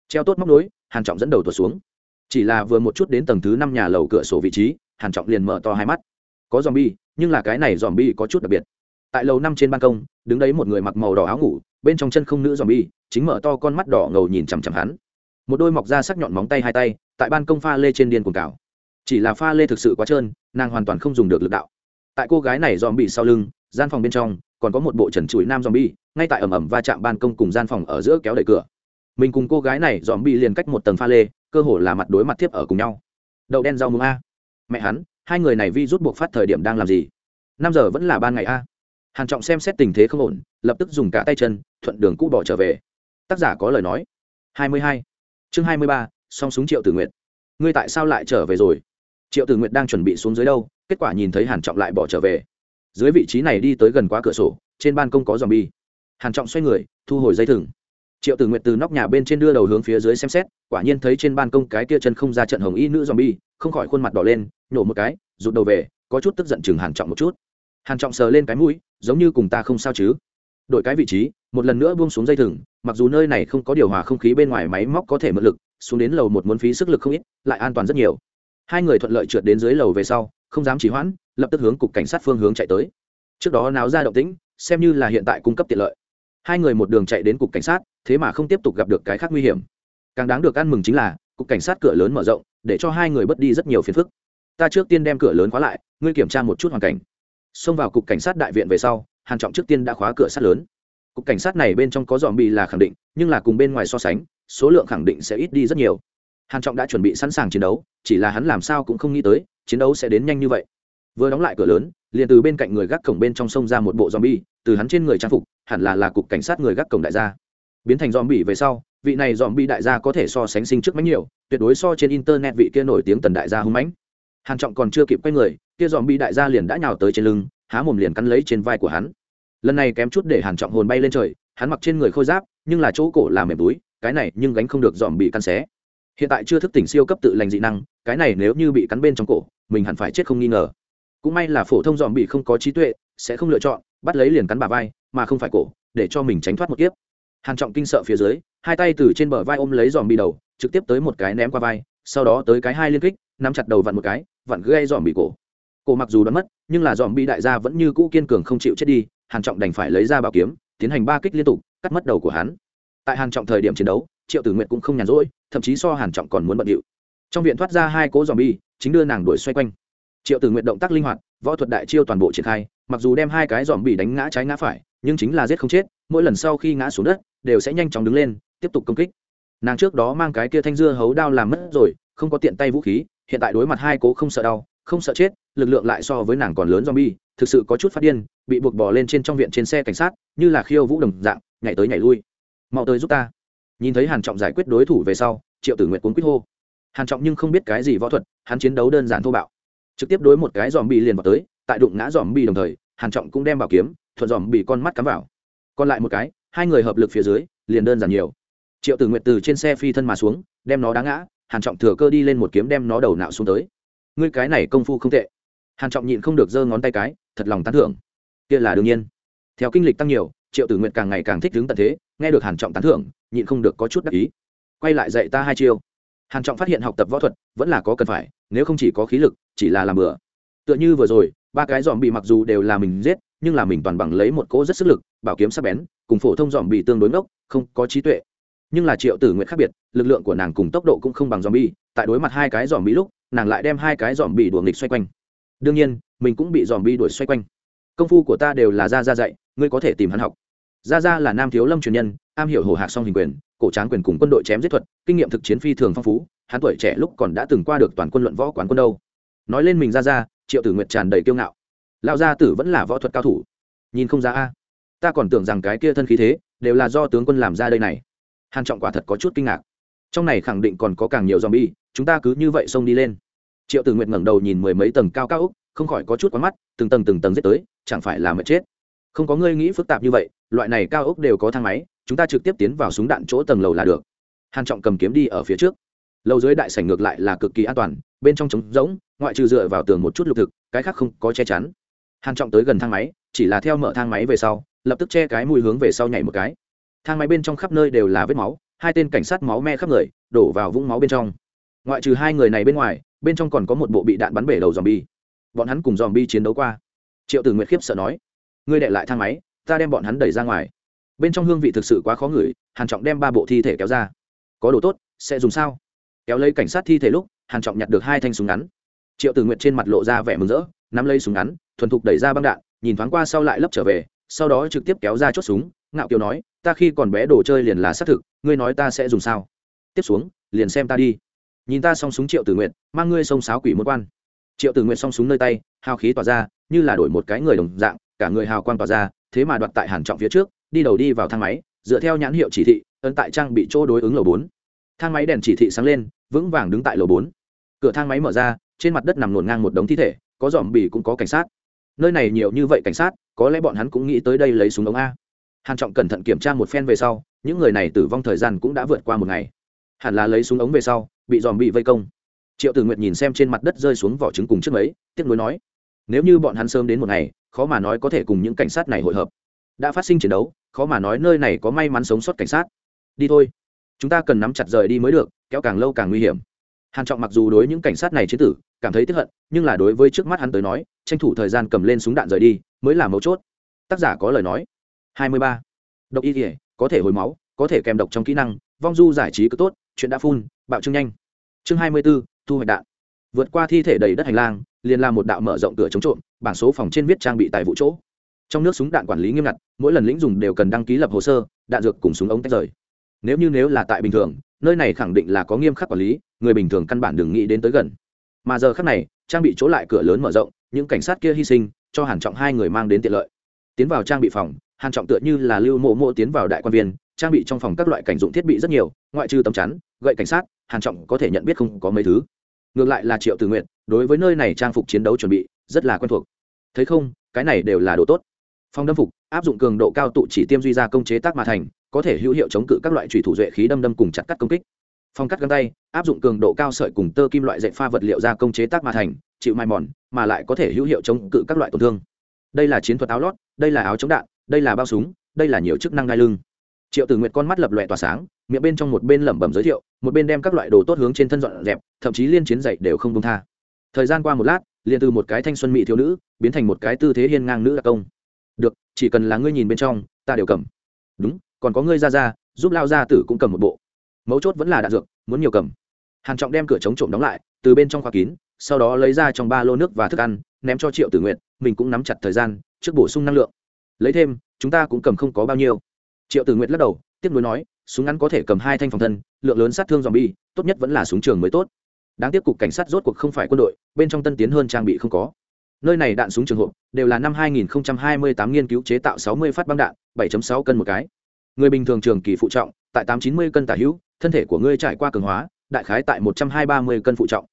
Treo tốt móc nối, hàn trọng dẫn đầu tuột xuống. Chỉ là vừa một chút đến tầng thứ năm nhà lầu cửa sổ vị trí hàn trọng liền mở to hai mắt. Có zombie, nhưng là cái này zombie có chút đặc biệt. Tại lầu năm trên ban công, đứng đấy một người mặc màu đỏ áo ngủ, bên trong chân không nữ zombie, chính mở to con mắt đỏ ngầu nhìn chằm chằm hắn. Một đôi mọc ra sắc nhọn móng tay hai tay, tại ban công pha lê trên điên cuồng cào. Chỉ là pha lê thực sự quá trơn, nàng hoàn toàn không dùng được lực đạo. Tại cô gái này dòm bị sau lưng, gian phòng bên trong, còn có một bộ trần trụi nam dòm bi ngay tại ẩm ẩm va chạm ban công cùng gian phòng ở giữa kéo đẩy cửa. Mình cùng cô gái này dòm bi liền cách một tầng pha lê, cơ hồ là mặt đối mặt tiếp ở cùng nhau. Đậu đen rau muống a mẹ hắn, hai người này vi rút buộc phát thời điểm đang làm gì? Năm giờ vẫn là ban ngày a. Hàn trọng xem xét tình thế không ổn, lập tức dùng cả tay chân, thuận đường cũ bỏ trở về. Tác giả có lời nói. Hai mươi hai. Chương hai mươi ba, song súng triệu tử nguyệt. Ngươi tại sao lại trở về rồi? Triệu tử nguyệt đang chuẩn bị xuống dưới đâu, kết quả nhìn thấy hàn trọng lại bỏ trở về. Dưới vị trí này đi tới gần quá cửa sổ, trên ban công có dòm bi hàn trọng xoay người, thu hồi dây thừng. Triệu tử nguyệt từ nóc nhà bên trên đưa đầu hướng phía dưới xem xét, quả nhiên thấy trên ban công cái kia chân không ra trận hồng y nữ dòm bi không khỏi khuôn mặt đỏ lên nhổ một cái, rụt đầu về, có chút tức giận chừng hàn trọng một chút. Hàn trọng sờ lên cái mũi, giống như cùng ta không sao chứ. Đổi cái vị trí, một lần nữa buông xuống dây thừng, mặc dù nơi này không có điều hòa không khí bên ngoài máy móc có thể mượn lực, xuống đến lầu một muốn phí sức lực không ít, lại an toàn rất nhiều. Hai người thuận lợi trượt đến dưới lầu về sau, không dám trì hoãn, lập tức hướng cục cảnh sát phương hướng chạy tới. Trước đó náo ra động tĩnh, xem như là hiện tại cung cấp tiện lợi. Hai người một đường chạy đến cục cảnh sát, thế mà không tiếp tục gặp được cái khác nguy hiểm. Càng đáng được ăn mừng chính là, cục cảnh sát cửa lớn mở rộng, để cho hai người bớt đi rất nhiều phiền phức ta trước tiên đem cửa lớn khóa lại, ngươi kiểm tra một chút hoàn cảnh. Xông vào cục cảnh sát đại viện về sau, hàn trọng trước tiên đã khóa cửa sát lớn. Cục cảnh sát này bên trong có dòm bị là khẳng định, nhưng là cùng bên ngoài so sánh, số lượng khẳng định sẽ ít đi rất nhiều. Hàn trọng đã chuẩn bị sẵn sàng chiến đấu, chỉ là hắn làm sao cũng không nghĩ tới, chiến đấu sẽ đến nhanh như vậy. Vừa đóng lại cửa lớn, liền từ bên cạnh người gác cổng bên trong sông ra một bộ zombie, từ hắn trên người trang phục, hẳn là là cục cảnh sát người gác cổng đại gia. Biến thành zombie về sau, vị này zombie đại gia có thể so sánh sinh trước mánh nhiều, tuyệt đối so trên internet vị kia nổi tiếng tần đại gia hung mãnh hàn trọng còn chưa kịp quay người, kia zombie đại gia liền đã nhào tới trên lưng, há mồm liền cắn lấy trên vai của hắn. Lần này kém chút để hàn trọng hồn bay lên trời, hắn mặc trên người khôi giáp, nhưng là chỗ cổ làm mềm túi, cái này nhưng gánh không được dòm bị cắn xé. Hiện tại chưa thức tỉnh siêu cấp tự lành dị năng, cái này nếu như bị cắn bên trong cổ, mình hẳn phải chết không nghi ngờ. Cũng may là phổ thông dòm bị không có trí tuệ, sẽ không lựa chọn, bắt lấy liền cắn bà vai, mà không phải cổ, để cho mình tránh thoát một kiếp. Hàn trọng kinh sợ phía dưới, hai tay từ trên bờ vai ôm lấy dòm bị đầu, trực tiếp tới một cái ném qua vai, sau đó tới cái hai liên kích, nắm chặt đầu vặn một cái vặn gây dòm bị cổ. Cổ mặc dù đoán mất, nhưng là dòm bị đại gia vẫn như cũ kiên cường không chịu chết đi, hàn trọng đành phải lấy ra bảo kiếm, tiến hành ba kích liên tục, cắt mất đầu của hắn. Tại hàn trọng thời điểm chiến đấu, triệu tử nguyện cũng không nhàn rỗi, thậm chí so hàn trọng còn muốn bận điệu. Trong viện thoát ra hai cố dòm bi chính đưa nàng đuổi xoay quanh. Triệu tử nguyện động tác linh hoạt, võ thuật đại chiêu toàn bộ triển khai, mặc dù đem hai cái dòm bị đánh ngã trái ngã phải, nhưng chính là giết không chết, mỗi lần sau khi ngã xuống đất, đều sẽ nhanh chóng đứng lên, tiếp tục công kích. Nàng trước đó mang cái kia thanh dưa hấu đao làm mất rồi, không có tiện tay vũ khí hiện tại đối mặt hai cố không sợ đau, không sợ chết, lực lượng lại so với nàng còn lớn zombie, thực sự có chút phát điên, bị buộc bỏ lên trên trong viện trên xe cảnh sát, như là khiêu vũ đồng dạng, nhảy tới nhảy lui. Mau tới giúp ta. Nhìn thấy hàn trọng giải quyết đối thủ về sau, triệu tử nguyện cuốn quýt hô. Hàn trọng nhưng không biết cái gì võ thuật, hắn chiến đấu đơn giản thô bạo. Trực tiếp đối một cái dòm bị liền vào tới, tại đụng ngã dòm bị đồng thời, hàn trọng cũng đem bảo kiếm, thuận dòm bị con mắt cắm vào. Còn lại một cái, hai người hợp lực phía dưới, liền đơn giản nhiều. Triệu tử nguyện từ trên xe phi thân mà xuống, đem nó đá ngã hàn trọng thừa cơ đi lên một kiếm đem nó đầu nạo xuống tới. Ngươi cái này công phu không tệ. Hàn trọng nhịn không được giơ ngón tay cái, thật lòng tán thưởng. Kia là đương nhiên. Theo kinh lịch tăng nhiều, triệu tử nguyện càng ngày càng thích đứng tận thế, nghe được hàn trọng tán thưởng, nhịn không được có chút đắc ý. Quay lại dạy ta hai chiêu. Hàn trọng phát hiện học tập võ thuật vẫn là có cần phải, nếu không chỉ có khí lực, chỉ là làm bừa. Tựa như vừa rồi, ba cái dòm bị mặc dù đều là mình giết, nhưng là mình toàn bằng lấy một cỗ rất sức lực, bảo kiếm sắc bén, cùng phổ thông dòm bị tương đối ngốc, không có trí tuệ nhưng là triệu tử nguyện khác biệt, lực lượng của nàng cùng tốc độ cũng không bằng dòm bi tại đối mặt hai cái dòm bi lúc, nàng lại đem hai cái dòm bị đuổi nghịch xoay quanh. Đương nhiên, mình cũng bị dòm bi đuổi xoay quanh. Công phu của ta đều là ra ra dạy, ngươi có thể tìm hắn học. Ra ra là nam thiếu lâm truyền nhân, am hiểu hồ hạc song hình quyền, cổ tráng quyền cùng quân đội chém giết thuật, kinh nghiệm thực chiến phi thường phong phú, hắn tuổi trẻ lúc còn đã từng qua được toàn quân luận võ quán quân đâu. Nói lên mình ra ra triệu tử nguyệt tràn đầy kiêu ngạo. Lão gia tử vẫn là võ thuật cao thủ. Nhìn không ra a. Ta còn tưởng rằng cái kia thân khí thế, đều là do tướng quân làm ra đây này hàn trọng quả thật có chút kinh ngạc. Trong này khẳng định còn có càng nhiều zombie, chúng ta cứ như vậy xông đi lên. Triệu tử nguyệt ngẩng đầu nhìn mười mấy tầng cao cao úc không khỏi có chút quá mắt, từng tầng từng tầng giết tới, chẳng phải là mệt chết. Không có ngươi nghĩ phức tạp như vậy, loại này cao ốc đều có thang máy, chúng ta trực tiếp tiến vào súng đạn chỗ tầng lầu là được. Hàn trọng cầm kiếm đi ở phía trước. Lầu dưới đại sảnh ngược lại là cực kỳ an toàn, bên trong trống rỗng, ngoại trừ dựa vào tường một chút lục thực, cái khác không có che chắn. Hàn trọng tới gần thang máy, chỉ là theo mở thang máy về sau, lập tức che cái mùi hướng về sau nhảy một cái thang máy bên trong khắp nơi đều là vết máu, hai tên cảnh sát máu me khắp người, đổ vào vũng máu bên trong. Ngoại trừ hai người này bên ngoài, bên trong còn có một bộ bị đạn bắn bể đầu dòm bi bọn hắn cùng dòm bi chiến đấu qua. Triệu tử nguyệt khiếp sợ nói, ngươi đệ lại thang máy, ta đem bọn hắn đẩy ra ngoài. Bên trong hương vị thực sự quá khó ngửi, hàn trọng đem ba bộ thi thể kéo ra. Có đồ tốt, sẽ dùng sao? Kéo lấy cảnh sát thi thể lúc, hàn trọng nhặt được hai thanh súng ngắn. Triệu tử nguyệt trên mặt lộ ra vẻ mừng rỡ, nắm lấy súng ngắn, thuần thục đẩy ra băng đạn, nhìn thoáng qua sau lại lấp trở về, sau đó trực tiếp kéo ra chốt súng ngạo kiều nói, ta khi còn bé đồ chơi liền là xác thực, ngươi nói ta sẽ dùng sao? Tiếp xuống, liền xem ta đi. Nhìn ta song súng triệu tử nguyện mang ngươi sông sáo quỷ môn quan. Triệu tử nguyện song súng nơi tay, hào khí tỏa ra, như là đổi một cái người đồng dạng, cả người hào quang tỏa ra, thế mà đoạt tại hàn trọng phía trước, đi đầu đi vào thang máy, dựa theo nhãn hiệu chỉ thị, ấn tại trang bị chỗ đối ứng lầu bốn. Thang máy đèn chỉ thị sáng lên, vững vàng đứng tại lầu bốn. Cửa thang máy mở ra, trên mặt đất nằm luồn ngang một đống thi thể, có dòm bì cũng có cảnh sát. Nơi này nhiều như vậy cảnh sát, có lẽ bọn hắn cũng nghĩ tới đây lấy súng ống a hàn trọng cẩn thận kiểm tra một phen về sau, những người này tử vong thời gian cũng đã vượt qua một ngày. Hẳn là lấy súng ống về sau, bị dòm bị vây công. Triệu tử nguyệt nhìn xem trên mặt đất rơi xuống vỏ trứng cùng trước mấy, tiếc nuối nói, nếu như bọn hắn sớm đến một ngày, khó mà nói có thể cùng những cảnh sát này hội hợp. Đã phát sinh chiến đấu, khó mà nói nơi này có may mắn sống sót cảnh sát. Đi thôi. Chúng ta cần nắm chặt rời đi mới được, kéo càng lâu càng nguy hiểm. Hàn trọng mặc dù đối những cảnh sát này chiến tử, cảm thấy tiếc hận, nhưng là đối với trước mắt hắn tới nói, tranh thủ thời gian cầm lên súng đạn rời đi, mới là mấu chốt. Tác giả có lời nói. 23. độc y thể có thể hồi máu có thể kèm độc trong kỹ năng vong du giải trí cứ tốt chuyện đã phun bạo trương nhanh. Chương 24, thu hoạch đạn. Vượt qua thi thể đầy đất hành lang liền làm một đạo mở rộng cửa chống trộm bảng số phòng trên viết trang bị tại vụ chỗ. Trong nước súng đạn quản lý nghiêm ngặt mỗi lần lĩnh dùng đều cần đăng ký lập hồ sơ đạn dược cùng súng ống tách rời. Nếu như nếu là tại bình thường nơi này khẳng định là có nghiêm khắc quản lý người bình thường căn bản đừng nghĩ đến tới gần. Mà giờ khắc này trang bị chỗ lại cửa lớn mở rộng những cảnh sát kia hy sinh cho hàn trọng hai người mang đến tiện lợi. Tiến vào trang bị phòng hàn trọng tựa như là lưu mộ mộ tiến vào đại quan viên, trang bị trong phòng các loại cảnh dụng thiết bị rất nhiều, ngoại trừ tấm chắn, gậy cảnh sát, hàn trọng có thể nhận biết không có mấy thứ. Ngược lại là triệu tử nguyện đối với nơi này trang phục chiến đấu chuẩn bị, rất là quen thuộc. Thấy không, cái này đều là đồ tốt. Phong đâm phục, áp dụng cường độ cao tụ chỉ tiêm duy ra công chế tác mà thành, có thể hữu hiệu chống cự các loại thủy thủ duệ khí đâm đâm cùng chặt cắt công kích. Phong cắt găng tay, áp dụng cường độ cao sợi cùng tơ kim loại dạy pha vật liệu ra công chế tác mà thành, chịu mai mòn, mà lại có thể hữu hiệu chống cự các loại tổn thương. Đây là chiến thuật áo lót, đây là áo chống đạn đây là bao súng, đây là nhiều chức năng đai lưng. Triệu tử nguyệt con mắt lập lòe tỏa sáng, miệng bên trong một bên lẩm bẩm giới thiệu, một bên đem các loại đồ tốt hướng trên thân dọn dẹp, thậm chí liên chiến dạy đều không công tha. Thời gian qua một lát, liền từ một cái thanh xuân mỹ thiếu nữ, biến thành một cái tư thế hiên ngang nữ đặc công. Được, chỉ cần là ngươi nhìn bên trong, ta đều cầm. Đúng, còn có ngươi ra ra, giúp lao gia tử cũng cầm một bộ. Mấu chốt vẫn là đạn dược, muốn nhiều cầm. Hàn trọng đem cửa chống trộm đóng lại, từ bên trong khóa kín, sau đó lấy ra trong ba lô nước và thức ăn, ném cho triệu tử nguyện mình cũng nắm chặt thời gian, trước bổ sung năng lượng lấy thêm, chúng ta cũng cầm không có bao nhiêu. Triệu tử Nguyệt lắc đầu, tiếp nối nói, súng ngắn có thể cầm hai thanh phòng thân, lượng lớn sát thương dòm bi tốt nhất vẫn là súng trường mới tốt. Đáng tiếc cục cảnh sát rốt cuộc không phải quân đội, bên trong tân tiến hơn trang bị không có. Nơi này đạn súng trường hộp, đều là năm 2028 nghiên cứu chế tạo 60 phát băng đạn 7.6 cân một cái. Người bình thường trường kỳ phụ trọng, tại 890 cân tả hữu, thân thể của ngươi trải qua cường hóa, đại khái tại 120-30 cân phụ trọng.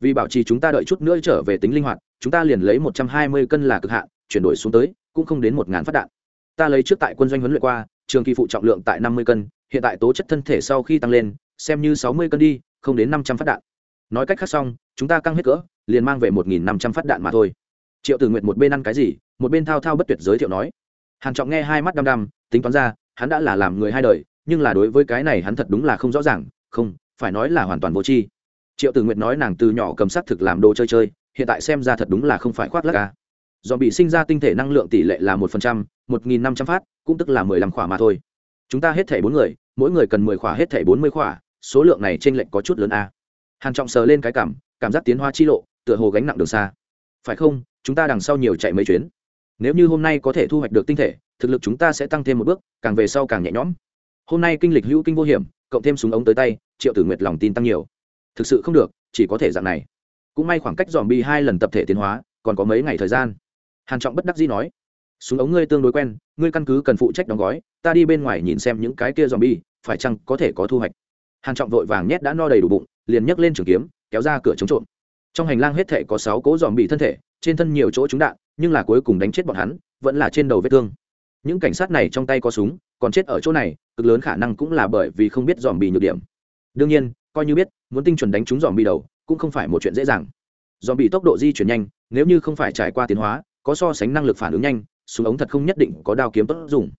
Vì bảo trì chúng ta đợi chút nữa trở về tính linh hoạt, chúng ta liền lấy 120 cân là cực hạn chuyển đổi xuống tới, cũng không đến một ngàn phát đạn. Ta lấy trước tại quân doanh huấn luyện qua, trường kỳ phụ trọng lượng tại 50 cân, hiện tại tố chất thân thể sau khi tăng lên, xem như 60 cân đi, không đến 500 phát đạn. Nói cách khác xong, chúng ta căng hết cỡ, liền mang về 1.500 phát đạn mà thôi. Triệu tử nguyện một bên ăn cái gì, một bên thao thao bất tuyệt giới thiệu nói. Hàn trọng nghe hai mắt đăm đăm, tính toán ra, hắn đã là làm người hai đời, nhưng là đối với cái này hắn thật đúng là không rõ ràng, không, phải nói là hoàn toàn vô tri. Triệu tử nguyện nói nàng từ nhỏ cầm sắc thực làm đồ chơi chơi, hiện tại xem ra thật đúng là không phải khoác lắc ca à dòm bị sinh ra tinh thể năng lượng tỷ lệ là một phần trăm, một nghìn năm trăm phát, cũng tức là mười lăm khỏa mà thôi. Chúng ta hết thảy bốn người, mỗi người cần mười khỏa, hết thảy bốn mươi khỏa, số lượng này trên lệnh có chút lớn a. Hàn trọng sờ lên cái cảm cảm giác tiến hóa chi lộ, tựa hồ gánh nặng đường xa. Phải không, chúng ta đằng sau nhiều chạy mấy chuyến. Nếu như hôm nay có thể thu hoạch được tinh thể, thực lực chúng ta sẽ tăng thêm một bước, càng về sau càng nhẹ nhõm. Hôm nay kinh lịch hữu kinh vô hiểm, cộng thêm súng ống tới tay, triệu tử nguyệt lòng tin tăng nhiều. Thực sự không được, chỉ có thể dạng này. Cũng may khoảng cách dòm bi hai lần tập thể tiến hóa, còn có mấy ngày thời gian hàn trọng bất đắc dĩ nói, súng ống ngươi tương đối quen, ngươi căn cứ cần phụ trách đóng gói, ta đi bên ngoài nhìn xem những cái kia dòm bi phải chăng có thể có thu hoạch? Hàn trọng vội vàng nhét đã no đầy đủ bụng, liền nhấc lên trường kiếm, kéo ra cửa chống trộm. Trong hành lang hết thể có sáu cỗ dòm bị thân thể, trên thân nhiều chỗ trúng đạn, nhưng là cuối cùng đánh chết bọn hắn, vẫn là trên đầu vết thương. Những cảnh sát này trong tay có súng, còn chết ở chỗ này, cực lớn khả năng cũng là bởi vì không biết dòm bị nhược điểm. Đương nhiên, coi như biết, muốn tinh chuẩn đánh trúng dòm bị đầu, cũng không phải một chuyện dễ dàng. Dòm bị tốc độ di chuyển nhanh, nếu như không phải trải qua tiến hóa có so sánh năng lực phản ứng nhanh, súng ống thật không nhất định có đao kiếm tốt dùng.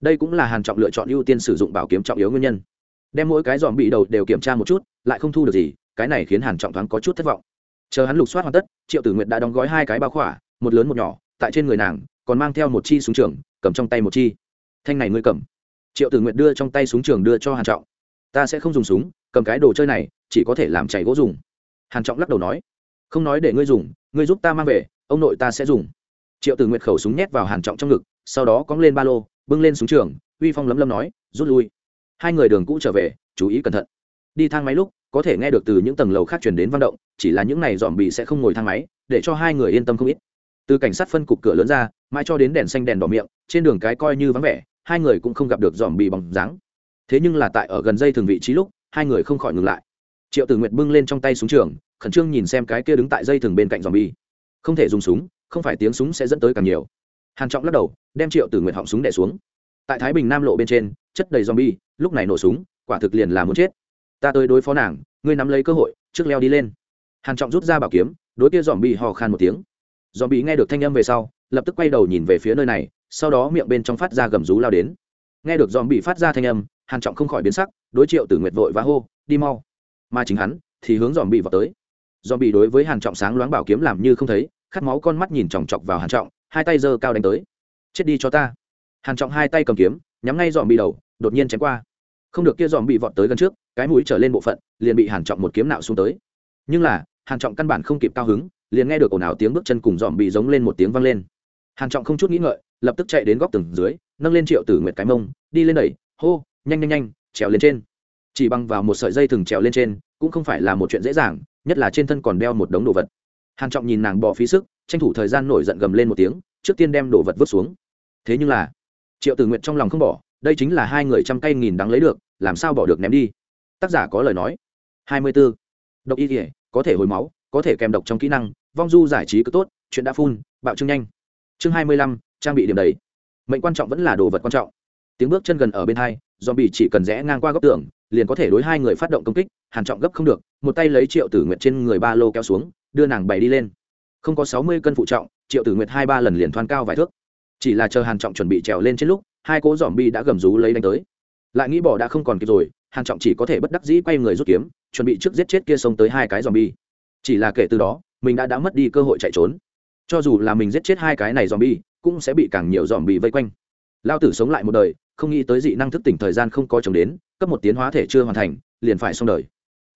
Đây cũng là hàn trọng lựa chọn ưu tiên sử dụng bảo kiếm trọng yếu nguyên nhân. Đem mỗi cái dòm bị đầu đều kiểm tra một chút, lại không thu được gì, cái này khiến hàn trọng thoáng có chút thất vọng. Chờ hắn lục soát hoàn tất, triệu tử nguyệt đã đóng gói hai cái bao khỏa, một lớn một nhỏ, tại trên người nàng, còn mang theo một chi súng trường, cầm trong tay một chi. Thanh này ngươi cầm. Triệu tử nguyệt đưa trong tay súng trường đưa cho hàn trọng. Ta sẽ không dùng súng, cầm cái đồ chơi này, chỉ có thể làm chảy gỗ dùng. Hàn trọng lắc đầu nói. Không nói để ngươi dùng, ngươi giúp ta mang về, ông nội ta sẽ dùng triệu tử nguyệt khẩu súng nhét vào hàn trọng trong ngực, sau đó cóng lên ba lô, bưng lên súng trường, uy phong lấm lấm nói, rút lui. Hai người đường cũ trở về, chú ý cẩn thận. Đi thang máy lúc, có thể nghe được từ những tầng lầu khác truyền đến văn động, chỉ là những này dòm bị sẽ không ngồi thang máy, để cho hai người yên tâm không ít. Từ cảnh sát phân cục cửa lớn ra, mãi cho đến đèn xanh đèn đỏ miệng, trên đường cái coi như vắng vẻ, hai người cũng không gặp được dòm bị bóng dáng. Thế nhưng là tại ở gần dây thường vị trí lúc, hai người không khỏi ngừng lại. Triệu tử nguyệt bưng lên trong tay súng trường, khẩn trương nhìn xem cái kia đứng tại dây thường bên cạnh dòm bi không thể dùng súng không phải tiếng súng sẽ dẫn tới càng nhiều. Hàn trọng lắc đầu, đem triệu tử nguyệt họng súng đẻ xuống. Tại thái bình nam lộ bên trên, chất đầy zombie, lúc này nổ súng, quả thực liền là muốn chết. Ta tới đối phó nàng, ngươi nắm lấy cơ hội, trước leo đi lên. Hàn trọng rút ra bảo kiếm, đối kia dòm bị hò khan một tiếng. Dòm bị nghe được thanh âm về sau, lập tức quay đầu nhìn về phía nơi này, sau đó miệng bên trong phát ra gầm rú lao đến. Nghe được dòm bị phát ra thanh âm, hàn trọng không khỏi biến sắc, đối triệu tử nguyệt vội và hô, đi mau. Mà chính hắn thì hướng dòm bị vào tới. Dòm bị đối với hàn trọng sáng loáng bảo kiếm làm như không thấy khát máu con mắt nhìn chòng chọc vào hàn trọng, hai tay giơ cao đánh tới. Chết đi cho ta. Hàn trọng hai tay cầm kiếm, nhắm ngay dòm bị đầu, đột nhiên chém qua. Không được kia dòm bị vọt tới gần trước, cái mũi trở lên bộ phận, liền bị hàn trọng một kiếm nạo xuống tới. Nhưng là, hàn trọng căn bản không kịp cao hứng, liền nghe được ồn ào tiếng bước chân cùng dòm bị giống lên một tiếng vang lên. Hàn trọng không chút nghĩ ngợi, lập tức chạy đến góc tường dưới, nâng lên triệu tử nguyệt cái mông, đi lên đẩy, hô, nhanh nhanh nhanh, trèo lên trên. Chỉ bằng vào một sợi dây thừng trèo lên trên, cũng không phải là một chuyện dễ dàng, nhất là trên thân còn đeo một đống đồ vật hàn trọng nhìn nàng bỏ phí sức, tranh thủ thời gian nổi giận gầm lên một tiếng, trước tiên đem đồ vật vứt xuống. Thế nhưng là, triệu tử nguyệt trong lòng không bỏ, đây chính là hai người trăm cây nghìn đắng lấy được, làm sao bỏ được ném đi? Tác giả có lời nói. Hai mươi 24. độc y thể có thể hồi máu, có thể kèm độc trong kỹ năng, vong du giải trí cứ tốt, chuyện đã phun, bạo trương nhanh. Chương hai mươi lăm, trang bị điểm đầy. Mệnh quan trọng vẫn là đồ vật quan trọng. Tiếng bước chân gần ở bên hai do bị chỉ cần rẽ ngang qua góc tường, liền có thể đối hai người phát động công kích, hàn trọng gấp không được, một tay lấy triệu tử nguyệt trên người ba lô kéo xuống đưa nàng bày đi lên. Không có sáu mươi cân phụ trọng, triệu tử nguyệt hai ba lần liền thoan cao vài thước. Chỉ là chờ hàn trọng chuẩn bị trèo lên trên lúc, hai cỗ dòm bi đã gầm rú lấy đánh tới. Lại nghĩ bỏ đã không còn kịp rồi, hàn trọng chỉ có thể bất đắc dĩ quay người rút kiếm, chuẩn bị trước giết chết kia xông tới hai cái dòm bi chỉ là kể từ đó, mình đã đã mất đi cơ hội chạy trốn. Cho dù là mình giết chết hai cái này dòm bi cũng sẽ bị càng nhiều dòm bi vây quanh. Lao tử sống lại một đời, không nghĩ tới dị năng thức tỉnh thời gian không có chồng đến, cấp một tiến hóa thể chưa hoàn thành, liền phải xong đời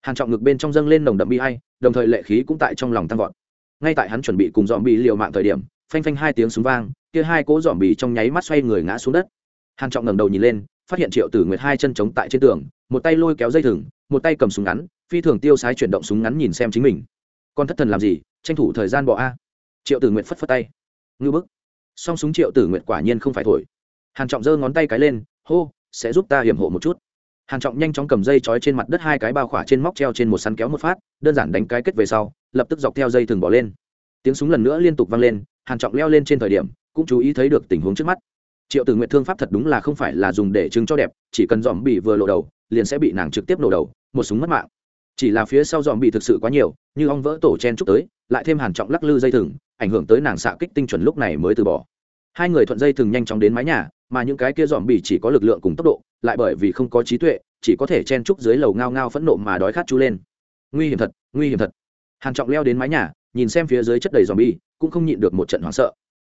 hàn trọng ngực bên trong dâng lên nồng đậm bi hay đồng thời lệ khí cũng tại trong lòng tăng vọt. Ngay tại hắn chuẩn bị cùng dòm bị liều mạng thời điểm, phanh phanh hai tiếng súng vang, kia hai cỗ dòm bị trong nháy mắt xoay người ngã xuống đất. Hàn trọng ngẩng đầu nhìn lên, phát hiện triệu tử nguyệt hai chân chống tại trên tường, một tay lôi kéo dây thừng, một tay cầm súng ngắn, phi thường tiêu sái chuyển động súng ngắn nhìn xem chính mình. Con thất thần làm gì, tranh thủ thời gian bỏ a. Triệu tử nguyệt phất phất tay. Ngư bức. Song súng triệu tử nguyệt quả nhiên không phải thổi. Hàn trọng giơ ngón tay cái lên, hô, sẽ giúp ta hiểm hộ một chút hàn trọng nhanh chóng cầm dây trói trên mặt đất hai cái bao khỏa trên móc treo trên một sắn kéo một phát, đơn giản đánh cái kết về sau, lập tức dọc theo dây thừng bỏ lên. Tiếng súng lần nữa liên tục vang lên, hàn trọng leo lên trên thời điểm, cũng chú ý thấy được tình huống trước mắt. Triệu tử nguyện thương pháp thật đúng là không phải là dùng để chứng cho đẹp, chỉ cần dòm bị vừa lộ đầu, liền sẽ bị nàng trực tiếp nổ đầu, một súng mất mạng. Chỉ là phía sau dòm bị thực sự quá nhiều, như ong vỡ tổ chen chúc tới, lại thêm hàn trọng lắc lư dây thừng, ảnh hưởng tới nàng xạ kích tinh chuẩn lúc này mới từ bỏ. Hai người thuận dây thừng nhanh chóng đến mái nhà, mà những cái kia dòm bị chỉ có lực lượng cùng tốc độ lại bởi vì không có trí tuệ, chỉ có thể chen trúc dưới lầu ngao ngao phẫn nộ mà đói khát chú lên. Nguy hiểm thật, nguy hiểm thật. Hàn trọng leo đến mái nhà, nhìn xem phía dưới chất đầy dòm bi cũng không nhịn được một trận hoảng sợ.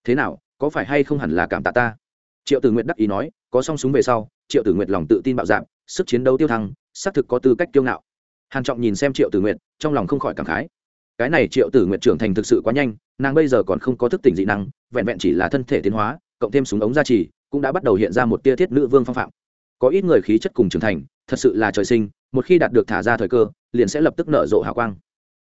Thế nào, có phải hay không hẳn là cảm tạ ta? Triệu tử nguyệt đắc ý nói, có song súng về sau, triệu tử nguyệt lòng tự tin bạo dạn sức chiến đấu tiêu thăng, xác thực có tư cách kiêu ngạo. Hàn trọng nhìn xem triệu tử nguyệt, trong lòng không khỏi cảm khái. Cái này triệu tử nguyệt trưởng thành thực sự quá nhanh, nàng bây giờ còn không có thức tỉnh dị năng, vẹn vẹn chỉ là thân thể tiến hóa, cộng thêm súng ống gia trì, cũng đã bắt đầu hiện ra một tia thiết nữ vương phong phạm có ít người khí chất cùng trưởng thành, thật sự là trời sinh, một khi đạt được thả ra thời cơ, liền sẽ lập tức nở rộ hào quang.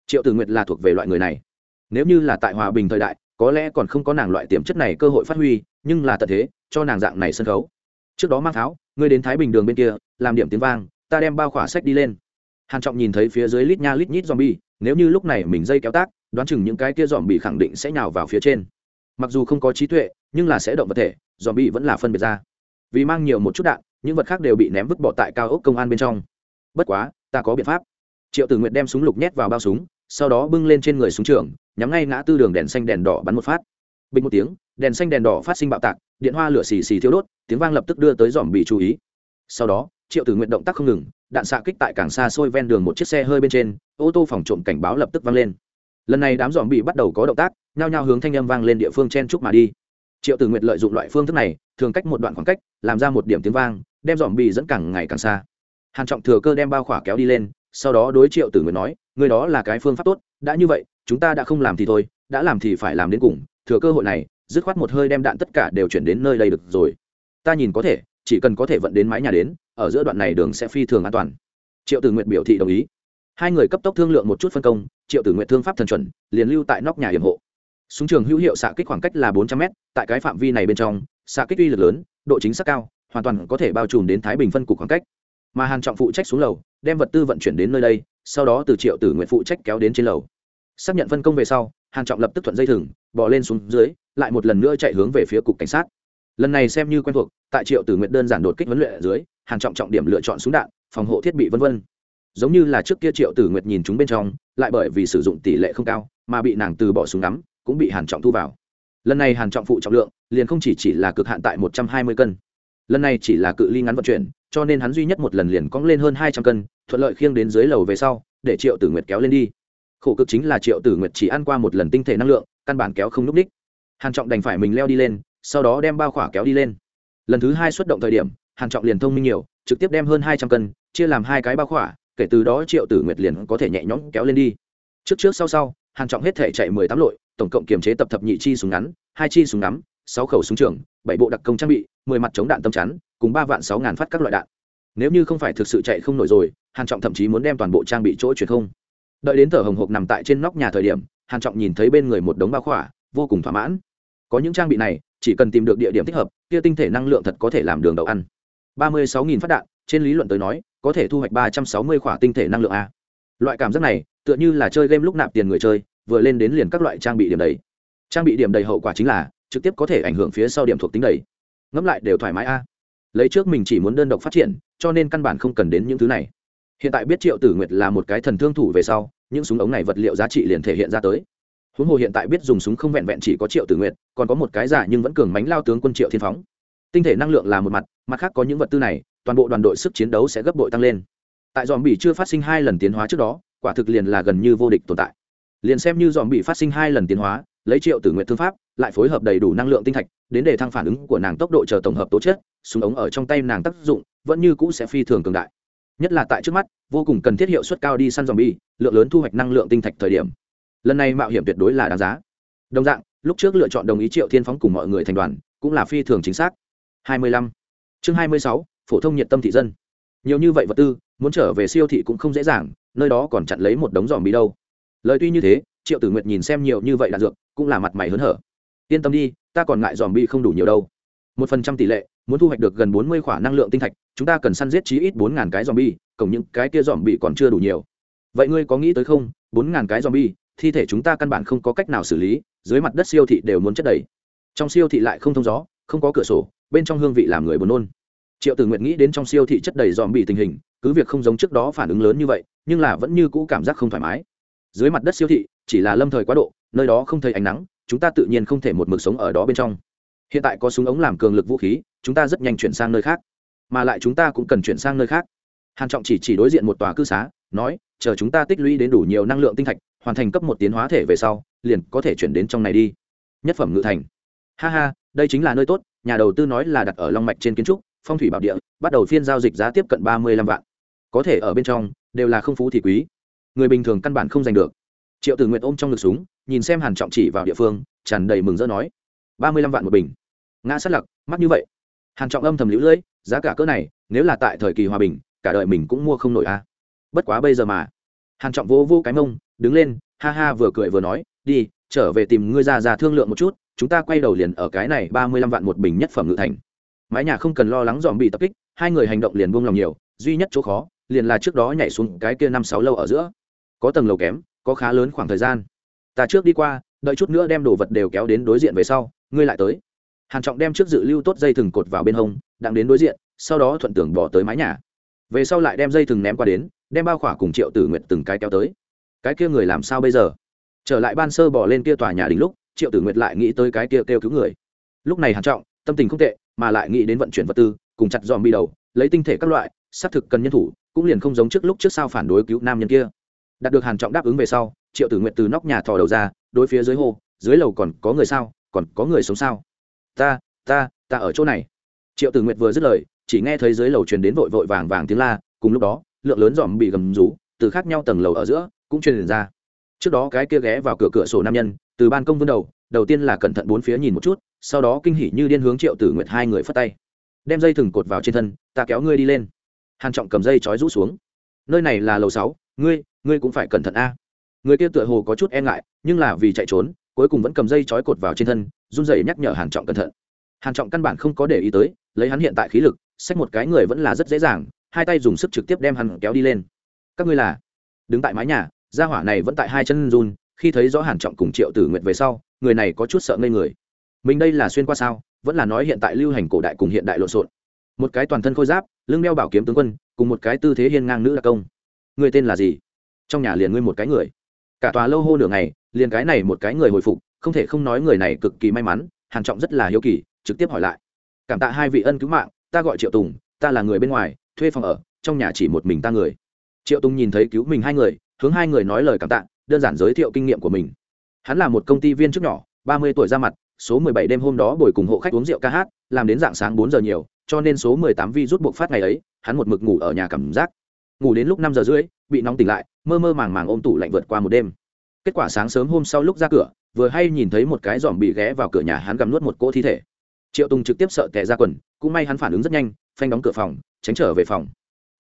Triệu tử nguyệt là thuộc về loại người này. Nếu như là tại hòa bình thời đại, có lẽ còn không có nàng loại tiềm chất này cơ hội phát huy, nhưng là tận thế, cho nàng dạng này sân khấu. Trước đó mang tháo, ngươi đến thái bình đường bên kia, làm điểm tiếng vang, ta đem bao khỏa sách đi lên. Hàn trọng nhìn thấy phía dưới lít nha lít nhít zombie, nếu như lúc này mình dây kéo tác, đoán chừng những cái kia zombie khẳng định sẽ nhào vào phía trên. Mặc dù không có trí tuệ, nhưng là sẽ động vật thể, zombie vẫn là phân biệt ra. Vì mang nhiều một chút đạn những vật khác đều bị ném vứt bỏ tại cao ốc công an bên trong. Bất quá, ta có biện pháp. Triệu tử nguyện đem súng lục nhét vào bao súng, sau đó bưng lên trên người súng trường, nhắm ngay ngã tư đường đèn xanh đèn đỏ bắn một phát. Bình một tiếng, đèn xanh đèn đỏ phát sinh bạo tạc, điện hoa lửa xì xì thiêu đốt, tiếng vang lập tức đưa tới dòm bị chú ý. Sau đó, triệu tử nguyện động tác không ngừng, đạn xạ kích tại càng xa xôi ven đường một chiếc xe hơi bên trên, ô tô phòng trộm cảnh báo lập tức vang lên. Lần này đám dòm bị bắt đầu có động tác, nhao nhao hướng thanh âm vang lên địa phương chen trúc mà đi. Triệu tử nguyện lợi dụng loại phương thức này, thường cách một đoạn khoảng cách, làm ra một điểm tiếng vang đem dòm bị dẫn càng ngày càng xa. Hàn trọng thừa cơ đem bao khỏa kéo đi lên, sau đó đối triệu tử nguyệt nói người đó là cái phương pháp tốt, đã như vậy, chúng ta đã không làm thì thôi, đã làm thì phải làm đến cùng, thừa cơ hội này, dứt khoát một hơi đem đạn tất cả đều chuyển đến nơi đây được rồi. Ta nhìn có thể, chỉ cần có thể vận đến mái nhà đến, ở giữa đoạn này đường sẽ phi thường an toàn. Triệu tử nguyện biểu thị đồng ý. Hai người cấp tốc thương lượng một chút phân công, triệu tử nguyện thương pháp thần chuẩn, liền lưu tại nóc nhà hiểm hộ. Súng trường hữu hiệu xạ kích khoảng cách là bốn trăm m tại cái phạm vi này bên trong, xạ kích uy lực lớn, độ chính xác cao hoàn toàn có thể bao trùm đến thái bình phân cục khoảng cách. Mà hàn trọng phụ trách xuống lầu, đem vật tư vận chuyển đến nơi đây, sau đó từ triệu tử nguyện phụ trách kéo đến trên lầu. Xác nhận phân công về sau, hàn trọng lập tức thuận dây thừng bỏ lên xuống dưới, lại một lần nữa chạy hướng về phía cục cảnh sát. Lần này xem như quen thuộc, tại triệu tử nguyện đơn giản đột kích huấn luyện ở dưới, hàn trọng trọng điểm lựa chọn súng đạn, phòng hộ thiết bị vân vân. Giống như là trước kia triệu tử nguyệt nhìn chúng bên trong, lại bởi vì sử dụng tỷ lệ không cao, mà bị nàng từ bỏ súng ngắm, cũng bị hàn trọng thu vào. Lần này hàn trọng phụ trọng lượng, liền không chỉ chỉ là cực hạn tại một trăm hai mươi cân lần này chỉ là cự ly ngắn vận chuyển, cho nên hắn duy nhất một lần liền cong lên hơn hai trăm cân, thuận lợi khiêng đến dưới lầu về sau, để triệu tử nguyệt kéo lên đi. Khổ cực chính là triệu tử nguyệt chỉ ăn qua một lần tinh thể năng lượng, căn bản kéo không n ú c đích hàn trọng đành phải mình leo đi lên, sau đó đem bao khỏa kéo đi lên. Lần thứ hai xuất động thời điểm, hàn trọng liền thông minh nhiều, trực tiếp đem hơn hai trăm cân, chia làm hai cái bao khỏa, kể từ đó triệu tử nguyệt liền có thể nhẹ nhõm kéo lên đi. Trước trước sau sau, hàn trọng hết thể chạy mười tám lội, tổng cộng kiềm chế tập thập nhị chi súng ngắn, hai chi súng ngắm, sáu khẩu súng trường, bảy bộ đặc công trang bị mười mặt chống đạn tâm chắn, cùng ba vạn sáu ngàn phát các loại đạn. Nếu như không phải thực sự chạy không nổi rồi, hàn trọng thậm chí muốn đem toàn bộ trang bị chỗ chuyển không. Đợi đến thở hồng hộc nằm tại trên nóc nhà thời điểm, hàn trọng nhìn thấy bên người một đống bao khỏa, vô cùng thỏa mãn. Có những trang bị này, chỉ cần tìm được địa điểm thích hợp, kia tinh thể năng lượng thật có thể làm đường đậu ăn. Ba mươi sáu nghìn phát đạn, trên lý luận tới nói, có thể thu hoạch ba trăm sáu mươi khỏa tinh thể năng lượng a. Loại cảm giác này, tựa như là chơi game lúc nạp tiền người chơi, vừa lên đến liền các loại trang bị điểm đầy. Trang bị điểm đầy hậu quả chính là, trực tiếp có thể ảnh hưởng phía sau điểm thuộc tính đầy ngẫm lại đều thoải mái a. Lấy trước mình chỉ muốn đơn độc phát triển, cho nên căn bản không cần đến những thứ này. Hiện tại biết triệu tử nguyệt là một cái thần thương thủ về sau, những súng ống này vật liệu giá trị liền thể hiện ra tới. Huống hồ hiện tại biết dùng súng không vẹn vẹn chỉ có triệu tử nguyệt, còn có một cái giả nhưng vẫn cường mánh lao tướng quân triệu thiên phóng. Tinh thể năng lượng là một mặt mặt khác có những vật tư này, toàn bộ đoàn đội sức chiến đấu sẽ gấp bội tăng lên. Tại dòm bỉ chưa phát sinh hai lần tiến hóa trước đó, quả thực liền là gần như vô địch tồn tại. Liền xem như dòm bỉ phát sinh hai lần tiến hóa, lấy triệu tử nguyện thương pháp, lại phối hợp đầy đủ năng lượng tinh thạch đến để thăng phản ứng của nàng tốc độ chờ tổng hợp tố chất súng ống ở trong tay nàng tác dụng vẫn như cũ sẽ phi thường cường đại. Nhất là tại trước mắt vô cùng cần thiết hiệu suất cao đi săn dòm bi lượng lớn thu hoạch năng lượng tinh thạch thời điểm. Lần này mạo hiểm tuyệt đối là đáng giá. Đồng dạng lúc trước lựa chọn đồng ý triệu thiên phóng cùng mọi người thành đoàn cũng là phi thường chính xác. 25. chương 26, phổ thông nhiệt tâm thị dân. Nhiều như vậy vật tư muốn trở về siêu thị cũng không dễ dàng nơi đó còn chặn lấy một đống dòm bi đâu. Lời tuy như thế triệu tử nguyệt nhìn xem nhiều như vậy đạn dược cũng là mặt mày hớn hở. Yên tâm đi ta còn ngại dòm bi không đủ nhiều đâu. Một phần trăm tỷ lệ, muốn thu hoạch được gần bốn mươi khoả năng lượng tinh thạch, chúng ta cần săn giết chí ít bốn ngàn cái dòm bi, cộng những cái kia dòm bi còn chưa đủ nhiều. Vậy ngươi có nghĩ tới không? Bốn ngàn cái dòm bi, thi thể chúng ta căn bản không có cách nào xử lý, dưới mặt đất siêu thị đều muốn chất đầy. Trong siêu thị lại không thông gió, không có cửa sổ, bên trong hương vị làm người buồn nôn. Triệu tử nguyện nghĩ đến trong siêu thị chất đầy dòm bị tình hình, cứ việc không giống trước đó phản ứng lớn như vậy, nhưng là vẫn như cũ cảm giác không thoải mái. Dưới mặt đất siêu thị, chỉ là lâm thời quá độ, nơi đó không thấy ánh nắng chúng ta tự nhiên không thể một mực sống ở đó bên trong. Hiện tại có súng ống làm cường lực vũ khí, chúng ta rất nhanh chuyển sang nơi khác. Mà lại chúng ta cũng cần chuyển sang nơi khác. Hàn trọng chỉ chỉ đối diện một tòa cư xá, nói, chờ chúng ta tích lũy đến đủ nhiều năng lượng tinh thạch, hoàn thành cấp một tiến hóa thể về sau, liền có thể chuyển đến trong này đi. Nhất phẩm ngự thành. Ha ha, đây chính là nơi tốt, nhà đầu tư nói là đặt ở long mạch trên kiến trúc, phong thủy bảo địa, bắt đầu phiên giao dịch giá tiếp cận ba mươi lăm vạn. Có thể ở bên trong, đều là không phú thì quý. Người bình thường căn bản không giành được triệu tử nguyện ôm trong ngực súng, nhìn xem hàn trọng chỉ vào địa phương, tràn đầy mừng rỡ nói, ba mươi lăm vạn một bình. Ngã sát lặc, mắc như vậy. Hàn trọng âm thầm lũ lưỡi giá cả cỡ này, nếu là tại thời kỳ hòa bình, cả đời mình cũng mua không nổi a. Bất quá bây giờ mà. Hàn trọng vô vô cái mông, đứng lên, ha ha vừa cười vừa nói, đi, trở về tìm ngươi ra ra thương lượng một chút, chúng ta quay đầu liền ở cái này ba mươi lăm vạn một bình nhất phẩm ngự thành. Mái nhà không cần lo lắng dòm bị tập kích, hai người hành động liền buông lòng nhiều, duy nhất chỗ khó, liền là trước đó nhảy xuống cái kia năm sáu lâu ở giữa. Có tầng lầu kém có khá lớn khoảng thời gian. Ta trước đi qua, đợi chút nữa đem đồ vật đều kéo đến đối diện về sau, ngươi lại tới. Hàn trọng đem trước dự lưu tốt dây thừng cột vào bên hông, đặng đến đối diện, sau đó thuận tưởng bỏ tới mái nhà. Về sau lại đem dây thừng ném qua đến, đem bao khỏa cùng triệu tử nguyệt từng cái kéo tới. Cái kia người làm sao bây giờ? Trở lại ban sơ bỏ lên kia tòa nhà đỉnh lúc, triệu tử nguyệt lại nghĩ tới cái kia kêu cứu người. Lúc này hàn trọng, tâm tình không tệ, mà lại nghĩ đến vận chuyển vật tư, cùng chặt dòm bi đầu, lấy tinh thể các loại, xác thực cần nhân thủ, cũng liền không giống trước lúc trước sao phản đối cứu nam nhân kia đạt được hàn trọng đáp ứng về sau, triệu tử nguyệt từ nóc nhà thò đầu ra, đối phía dưới hồ dưới lầu còn có người sao? Còn có người sống sao? Ta ta ta ở chỗ này. Triệu tử nguyệt vừa dứt lời, chỉ nghe thấy dưới lầu truyền đến vội vội vàng vàng tiếng la, cùng lúc đó, lượng lớn dòm bị gầm rú, từ khác nhau tầng lầu ở giữa, cũng truyền ra. Trước đó cái kia ghé vào cửa cửa sổ nam nhân, từ ban công vươn đầu đầu tiên là cẩn thận bốn phía nhìn một chút, sau đó kinh hỉ như điên hướng triệu tử nguyệt hai người phất tay. Đem dây thừng cột vào trên thân, ta kéo ngươi đi lên. Hàn trọng cầm dây trói rũ xuống. Nơi này là lầu sáu, ngươi ngươi cũng phải cẩn thận a. Người kia tựa hồ có chút e ngại, nhưng là vì chạy trốn, cuối cùng vẫn cầm dây trói cột vào trên thân, run rẩy nhắc nhở hàn trọng cẩn thận. Hàn trọng căn bản không có để ý tới, lấy hắn hiện tại khí lực, xách một cái người vẫn là rất dễ dàng, hai tay dùng sức trực tiếp đem hắn kéo đi lên. Các ngươi là? Đứng tại mái nhà, gia hỏa này vẫn tại hai chân run, khi thấy rõ hàn trọng cùng triệu tử nguyệt về sau, người này có chút sợ ngây người. Mình đây là xuyên qua sao, vẫn là nói hiện tại lưu hành cổ đại cùng hiện đại lộn xộn. Một cái toàn thân khôi giáp, lưng đeo bảo kiếm tướng quân, cùng một cái tư thế hiên ngang nữ đặc công. Người tên là gì? Trong nhà liền ngươi một cái người. Cả tòa lâu hô nửa ngày, liền cái này một cái người hồi phục, không thể không nói người này cực kỳ may mắn, hàn trọng rất là hiếu kỳ, trực tiếp hỏi lại. Cảm tạ hai vị ân cứu mạng, ta gọi triệu tùng, ta là người bên ngoài, thuê phòng ở, trong nhà chỉ một mình ta người. Triệu tùng nhìn thấy cứu mình hai người, hướng hai người nói lời cảm tạ, đơn giản giới thiệu kinh nghiệm của mình. Hắn là một công ty viên chức nhỏ, ba mươi tuổi ra mặt, số mười bảy đêm hôm đó buổi cùng hộ khách uống rượu ca hát, làm đến dạng sáng bốn giờ nhiều, cho nên số mười tám vi rút buộc phát ngày ấy, hắn một mực ngủ ở nhà cảm giác ngủ đến lúc năm giờ rưỡi, bị nóng tỉnh lại, mơ mơ màng màng ôm tủ lạnh vượt qua một đêm. Kết quả sáng sớm hôm sau lúc ra cửa, vừa hay nhìn thấy một cái giòm bị ghé vào cửa nhà hắn gặm nuốt một cỗ thi thể. Triệu tùng trực tiếp sợ tệ ra quần, cũng may hắn phản ứng rất nhanh, phanh đóng cửa phòng, tránh trở về phòng.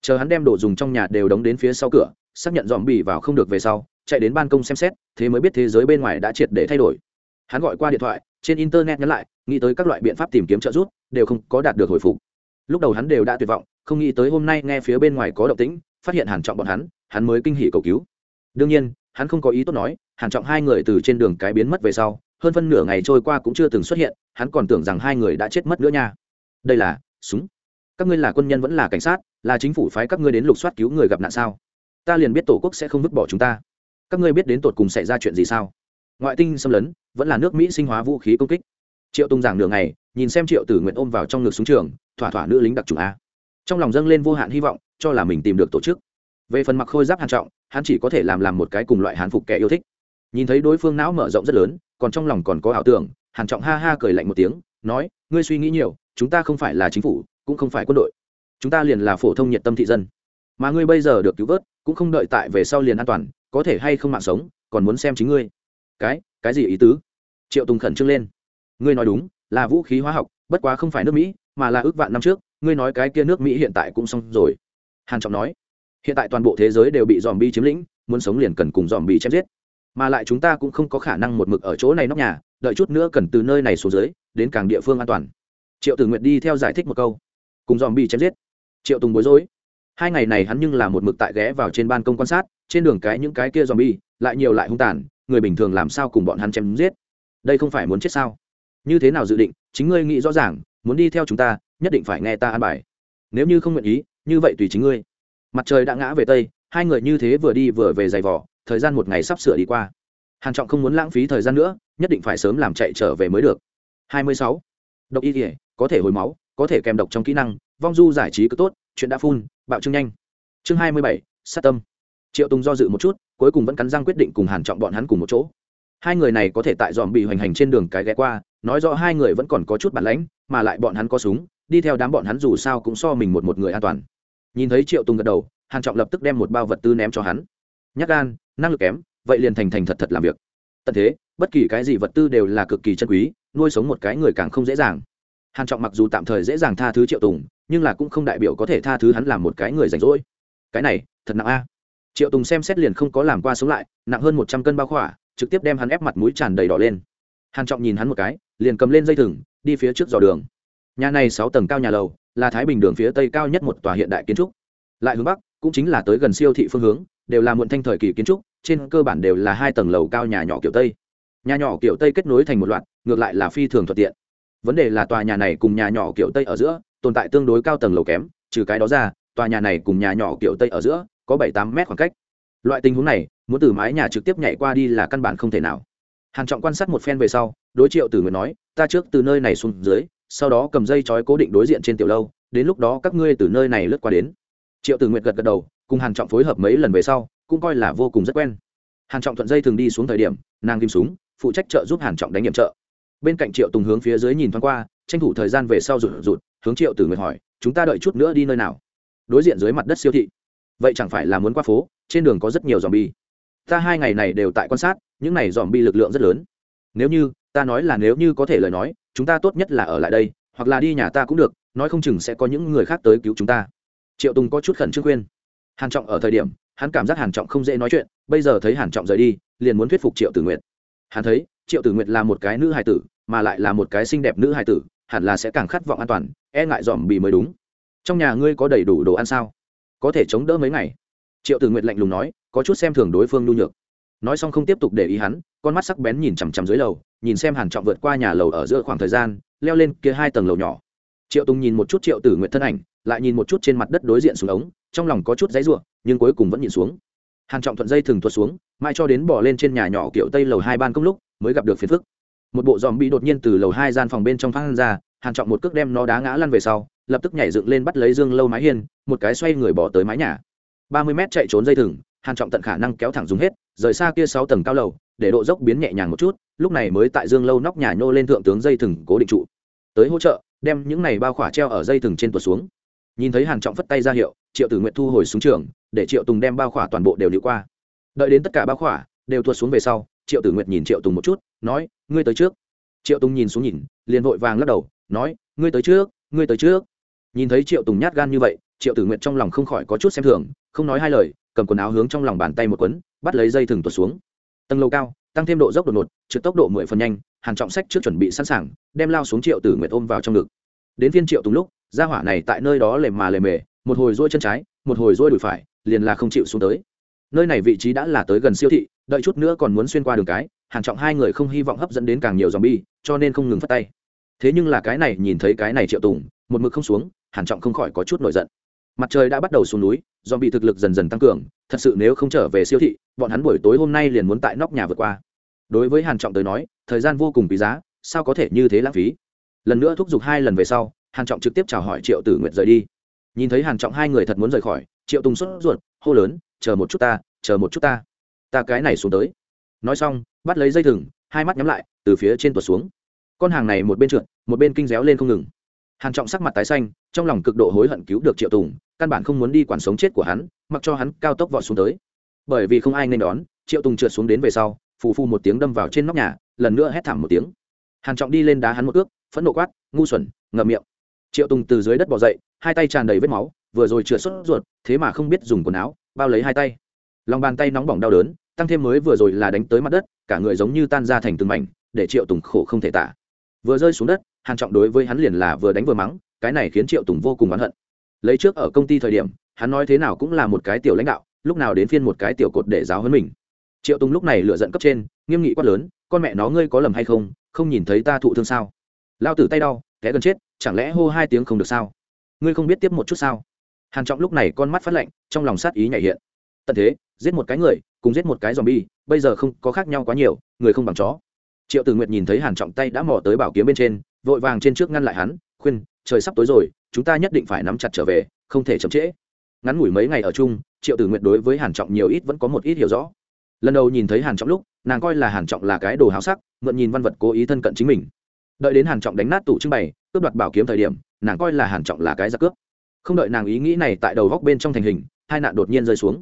Chờ hắn đem đồ dùng trong nhà đều đóng đến phía sau cửa, xác nhận dòm bị vào không được về sau, chạy đến ban công xem xét, thế mới biết thế giới bên ngoài đã triệt để thay đổi. Hắn gọi qua điện thoại, trên internet nhắn lại, nghĩ tới các loại biện pháp tìm kiếm trợ giúp, đều không có đạt được hồi phục. Lúc đầu hắn đều đã tuyệt vọng, không nghĩ tới hôm nay nghe phía bên ngoài có động tĩnh phát hiện hàn trọng bọn hắn hắn mới kinh hỉ cầu cứu. Đương nhiên, hắn không có ý tốt nói, hàn trọng hai người từ trên đường cái biến mất về sau, hơn phân nửa ngày trôi qua cũng chưa từng xuất hiện, hắn còn tưởng rằng hai người đã chết mất nữa nha. Đây là, súng. Các ngươi là quân nhân vẫn là cảnh sát, là chính phủ phái các ngươi đến lục soát cứu người gặp nạn sao? Ta liền biết tổ quốc sẽ không vứt bỏ chúng ta. Các ngươi biết đến tột cùng xảy ra chuyện gì sao? Ngoại tinh xâm lấn, vẫn là nước mỹ sinh hóa vũ khí công kích. Triệu tung giảng nửa ngày, nhìn xem triệu tử nguyện ôm vào trong ngực súng trường, thỏa thỏa nữ lính đặc trùng a. Trong lòng dâng lên vô hạn hy vọng cho là mình tìm được tổ chức. Về phần mặc khôi giáp hàn trọng, hắn chỉ có thể làm làm một cái cùng loại hàn phục kẻ yêu thích. Nhìn thấy đối phương não mở rộng rất lớn, còn trong lòng còn có ảo tưởng, hàn trọng ha ha cười lạnh một tiếng, nói, ngươi suy nghĩ nhiều, chúng ta không phải là chính phủ, cũng không phải quân đội. Chúng ta liền là phổ thông nhiệt tâm thị dân. Mà ngươi bây giờ được cứu vớt, cũng không đợi tại về sau liền an toàn, có thể hay không mạng sống, còn muốn xem chính ngươi. Cái cái gì ý tứ? Triệu tùng khẩn trương lên. Ngươi nói đúng, là vũ khí hóa học, bất quá không phải nước mỹ, mà là ước vạn năm trước, ngươi nói cái kia nước mỹ hiện tại cũng xong rồi hàn trọng nói, hiện tại toàn bộ thế giới đều bị dòm bi chiếm lĩnh, muốn sống liền cần cùng dòm bi chém giết. Mà lại chúng ta cũng không có khả năng một mực ở chỗ này nóc nhà, đợi chút nữa cần từ nơi này xuống dưới, đến càng địa phương an toàn. Triệu tử nguyện đi theo giải thích một câu, cùng dòm bi chém giết. Triệu tùng bối rối, hai ngày này hắn nhưng là một mực tại ghé vào trên ban công quan sát, trên đường cái những cái kia dòm bi lại nhiều lại hung tàn, người bình thường làm sao cùng bọn hắn chém giết? Đây không phải muốn chết sao? Như thế nào dự định? Chính ngươi nghĩ rõ ràng, muốn đi theo chúng ta, nhất định phải nghe ta an bài. Nếu như không nguyện ý như vậy tùy chính ngươi. Mặt trời đã ngã về tây hai người như thế vừa đi vừa về giày vỏ thời gian một ngày sắp sửa đi qua. Hàn trọng không muốn lãng phí thời gian nữa nhất định phải sớm làm chạy trở về mới được. 26. độc y thể có thể hồi máu có thể kèm độc trong kỹ năng vong du giải trí cứ tốt chuyện đã phun bạo trương nhanh. Chương 27, sát tâm. Triệu tùng do dự một chút cuối cùng vẫn cắn răng quyết định cùng hàn trọng bọn hắn cùng một chỗ. Hai người này có thể tại dòm bị hoành hành trên đường cái ghé qua nói rõ hai người vẫn còn có chút bản lãnh mà lại bọn hắn có súng đi theo đám bọn hắn dù sao cũng so mình một một người an toàn nhìn thấy triệu tùng gật đầu hàn trọng lập tức đem một bao vật tư ném cho hắn nhắc gan năng lực kém vậy liền thành thành thật thật làm việc tận thế bất kỳ cái gì vật tư đều là cực kỳ chân quý nuôi sống một cái người càng không dễ dàng hàn trọng mặc dù tạm thời dễ dàng tha thứ triệu tùng nhưng là cũng không đại biểu có thể tha thứ hắn làm một cái người rảnh rỗi cái này thật nặng a triệu tùng xem xét liền không có làm qua sống lại nặng hơn một trăm cân bao khỏa trực tiếp đem hắn ép mặt mũi tràn đầy đỏ lên hàn trọng nhìn hắn một cái liền cầm lên dây thừng đi phía trước dò đường nhà này sáu tầng cao nhà lầu, là thái bình đường phía tây cao nhất một tòa hiện đại kiến trúc. Lại hướng bắc, cũng chính là tới gần siêu thị phương hướng, đều là muộn thanh thời kỳ kiến trúc, trên cơ bản đều là hai tầng lầu cao nhà nhỏ kiểu tây. Nhà nhỏ kiểu tây kết nối thành một loạt, ngược lại là phi thường thuận tiện. Vấn đề là tòa nhà này cùng nhà nhỏ kiểu tây ở giữa, tồn tại tương đối cao tầng lầu kém, trừ cái đó ra, tòa nhà này cùng nhà nhỏ kiểu tây ở giữa, có bảy tám mét khoảng cách. Loại tình huống này, muốn từ mái nhà trực tiếp nhảy qua đi là căn bản không thể nào. Hàn trọng quan sát một phen về sau, đối triệu tử nguyện nói, ta trước từ nơi này xuống dưới sau đó cầm dây chói cố định đối diện trên tiểu lâu, đến lúc đó các ngươi từ nơi này lướt qua đến. Triệu tử nguyện gật gật đầu, cùng hàn trọng phối hợp mấy lần về sau, cũng coi là vô cùng rất quen. Hàn trọng thuận dây thường đi xuống thời điểm, nàng kim súng, phụ trách trợ giúp hàn trọng đánh nhiệm trợ. Bên cạnh triệu tùng hướng phía dưới nhìn thoáng qua, tranh thủ thời gian về sau rụt rụt, hướng triệu tử nguyện hỏi, chúng ta đợi chút nữa đi nơi nào? Đối diện dưới mặt đất siêu thị. Vậy chẳng phải là muốn qua phố, trên đường có rất nhiều dòm bi ta hai ngày này đều tại quan sát, những này dòm bi lực lượng rất lớn. Nếu như ta nói là nếu như có thể lời nói, chúng ta tốt nhất là ở lại đây, hoặc là đi nhà ta cũng được, nói không chừng sẽ có những người khác tới cứu chúng ta. Triệu tùng có chút khẩn trương khuyên. Hàn trọng ở thời điểm, hắn cảm giác hàn trọng không dễ nói chuyện, bây giờ thấy hàn trọng rời đi, liền muốn thuyết phục triệu tử nguyệt. Hắn thấy, triệu tử nguyệt là một cái nữ hài tử, mà lại là một cái xinh đẹp nữ hài tử, hẳn là sẽ càng khát vọng an toàn e ngại dòm bị mới đúng. Trong nhà ngươi có đầy đủ đồ ăn sao? Có thể chống đỡ mấy ngày? Triệu tử nguyệt lạnh lùng nói, có chút xem thường đối phương nhu nhược nói xong không tiếp tục để ý hắn, con mắt sắc bén nhìn chằm chằm dưới lầu, nhìn xem hàn trọng vượt qua nhà lầu ở giữa khoảng thời gian, leo lên kia hai tầng lầu nhỏ. Triệu tùng nhìn một chút triệu tử nguyện thân ảnh, lại nhìn một chút trên mặt đất đối diện xuống ống, trong lòng có chút dãy ruộng nhưng cuối cùng vẫn nhìn xuống. Hàn trọng thuận dây thừng thuật xuống, mãi cho đến bỏ lên trên nhà nhỏ kiểu tây lầu hai ban công lúc, mới gặp được phiền phức. Một bộ dòm bị đột nhiên từ lầu hai gian phòng bên trong phát ra, hàn trọng một cước đem nó đá ngã lăn về sau, lập tức nhảy dựng lên bắt lấy dương lâu mái hiên, một cái xoay người bỏ tới mái nhà. ba mươi mét chạy trốn dây thừng hàn trọng tận khả năng kéo thẳng dùng hết, rời xa kia sáu tầng cao lầu, để độ dốc biến nhẹ nhàng một chút, lúc này mới tại dương lâu nóc nhà nhô lên thượng tướng dây thừng cố định trụ. Tới hỗ trợ, đem những này bao khỏa treo ở dây thừng trên tuột xuống. Nhìn thấy hàn trọng phất tay ra hiệu, triệu tử nguyện thu hồi xuống trường, để triệu tùng đem bao khỏa toàn bộ đều đi qua. Đợi đến tất cả bao khỏa đều tuột xuống về sau, triệu tử nguyệt nhìn triệu tùng một chút, nói, ngươi tới trước. Triệu tùng nhìn xuống nhìn, liền vội vàng lắc đầu, nói, ngươi tới trước, ngươi tới trước. Nhìn thấy triệu tùng nhát gan như vậy, triệu tử nguyệt trong lòng không khỏi có chút xem thường, không nói hai lời cầm quần áo hướng trong lòng bàn tay một quấn, bắt lấy dây thừng tuột xuống. Tầng lầu cao, tăng thêm độ dốc đột ngột, trượt tốc độ mười phần nhanh, hàn trọng sách trước chuẩn bị sẵn sàng, đem lao xuống triệu tử nguyệt ôm vào trong ngực. Đến viên triệu tùng lúc, gia hỏa này tại nơi đó lề mà lề mề, một hồi duỗi chân trái, một hồi duỗi đùi phải, liền là không chịu xuống tới. Nơi này vị trí đã là tới gần siêu thị, đợi chút nữa còn muốn xuyên qua đường cái, hàn trọng hai người không hy vọng hấp dẫn đến càng nhiều zombie, cho nên không ngừng phát tay. Thế nhưng là cái này nhìn thấy cái này triệu tùng, một mực không xuống, hàn trọng không khỏi có chút nổi giận mặt trời đã bắt đầu xuống núi do bị thực lực dần dần tăng cường, thật sự nếu không trở về siêu thị, bọn hắn buổi tối hôm nay liền muốn tại nóc nhà vượt qua. Đối với hàn trọng tới nói, thời gian vô cùng quý giá, sao có thể như thế lãng phí? Lần nữa thúc giục hai lần về sau, hàn trọng trực tiếp chào hỏi triệu tử nguyệt rời đi. Nhìn thấy hàn trọng hai người thật muốn rời khỏi, triệu tùng sốt ruột, hô lớn, chờ một chút ta, chờ một chút ta. Ta cái này xuống tới. Nói xong, bắt lấy dây thừng, hai mắt nhắm lại, từ phía trên tuột xuống. Con hàng này một bên trượt, một bên kinh réo lên không ngừng. Hàn trọng sắc mặt tái xanh, trong lòng cực độ hối hận cứu được triệu tùng căn bản không muốn đi quản sống chết của hắn, mặc cho hắn cao tốc vọt xuống tới. Bởi vì không ai nên đón, triệu tùng trượt xuống đến về sau, phù phù một tiếng đâm vào trên nóc nhà, lần nữa hét thảm một tiếng. Hàn trọng đi lên đá hắn một ước phẫn nộ quát, ngu xuẩn, ngậm miệng. Triệu tùng từ dưới đất bò dậy, hai tay tràn đầy vết máu, vừa rồi trượt xuất ruột, thế mà không biết dùng quần áo, bao lấy hai tay. Lòng bàn tay nóng bỏng đau đớn, tăng thêm mới vừa rồi là đánh tới mặt đất, cả người giống như tan ra thành từng mảnh, để triệu tùng khổ không thể tả. Vừa rơi xuống đất, hàn trọng đối với hắn liền là vừa đánh vừa mắng, cái này khiến triệu tùng vô cùng oán hận lấy trước ở công ty thời điểm, hắn nói thế nào cũng là một cái tiểu lãnh đạo, lúc nào đến phiên một cái tiểu cột để giáo hơn mình. Triệu tùng lúc này lựa giận cấp trên, nghiêm nghị quát lớn, con mẹ nó, ngươi có lầm hay không? Không nhìn thấy ta thụ thương sao? Lao tử tay đau té gần chết, chẳng lẽ hô hai tiếng không được sao? Ngươi không biết tiếp một chút sao? Hàn trọng lúc này con mắt phát lạnh, trong lòng sát ý nhảy hiện. Tận thế, giết một cái người, cùng giết một cái zombie, bây giờ không có khác nhau quá nhiều, người không bằng chó. Triệu tử nguyệt nhìn thấy hàn trọng tay đã mò tới bảo kiếm bên trên, vội vàng trên trước ngăn lại hắn, khuyên, trời sắp tối rồi chúng ta nhất định phải nắm chặt trở về, không thể chậm trễ. Ngắn ngủi mấy ngày ở chung, triệu tử nguyệt đối với hàn trọng nhiều ít vẫn có một ít hiểu rõ. Lần đầu nhìn thấy hàn trọng lúc, nàng coi là hàn trọng là cái đồ háo sắc, mượn nhìn văn vật cố ý thân cận chính mình. Đợi đến hàn trọng đánh nát tủ trưng bày, cướp đoạt bảo kiếm thời điểm, nàng coi là hàn trọng là cái giặc cướp. Không đợi nàng ý nghĩ này tại đầu góc bên trong thành hình, hai nạn đột nhiên rơi xuống.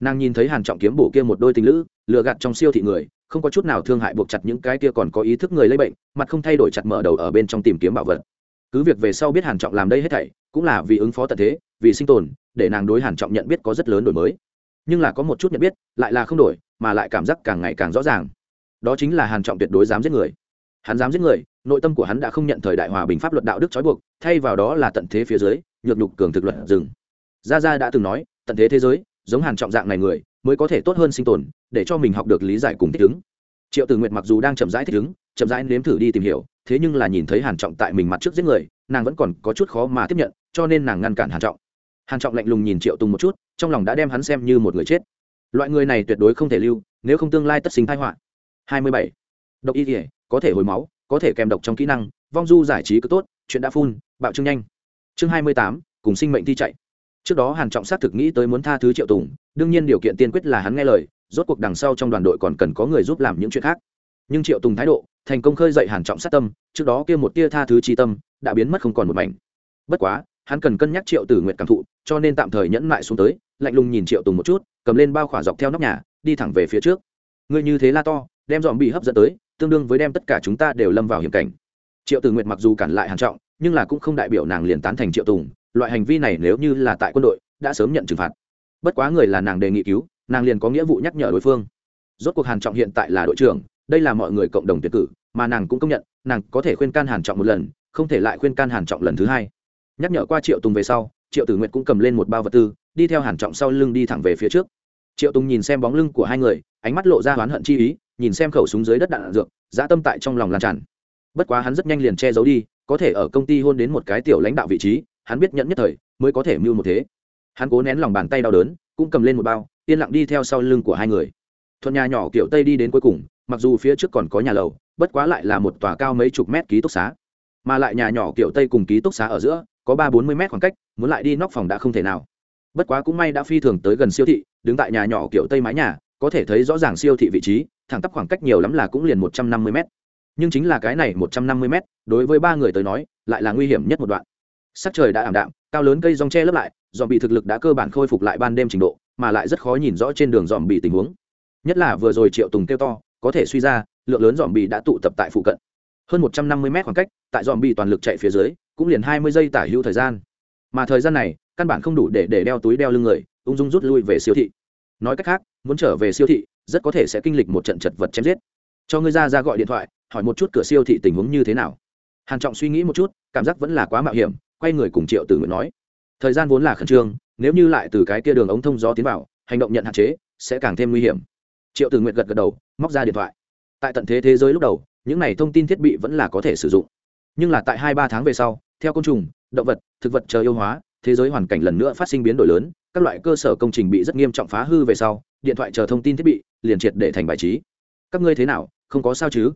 Nàng nhìn thấy hàn trọng kiếm bổ kia một đôi tình lữ, lừa gạt trong siêu thị người, không có chút nào thương hại buộc chặt những cái kia còn có ý thức người lây bệnh, mặt không thay đổi chặt mở đầu ở bên trong tìm kiếm bảo vật cứ việc về sau biết hàn trọng làm đây hết thảy, cũng là vì ứng phó tận thế, vì sinh tồn, để nàng đối hàn trọng nhận biết có rất lớn đổi mới. Nhưng là có một chút nhận biết, lại là không đổi, mà lại cảm giác càng ngày càng rõ ràng. Đó chính là hàn trọng tuyệt đối dám giết người. Hắn dám giết người, nội tâm của hắn đã không nhận thời đại hòa bình pháp luật đạo đức trói buộc, thay vào đó là tận thế phía dưới, nhược nhục cường thực luật rừng. Gia gia đã từng nói, tận thế thế giới, giống hàn trọng dạng này người, mới có thể tốt hơn sinh tồn, để cho mình học được lý giải cùng thích ứng. Triệu tử nguyệt mặc dù đang chậm rãi thích ứng chậm rãi nếm thử đi tìm hiểu thế nhưng là nhìn thấy hàn trọng tại mình mặt trước giết người nàng vẫn còn có chút khó mà tiếp nhận cho nên nàng ngăn cản hàn trọng. Hàn trọng lạnh lùng nhìn triệu tùng một chút trong lòng đã đem hắn xem như một người chết. Loại người này tuyệt đối không thể lưu nếu không tương lai tất sinh tai họa. 27. độc y thể có thể hồi máu có thể kèm độc trong kỹ năng vong du giải trí cứ tốt chuyện đã phun bạo trương nhanh. Chương 28, cùng sinh mệnh thi chạy. Trước đó hàn trọng xác thực nghĩ tới muốn tha thứ triệu tùng đương nhiên điều kiện tiên quyết là hắn nghe lời rốt cuộc đằng sau trong đoàn đội còn cần có người giúp làm những chuyện khác. Nhưng triệu tùng thái độ thành công khơi dậy hàn trọng sát tâm, trước đó kia một tia tha thứ chi tâm đã biến mất không còn một mảnh. Bất quá, hắn cần cân nhắc triệu tử nguyệt cảm thụ, cho nên tạm thời nhẫn mại xuống tới, lạnh lùng nhìn triệu tùng một chút, cầm lên bao khỏa dọc theo nóc nhà, đi thẳng về phía trước. Ngươi như thế la to, đem dọn bị hấp dẫn tới, tương đương với đem tất cả chúng ta đều lâm vào hiểm cảnh. Triệu tử nguyệt mặc dù cản lại hàn trọng, nhưng là cũng không đại biểu nàng liền tán thành triệu tùng, loại hành vi này nếu như là tại quân đội, đã sớm nhận trừng phạt. Bất quá người là nàng đề nghị cứu, nàng liền có nghĩa vụ nhắc nhở đối phương. Rốt cuộc hàn trọng hiện tại là đội trưởng đây là mọi người cộng đồng tuyển cử, mà nàng cũng công nhận, nàng có thể khuyên can hàn trọng một lần, không thể lại khuyên can hàn trọng lần thứ hai. Nhắc nhở qua triệu tùng về sau, triệu tử nguyệt cũng cầm lên một bao vật tư, đi theo hàn trọng sau lưng đi thẳng về phía trước. Triệu tùng nhìn xem bóng lưng của hai người, ánh mắt lộ ra oán hận chi ý, nhìn xem khẩu súng dưới đất đạn dược, dã tâm tại trong lòng lan tràn. Bất quá hắn rất nhanh liền che giấu đi, có thể ở công ty hôn đến một cái tiểu lãnh đạo vị trí, hắn biết nhận nhất thời, mới có thể mưu một thế. Hắn cố nén lòng bàn tay đau đớn, cũng cầm lên một bao, yên lặng đi theo sau lưng của hai người. Thuận nhà nhỏ kiểu tây đi đến cuối cùng mặc dù phía trước còn có nhà lầu, bất quá lại là một tòa cao mấy chục mét ký túc xá. Mà lại nhà nhỏ kiểu tây cùng ký túc xá ở giữa, có ba bốn mươi mét khoảng cách, muốn lại đi nóc phòng đã không thể nào. Bất quá cũng may đã phi thường tới gần siêu thị, đứng tại nhà nhỏ kiểu tây mái nhà, có thể thấy rõ ràng siêu thị vị trí, thẳng tắp khoảng cách nhiều lắm là cũng liền một trăm năm mươi mét. Nhưng chính là cái này một trăm năm mươi mét, đối với ba người tới nói, lại là nguy hiểm nhất một đoạn. Sắc trời đã ảm đạm, cao lớn cây rong tre lấp lại dòm bị thực lực đã cơ bản khôi phục lại ban đêm trình độ, mà lại rất khó nhìn rõ trên đường dòm bị tình huống. Nhất là vừa rồi triệu tùng kêu to có thể suy ra, lượng lớn dòm bị đã tụ tập tại phụ cận. Hơn một trăm năm mươi mét khoảng cách, tại dòm bị toàn lực chạy phía dưới, cũng liền hai mươi giây tả hữu thời gian. Mà thời gian này, căn bản không đủ để để đeo túi đeo lưng người, ung dung rút lui về siêu thị. Nói cách khác, muốn trở về siêu thị, rất có thể sẽ kinh lịch một trận chật vật chém giết. Cho ngươi ra ra gọi điện thoại, hỏi một chút cửa siêu thị tình huống như thế nào. Hàn trọng suy nghĩ một chút, cảm giác vẫn là quá mạo hiểm, quay người cùng triệu tử nguyện nói. Thời gian vốn là khẩn trương, nếu như lại từ cái kia đường ống thông gió tiến vào, hành động nhận hạn chế, sẽ càng thêm nguy hiểm triệu tử nguyện gật gật đầu, móc ra điện thoại. Tại tận thế thế giới lúc đầu, những này thông tin thiết bị vẫn là có thể sử dụng. Nhưng là tại hai ba tháng về sau, theo côn trùng, động vật, thực vật chờ yêu hóa, thế giới hoàn cảnh lần nữa phát sinh biến đổi lớn, các loại cơ sở công trình bị rất nghiêm trọng phá hư về sau, điện thoại chờ thông tin thiết bị liền triệt để thành bài trí. Các ngươi thế nào, không có sao chứ?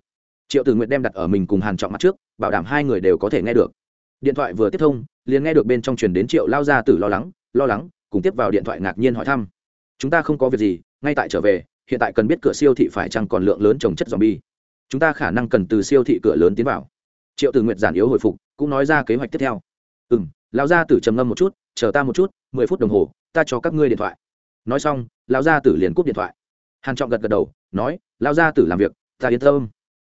Triệu tử nguyện đem đặt ở mình cùng hàn trọng mắt trước, bảo đảm hai người đều có thể nghe được. Điện thoại vừa tiếp thông, liền nghe được bên trong truyền đến triệu lao ra từ lo lắng lo lắng, cùng tiếp vào điện thoại ngạc nhiên hỏi thăm. Chúng ta không có việc gì, ngay tại trở về hiện tại cần biết cửa siêu thị phải chăng còn lượng lớn trồng chất zombie. Chúng ta khả năng cần từ siêu thị cửa lớn tiến vào. Triệu tử Nguyệt giản yếu hồi phục cũng nói ra kế hoạch tiếp theo. Ừm, lão gia tử trầm ngâm một chút chờ ta một chút mười phút đồng hồ ta cho các ngươi điện thoại. Nói xong lão gia tử liền cúp điện thoại. Hàn trọng gật gật đầu nói lão gia tử làm việc ta yên tâm.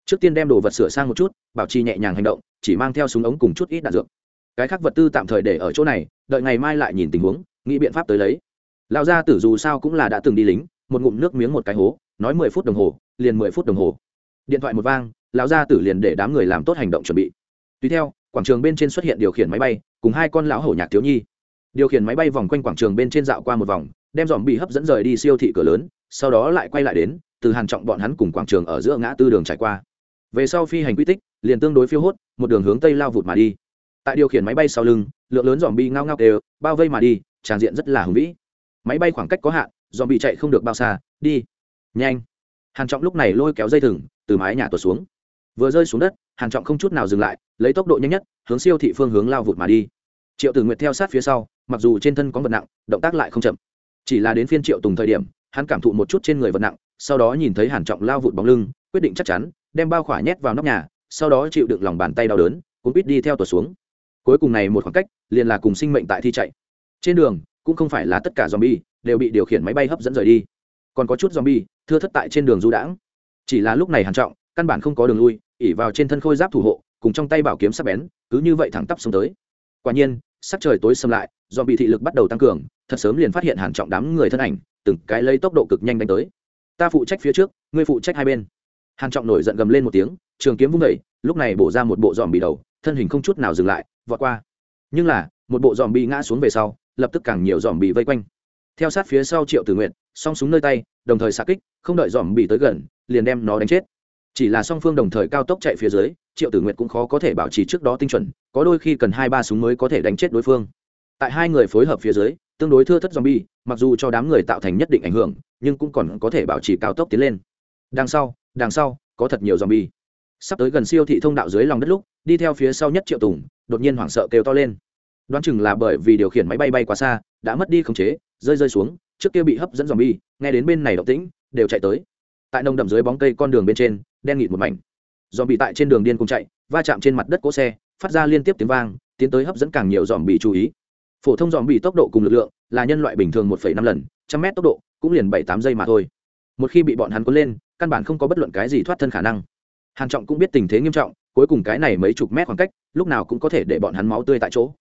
Trước tiên đem đồ vật sửa sang một chút bảo trì nhẹ nhàng hành động chỉ mang theo súng ống cùng chút ít đạn dược. Cái khác vật tư tạm thời để ở chỗ này đợi ngày mai lại nhìn tình huống nghĩ biện pháp tới lấy. Lão gia tử dù sao cũng là đã từng đi lính một ngụm nước miếng một cái hố, nói mười phút đồng hồ, liền mười phút đồng hồ. Điện thoại một vang, lão gia tử liền để đám người làm tốt hành động chuẩn bị. Tùy theo, quảng trường bên trên xuất hiện điều khiển máy bay, cùng hai con lão hổ nhạc thiếu nhi. Điều khiển máy bay vòng quanh quảng trường bên trên dạo qua một vòng, đem dòm bị hấp dẫn rời đi siêu thị cửa lớn, sau đó lại quay lại đến, từ hàn trọng bọn hắn cùng quảng trường ở giữa ngã tư đường trải qua. Về sau phi hành quy tích, liền tương đối phiêu hốt, một đường hướng tây lao vụt mà đi. Tại điều khiển máy bay sau lưng, lượng lớn dòm bi ngao ngao đều bao vây mà đi, tràn diện rất là hùng vĩ. Máy bay khoảng cách có hạn dòm bị chạy không được bao xa, đi. Nhanh. Hàn trọng lúc này lôi kéo dây thừng, từ mái nhà tuột xuống. Vừa rơi xuống đất, hàn trọng không chút nào dừng lại, lấy tốc độ nhanh nhất, hướng siêu thị phương hướng lao vụt mà đi. Triệu tử nguyệt theo sát phía sau, mặc dù trên thân có vật nặng, động tác lại không chậm. Chỉ là đến phiên triệu tùng thời điểm, hắn cảm thụ một chút trên người vật nặng, sau đó nhìn thấy hàn trọng lao vụt bóng lưng, quyết định chắc chắn, đem bao khỏa nhét vào nóc nhà, sau đó chịu đựng lòng bàn tay đau đớn cũng biết đi theo tuột xuống. Cuối cùng này một khoảng cách, liền là cùng sinh mệnh tại thi chạy. Trên đường, cũng không phải là tất cả zombie đều bị điều khiển máy bay hấp dẫn rời đi. Còn có chút zombie, thưa thất tại trên đường du đãng. Chỉ là lúc này hàn trọng, căn bản không có đường lui, ỉ vào trên thân khôi giáp thủ hộ, cùng trong tay bảo kiếm sắc bén, cứ như vậy thẳng tắp xuống tới. Quả nhiên, sắc trời tối xâm lại do bị thị lực bắt đầu tăng cường, thật sớm liền phát hiện hàn trọng đám người thân ảnh, từng cái lấy tốc độ cực nhanh đánh tới. Ta phụ trách phía trước, ngươi phụ trách hai bên. Hàn trọng nổi giận gầm lên một tiếng, trường kiếm vung đẩy lúc này bổ ra một bộ dòm bị đầu, thân hình không chút nào dừng lại, vọt qua. Nhưng là, một bộ dòm bị ngã xuống về sau, lập tức càng nhiều dòm bị vây quanh theo sát phía sau triệu tử nguyện song súng nơi tay, đồng thời xa kích, không đợi dòm bị tới gần, liền đem nó đánh chết. Chỉ là song phương đồng thời cao tốc chạy phía dưới, triệu tử nguyện cũng khó có thể bảo trì trước đó tinh chuẩn, có đôi khi cần hai ba súng mới có thể đánh chết đối phương. Tại hai người phối hợp phía dưới, tương đối thưa thất zombie mặc dù cho đám người tạo thành nhất định ảnh hưởng, nhưng cũng còn có thể bảo trì cao tốc tiến lên. Đằng sau đằng sau, có thật nhiều zombie sắp tới gần siêu thị thông đạo dưới lòng đất lúc, đi theo phía sau nhất triệu tùng, đột nhiên hoảng sợ kêu to lên. Đoán chừng là bởi vì điều khiển máy bay bay quá xa đã mất đi khống chế, rơi rơi xuống, trước kia bị hấp dẫn zombie, nghe đến bên này động tĩnh, đều chạy tới. Tại nông đậm dưới bóng cây con đường bên trên, đen nghịt một mảnh. Dòm bị tại trên đường điên cùng chạy, va chạm trên mặt đất cỗ xe, phát ra liên tiếp tiếng vang, tiến tới hấp dẫn càng nhiều dòm bị chú ý. Phổ thông dòm bị tốc độ cùng lực lượng là nhân loại bình thường một năm lần, trăm mét tốc độ, cũng liền bảy tám giây mà thôi. Một khi bị bọn hắn cuốn lên, căn bản không có bất luận cái gì thoát thân khả năng. Hàn trọng cũng biết tình thế nghiêm trọng, cuối cùng cái này mấy chục mét khoảng cách, lúc nào cũng có thể để bọn hắn máu tươi tại chỗ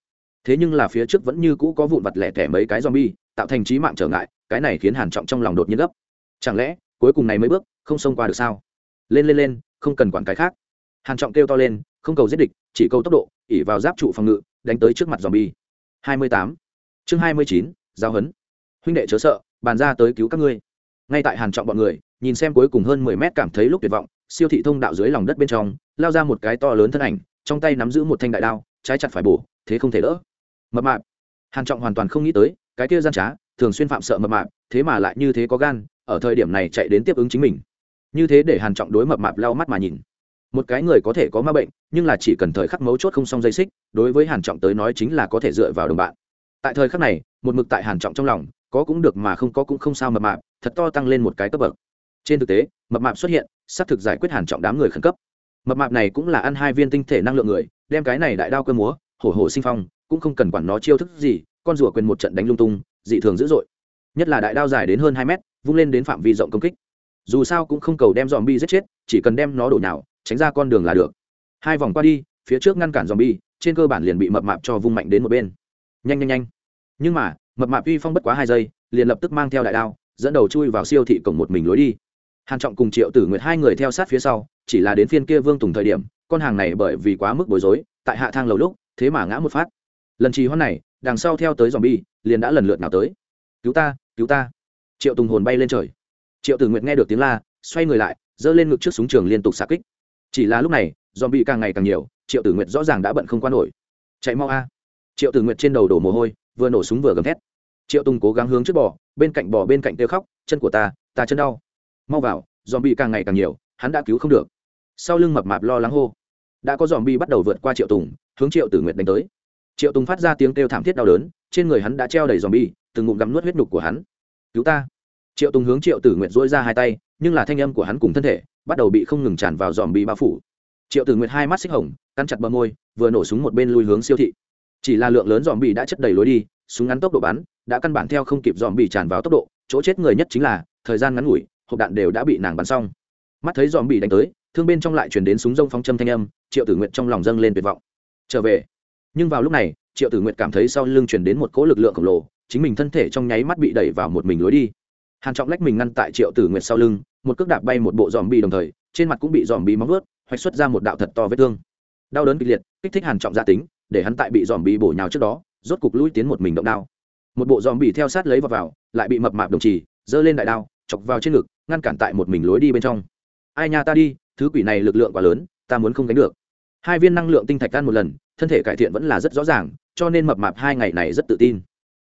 thế nhưng là phía trước vẫn như cũ có vụn vặt lẻ tẻ mấy cái zombie tạo thành trí mạng trở ngại cái này khiến hàn trọng trong lòng đột nhiên gấp. Chẳng lẽ cuối cùng này mấy bước không xông qua được sao? Lên lên lên không cần quản cái khác. Hàn trọng kêu to lên không cầu giết địch chỉ cầu tốc độ ỉ vào giáp trụ phòng ngự đánh tới trước mặt zombie. 28. chương 29, giao hấn. Huynh đệ chớ sợ bàn ra tới cứu các ngươi. Ngay tại hàn trọng bọn người nhìn xem cuối cùng hơn 10 mét cảm thấy lúc tuyệt vọng siêu thị thông đạo dưới lòng đất bên trong lao ra một cái to lớn thân ảnh trong tay nắm giữ một thanh đại đao trái chặt phải bổ thế không thể đỡ mập mạp. Hàn trọng hoàn toàn không nghĩ tới, cái kia gian trá, thường xuyên phạm sợ mập mạp, thế mà lại như thế có gan, ở thời điểm này chạy đến tiếp ứng chính mình. Như thế để hàn trọng đối mập mạp lau mắt mà nhìn. Một cái người có thể có ma bệnh, nhưng là chỉ cần thời khắc mấu chốt không xong dây xích, đối với hàn trọng tới nói chính là có thể dựa vào đồng bạn. Tại thời khắc này, một mực tại hàn trọng trong lòng, có cũng được mà không có cũng không sao mập mạp, thật to tăng lên một cái cấp bậc. Trên thực tế, mập mạp xuất hiện, xác thực giải quyết hàn trọng đám người khẩn cấp. Mập mạp này cũng là ăn hai viên tinh thể năng lượng người, đem cái này đại đao cơ múa, hổ hổ sinh phong cũng không cần quản nó chiêu thức gì, con rùa quyền một trận đánh lung tung, dị thường dữ dội. Nhất là đại đao dài đến hơn hai mét, vung lên đến phạm vi rộng công kích. Dù sao cũng không cầu đem dòm bi giết chết, chỉ cần đem nó đổ nào tránh ra con đường là được. Hai vòng qua đi, phía trước ngăn cản dòm bi trên cơ bản liền bị mập mạp cho vung mạnh đến một bên. Nhanh nhanh nhanh. Nhưng mà, mập mạp uy phong bất quá hai giây, liền lập tức mang theo đại đao, dẫn đầu chui vào siêu thị cổng một mình lối đi. Hàn trọng cùng triệu tử nguyệt hai người theo sát phía sau, chỉ là đến phiên kia vương tùng thời điểm, con hàng này bởi vì quá mức bối rối, tại hạ thang lầu lúc, thế mà ngã một phát lần trì hoãn này, đằng sau theo tới dòm bi liền đã lần lượt nào tới. Cứu ta cứu ta. Triệu tùng hồn bay lên trời. Triệu tử nguyệt nghe được tiếng la, xoay người lại, giơ lên ngực trước súng trường liên tục xạ kích. Chỉ là lúc này dòm bi càng ngày càng nhiều, triệu tử nguyệt rõ ràng đã bận không quan nổi. Chạy mau a. Triệu tử nguyệt trên đầu đổ mồ hôi, vừa nổ súng vừa gầm thét. Triệu tùng cố gắng hướng trước bò, bên cạnh bò bên cạnh kêu khóc, chân của ta ta chân đau. Mau vào dòm bi càng ngày càng nhiều, hắn đã cứu không được. Sau lưng mập mạp lo lắng hô. Đã có dòm bi bắt đầu vượt qua triệu tùng, hướng triệu tử nguyệt đánh tới triệu tùng phát ra tiếng kêu thảm thiết đau đớn trên người hắn đã treo đầy dòm bi từng ngụm gắm nuốt huyết nhục của hắn cứu ta triệu tùng hướng triệu tử nguyệt dỗi ra hai tay nhưng là thanh âm của hắn cùng thân thể bắt đầu bị không ngừng tràn vào dòm bi bao phủ triệu tử nguyệt hai mắt xích hồng cắn chặt bờ môi vừa nổ súng một bên lui hướng siêu thị chỉ là lượng lớn dòm bi đã chất đầy lối đi súng ngắn tốc độ bắn đã căn bản theo không kịp dòm bi tràn vào tốc độ chỗ chết người nhất chính là thời gian ngắn ngủi hộp đạn đều đã bị nàng bắn xong mắt thấy dòm bi đánh tới thương bên trong lại chuyển đến súng rông phong châm thanh âm triệu tử nguyệt trong lòng dâng lên tuyệt vọng trở về nhưng vào lúc này, triệu tử nguyệt cảm thấy sau lưng chuyển đến một cỗ lực lượng khổng lồ, chính mình thân thể trong nháy mắt bị đẩy vào một mình lối đi. Hàn trọng lách mình ngăn tại triệu tử nguyệt sau lưng, một cước đạp bay một bộ dòm bị đồng thời, trên mặt cũng bị dòm bị móng vớt hoạch xuất ra một đạo thật to vết thương. Đau đớn kịch liệt, kích thích hàn trọng gia tính, để hắn tại bị dòm bị bổ nhào trước đó, rốt cục lui tiến một mình động đao. Một bộ dòm bị theo sát lấy vào vào, lại bị mập mạp đồng trì, giơ lên đại đao, chọc vào trên ngực, ngăn cản tại một mình lối đi bên trong. Ai nha ta đi, thứ quỷ này lực lượng quá lớn, ta muốn không đánh được. Hai viên năng lượng tinh thạch ăn một lần thân thể cải thiện vẫn là rất rõ ràng, cho nên mập mạp hai ngày này rất tự tin.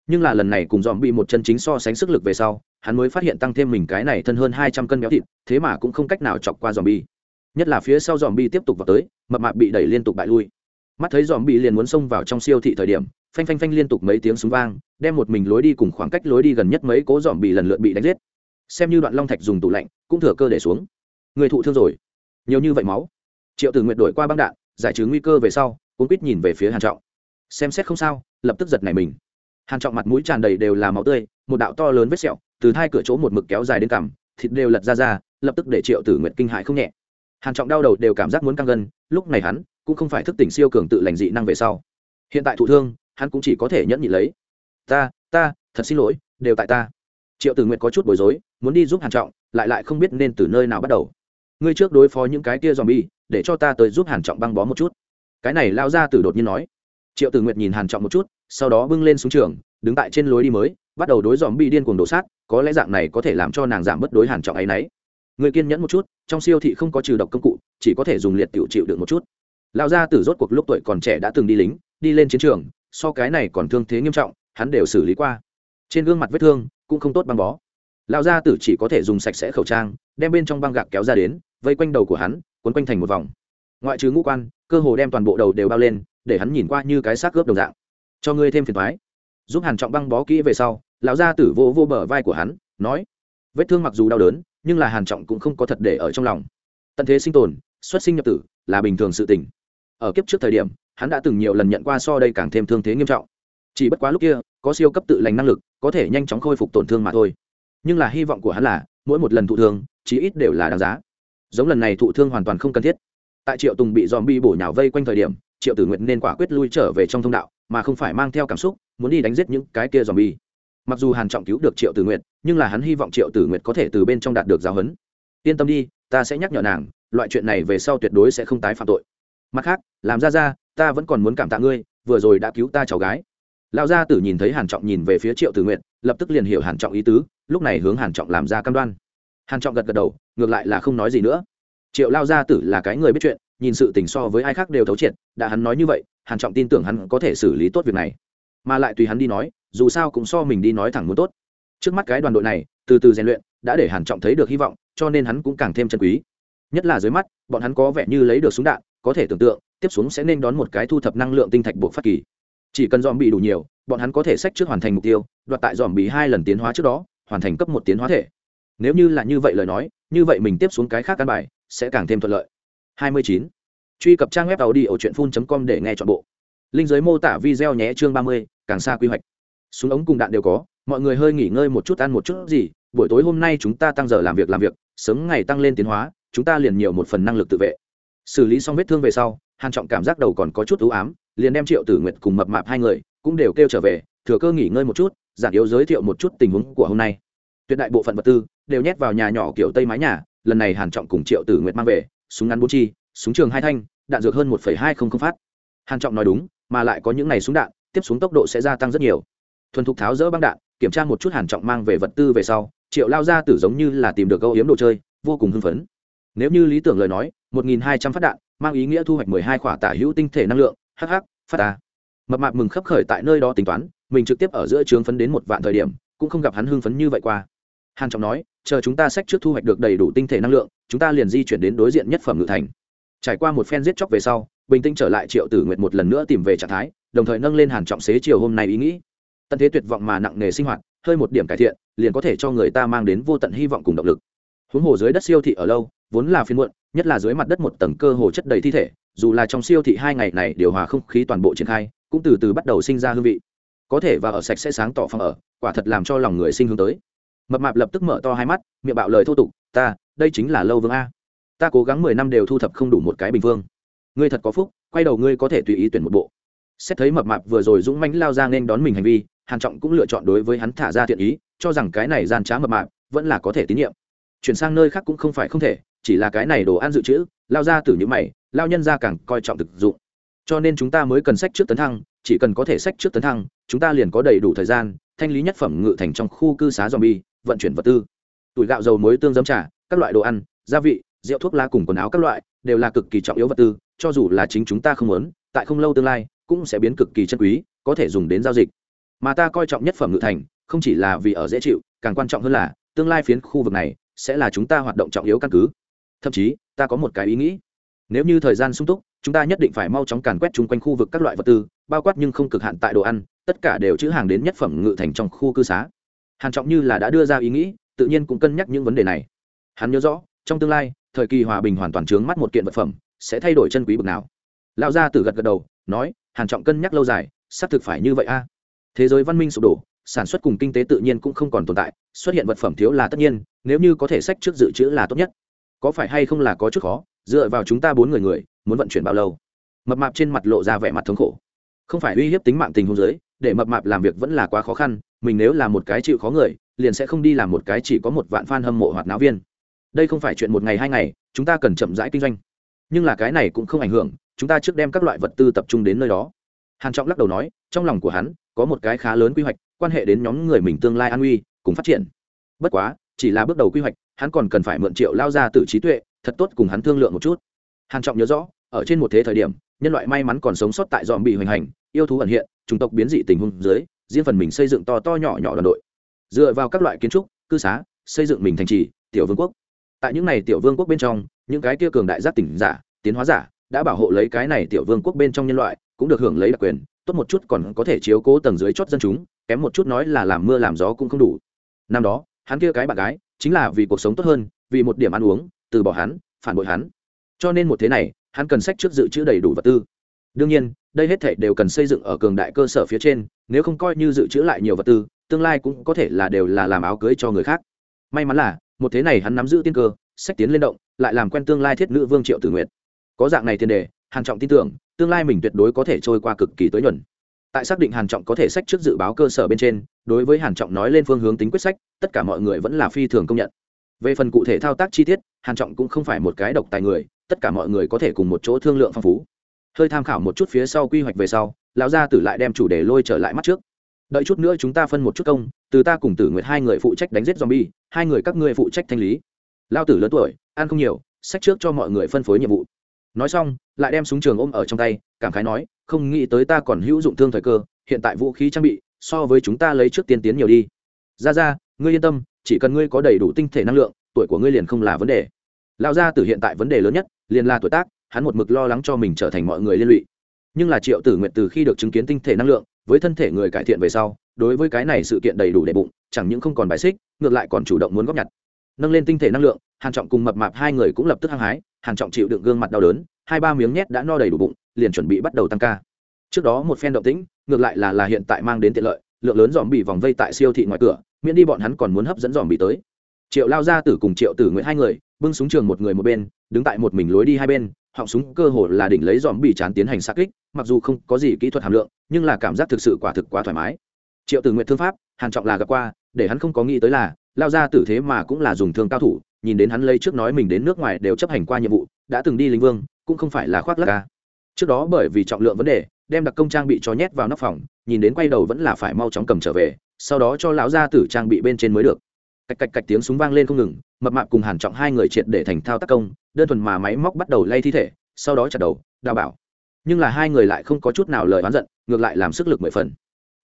Nhưng là lần này cùng dòm bị một chân chính so sánh sức lực về sau, hắn mới phát hiện tăng thêm mình cái này thân hơn hai trăm cân béo thịt, thế mà cũng không cách nào chọc qua dòm bi nhất là phía sau dòm bi tiếp tục vào tới, mập mạp bị đẩy liên tục bại lui. Mắt thấy dòm Bị liền muốn xông vào trong siêu thị thời điểm, phanh phanh phanh liên tục mấy tiếng súng vang, đem một mình lối đi cùng khoảng cách lối đi gần nhất mấy cố dòm bị lần lượt bị đánh giết. Xem như đoạn long thạch dùng tủ lạnh, cũng thừa cơ để xuống. Người thụ thương rồi. Nhiều như vậy máu. Triệu tử nguyện đổi qua băng đạn, giải trừ nguy cơ về sau cuốn quýt nhìn về phía hàn trọng. Xem xét không sao, lập tức giật nảy mình. Hàn trọng mặt mũi tràn đầy đều là máu tươi, một đạo to lớn vết sẹo, từ hai cửa chỗ một mực kéo dài đến cằm, thịt đều lật ra ra, lập tức để triệu tử nguyện kinh hại không nhẹ. Hàn trọng đau đầu đều cảm giác muốn căng gân, lúc này hắn cũng không phải thức tỉnh siêu cường tự lành dị năng về sau. Hiện tại thụ thương, hắn cũng chỉ có thể nhẫn nhịn lấy. Ta ta, thật xin lỗi, đều tại ta. Triệu tử nguyện có chút bối rối, muốn đi giúp hàn trọng, lại lại không biết nên từ nơi nào bắt đầu. Ngươi trước đối phó những cái kia zombie, để cho ta tới giúp hàn trọng băng bó một chút cái này lao ra từ đột nhiên nói. Triệu tử nguyệt nhìn hàn trọng một chút, sau đó bưng lên xuống trường, đứng tại trên lối đi mới, bắt đầu đối dòm bị điên cuồng đổ sát, có lẽ dạng này có thể làm cho nàng giảm bớt đối hàn trọng ấy nấy. Người kiên nhẫn một chút, trong siêu thị không có trừ độc công cụ, chỉ có thể dùng liệt tiểu chịu được một chút. Lao ra từ rốt cuộc lúc tuổi còn trẻ đã từng đi lính, đi lên chiến trường, so cái này còn thương thế nghiêm trọng, hắn đều xử lý qua. Trên gương mặt vết thương, cũng không tốt băng bó. Lao ra tử chỉ có thể dùng sạch sẽ khẩu trang, đem bên trong băng gạc kéo ra đến, vây quanh đầu của hắn, quấn quanh thành một vòng. Ngoại trừ ngũ quan cơ hồ đem toàn bộ đầu đều bao lên, để hắn nhìn qua như cái xác cướp đồng dạng. Cho ngươi thêm phiền thoái giúp hàn trọng băng bó kỹ về sau, lão gia tử vô vô bờ vai của hắn, nói, vết thương mặc dù đau đớn, nhưng là hàn trọng cũng không có thật để ở trong lòng. Tận thế sinh tồn, xuất sinh nhập tử, là bình thường sự tình. Ở kiếp trước thời điểm, hắn đã từng nhiều lần nhận qua so đây càng thêm thương thế nghiêm trọng. Chỉ bất quá lúc kia, có siêu cấp tự lành năng lực, có thể nhanh chóng khôi phục tổn thương mà thôi. Nhưng là hy vọng của hắn là, mỗi một lần thụ thương, chí ít đều là đáng giá. Giống lần này thụ thương hoàn toàn không cần thiết tại triệu tùng bị dòm bi bổ nhào vây quanh thời điểm, triệu tử nguyện nên quả quyết lui trở về trong thông đạo, mà không phải mang theo cảm xúc, muốn đi đánh giết những cái kia dòm bi mặc dù hàn trọng cứu được triệu tử nguyện nhưng là hắn hy vọng triệu tử nguyện có thể từ bên trong đạt được giáo huấn. Yên tâm đi, ta sẽ nhắc nhở nàng, loại chuyện này về sau tuyệt đối sẽ không tái phạm tội. Mặt khác, làm ra ra, ta vẫn còn muốn cảm tạ ngươi, vừa rồi đã cứu ta cháu gái. Lão gia tử nhìn thấy hàn trọng nhìn về phía triệu tử nguyện lập tức liền hiểu hàn trọng ý tứ, lúc này hướng hàn trọng làm ra cam đoan. Hàn trọng gật gật đầu, ngược lại là không nói gì nữa triệu lao gia tử là cái người biết chuyện, nhìn sự tình so với ai khác đều thấu triệt, đã hắn nói như vậy, hàn trọng tin tưởng hắn có thể xử lý tốt việc này. Mà lại tùy hắn đi nói, dù sao cũng so mình đi nói thẳng muốn tốt. Trước mắt cái đoàn đội này, từ từ rèn luyện, đã để hàn trọng thấy được hy vọng, cho nên hắn cũng càng thêm chân quý. Nhất là dưới mắt, bọn hắn có vẻ như lấy được súng đạn, có thể tưởng tượng, tiếp xuống sẽ nên đón một cái thu thập năng lượng tinh thạch buộc phát kỳ. Chỉ cần dòm bị đủ nhiều, bọn hắn có thể sách trước hoàn thành mục tiêu, đoạt tại dòm bị hai lần tiến hóa trước đó, hoàn thành cấp một tiến hóa thể. Nếu như là như vậy lời nói, như vậy mình tiếp xuống cái khác căn bài sẽ càng thêm thuận lợi. 29. truy cập trang web tàu đi ở truyện com để nghe chọn bộ. Linh giới mô tả video nhé chương 30, càng xa quy hoạch. Súng ống cùng đạn đều có mọi người hơi nghỉ ngơi một chút ăn một chút gì buổi tối hôm nay chúng ta tăng giờ làm việc làm việc sớm ngày tăng lên tiến hóa chúng ta liền nhiều một phần năng lực tự vệ. Xử lý xong vết thương về sau hàn trọng cảm giác đầu còn có chút ưu ám liền đem triệu tử nguyệt cùng mập mạp hai người cũng đều kêu trở về thừa cơ nghỉ ngơi một chút giản yếu giới thiệu một chút tình huống của hôm nay. Tuyệt đại bộ phận vật tư đều nhét vào nhà nhỏ kiểu tây mái nhà lần này hàn trọng cùng triệu tử nguyệt mang về, súng ngắn bốn chi, súng trường hai thanh, đạn dược hơn một hai không không phát. Hàn trọng nói đúng, mà lại có những này súng đạn, tiếp xuống tốc độ sẽ gia tăng rất nhiều. Thuần thục tháo dỡ băng đạn, kiểm tra một chút hàn trọng mang về vật tư về sau, triệu lao ra tử giống như là tìm được câu yếm đồ chơi, vô cùng hưng phấn. Nếu như lý tưởng lời nói, một nghìn hai trăm phát đạn, mang ý nghĩa thu hoạch mười hai khỏa tả hữu tinh thể năng lượng hh phát ta. Mập mạp mừng khấp khởi tại nơi đó tính toán, mình trực tiếp ở giữa trường phấn đến một vạn thời điểm, cũng không gặp hắn hưng phấn như vậy qua. Hàn trọng nói chờ chúng ta sách trước thu hoạch được đầy đủ tinh thể năng lượng, chúng ta liền di chuyển đến đối diện nhất phẩm ngự thành. Trải qua một phen giết chóc về sau, bình tĩnh trở lại triệu tử nguyệt một lần nữa tìm về trạng thái, đồng thời nâng lên hàn trọng xế chiều hôm nay ý nghĩ. Tận thế tuyệt vọng mà nặng nề sinh hoạt, hơi một điểm cải thiện, liền có thể cho người ta mang đến vô tận hy vọng cùng động lực. Huống hồ dưới đất siêu thị ở lâu, vốn là phiên muộn, nhất là dưới mặt đất một tầng cơ hồ chất đầy thi thể, dù là trong siêu thị hai ngày này điều hòa không khí toàn bộ triển khai, cũng từ từ bắt đầu sinh ra hương vị. Có thể và ở sạch sẽ sáng tỏ phòng ở, quả thật làm cho lòng người sinh hướng tới mập mạp lập tức mở to hai mắt, miệng bạo lời thô tục, ta, đây chính là lâu vương a. Ta cố gắng mười năm đều thu thập không đủ một cái bình phương. Ngươi thật có phúc, quay đầu ngươi có thể tùy ý tuyển một bộ. Xét thấy mập mạp vừa rồi dũng mãnh lao ra nên đón mình hành vi, hàn trọng cũng lựa chọn đối với hắn thả ra thiện ý, cho rằng cái này gian trá mập mạp vẫn là có thể tín nhiệm. Chuyển sang nơi khác cũng không phải không thể, chỉ là cái này đồ ăn dự trữ, lao ra từ những mày, lao nhân ra càng coi trọng thực dụng. Cho nên chúng ta mới cần sách trước tấn thăng, chỉ cần có thể sách trước tấn thăng, chúng ta liền có đầy đủ thời gian, thanh lý nhất phẩm ngự thành trong khu cư xá zombie vận chuyển vật tư. Tuổi gạo dầu muối tương giấm trà, các loại đồ ăn, gia vị, rượu thuốc lá cùng quần áo các loại, đều là cực kỳ trọng yếu vật tư, cho dù là chính chúng ta không muốn, tại không lâu tương lai, cũng sẽ biến cực kỳ chân quý, có thể dùng đến giao dịch. Mà ta coi trọng nhất phẩm ngự thành, không chỉ là vì ở dễ chịu, càng quan trọng hơn là, tương lai phiến khu vực này, sẽ là chúng ta hoạt động trọng yếu căn cứ. Thậm chí, ta có một cái ý nghĩ. Nếu như thời gian sung túc, chúng ta nhất định phải mau chóng càn quét chung quanh khu vực các loại vật tư, bao quát nhưng không cực hạn tại đồ ăn, tất cả đều chữ hàng đến nhất phẩm ngự thành trong khu cư xá hàn trọng như là đã đưa ra ý nghĩ, tự nhiên cũng cân nhắc những vấn đề này. Hắn nhớ rõ, trong tương lai, thời kỳ hòa bình hoàn toàn trướng mắt một kiện vật phẩm, sẽ thay đổi chân quý bực nào. Lão gia tử gật gật đầu, nói, hàn trọng cân nhắc lâu dài, xác thực phải như vậy a. Thế giới văn minh sụp đổ, sản xuất cùng kinh tế tự nhiên cũng không còn tồn tại, xuất hiện vật phẩm thiếu là tất nhiên, nếu như có thể sách trước dự trữ là tốt nhất. Có phải hay không là có chút khó, dựa vào chúng ta bốn người người, muốn vận chuyển bao lâu? Mập mạp trên mặt lộ ra vẻ mặt thống khổ. Không phải uy hiếp tính mạng tình huống giới để mập mạp làm việc vẫn là quá khó khăn, mình nếu là một cái chịu khó người, liền sẽ không đi làm một cái chỉ có một vạn fan hâm mộ hoạt náo viên. Đây không phải chuyện một ngày hai ngày, chúng ta cần chậm rãi kinh doanh. Nhưng là cái này cũng không ảnh hưởng, chúng ta trước đem các loại vật tư tập trung đến nơi đó. Hàn trọng lắc đầu nói, trong lòng của hắn, có một cái khá lớn quy hoạch, quan hệ đến nhóm người mình tương lai an nguy cùng phát triển. Bất quá, chỉ là bước đầu quy hoạch, hắn còn cần phải mượn triệu lao ra từ trí tuệ, thật tốt cùng hắn thương lượng một chút. Hàn trọng nhớ rõ, ở trên một thế thời điểm nhân loại may mắn còn sống sót tại dòm bị hoành hành, yêu thú ẩn hiện, chủng tộc biến dị tình huống dưới, riêng phần mình xây dựng to to nhỏ nhỏ đoàn đội. Dựa vào các loại kiến trúc, cư xá, xây dựng mình thành trì, tiểu vương quốc. Tại những này tiểu vương quốc bên trong, những cái kia cường đại giác tỉnh giả, tiến hóa giả, đã bảo hộ lấy cái này tiểu vương quốc bên trong nhân loại, cũng được hưởng lấy đặc quyền, tốt một chút còn có thể chiếu cố tầng dưới chót dân chúng, kém một chút nói là làm mưa làm gió cũng không đủ. Năm đó, hắn kia cái bạn gái, chính là vì cuộc sống tốt hơn, vì một điểm ăn uống, từ bỏ hắn, phản bội hắn. Cho nên một thế này hắn cần sách trước dự trữ đầy đủ vật tư. Đương nhiên, đây hết thể đều cần xây dựng ở cường đại cơ sở phía trên, nếu không coi như dự trữ lại nhiều vật tư, tương lai cũng có thể là đều là làm áo cưới cho người khác. May mắn là, một thế này hắn nắm giữ tiên cơ, sách tiến lên động, lại làm quen tương lai thiết nữ vương triệu tử nguyện có dạng này tiền đề, hàn trọng tin tưởng, tương lai mình tuyệt đối có thể trôi qua cực kỳ tối nhuận. Tại xác định hàn trọng có thể sách trước dự báo cơ sở bên trên, đối với hàn trọng nói lên phương hướng tính quyết sách, tất cả mọi người vẫn là phi thường công nhận. Về phần cụ thể thao tác chi tiết, hàn trọng cũng không phải một cái độc tài người tất cả mọi người có thể cùng một chỗ thương lượng phong phú. Hơi tham khảo một chút phía sau quy hoạch về sau, lão gia tử lại đem chủ đề lôi trở lại mắt trước. Đợi chút nữa chúng ta phân một chút công, từ ta cùng tử nguyệt hai người phụ trách đánh giết zombie, hai người các ngươi phụ trách thanh lý. Lao tử lớn tuổi, ăn không nhiều, sách trước cho mọi người phân phối nhiệm vụ. Nói xong, lại đem súng trường ôm ở trong tay, cảm khái nói, không nghĩ tới ta còn hữu dụng thương thời cơ, hiện tại vũ khí trang bị, so với chúng ta lấy trước tiên tiến nhiều đi. Ra ra, ngươi yên tâm, chỉ cần ngươi có đầy đủ tinh thể năng lượng, tuổi của ngươi liền không là vấn đề. Lão gia tử hiện tại vấn đề lớn nhất liền là tuổi tác, hắn một mực lo lắng cho mình trở thành mọi người liên lụy. Nhưng là triệu tử nguyện từ khi được chứng kiến tinh thể năng lượng, với thân thể người cải thiện về sau, đối với cái này sự kiện đầy đủ để bụng, chẳng những không còn bài xích, ngược lại còn chủ động muốn góp nhặt. Nâng lên tinh thể năng lượng, hàn trọng cùng mập mạp hai người cũng lập tức hăng hái, hàn trọng chịu đựng gương mặt đau đớn, hai ba miếng nhét đã no đầy đủ bụng, liền chuẩn bị bắt đầu tăng ca. Trước đó một phen động tĩnh, ngược lại là là hiện tại mang đến tiện lợi, lượng lớn dòm bị vòng vây tại siêu thị ngoài cửa, miễn đi bọn hắn còn muốn hấp dẫn dòm bị tới. Triệu lao ra tử cùng triệu tử nguyện hai người bưng súng trường một người một bên, đứng tại một mình lối đi hai bên, họng súng cơ hồ là đỉnh lấy dòm bị chán tiến hành xa kích, mặc dù không có gì kỹ thuật hàm lượng, nhưng là cảm giác thực sự quả thực quá thoải mái. Triệu tử nguyện thương pháp, hàn trọng là gặp qua, để hắn không có nghĩ tới là, lao ra tử thế mà cũng là dùng thương cao thủ, nhìn đến hắn lấy trước nói mình đến nước ngoài đều chấp hành qua nhiệm vụ, đã từng đi linh vương, cũng không phải là khoác lắc ca. Trước đó bởi vì trọng lượng vấn đề, đem đặc công trang bị cho nhét vào nóc phòng, nhìn đến quay đầu vẫn là phải mau chóng cầm trở về, sau đó cho lão gia tử trang bị bên trên mới được cạch cạch cạch tiếng súng vang lên không ngừng, mập mạp cùng hàn trọng hai người triệt để thành thao tác công, đơn thuần mà máy móc bắt đầu lay thi thể, sau đó chặt đầu, đào bảo. Nhưng là hai người lại không có chút nào lời oán giận, ngược lại làm sức lực mười phần.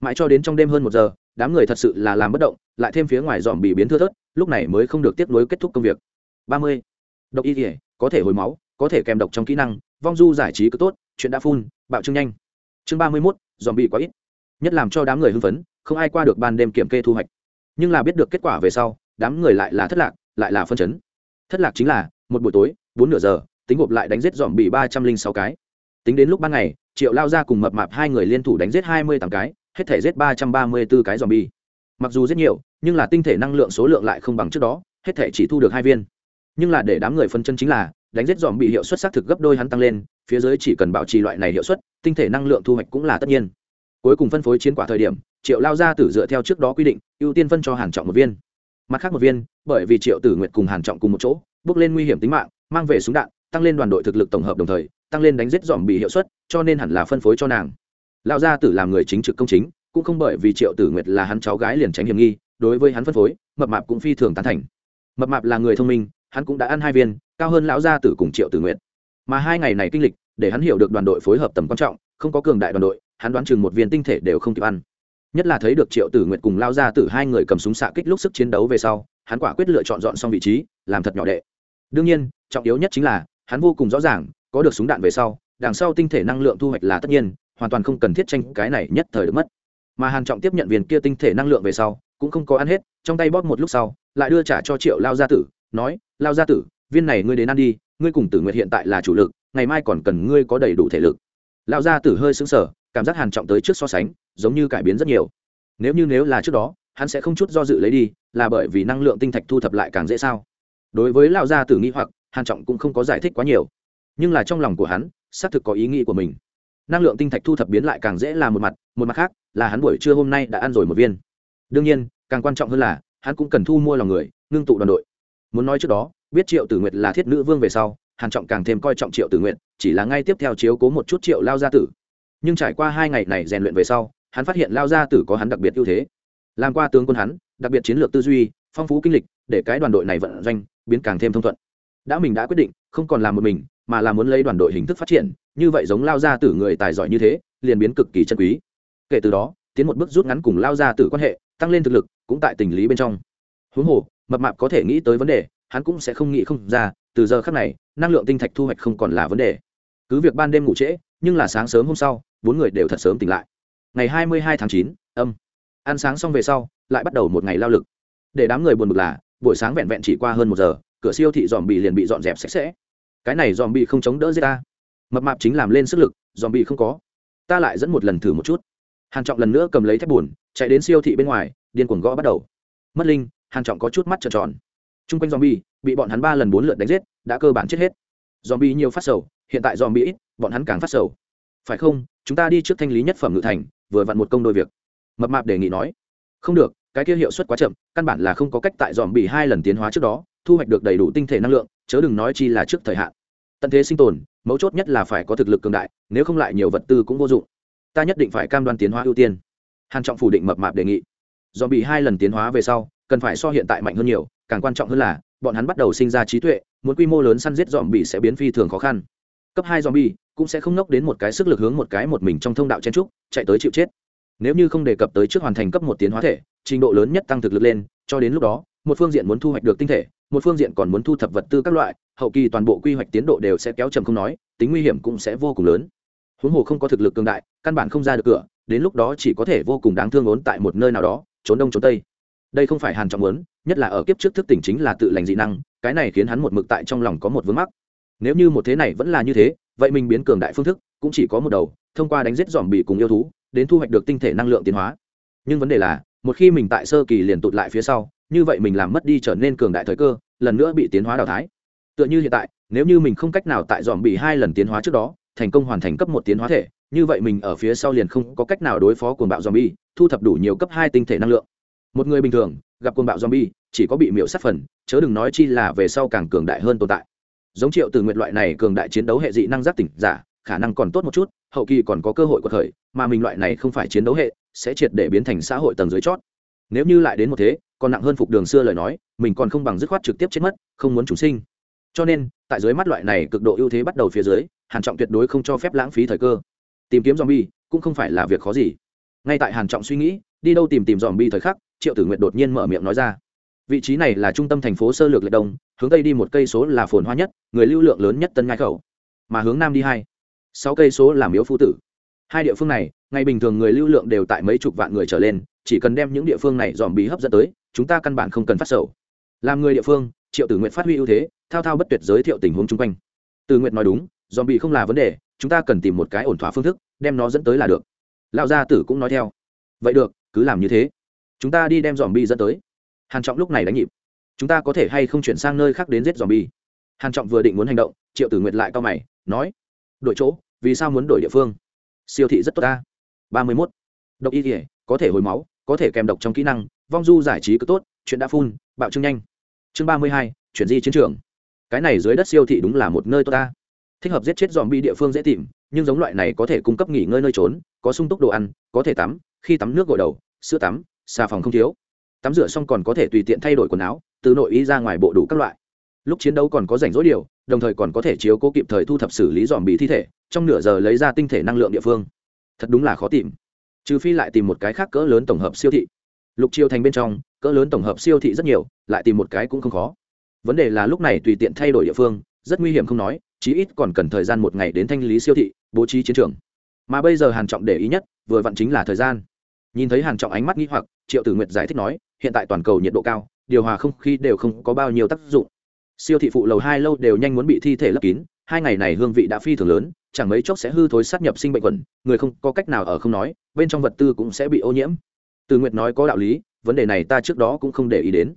Mãi cho đến trong đêm hơn một giờ, đám người thật sự là làm bất động, lại thêm phía ngoài dòm bị biến thưa thớt, lúc này mới không được tiếp nối kết thúc công việc. Ba mươi. Độc y thể có thể hồi máu, có thể kèm độc trong kỹ năng, vong du giải trí cứ tốt, chuyện đã phun, bạo trương nhanh. Chương ba mươi mốt, dòm bị quá ít. Nhất làm cho đám người hưng phấn, không ai qua được ban đêm kiểm kê thu hoạch nhưng là biết được kết quả về sau, đám người lại là thất lạc, lại là phân chấn. Thất lạc chính là, một buổi tối, bốn nửa giờ, tính gộp lại đánh giết dòm bị ba trăm linh sáu cái. Tính đến lúc ban ngày, triệu lao ra cùng mập mạp hai người liên thủ đánh giết hai mươi tám cái, hết thể giết ba trăm ba mươi b ố cái dòm bi mặc dù rất nhiều, nhưng là tinh thể năng lượng số lượng lại không bằng trước đó, hết thể chỉ thu được hai viên. Nhưng là để đám người phân chân chính là, đánh giết dòm bị hiệu suất xác thực gấp đôi hắn tăng lên, phía dưới chỉ cần bảo trì loại này hiệu suất, tinh thể năng lượng thu hoạch cũng là tất nhiên. Cuối cùng phân phối chiến quả thời điểm triệu lao gia tử dựa theo trước đó quy định, ưu tiên phân cho hàn trọng một viên. Mặt khác một viên, bởi vì triệu tử nguyệt cùng hàn trọng cùng một chỗ, bước lên nguy hiểm tính mạng, mang về súng đạn, tăng lên đoàn đội thực lực tổng hợp đồng thời, tăng lên đánh giết dòm bị hiệu suất, cho nên hẳn là phân phối cho nàng. Lão gia tử làm người chính trực công chính, cũng không bởi vì triệu tử nguyệt là hắn cháu gái liền tránh hiểm nghi, đối với hắn phân phối, mập mạp cũng phi thường tán thành. Mập mạp là người thông minh, hắn cũng đã ăn hai viên, cao hơn lão gia tử cùng triệu tử nguyệt. Mà hai ngày này kinh lịch, để hắn hiểu được đoàn đội phối hợp tầm quan trọng, không có cường đại đoàn đội, hắn đoán chừng một viên tinh thể đều không kịp ăn nhất là thấy được triệu tử nguyệt cùng lao gia tử hai người cầm súng xạ kích lúc sức chiến đấu về sau, hắn quả quyết lựa chọn dọn xong vị trí, làm thật nhỏ đệ. Đương nhiên, trọng yếu nhất chính là, hắn vô cùng rõ ràng, có được súng đạn về sau, đằng sau tinh thể năng lượng thu hoạch là tất nhiên, hoàn toàn không cần thiết tranh cái này nhất thời được mất. Mà hàn trọng tiếp nhận viên kia tinh thể năng lượng về sau, cũng không có ăn hết, trong tay bóp một lúc sau, lại đưa trả cho triệu lao gia tử, nói, lao gia tử, viên này ngươi đến ăn đi, ngươi cùng tử nguyệt hiện tại là chủ lực, ngày mai còn cần ngươi có đầy đủ thể lực. Lao gia tử hơi sững sờ, cảm giác hàn trọng tới trước so sánh giống như cải biến rất nhiều. Nếu như nếu là trước đó, hắn sẽ không chút do dự lấy đi, là bởi vì năng lượng tinh thạch thu thập lại càng dễ sao? Đối với lão gia tử nghi hoặc, hàn trọng cũng không có giải thích quá nhiều. Nhưng là trong lòng của hắn, xác thực có ý nghĩ của mình. Năng lượng tinh thạch thu thập biến lại càng dễ là một mặt một mặt khác, là hắn buổi trưa hôm nay đã ăn rồi một viên. Đương nhiên, càng quan trọng hơn là, hắn cũng cần thu mua lòng người, ngưng tụ đoàn đội. Muốn nói trước đó, biết triệu tử nguyệt là thiết nữ vương về sau, hàn trọng càng thêm coi trọng triệu tử nguyệt, chỉ là ngay tiếp theo chiếu cố một chút triệu lao gia tử. Nhưng trải qua hai ngày này rèn luyện về sau hắn phát hiện lao gia tử có hắn đặc biệt ưu thế. Làm qua tướng quân hắn, đặc biệt chiến lược tư duy, phong phú kinh lịch, để cái đoàn đội này vận doanh, biến càng thêm thông thuận. Đã mình đã quyết định, không còn làm một mình, mà là muốn lấy đoàn đội hình thức phát triển, như vậy giống lao gia tử người tài giỏi như thế, liền biến cực kỳ chân quý. Kể từ đó, tiến một bước rút ngắn cùng lao gia tử quan hệ, tăng lên thực lực, cũng tại tình lý bên trong. Huống hồ, mập mạp có thể nghĩ tới vấn đề, hắn cũng sẽ không nghĩ không ra, từ giờ khắc này, năng lượng tinh thạch thu hoạch không còn là vấn đề. Cứ việc ban đêm ngủ trễ, nhưng là sáng sớm hôm sau, bốn người đều thật sớm tỉnh lại ngày hai mươi hai tháng chín âm. Ăn sáng xong về sau lại bắt đầu một ngày lao lực. Để đám người buồn bực là buổi sáng vẹn vẹn chỉ qua hơn một giờ cửa siêu thị dòm bị liền bị dọn dẹp sạch sẽ. Cái này dòm bị không chống đỡ giết ta. Mập mạp chính làm lên sức lực dòm bị không có. Ta lại dẫn một lần thử một chút. Hàn trọng lần nữa cầm lấy thép bùn chạy đến siêu thị bên ngoài điên cuồng gõ bắt đầu. Mất linh hàn trọng có chút mắt trợn tròn. Chung quanh dòm bị, bị bọn hắn ba lần bốn lượt đánh giết đã cơ bản chết hết. Dòm bị nhiều phát sầu hiện tại dòm bị ít bọn hắn càng phát sầu. Phải không chúng ta đi trước thanh lý nhất phẩm ngự thành vừa vặn một công đôi việc. Mập mạp đề nghị nói, không được, cái kia hiệu suất quá chậm, căn bản là không có cách tại dòm bị hai lần tiến hóa trước đó, thu hoạch được đầy đủ tinh thể năng lượng, chớ đừng nói chi là trước thời hạn. Tận thế sinh tồn, mấu chốt nhất là phải có thực lực cường đại, nếu không lại nhiều vật tư cũng vô dụng. Ta nhất định phải cam đoan tiến hóa ưu tiên. Hàn trọng phủ định mập mạp đề nghị. Dòm bị hai lần tiến hóa về sau, cần phải so hiện tại mạnh hơn nhiều, càng quan trọng hơn là, bọn hắn bắt đầu sinh ra trí tuệ, muốn quy mô lớn săn giết dòm bị sẽ biến phi thường khó khăn cấp hai zombie, cũng sẽ không nốc đến một cái sức lực hướng một cái một mình trong thông đạo chen trúc, chạy tới chịu chết. Nếu như không đề cập tới trước hoàn thành cấp một tiến hóa thể, trình độ lớn nhất tăng thực lực lên, cho đến lúc đó, một phương diện muốn thu hoạch được tinh thể, một phương diện còn muốn thu thập vật tư các loại, hậu kỳ toàn bộ quy hoạch tiến độ đều sẽ kéo chậm không nói, tính nguy hiểm cũng sẽ vô cùng lớn. Huống hồ không có thực lực cường đại, căn bản không ra được cửa, đến lúc đó chỉ có thể vô cùng đáng thương ốn tại một nơi nào đó, trốn đông trốn tây. Đây không phải hàn trọng muốn, nhất là ở kiếp trước thức tỉnh chính là tự lành dị năng, cái này khiến hắn một mực tại trong lòng có một vướng mắc nếu như một thế này vẫn là như thế vậy mình biến cường đại phương thức cũng chỉ có một đầu thông qua đánh giết dòm bị cùng yêu thú đến thu hoạch được tinh thể năng lượng tiến hóa nhưng vấn đề là một khi mình tại sơ kỳ liền tụt lại phía sau như vậy mình làm mất đi trở nên cường đại thời cơ lần nữa bị tiến hóa đào thái tựa như hiện tại nếu như mình không cách nào tại dòm bị hai lần tiến hóa trước đó thành công hoàn thành cấp một tiến hóa thể như vậy mình ở phía sau liền không có cách nào đối phó cuồng bạo zombie, thu thập đủ nhiều cấp hai tinh thể năng lượng. Một người bình thường, gặp cuồng bạo zombie, chỉ có bị miểu sát phần, chớ đừng nói chi là về sau càng cường đại hơn tồn tại. Giống Triệu Từ nguyện loại này cường đại chiến đấu hệ dị năng giác tỉnh giả, khả năng còn tốt một chút, hậu kỳ còn có cơ hội của khởi, mà mình loại này không phải chiến đấu hệ, sẽ triệt để biến thành xã hội tầng dưới chót. Nếu như lại đến một thế, còn nặng hơn phục đường xưa lời nói, mình còn không bằng dứt khoát trực tiếp chết mất, không muốn chủ sinh. Cho nên, tại dưới mắt loại này cực độ ưu thế bắt đầu phía dưới, Hàn Trọng tuyệt đối không cho phép lãng phí thời cơ tìm kiếm zombie cũng không phải là việc khó gì ngay tại hàn trọng suy nghĩ đi đâu tìm tìm zombie thời khắc triệu tử nguyệt đột nhiên mở miệng nói ra vị trí này là trung tâm thành phố sơ lược lệ đông, hướng tây đi một cây số là phồn hoa nhất, người lưu lượng lớn nhất tân ngai khẩu, mà hướng nam đi hai, sáu cây số là miếu phu tử. Hai địa phương này, ngày bình thường người lưu lượng đều tại mấy chục vạn người trở lên, chỉ cần đem những địa phương này dòm bí hấp dẫn tới, chúng ta căn bản không cần phát sầu. Làm người địa phương, triệu tử nguyện phát huy ưu thế, thao thao bất tuyệt giới thiệu tình huống chung quanh. Tử nguyện nói đúng, dòm bị không là vấn đề, chúng ta cần tìm một cái ổn thỏa phương thức, đem nó dẫn tới là được. Lão gia tử cũng nói theo. Vậy được, cứ làm như thế. Chúng ta đi đem dòm bi dẫn tới hàn trọng lúc này đánh nhịp. Chúng ta có thể hay không chuyển sang nơi khác đến giết zombie? Hàn trọng vừa định muốn hành động, triệu tử nguyệt lại cao mày, nói, đổi chỗ, vì sao muốn đổi địa phương? Siêu thị rất tốt ta. Ba mươi 31. độc y thể có thể hồi máu, có thể kèm độc trong kỹ năng, vong du giải trí cứ tốt, chuyện đã phun bạo trương nhanh. Chương ba mươi hai, chuyển di chiến trường. Cái này dưới đất siêu thị đúng là một nơi tốt ta. Thích hợp giết chết dòm bi địa phương dễ tìm, nhưng giống loại này có thể cung cấp nghỉ ngơi nơi trốn, có sung túc đồ ăn, có thể tắm, khi tắm nước gội đầu, sữa tắm, xà phòng không thiếu tắm rửa xong còn có thể tùy tiện thay đổi quần áo, từ nội y ra ngoài bộ đủ các loại. Lúc chiến đấu còn có rảnh rỗi điều, đồng thời còn có thể chiếu cố kịp thời thu thập xử lý dòm bị thi thể, trong nửa giờ lấy ra tinh thể năng lượng địa phương. Thật đúng là khó tìm. Trừ phi lại tìm một cái khác cỡ lớn tổng hợp siêu thị. Lục chiêu thành bên trong, cỡ lớn tổng hợp siêu thị rất nhiều, lại tìm một cái cũng không khó. Vấn đề là lúc này tùy tiện thay đổi địa phương, rất nguy hiểm không nói, chí ít còn cần thời gian một ngày đến thanh lý siêu thị, bố trí chiến trường. Mà bây giờ hàn trọng để ý nhất, vừa vặn chính là thời gian. Nhìn thấy hàn trọng ánh mắt nghi hoặc triệu tử nguyệt giải thích nói, hiện tại toàn cầu nhiệt độ cao, điều hòa không khí đều không có bao nhiêu tác dụng. Siêu thị phụ lầu hai lâu đều nhanh muốn bị thi thể lấp kín, hai ngày này hương vị đã phi thường lớn, chẳng mấy chốc sẽ hư thối sát nhập sinh bệnh quẩn người không có cách nào ở không nói, bên trong vật tư cũng sẽ bị ô nhiễm. Từ nguyệt nói có đạo lý, vấn đề này ta trước đó cũng không để ý đến.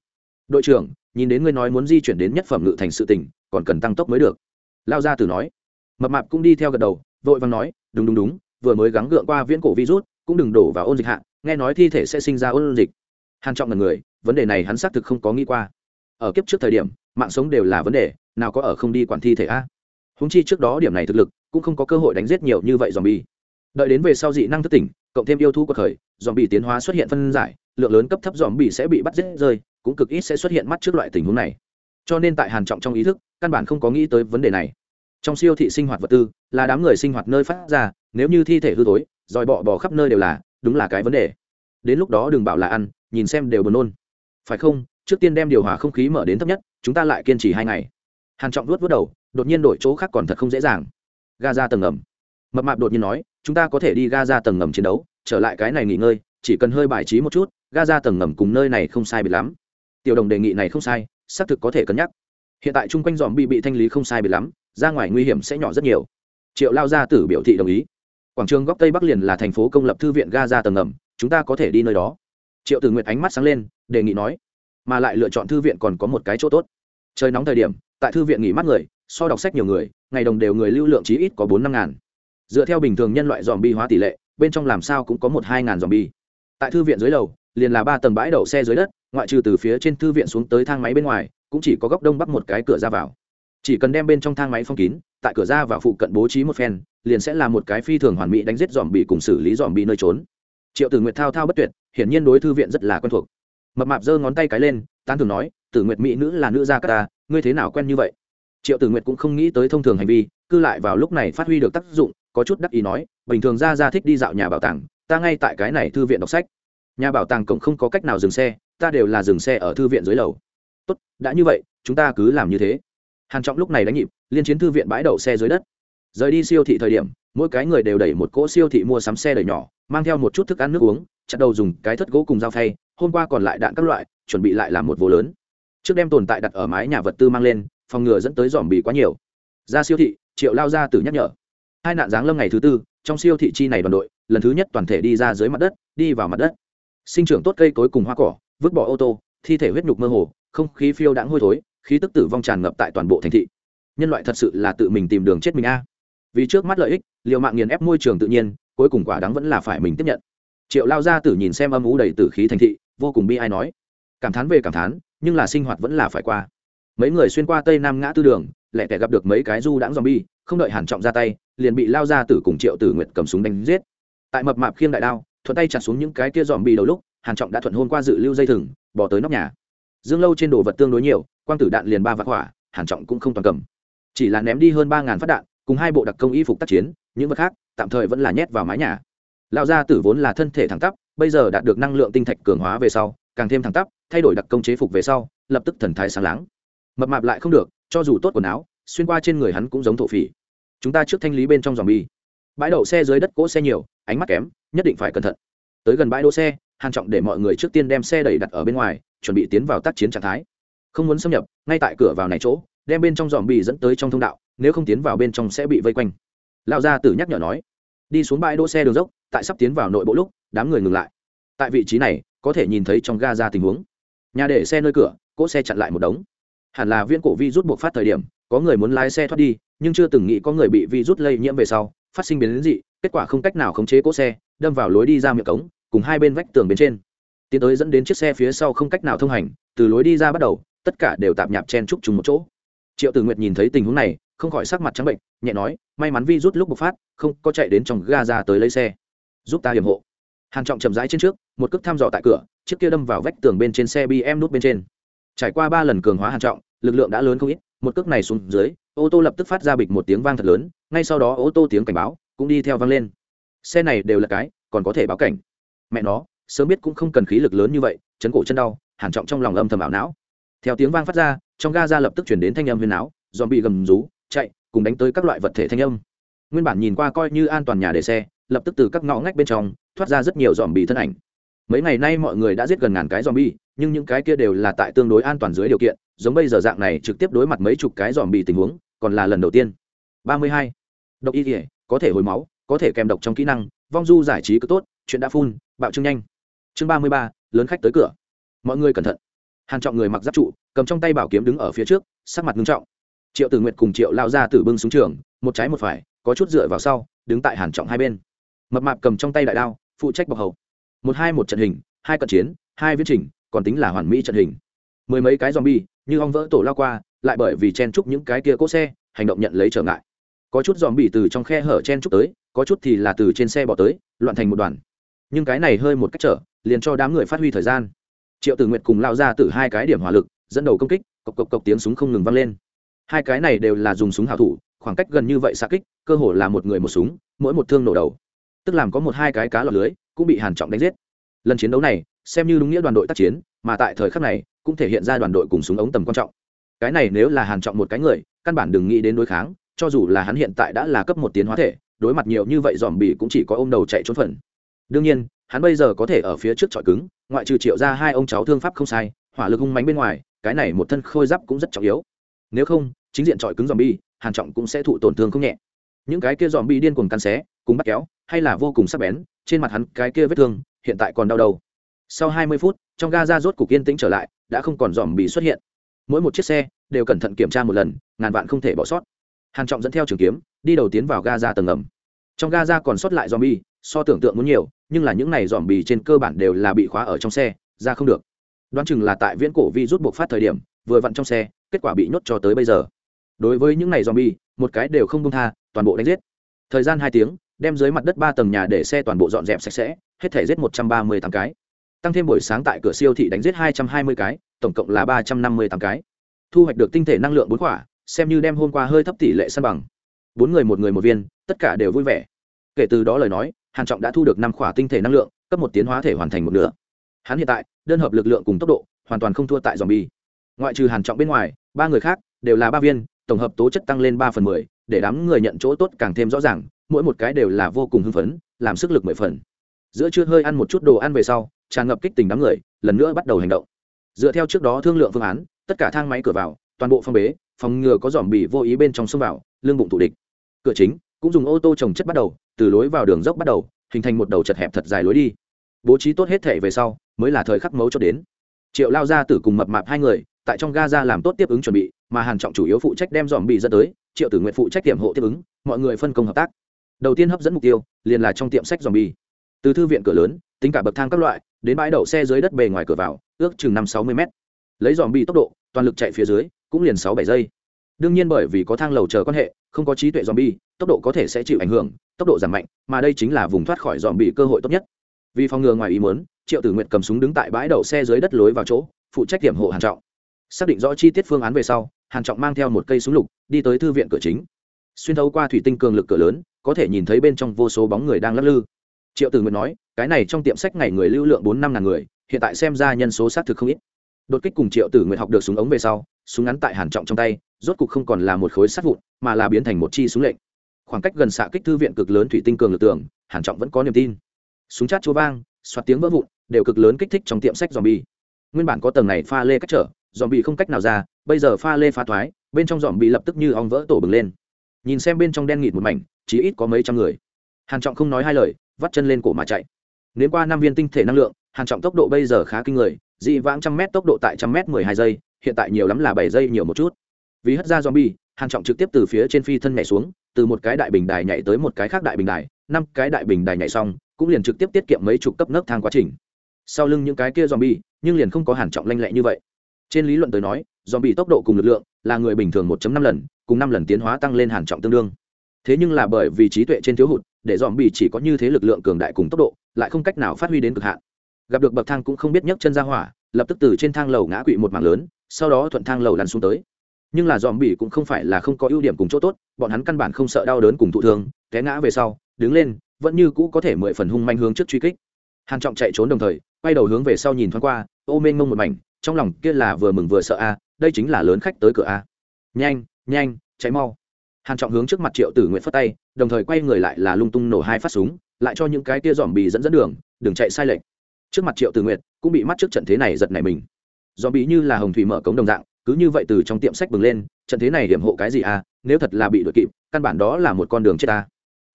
Đội trưởng, nhìn đến ngươi nói muốn di chuyển đến nhất phẩm ngự thành sự tỉnh còn cần tăng tốc mới được. Lao ra từ nói. Mập mạp cũng đi theo gật đầu, vội vàng nói, đúng đúng đúng, vừa mới gắng gượng qua viễn cổ virus, cũng đừng đổ vào ôn dịch hạ nghe nói thi thể sẽ sinh ra ôn dịch. Hàn trọng ngần người, vấn đề này hắn xác thực không có nghĩ qua. Ở kiếp trước thời điểm, mạng sống đều là vấn đề, nào có ở không đi quản thi thể a? Húng chi trước đó điểm này thực lực, cũng không có cơ hội đánh giết nhiều như vậy dòm bi đợi đến về sau dị năng thức tỉnh, cộng thêm yêu thú của khởi dòm bị tiến hóa xuất hiện phân giải, lượng lớn cấp thấp dòm bị sẽ bị bắt giết rơi, cũng cực ít sẽ xuất hiện mắt trước loại tình huống này. Cho nên tại hàn trọng trong ý thức, căn bản không có nghĩ tới vấn đề này. Trong siêu thị sinh hoạt vật tư, là đám người sinh hoạt nơi phát ra, nếu như thi thể hư tối dòi bọ bò khắp nơi đều là đúng là cái vấn đề. Đến lúc đó đừng bảo là ăn, nhìn xem đều buồn nôn. Phải không? Trước tiên đem điều hòa không khí mở đến thấp nhất, chúng ta lại kiên trì hai ngày. Hàn trọng vuốt vuốt đầu, đột nhiên đổi chỗ khác còn thật không dễ dàng. Ga ra tầng ngầm. Mập mạp đột nhiên nói, chúng ta có thể đi ga ra tầng ngầm chiến đấu, trở lại cái này nghỉ ngơi, chỉ cần hơi bài trí một chút ga ra tầng ngầm cùng nơi này không sai biệt lắm. Tiểu đồng đề nghị này không sai, xác thực có thể cân nhắc. Hiện tại chung quanh dòm bị bị thanh lý không sai biệt lắm, ra ngoài nguy hiểm sẽ nhỏ rất nhiều. Triệu lao gia tử biểu thị đồng ý quảng trường góc tây bắc liền là thành phố công lập thư viện Gaza tầng ngầm, chúng ta có thể đi nơi đó. Triệu tử nguyệt ánh mắt sáng lên, đề nghị nói, mà lại lựa chọn thư viện còn có một cái chỗ tốt. Trời nóng thời điểm, tại thư viện nghỉ mát người, so đọc sách nhiều người, ngày đồng đều người lưu lượng chí ít có bốn năm ngàn. Dựa theo bình thường nhân loại dòm bi hóa tỷ lệ, bên trong làm sao cũng có một hai ngàn dòm bi tại thư viện dưới lầu, liền là ba tầng bãi đậu xe dưới đất, ngoại trừ từ phía trên thư viện xuống tới thang máy bên ngoài, cũng chỉ có góc đông bắc một cái cửa ra vào. Chỉ cần đem bên trong thang máy phong kín, tại cửa ra vào phụ cận bố trí một phen liền sẽ là một cái phi thường hoàn mỹ đánh giết dòm bị cùng xử lý dòm bị nơi trốn. Triệu tử nguyệt thao thao bất tuyệt, hiển nhiên đối thư viện rất là quen thuộc. Mập mạp giơ ngón tay cái lên, tán thường nói, tử nguyệt mỹ nữ là nữ gia ta, ngươi thế nào quen như vậy? Triệu tử nguyệt cũng không nghĩ tới thông thường hành vi cư lại vào lúc này phát huy được tác dụng, có chút đắc ý nói, bình thường ra ra thích đi dạo nhà bảo tàng, ta ngay tại cái này thư viện đọc sách. Nhà bảo tàng cổng không có cách nào dừng xe, ta đều là dừng xe ở thư viện dưới lầu. Tốt, đã như vậy, chúng ta cứ làm như thế. Hàn trọng lúc này đánh nhịp, liên chiến thư viện bãi đậu xe dưới đất rời đi siêu thị thời điểm, mỗi cái người đều đẩy một cỗ siêu thị mua sắm xe đẩy nhỏ, mang theo một chút thức ăn nước uống, chặt đầu dùng cái thất gỗ cùng dao phay, hôm qua còn lại đạn các loại, chuẩn bị lại làm một vô lớn. Trước đem tồn tại đặt ở mái nhà vật tư mang lên, phòng ngừa dẫn tới dòm bì quá nhiều. Ra siêu thị, triệu lao ra từ nhắc nhở. Hai nạn giáng lâm ngày thứ tư, trong siêu thị chi này đoàn đội, lần thứ nhất toàn thể đi ra dưới mặt đất, đi vào mặt đất. Sinh trưởng tốt cây cối cùng hoa cỏ, vứt bỏ ô tô, thi thể huyết nhục mơ hồ, không khí phiêu đãng hôi thối, khí tức tử vong tràn ngập tại toàn bộ thành thị. Nhân loại thật sự là tự mình tìm đường chết mình a vì trước mắt lợi ích liệu mạng nghiền ép môi trường tự nhiên, cuối cùng quả đắng vẫn là phải mình tiếp nhận. Triệu lao ra tử nhìn xem âm ú đầy tử khí thành thị, vô cùng bi ai nói, cảm thán về cảm thán, nhưng là sinh hoạt vẫn là phải qua. Mấy người xuyên qua tây nam ngã tư đường lẹ tẻ gặp được mấy cái du đãng zombie, không đợi hàn trọng ra tay, liền bị lao ra tử cùng triệu tử nguyệt cầm súng đánh giết. Tại mập mạp khiêng đại đao, thuận tay chặt xuống những cái kia bi đầu lúc, hàn trọng đã thuận hôn qua dự lưu dây thừng, bỏ tới nóc nhà. Dương lâu trên đồ vật tương đối nhiều, quang tử đạn liền ba vạn hỏa, hàn trọng cũng không toàn cầm. Chỉ là ném đi hơn ba ngàn phát đạn cùng hai bộ đặc công y phục tác chiến, những vật khác tạm thời vẫn là nhét vào mái nhà. Lão gia tử vốn là thân thể thẳng tắp, bây giờ đạt được năng lượng tinh thạch cường hóa về sau, càng thêm thẳng tắp, thay đổi đặc công chế phục về sau, lập tức thần thái sáng láng. Mập mạp lại không được, cho dù tốt quần áo, xuyên qua trên người hắn cũng giống thổ phỉ. Chúng ta trước thanh lý bên trong dòng bi bãi đậu xe dưới đất cỗ xe nhiều, ánh mắt kém, nhất định phải cẩn thận. Tới gần bãi đỗ xe, hàn trọng để mọi người trước tiên đem xe đẩy đặt ở bên ngoài, chuẩn bị tiến vào tác chiến trạng thái. Không muốn xâm nhập, ngay tại cửa vào này chỗ, đem bên trong dòm bị dẫn tới trong thông đạo nếu không tiến vào bên trong sẽ bị vây quanh. Lão gia tử nhắc nhở nói, đi xuống bãi đỗ xe đường dốc, tại sắp tiến vào nội bộ lúc, đám người ngừng lại. Tại vị trí này, có thể nhìn thấy trong ga ra tình huống. Nhà để xe nơi cửa, cỗ xe chặn lại một đống. Hẳn là viên cổ vi rút buộc phát thời điểm, có người muốn lái xe thoát đi, nhưng chưa từng nghĩ có người bị vi rút lây nhiễm về sau, phát sinh biến dị, kết quả không cách nào khống chế cỗ xe, đâm vào lối đi ra miệng cống, cùng hai bên vách tường bên trên. Tiến tới dẫn đến chiếc xe phía sau không cách nào thông hành, từ lối đi ra bắt đầu, tất cả đều tạp nhạp chen trúc chung một chỗ. Triệu tử nguyệt nhìn thấy tình huống này không khỏi sắc mặt trắng bệnh, nhẹ nói, may mắn vi rút lúc bộc phát, không có chạy đến trong ga ra tới lấy xe. Giúp ta hiểm hộ. Hàn trọng chậm rãi trên trước, một cước thăm dò tại cửa, chiếc kia đâm vào vách tường bên trên xe bm nút bên trên. Trải qua ba lần cường hóa hàn trọng, lực lượng đã lớn không ít, một cước này xuống dưới, ô tô lập tức phát ra bịch một tiếng vang thật lớn, ngay sau đó ô tô tiếng cảnh báo cũng đi theo vang lên. Xe này đều là cái, còn có thể báo cảnh. Mẹ nó, sớm biết cũng không cần khí lực lớn như vậy, chấn cổ chân đau, hàn trọng trong lòng âm thầm ảo não. Theo tiếng vang phát ra, trong ga ra lập tức chuyển đến thanh âm huyền áo dòm bị gầm rú chạy, cùng đánh tới các loại vật thể thanh âm. Nguyên bản nhìn qua coi như an toàn nhà để xe, lập tức từ các ngõ ngách bên trong, thoát ra rất nhiều dòm bị thân ảnh. Mấy ngày nay mọi người đã giết gần ngàn cái dòm bi nhưng những cái kia đều là tại tương đối an toàn dưới điều kiện, giống bây giờ dạng này trực tiếp đối mặt mấy chục cái dòm bị tình huống, còn là lần đầu tiên. Ba mươi hai. Độc y thể có thể hồi máu, có thể kèm độc trong kỹ năng, vong du giải trí cứ tốt, chuyện đã phun bạo trưng nhanh. Chương ba mươi ba, lớn khách tới cửa. Mọi người cẩn thận. Hàn trọng người mặc giáp trụ, cầm trong tay bảo kiếm đứng ở phía trước, sắc mặt nghiêm trọng triệu tử nguyệt cùng triệu lao ra từ bưng xuống trường, một trái một phải, có chút dựa vào sau, đứng tại hàn trọng hai bên. Mập mạp cầm trong tay đại đao, phụ trách bọc hầu. Một hai một trận hình, hai cận chiến, hai viễn trình, còn tính là hoàn mỹ trận hình. Mười mấy cái zombie, như ong vỡ tổ lao qua, lại bởi vì chen chúc những cái kia cỗ xe, hành động nhận lấy trở ngại. Có chút zombie từ trong khe hở chen chúc tới, có chút thì là từ trên xe bỏ tới, loạn thành một đoàn. Nhưng cái này hơi một cách trở, liền cho đám người phát huy thời gian. Triệu tử nguyệt cùng lao ra từ hai cái điểm hỏa lực, dẫn đầu công kích, cộc cộc cộc tiếng súng không ngừng vang lên hai cái này đều là dùng súng hảo thủ, khoảng cách gần như vậy xa kích, cơ hồ là một người một súng, mỗi một thương nổ đầu. Tức làm có một hai cái cá lọt lưới, cũng bị hàn trọng đánh giết. Lần chiến đấu này, xem như đúng nghĩa đoàn đội tác chiến, mà tại thời khắc này, cũng thể hiện ra đoàn đội cùng súng ống tầm quan trọng. Cái này nếu là hàn trọng một cái người, căn bản đừng nghĩ đến đối kháng, cho dù là hắn hiện tại đã là cấp một tiến hóa thể, đối mặt nhiều như vậy dòm bì cũng chỉ có ôm đầu chạy trốn phần. Đương nhiên, hắn bây giờ có thể ở phía trước trọi cứng, ngoại trừ triệu ra hai ông cháu thương pháp không sai, hỏa lực hung mánh bên ngoài, cái này một thân khôi giáp cũng rất trọng yếu. Nếu không chính diện trọi cứng zombie, bi hàn trọng cũng sẽ thụ tổn thương không nhẹ. Những cái kia zombie bi điên cuồng cắn xé cùng bắt kéo hay là vô cùng sắc bén trên mặt hắn cái kia vết thương hiện tại còn đau đầu. Sau 20 phút trong Gaza rốt cục yên tĩnh trở lại đã không còn zombie xuất hiện. Mỗi một chiếc xe đều cẩn thận kiểm tra một lần ngàn vạn không thể bỏ sót. Hàn trọng dẫn theo trường kiếm đi đầu tiến vào Gaza tầng ngầm. Trong Gaza còn sót lại zombie, bi so tưởng tượng muốn nhiều nhưng là những này zombie trên cơ bản đều là bị khóa ở trong xe ra không được. Đoán chừng là tại viễn cổ vi rút buộc phát thời điểm vừa vặn trong xe kết quả bị nhốt cho tới bây giờ đối với những này zombie, một cái đều không công tha, toàn bộ đánh giết. Thời gian hai tiếng, đem dưới mặt đất ba tầng nhà để xe toàn bộ dọn dẹp sạch sẽ, hết thể giết một trăm ba mươi tám cái. Tăng thêm buổi sáng tại cửa siêu thị đánh giết hai trăm hai mươi cái, tổng cộng là ba trăm năm mươi tám cái. Thu hoạch được tinh thể năng lượng bốn quả, xem như đem hôm qua hơi thấp tỷ lệ săn bằng. Bốn người một người một viên, tất cả đều vui vẻ. Kể từ đó lời nói, hàn trọng đã thu được năm khỏa tinh thể năng lượng, cấp một tiến hóa thể hoàn thành một nửa. Hắn hiện tại, đơn hợp lực lượng cùng tốc độ, hoàn toàn không thua tại zombie. Ngoại trừ hàn trọng bên ngoài, ba người khác, đều là ba viên tổng hợp tố chất tăng lên ba phần mười, để đám người nhận chỗ tốt càng thêm rõ ràng, mỗi một cái đều là vô cùng hưng phấn, làm sức lực mười phần. Giữa trưa hơi ăn một chút đồ ăn về sau, tràn ngập kích tình đám người, lần nữa bắt đầu hành động. Dựa theo trước đó thương lượng phương án, tất cả thang máy cửa vào, toàn bộ phong bế, phòng ngừa có dòm bị vô ý bên trong xông vào lương bụng thủ địch. Cửa chính cũng dùng ô tô trồng chất bắt đầu, từ lối vào đường dốc bắt đầu, hình thành một đầu chật hẹp thật dài lối đi. Bố trí tốt hết thể về sau, mới là thời khắc mấu cho đến. Triệu lao ra tử cùng mập mạp hai người, tại trong ga ra làm tốt tiếp ứng chuẩn bị mà hàn trọng chủ yếu phụ trách đem dòm bị dẫn tới, triệu tử nguyện phụ trách tiệm hộ tiếp ứng, mọi người phân công hợp tác. Đầu tiên hấp dẫn mục tiêu, liền là trong tiệm sách dòm bi từ thư viện cửa lớn, tính cả bậc thang các loại, đến bãi đậu xe dưới đất bề ngoài cửa vào, ước chừng năm sáu mươi mét. Lấy dòm bi tốc độ, toàn lực chạy phía dưới, cũng liền sáu bảy giây. Đương nhiên bởi vì có thang lầu chờ quan hệ, không có trí tuệ dòm bi tốc độ có thể sẽ chịu ảnh hưởng, tốc độ giảm mạnh, mà đây chính là vùng thoát khỏi dòm bị cơ hội tốt nhất. Vì phòng ngừa ngoài ý muốn, triệu tử nguyện cầm súng đứng tại bãi đậu xe dưới đất lối vào chỗ, phụ trách điểm hộ hàn trọng. Xác định rõ chi tiết phương án về sau hàn trọng mang theo một cây súng lục, đi tới thư viện cửa chính. Xuyên thấu qua thủy tinh cường lực cửa lớn, có thể nhìn thấy bên trong vô số bóng người đang lắc lư. Triệu tử Nguyệt nói, cái này trong tiệm sách ngày người lưu lượng bốn năm ngàn người, hiện tại xem ra nhân số xác thực không ít. Đột kích cùng triệu tử Nguyệt học được súng ống về sau, súng ngắn tại hàn trọng trong tay, rốt cục không còn là một khối sắt vụn, mà là biến thành một chi súng lệnh. Khoảng cách gần xạ kích thư viện cực lớn thủy tinh cường lực tường, hàn trọng vẫn có niềm tin. Súng chát chúa vang xoát tiếng vỡ vụn, đều cực lớn kích thích trong tiệm sách zombie. Nguyên bản có tầng này pha lê cách trở zombie không cách nào ra, bây giờ pha lê phá thoái, bên trong zombie lập tức như ong vỡ tổ bừng lên. Nhìn xem bên trong đen nghịt một mảnh, chỉ ít có mấy trăm người. Hàn trọng không nói hai lời, vắt chân lên cổ mà chạy. Nếu qua năm viên tinh thể năng lượng, hàn trọng tốc độ bây giờ khá kinh người, dị vãng trăm mét tốc độ tại trăm mét mười hai giây, hiện tại nhiều lắm là bảy giây nhiều một chút. Vì hất ra zombie, hàn trọng trực tiếp từ phía trên phi thân nhảy xuống, từ một cái đại bình đài nhảy tới một cái khác đại bình đài, năm cái đại bình đài nhảy xong, cũng liền trực tiếp tiết kiệm mấy chục cấp nấc thang quá trình. Sau lưng những cái kia zombie, nhưng liền không có hàn trọng lanh lẹ như vậy trên lý luận tới nói, zombie tốc độ cùng lực lượng là người bình thường 1.5 lần, cùng năm lần tiến hóa tăng lên hàn trọng tương đương. Thế nhưng là bởi vì trí tuệ trên thiếu hụt, để zombie chỉ có như thế lực lượng cường đại cùng tốc độ, lại không cách nào phát huy đến cực hạn. Gặp được bậc thang cũng không biết nhấc chân ra hỏa, lập tức từ trên thang lầu ngã quỵ một mảng lớn, sau đó thuận thang lầu lăn xuống tới. Nhưng là dòm bỉ cũng không phải là không có ưu điểm cùng chỗ tốt, bọn hắn căn bản không sợ đau đớn cùng thụ thương, té ngã về sau, đứng lên, vẫn như cũ có thể mười phần hung manh hướng trước truy kích. Hàn trọng chạy trốn đồng thời, quay đầu hướng về sau nhìn thoáng qua, ô mênh mông một mảnh trong lòng kia là vừa mừng vừa sợ a, đây chính là lớn khách tới cửa a. Nhanh nhanh cháy mau. Hàn trọng hướng trước mặt triệu tử nguyện phất tay, đồng thời quay người lại là lung tung nổ hai phát súng, lại cho những cái kia dòm bì dẫn dẫn đường, đừng chạy sai lệch. Trước mặt triệu tử nguyện cũng bị mắt trước trận thế này giật nảy mình. Dòm bì như là hồng thủy mở cống đồng dạng, cứ như vậy từ trong tiệm sách bừng lên, trận thế này hiểm hộ cái gì à nếu thật là bị đuổi kịp, căn bản đó là một con đường chết ta.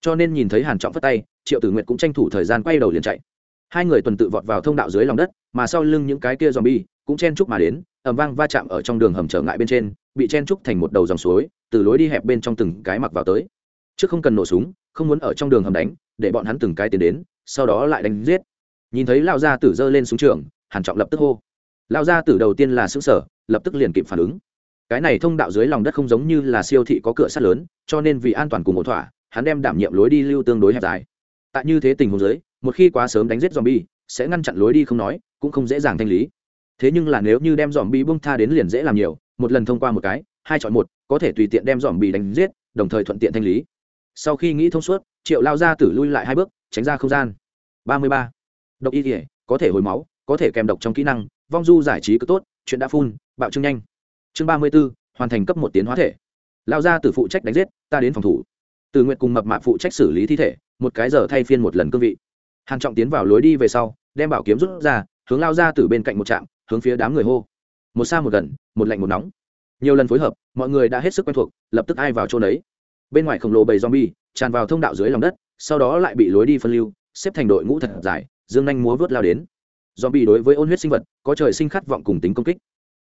Cho nên nhìn thấy hàn trọng phất tay, triệu tử nguyệt cũng tranh thủ thời gian quay đầu liền chạy hai người tuần tự vọt vào thông đạo dưới lòng đất, mà sau lưng những cái kia zombie cũng chen trúc mà đến, ầm vang va chạm ở trong đường hầm trở ngại bên trên, bị chen trúc thành một đầu dòng suối, từ lối đi hẹp bên trong từng cái mặc vào tới. Trước không cần nổ súng, không muốn ở trong đường hầm đánh, để bọn hắn từng cái tiến đến, sau đó lại đánh giết. Nhìn thấy lão gia tử giơ lên súng trường, hàn trọng lập tức hô. Lão gia tử đầu tiên là xứng sở lập tức liền kịp phản ứng. Cái này thông đạo dưới lòng đất không giống như là siêu thị có cửa sắt lớn, cho nên vì an toàn cùng một thỏa, hắn đem đảm nhiệm lối đi lưu tương đối hẹp dài. Tại như thế tình huống dưới một khi quá sớm đánh giết zombie, sẽ ngăn chặn lối đi không nói, cũng không dễ dàng thanh lý. Thế nhưng là nếu như đem zombie bung tha đến liền dễ làm nhiều, một lần thông qua một cái, hai chọn một, có thể tùy tiện đem zombie đánh giết, đồng thời thuận tiện thanh lý. Sau khi nghĩ thông suốt, triệu lao ra tử lui lại hai bước, tránh ra không gian. Ba mươi ba. Độc y thể có thể hồi máu, có thể kèm độc trong kỹ năng, vong du giải trí cứ tốt, chuyện đã phun, bạo trương nhanh. Chương ba mươi b ố hoàn thành cấp một tiến hóa thể. Lao ra từ phụ trách đánh giết, ta đến phòng thủ. Từ nguyện cùng mập mạ phụ trách xử lý thi thể, một cái giờ thay phiên một lần cương vị hàn trọng tiến vào lối đi về sau, đem bảo kiếm rút ra, hướng lao ra từ bên cạnh một trạm, hướng phía đám người hô. Một xa một gần, một lạnh một nóng. Nhiều lần phối hợp, mọi người đã hết sức quen thuộc, lập tức ai vào chỗ đấy bên ngoài khổng lồ bầy zombie, tràn vào thông đạo dưới lòng đất, sau đó lại bị lối đi phân lưu, xếp thành đội ngũ thật dài, dương nhanh múa vớt lao đến. Zombie đối với ôn huyết sinh vật, có trời sinh khát vọng cùng tính công kích.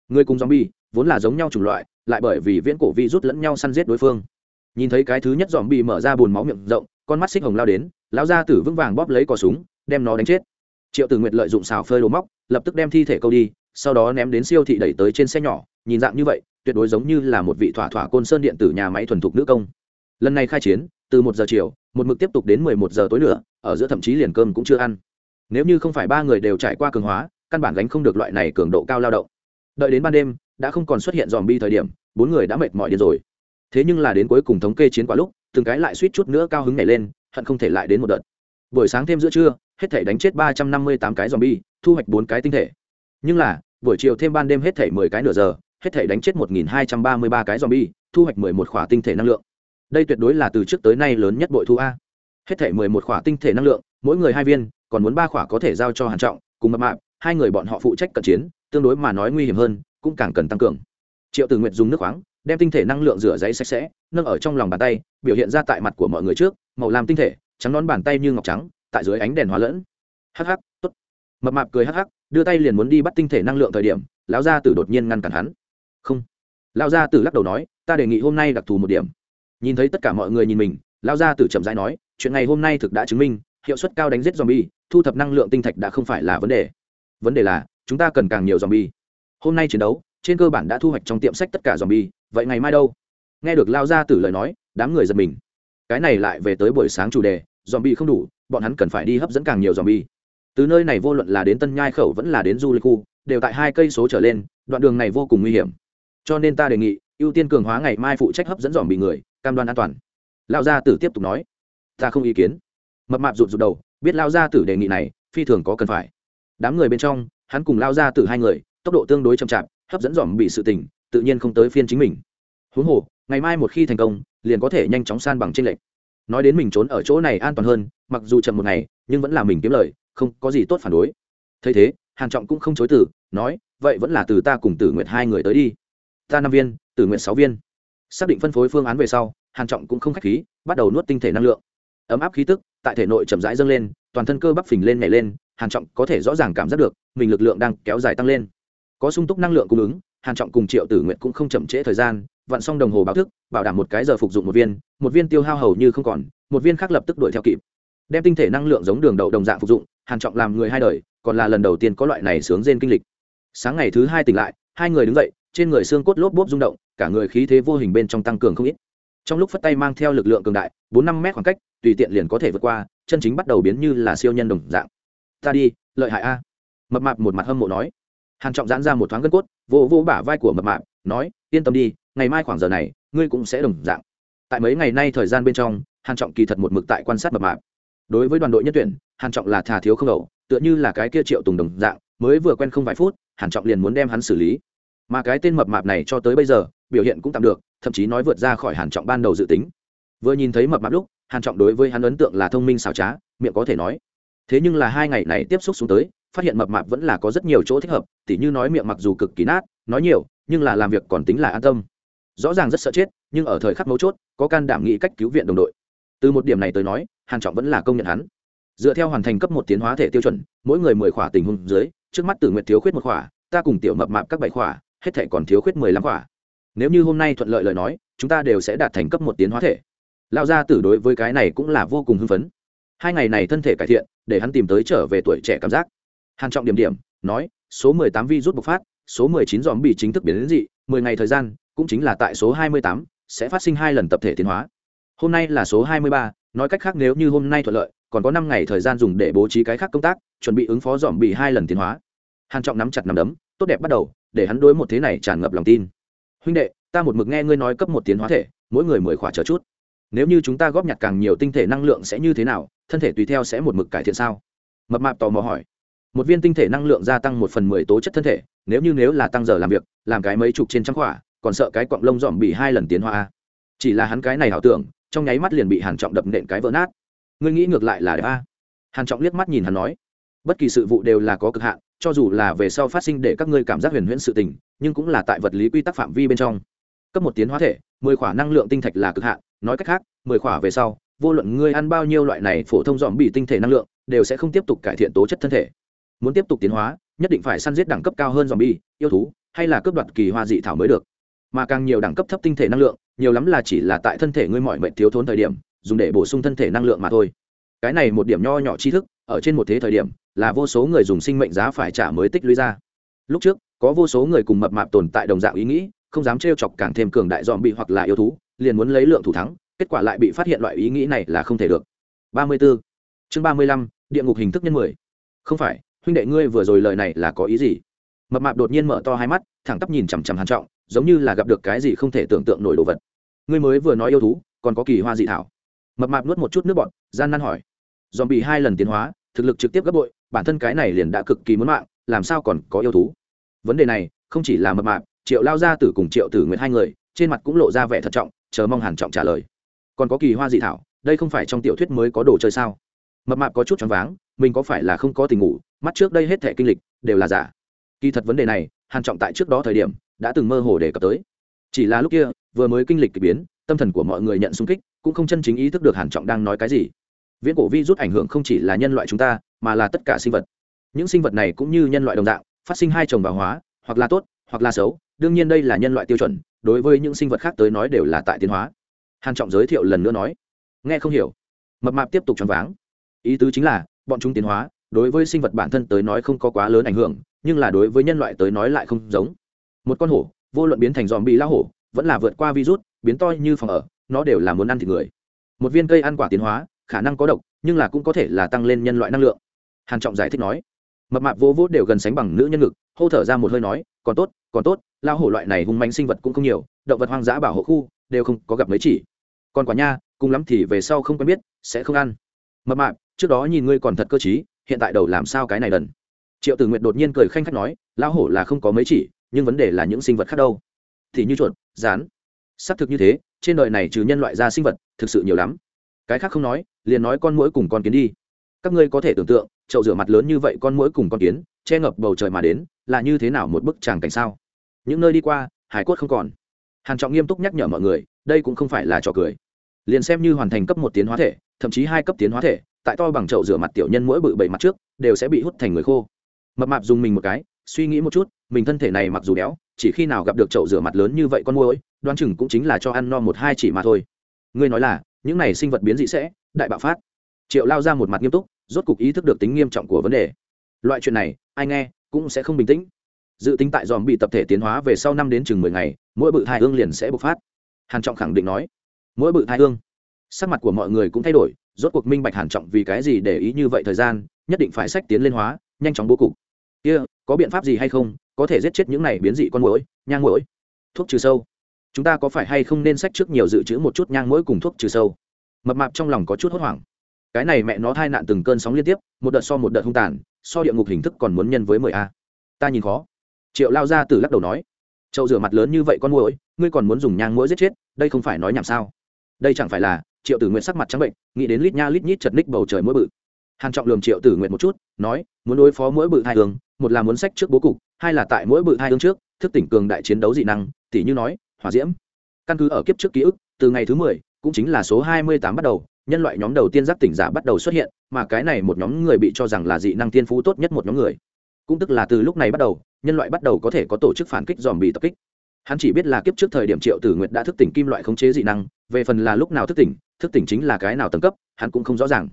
Người cùng zombie, vốn là giống nhau chủng loại, lại bởi vì viễn cổ vi rút lẫn nhau săn giết đối phương. Nhìn thấy cái thứ nhất zombie mở ra bùn máu miệng rộng, con mắt xích hồng lao đến lão gia tử vững vàng bóp lấy cò súng, đem nó đánh chết. Triệu tử nguyệt lợi dụng xào phơi đồ móc, lập tức đem thi thể câu đi, sau đó ném đến siêu thị đẩy tới trên xe nhỏ. Nhìn dạng như vậy, tuyệt đối giống như là một vị thỏa thỏa côn sơn điện tử nhà máy thuần thục nữ công. Lần này khai chiến, từ một giờ chiều, một mực tiếp tục đến mười một giờ tối nữa, ở giữa thậm chí liền cơm cũng chưa ăn. Nếu như không phải ba người đều trải qua cường hóa, căn bản gánh không được loại này cường độ cao lao động. Đợi đến ban đêm, đã không còn xuất hiện dòm bi thời điểm, bốn người đã mệt mỏi điên rồi. Thế nhưng là đến cuối cùng thống kê chiến quả lúc, từng cái lại suýt chút nữa cao hứng nhảy lên hận không thể lại đến một đợt buổi sáng thêm giữa trưa hết thể đánh chết ba trăm năm mươi tám cái zombie, bi thu hoạch bốn cái tinh thể nhưng là buổi chiều thêm ban đêm hết thể mười cái nửa giờ hết thể đánh chết 1233 cái zombie, thu hoạch 11 khỏa tinh thể năng lượng. Đây tuyệt đối là từ trước tới nay lớn nhất bội thu a. Hết thể 11 khỏa tinh thể năng lượng, mỗi người hai viên, còn muốn ba khỏa có thể giao cho Hàn Trọng, cùng mập mạp, hai người bọn họ phụ trách cận chiến, tương đối mà nói nguy hiểm hơn, cũng càng cần tăng cường. Triệu Tử Nguyệt dùng nước khoáng, đem tinh thể năng lượng rửa giấy sạch sẽ, nâng ở trong lòng bàn tay, biểu hiện ra tại mặt của mọi người trước, màu làm tinh thể, trắng nón bàn tay như ngọc trắng, tại dưới ánh đèn hòa lẫn. Hắc hắc, tốt. Mập mạp cười hắc hắc, đưa tay liền muốn đi bắt tinh thể năng lượng thời điểm, lão gia tử đột nhiên ngăn cản hắn. Không. Lão gia tử lắc đầu nói ta đề nghị hôm nay đặc thù một điểm. Nhìn thấy tất cả mọi người nhìn mình lão gia tử chậm rãi nói chuyện này hôm nay thực đã chứng minh hiệu suất cao đánh giết zombie thu thập năng lượng tinh thạch đã không phải là vấn đề. Vấn đề là chúng ta cần càng nhiều zombie. Hôm nay chiến đấu trên cơ bản đã thu hoạch trong tiệm sách tất cả zombie vậy ngày mai đâu? Nghe được lão gia tử lời nói đám người giật mình cái này lại về tới buổi sáng chủ đề, zombie không đủ, bọn hắn cần phải đi hấp dẫn càng nhiều zombie. Từ nơi này vô luận là đến tân nhai khẩu vẫn là đến du lịch khu, đều tại hai cây số trở lên, đoạn đường này vô cùng nguy hiểm. Cho nên ta đề nghị, ưu tiên cường hóa ngày mai phụ trách hấp dẫn dòm bị người, cam đoan an toàn. Lao gia tử tiếp tục nói. Ta không ý kiến. Mập mạp rụt rụt đầu, biết lao gia tử đề nghị này, phi thường có cần phải. Đám người bên trong, hắn cùng lao gia tử hai người, tốc độ tương đối chậm chạp, hấp dẫn dòm bị sự tình, tự nhiên không tới phiên chính mình. Huống hồ ngày mai một khi thành công, liền có thể nhanh chóng san bằng trên lệnh nói đến mình trốn ở chỗ này an toàn hơn, mặc dù chậm một ngày, nhưng vẫn là mình kiếm lời, không có gì tốt phản đối. Thấy thế, hàn trọng cũng không chối từ, nói, vậy vẫn là từ ta cùng tử nguyệt hai người tới đi. Ta năm viên, tử nguyệt sáu viên. Xác định phân phối phương án về sau, hàn trọng cũng không khách khí, bắt đầu nuốt tinh thể năng lượng. Ấm áp khí tức tại thể nội chậm rãi dâng lên, toàn thân cơ bắp phình lên nhảy lên, hàn trọng có thể rõ ràng cảm giác được, mình lực lượng đang kéo dài tăng lên. Có sung túc năng lượng cung ứng, hàn trọng cùng triệu tử nguyệt cũng không chậm trễ thời gian vặn xong đồng hồ báo thức, bảo đảm một cái giờ phục dụng một viên một viên tiêu hao hầu như không còn, một viên khác lập tức đuổi theo kịp. Đem tinh thể năng lượng giống đường đậu đồng dạng phục dụng, hàn trọng làm người hai đời, còn là lần đầu tiên có loại này sướng rên kinh lịch. Sáng ngày thứ hai tỉnh lại, hai người đứng dậy, trên người xương cốt lốp bốp rung động, cả người khí thế vô hình bên trong tăng cường không ít. Trong lúc phất tay mang theo lực lượng cường đại, bốn năm mét khoảng cách, tùy tiện liền có thể vượt qua, chân chính bắt đầu biến như là siêu nhân đồng dạng. Ta đi, lợi hại a. Mập mạp một mặt hâm mộ nói. Hàn trọng giãn ra một thoáng gân cốt vô vô bả vai của mập mạp, nói, yên tâm đi ngày mai khoảng giờ này, ngươi cũng sẽ đồng dạng. Tại mấy ngày nay thời gian bên trong, hàn trọng kỳ thật một mực tại quan sát mập mạp. Đối với đoàn đội nhân tuyển, hàn trọng là thà thiếu không đầu tựa như là cái kia triệu tùng đồng dạng, mới vừa quen không vài phút, hàn trọng liền muốn đem hắn xử lý. Mà cái tên mập mạp này cho tới bây giờ, biểu hiện cũng tạm được, thậm chí nói vượt ra khỏi hàn trọng ban đầu dự tính. Vừa nhìn thấy mập mạp lúc, hàn trọng đối với hắn ấn tượng là thông minh xảo trá, miệng có thể nói. Thế nhưng là hai ngày này tiếp xúc xuống tới, phát hiện mập mạp vẫn là có rất nhiều chỗ thích hợp, tỉ như nói miệng mặc dù cực kỳ nát, nói nhiều, nhưng là làm việc còn tính là an tâm rõ ràng rất sợ chết, nhưng ở thời khắc mấu chốt, có can đảm nghĩ cách cứu viện đồng đội. Từ một điểm này tới nói, hàn trọng vẫn là công nhận hắn. Dựa theo hoàn thành cấp một tiến hóa thể tiêu chuẩn, mỗi người mười khỏa tình huống dưới, trước mắt tử nguyện thiếu khuyết một khỏa, ta cùng tiểu mập mạp các bảy khỏa, hết thể còn thiếu khuyết mười lăm khỏa. Nếu như hôm nay thuận lợi lời nói, chúng ta đều sẽ đạt thành cấp một tiến hóa thể. Lão gia tử đối với cái này cũng là vô cùng hưng phấn. Hai ngày này thân thể cải thiện, để hắn tìm tới trở về tuổi trẻ cảm giác. Hàn trọng điểm điểm, nói, số mười tám vi rút bộc phát, số mười chín dòm bị chính thức biến đến dị mười ngày thời gian, cũng chính là tại số hai mươi tám, sẽ phát sinh hai lần tập thể tiến hóa. Hôm nay là số hai mươi ba, nói cách khác nếu như hôm nay thuận lợi, còn có năm ngày thời gian dùng để bố trí cái khác công tác, chuẩn bị ứng phó dòm bị hai lần tiến hóa. Hàn trọng nắm chặt nắm đấm, tốt đẹp bắt đầu, để hắn đối một thế này tràn ngập lòng tin. Huynh đệ, ta một mực nghe ngươi nói cấp một tiến hóa thể, mỗi người mười khỏa chờ chút. Nếu như chúng ta góp nhặt càng nhiều tinh thể năng lượng sẽ như thế nào, thân thể tùy theo sẽ một mực cải thiện sao? Mập mạp tò mò hỏi một viên tinh thể năng lượng gia tăng một phần mười tố chất thân thể, nếu như nếu là tăng giờ làm việc, làm cái mấy chục trên trăm khỏa, còn sợ cái quặng lông dòm bị hai lần tiến hóa chỉ là hắn cái này ảo tưởng, trong nháy mắt liền bị hàn trọng đập nện cái vỡ nát. Ngươi nghĩ ngược lại là đẹp a? Hàn trọng liếc mắt nhìn hắn nói, bất kỳ sự vụ đều là có cực hạn, cho dù là về sau phát sinh để các ngươi cảm giác huyền huyễn sự tình, nhưng cũng là tại vật lý quy tắc phạm vi bên trong. Cấp một tiến hóa thể, mười khỏa năng lượng tinh thạch là cực hạn, nói cách khác, mười khỏa về sau, vô luận ngươi ăn bao nhiêu loại này phổ thông dòm bị tinh thể năng lượng, đều sẽ không tiếp tục cải thiện tố chất thân thể muốn tiếp tục tiến hóa, nhất định phải săn giết đẳng cấp cao hơn dòm bi yêu thú, hay là cướp đoạt kỳ hoa dị thảo mới được. Mà càng nhiều đẳng cấp thấp tinh thể năng lượng, nhiều lắm là chỉ là tại thân thể ngươi mọi mệnh thiếu thốn thời điểm, dùng để bổ sung thân thể năng lượng mà thôi. Cái này một điểm nho nhỏ tri thức, ở trên một thế thời điểm, là vô số người dùng sinh mệnh giá phải trả mới tích lũy ra. Lúc trước, có vô số người cùng mập mạp tồn tại đồng dạng ý nghĩ, không dám trêu chọc càng thêm cường đại dòm bị hoặc là yêu thú, liền muốn lấy lượng thủ thắng, kết quả lại bị phát hiện loại ý nghĩ này là không thể được. Ba mươi 34. chương ba mươi lăm, địa ngục hình thức nhân mười. Không phải huynh đệ ngươi vừa rồi lời này là có ý gì? Mập mạp đột nhiên mở to hai mắt, thẳng tắp nhìn chằm chằm hàn trọng, giống như là gặp được cái gì không thể tưởng tượng nổi đồ vật. Ngươi mới vừa nói yêu thú, còn có kỳ hoa dị thảo. Mập mạp nuốt một chút nước bọt, gian nan hỏi. Dòm bị hai lần tiến hóa, thực lực trực tiếp gấp bội, bản thân cái này liền đã cực kỳ muốn mạng, làm sao còn có yêu thú? Vấn đề này, không chỉ là mập mạp, triệu lao gia tử cùng triệu tử nguyệt hai người, trên mặt cũng lộ ra vẻ thận trọng, chờ mong hàn trọng trả lời. Còn có kỳ hoa dị thảo, đây không phải trong tiểu thuyết mới có đồ chơi sao? Mập mạp có chút choáng váng, mình có phải là không có tình ngủ, mắt trước đây hết thẻ kinh lịch, đều là giả. Kỳ thật vấn đề này, hàn trọng tại trước đó thời điểm, đã từng mơ hồ đề cập tới. Chỉ là lúc kia, vừa mới kinh lịch kỳ biến, tâm thần của mọi người nhận xung kích, cũng không chân chính ý thức được hàn trọng đang nói cái gì. Viễn cổ vi rút ảnh hưởng không chỉ là nhân loại chúng ta, mà là tất cả sinh vật. Những sinh vật này cũng như nhân loại đồng dạng, phát sinh hai chồng vào hóa, hoặc là tốt, hoặc là xấu, đương nhiên đây là nhân loại tiêu chuẩn, đối với những sinh vật khác tới nói đều là tại tiến hóa. Hàn trọng giới thiệu lần nữa nói. Nghe không hiểu. Mập mạp tiếp tục choáng váng ý tứ chính là, bọn chúng tiến hóa, đối với sinh vật bản thân tới nói không có quá lớn ảnh hưởng, nhưng là đối với nhân loại tới nói lại không giống. Một con hổ, vô luận biến thành dòm bị lao hổ, vẫn là vượt qua virus, biến to như phòng ở, nó đều là muốn ăn thịt người. Một viên cây ăn quả tiến hóa, khả năng có độc, nhưng là cũng có thể là tăng lên nhân loại năng lượng. Hàn trọng giải thích nói. Mập mạp vô vô đều gần sánh bằng nữ nhân ngực, hô thở ra một hơi nói, còn tốt còn tốt lao hổ loại này hung manh sinh vật cũng không nhiều, động vật hoang dã bảo hộ khu, đều không có gặp mấy chỉ. Còn quả nha, cùng lắm thì về sau không quen biết, sẽ không ăn. Mập mạp trước đó nhìn ngươi còn thật cơ trí hiện tại đầu làm sao cái này đần. Triệu tử nguyện đột nhiên cười khanh khách nói, lão hổ là không có mấy chỉ, nhưng vấn đề là những sinh vật khác đâu. Thì như chuột, rán. Xác thực như thế, trên đời này trừ nhân loại ra sinh vật, thực sự nhiều lắm. Cái khác không nói, liền nói con mũi cùng con kiến đi. Các ngươi có thể tưởng tượng, chậu rửa mặt lớn như vậy con mũi cùng con kiến, che ngập bầu trời mà đến, là như thế nào một bức tràng cảnh sao? Những nơi đi qua, hải quất không còn. Hàn trọng nghiêm túc nhắc nhở mọi người, đây cũng không phải là trò cười. Liền xem như hoàn thành cấp một tiến hóa thể, thậm chí hai cấp tiến hóa thể tại to bằng chậu rửa mặt tiểu nhân mỗi bự bảy mặt trước, đều sẽ bị hút thành người khô. Mập mạp dùng mình một cái, suy nghĩ một chút, mình thân thể này mặc dù béo, chỉ khi nào gặp được chậu rửa mặt lớn như vậy con môi đoán chừng cũng chính là cho ăn no một hai chỉ mà thôi. Ngươi nói là, những này sinh vật biến dị sẽ, đại bạo phát. Triệu lao ra một mặt nghiêm túc, rốt cục ý thức được tính nghiêm trọng của vấn đề. Loại chuyện này, ai nghe, cũng sẽ không bình tĩnh. Dự tính tại dòm bị tập thể tiến hóa về sau năm đến chừng mười ngày, mỗi bự thai hương liền sẽ bộc phát. Hàn trọng khẳng định nói. Mỗi bự thai hương. Sắc mặt của mọi người cũng thay đổi rốt cuộc minh bạch hàn trọng vì cái gì để ý như vậy thời gian nhất định phải sách tiến lên hóa nhanh chóng bố cục. Kia、yeah, có biện pháp gì hay không? Có thể giết chết những này biến dị con mũi nhang mũi thuốc trừ sâu. Chúng ta có phải hay không nên sách trước nhiều dự trữ một chút nhang mũi cùng thuốc trừ sâu? Mập mạp trong lòng có chút hốt hoảng. Cái này mẹ nó thai nạn từng cơn sóng liên tiếp một đợt so một đợt hung tàn so địa ngục hình thức còn muốn nhân với mười a. Ta nhìn khó. Triệu lao ra từ lắc đầu nói chậu rửa mặt lớn như vậy con mũi ngươi còn muốn dùng nhang mũi giết chết đây không phải nói nhảm sao? Đây chẳng phải là triệu tử nguyện sắc mặt trắng bệnh, nghĩ đến lít nha lít nhít chật ních bầu trời mỗi bự. Hàn trọng lường triệu tử nguyện một chút, nói, muốn đối phó mỗi bự hai hướng, một là muốn sách trước bố cục, hai là tại mỗi bự hai hướng trước, thức tỉnh cường đại chiến đấu dị năng. Tỷ như nói, hỏa diễm. Căn cứ ở kiếp trước ký ức, từ ngày thứ mười, cũng chính là số hai mươi tám bắt đầu, nhân loại nhóm đầu tiên giác tỉnh giả bắt đầu xuất hiện, mà cái này một nhóm người bị cho rằng là dị năng tiên phú tốt nhất một nhóm người. Cũng tức là từ lúc này bắt đầu, nhân loại bắt đầu có thể có tổ chức phản kích dòm bị tập kích. Hắn chỉ biết là kiếp trước thời điểm triệu tử nguyệt đã thức tỉnh kim loại khống chế dị năng, về phần là lúc nào thức tỉnh thức tỉnh chính là cái nào tầng cấp, hắn cũng không rõ ràng.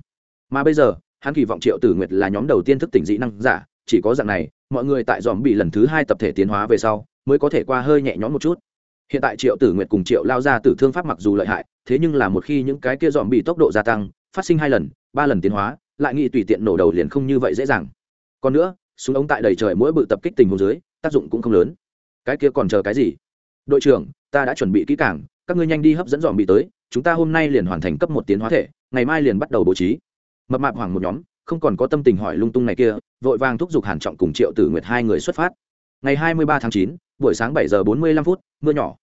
Mà bây giờ, hắn kỳ vọng triệu tử nguyệt là nhóm đầu tiên thức tỉnh dị năng giả, chỉ có dạng này, mọi người tại dòm bị lần thứ hai tập thể tiến hóa về sau, mới có thể qua hơi nhẹ nhõm một chút. Hiện tại triệu tử nguyệt cùng triệu lao ra tử thương pháp mặc dù lợi hại, thế nhưng là một khi những cái kia dòm bị tốc độ gia tăng, phát sinh hai lần, ba lần tiến hóa, lại nghĩ tùy tiện nổ đầu liền không như vậy dễ dàng. Còn nữa, súng ống tại đầy trời mỗi bự tập kích tình hồ dưới, tác dụng cũng không lớn. Cái kia còn chờ cái gì? Đội trưởng, ta đã chuẩn bị kỹ càng các ngươi nhanh đi hấp dẫn dòm bị tới, chúng ta hôm nay liền hoàn thành cấp một tiến hóa thể, ngày mai liền bắt đầu bố trí. Mập mạp hoảng một nhóm, không còn có tâm tình hỏi lung tung này kia, vội vàng thúc giục hàn trọng cùng triệu tử nguyệt hai người xuất phát. Ngày hai mươi ba tháng chín, buổi sáng bảy giờ bốn mươi lăm phút, mưa nhỏ.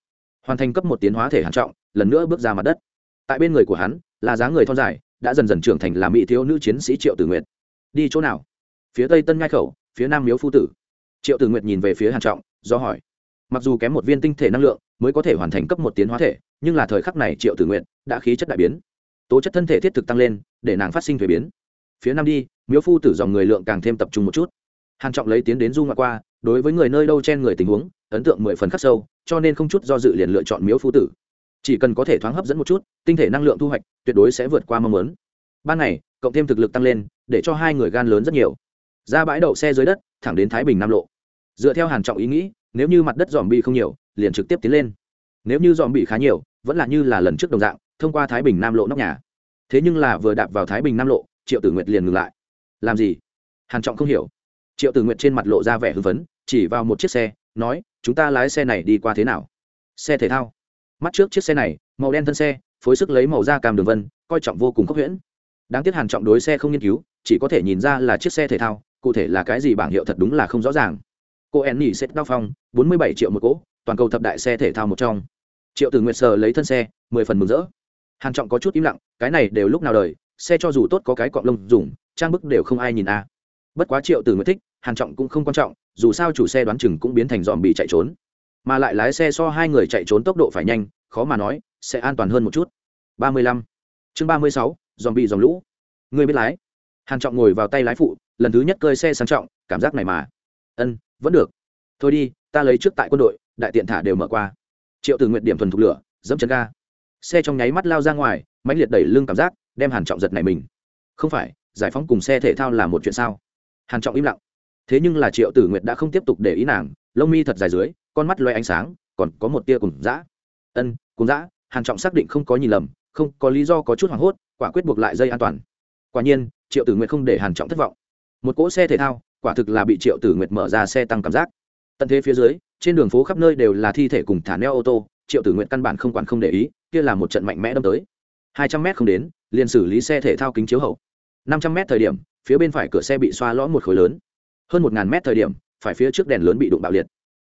Hoàn thành cấp một tiến hóa thể hàn trọng, lần nữa bước ra mặt đất. Tại bên người của hắn, là dáng người thon dài, đã dần dần trưởng thành là mỹ thiếu nữ chiến sĩ triệu tử nguyệt. Đi chỗ nào? Phía tây tân ngai khẩu, phía nam miếu phu tử. Triệu tử nguyệt nhìn về phía hàn trọng, do hỏi. Mặc dù kém một viên tinh thể năng lượng mới có thể hoàn thành cấp một tiến hóa thể, nhưng là thời khắc này triệu tử nguyện đã khí chất đại biến. Tố chất thân thể thiết thực tăng lên, để nàng phát sinh thuế biến. Phía nam đi, miếu phu tử dòng người lượng càng thêm tập trung một chút. Hàn trọng lấy tiến đến du ngoại qua, đối với người nơi đâu chen người tình huống, ấn tượng mười phần khắc sâu, cho nên không chút do dự liền lựa chọn miếu phu tử. Chỉ cần có thể thoáng hấp dẫn một chút, tinh thể năng lượng thu hoạch tuyệt đối sẽ vượt qua mong muốn. Ban ngày, cộng thêm thực lực tăng lên, để cho hai người gan lớn rất nhiều. Ra bãi đậu xe dưới đất, thẳng đến thái bình nam lộ. Dựa theo hàn trọng ý nghĩ, nếu như mặt đất dòm bị không nhiều liền trực tiếp tiến lên. Nếu như dòm bị khá nhiều, vẫn là như là lần trước đồng dạng, thông qua thái bình nam lộ nóc nhà. Thế nhưng là vừa đạp vào thái bình nam lộ, triệu tử nguyệt liền ngừng lại. Làm gì? Hàn trọng không hiểu. Triệu tử nguyệt trên mặt lộ ra vẻ hưng phấn, chỉ vào một chiếc xe, nói, chúng ta lái xe này đi qua thế nào? Xe thể thao. Mắt trước chiếc xe này, màu đen thân xe, phối sức lấy màu da cam đường vân, coi trọng vô cùng khốc huyễn. Đáng tiếc hàn trọng đối xe không nghiên cứu, chỉ có thể nhìn ra là chiếc xe thể thao, cụ thể là cái gì bảng hiệu thật đúng là không rõ ràng. Cô en nhỉ xét đao phong, bốn mươi bảy triệu một cỗ toàn cầu thập đại xe thể thao một trong. Triệu tử nguyệt sờ lấy thân xe, mười phần mừng rỡ. Hàn trọng có chút im lặng, cái này đều lúc nào đời, xe cho dù tốt có cái cọng lông dùng, trang bức đều không ai nhìn a. Bất quá triệu tử nguyệt thích, hàn trọng cũng không quan trọng, dù sao chủ xe đoán chừng cũng biến thành dòm bị chạy trốn. Mà lại lái xe so hai người chạy trốn tốc độ phải nhanh, khó mà nói, sẽ an toàn hơn một chút. Ba mươi lăm. Chương ba mươi sáu dòm bị dòm lũ. Người biết lái. Hàn trọng ngồi vào tay lái phụ, lần thứ nhất cơi xe sang trọng, cảm giác này mà. Ân, vẫn được. Thôi đi, ta lấy trước tại quân đội đại tiện thả đều mở qua. Triệu từ nguyện điểm thuần thục lửa, dẫm chân ga. Xe trong nháy mắt lao ra ngoài, mãnh liệt đẩy lưng cảm giác, đem hàn trọng giật này mình. Không phải, giải phóng cùng xe thể thao là một chuyện sao? Hàn trọng im lặng. Thế nhưng là triệu tử nguyệt đã không tiếp tục để ý nàng, lông mi thật dài dưới, con mắt loay ánh sáng, còn có một tia cùng dã. Ân, cùng dã, hàn trọng xác định không có nhìn lầm, không có lý do có chút hoảng hốt, quả quyết buộc lại dây an toàn. Quả nhiên, triệu tử nguyệt không để hàn trọng thất vọng. Một cỗ xe thể thao, quả thực là bị triệu tử nguyệt mở ra xe tăng cảm giác tận thế phía dưới, trên đường phố khắp nơi đều là thi thể cùng thả neo ô tô, triệu tử nguyện căn bản không quản không để ý, kia là một trận mạnh mẽ đâm tới. Hai trăm mét không đến, liền xử lý xe thể thao kính chiếu hậu. Năm trăm mét thời điểm, phía bên phải cửa xe bị xoa lõm một khối lớn. Hơn một ngàn mét thời điểm, phải phía trước đèn lớn bị đụng bạo liệt.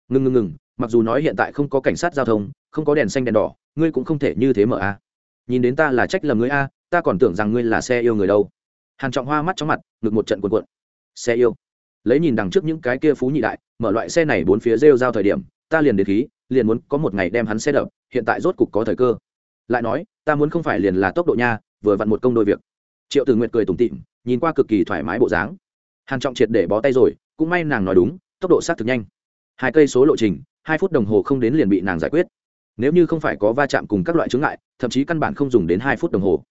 Ngừng ngừng ngừng, mặc dù nói hiện tại không có cảnh sát giao thông, không có đèn xanh đèn đỏ, ngươi cũng không thể như thế mở a. Nhìn đến ta là trách lầm ngươi a, ta còn tưởng rằng ngươi là xe yêu người đâu. Hàn trọng hoa mắt trong mặt, ngực một trận cuộn cuộn. Xe yêu. Lấy nhìn đằng trước những cái kia phú nhị đại mở loại xe này bốn phía rêu giao thời điểm, ta liền đến khí, liền muốn có một ngày đem hắn xe đập, hiện tại rốt cục có thời cơ. Lại nói, ta muốn không phải liền là tốc độ nha, vừa vặn một công đôi việc. Triệu tử nguyệt cười tủm tịm nhìn qua cực kỳ thoải mái bộ dáng. Hàn trọng triệt để bó tay rồi, cũng may nàng nói đúng, tốc độ sát thực nhanh. Hai cây số lộ trình, hai phút đồng hồ không đến liền bị nàng giải quyết. Nếu như không phải có va chạm cùng các loại chướng ngại, thậm chí căn bản không dùng đến hai phút đồng hồ.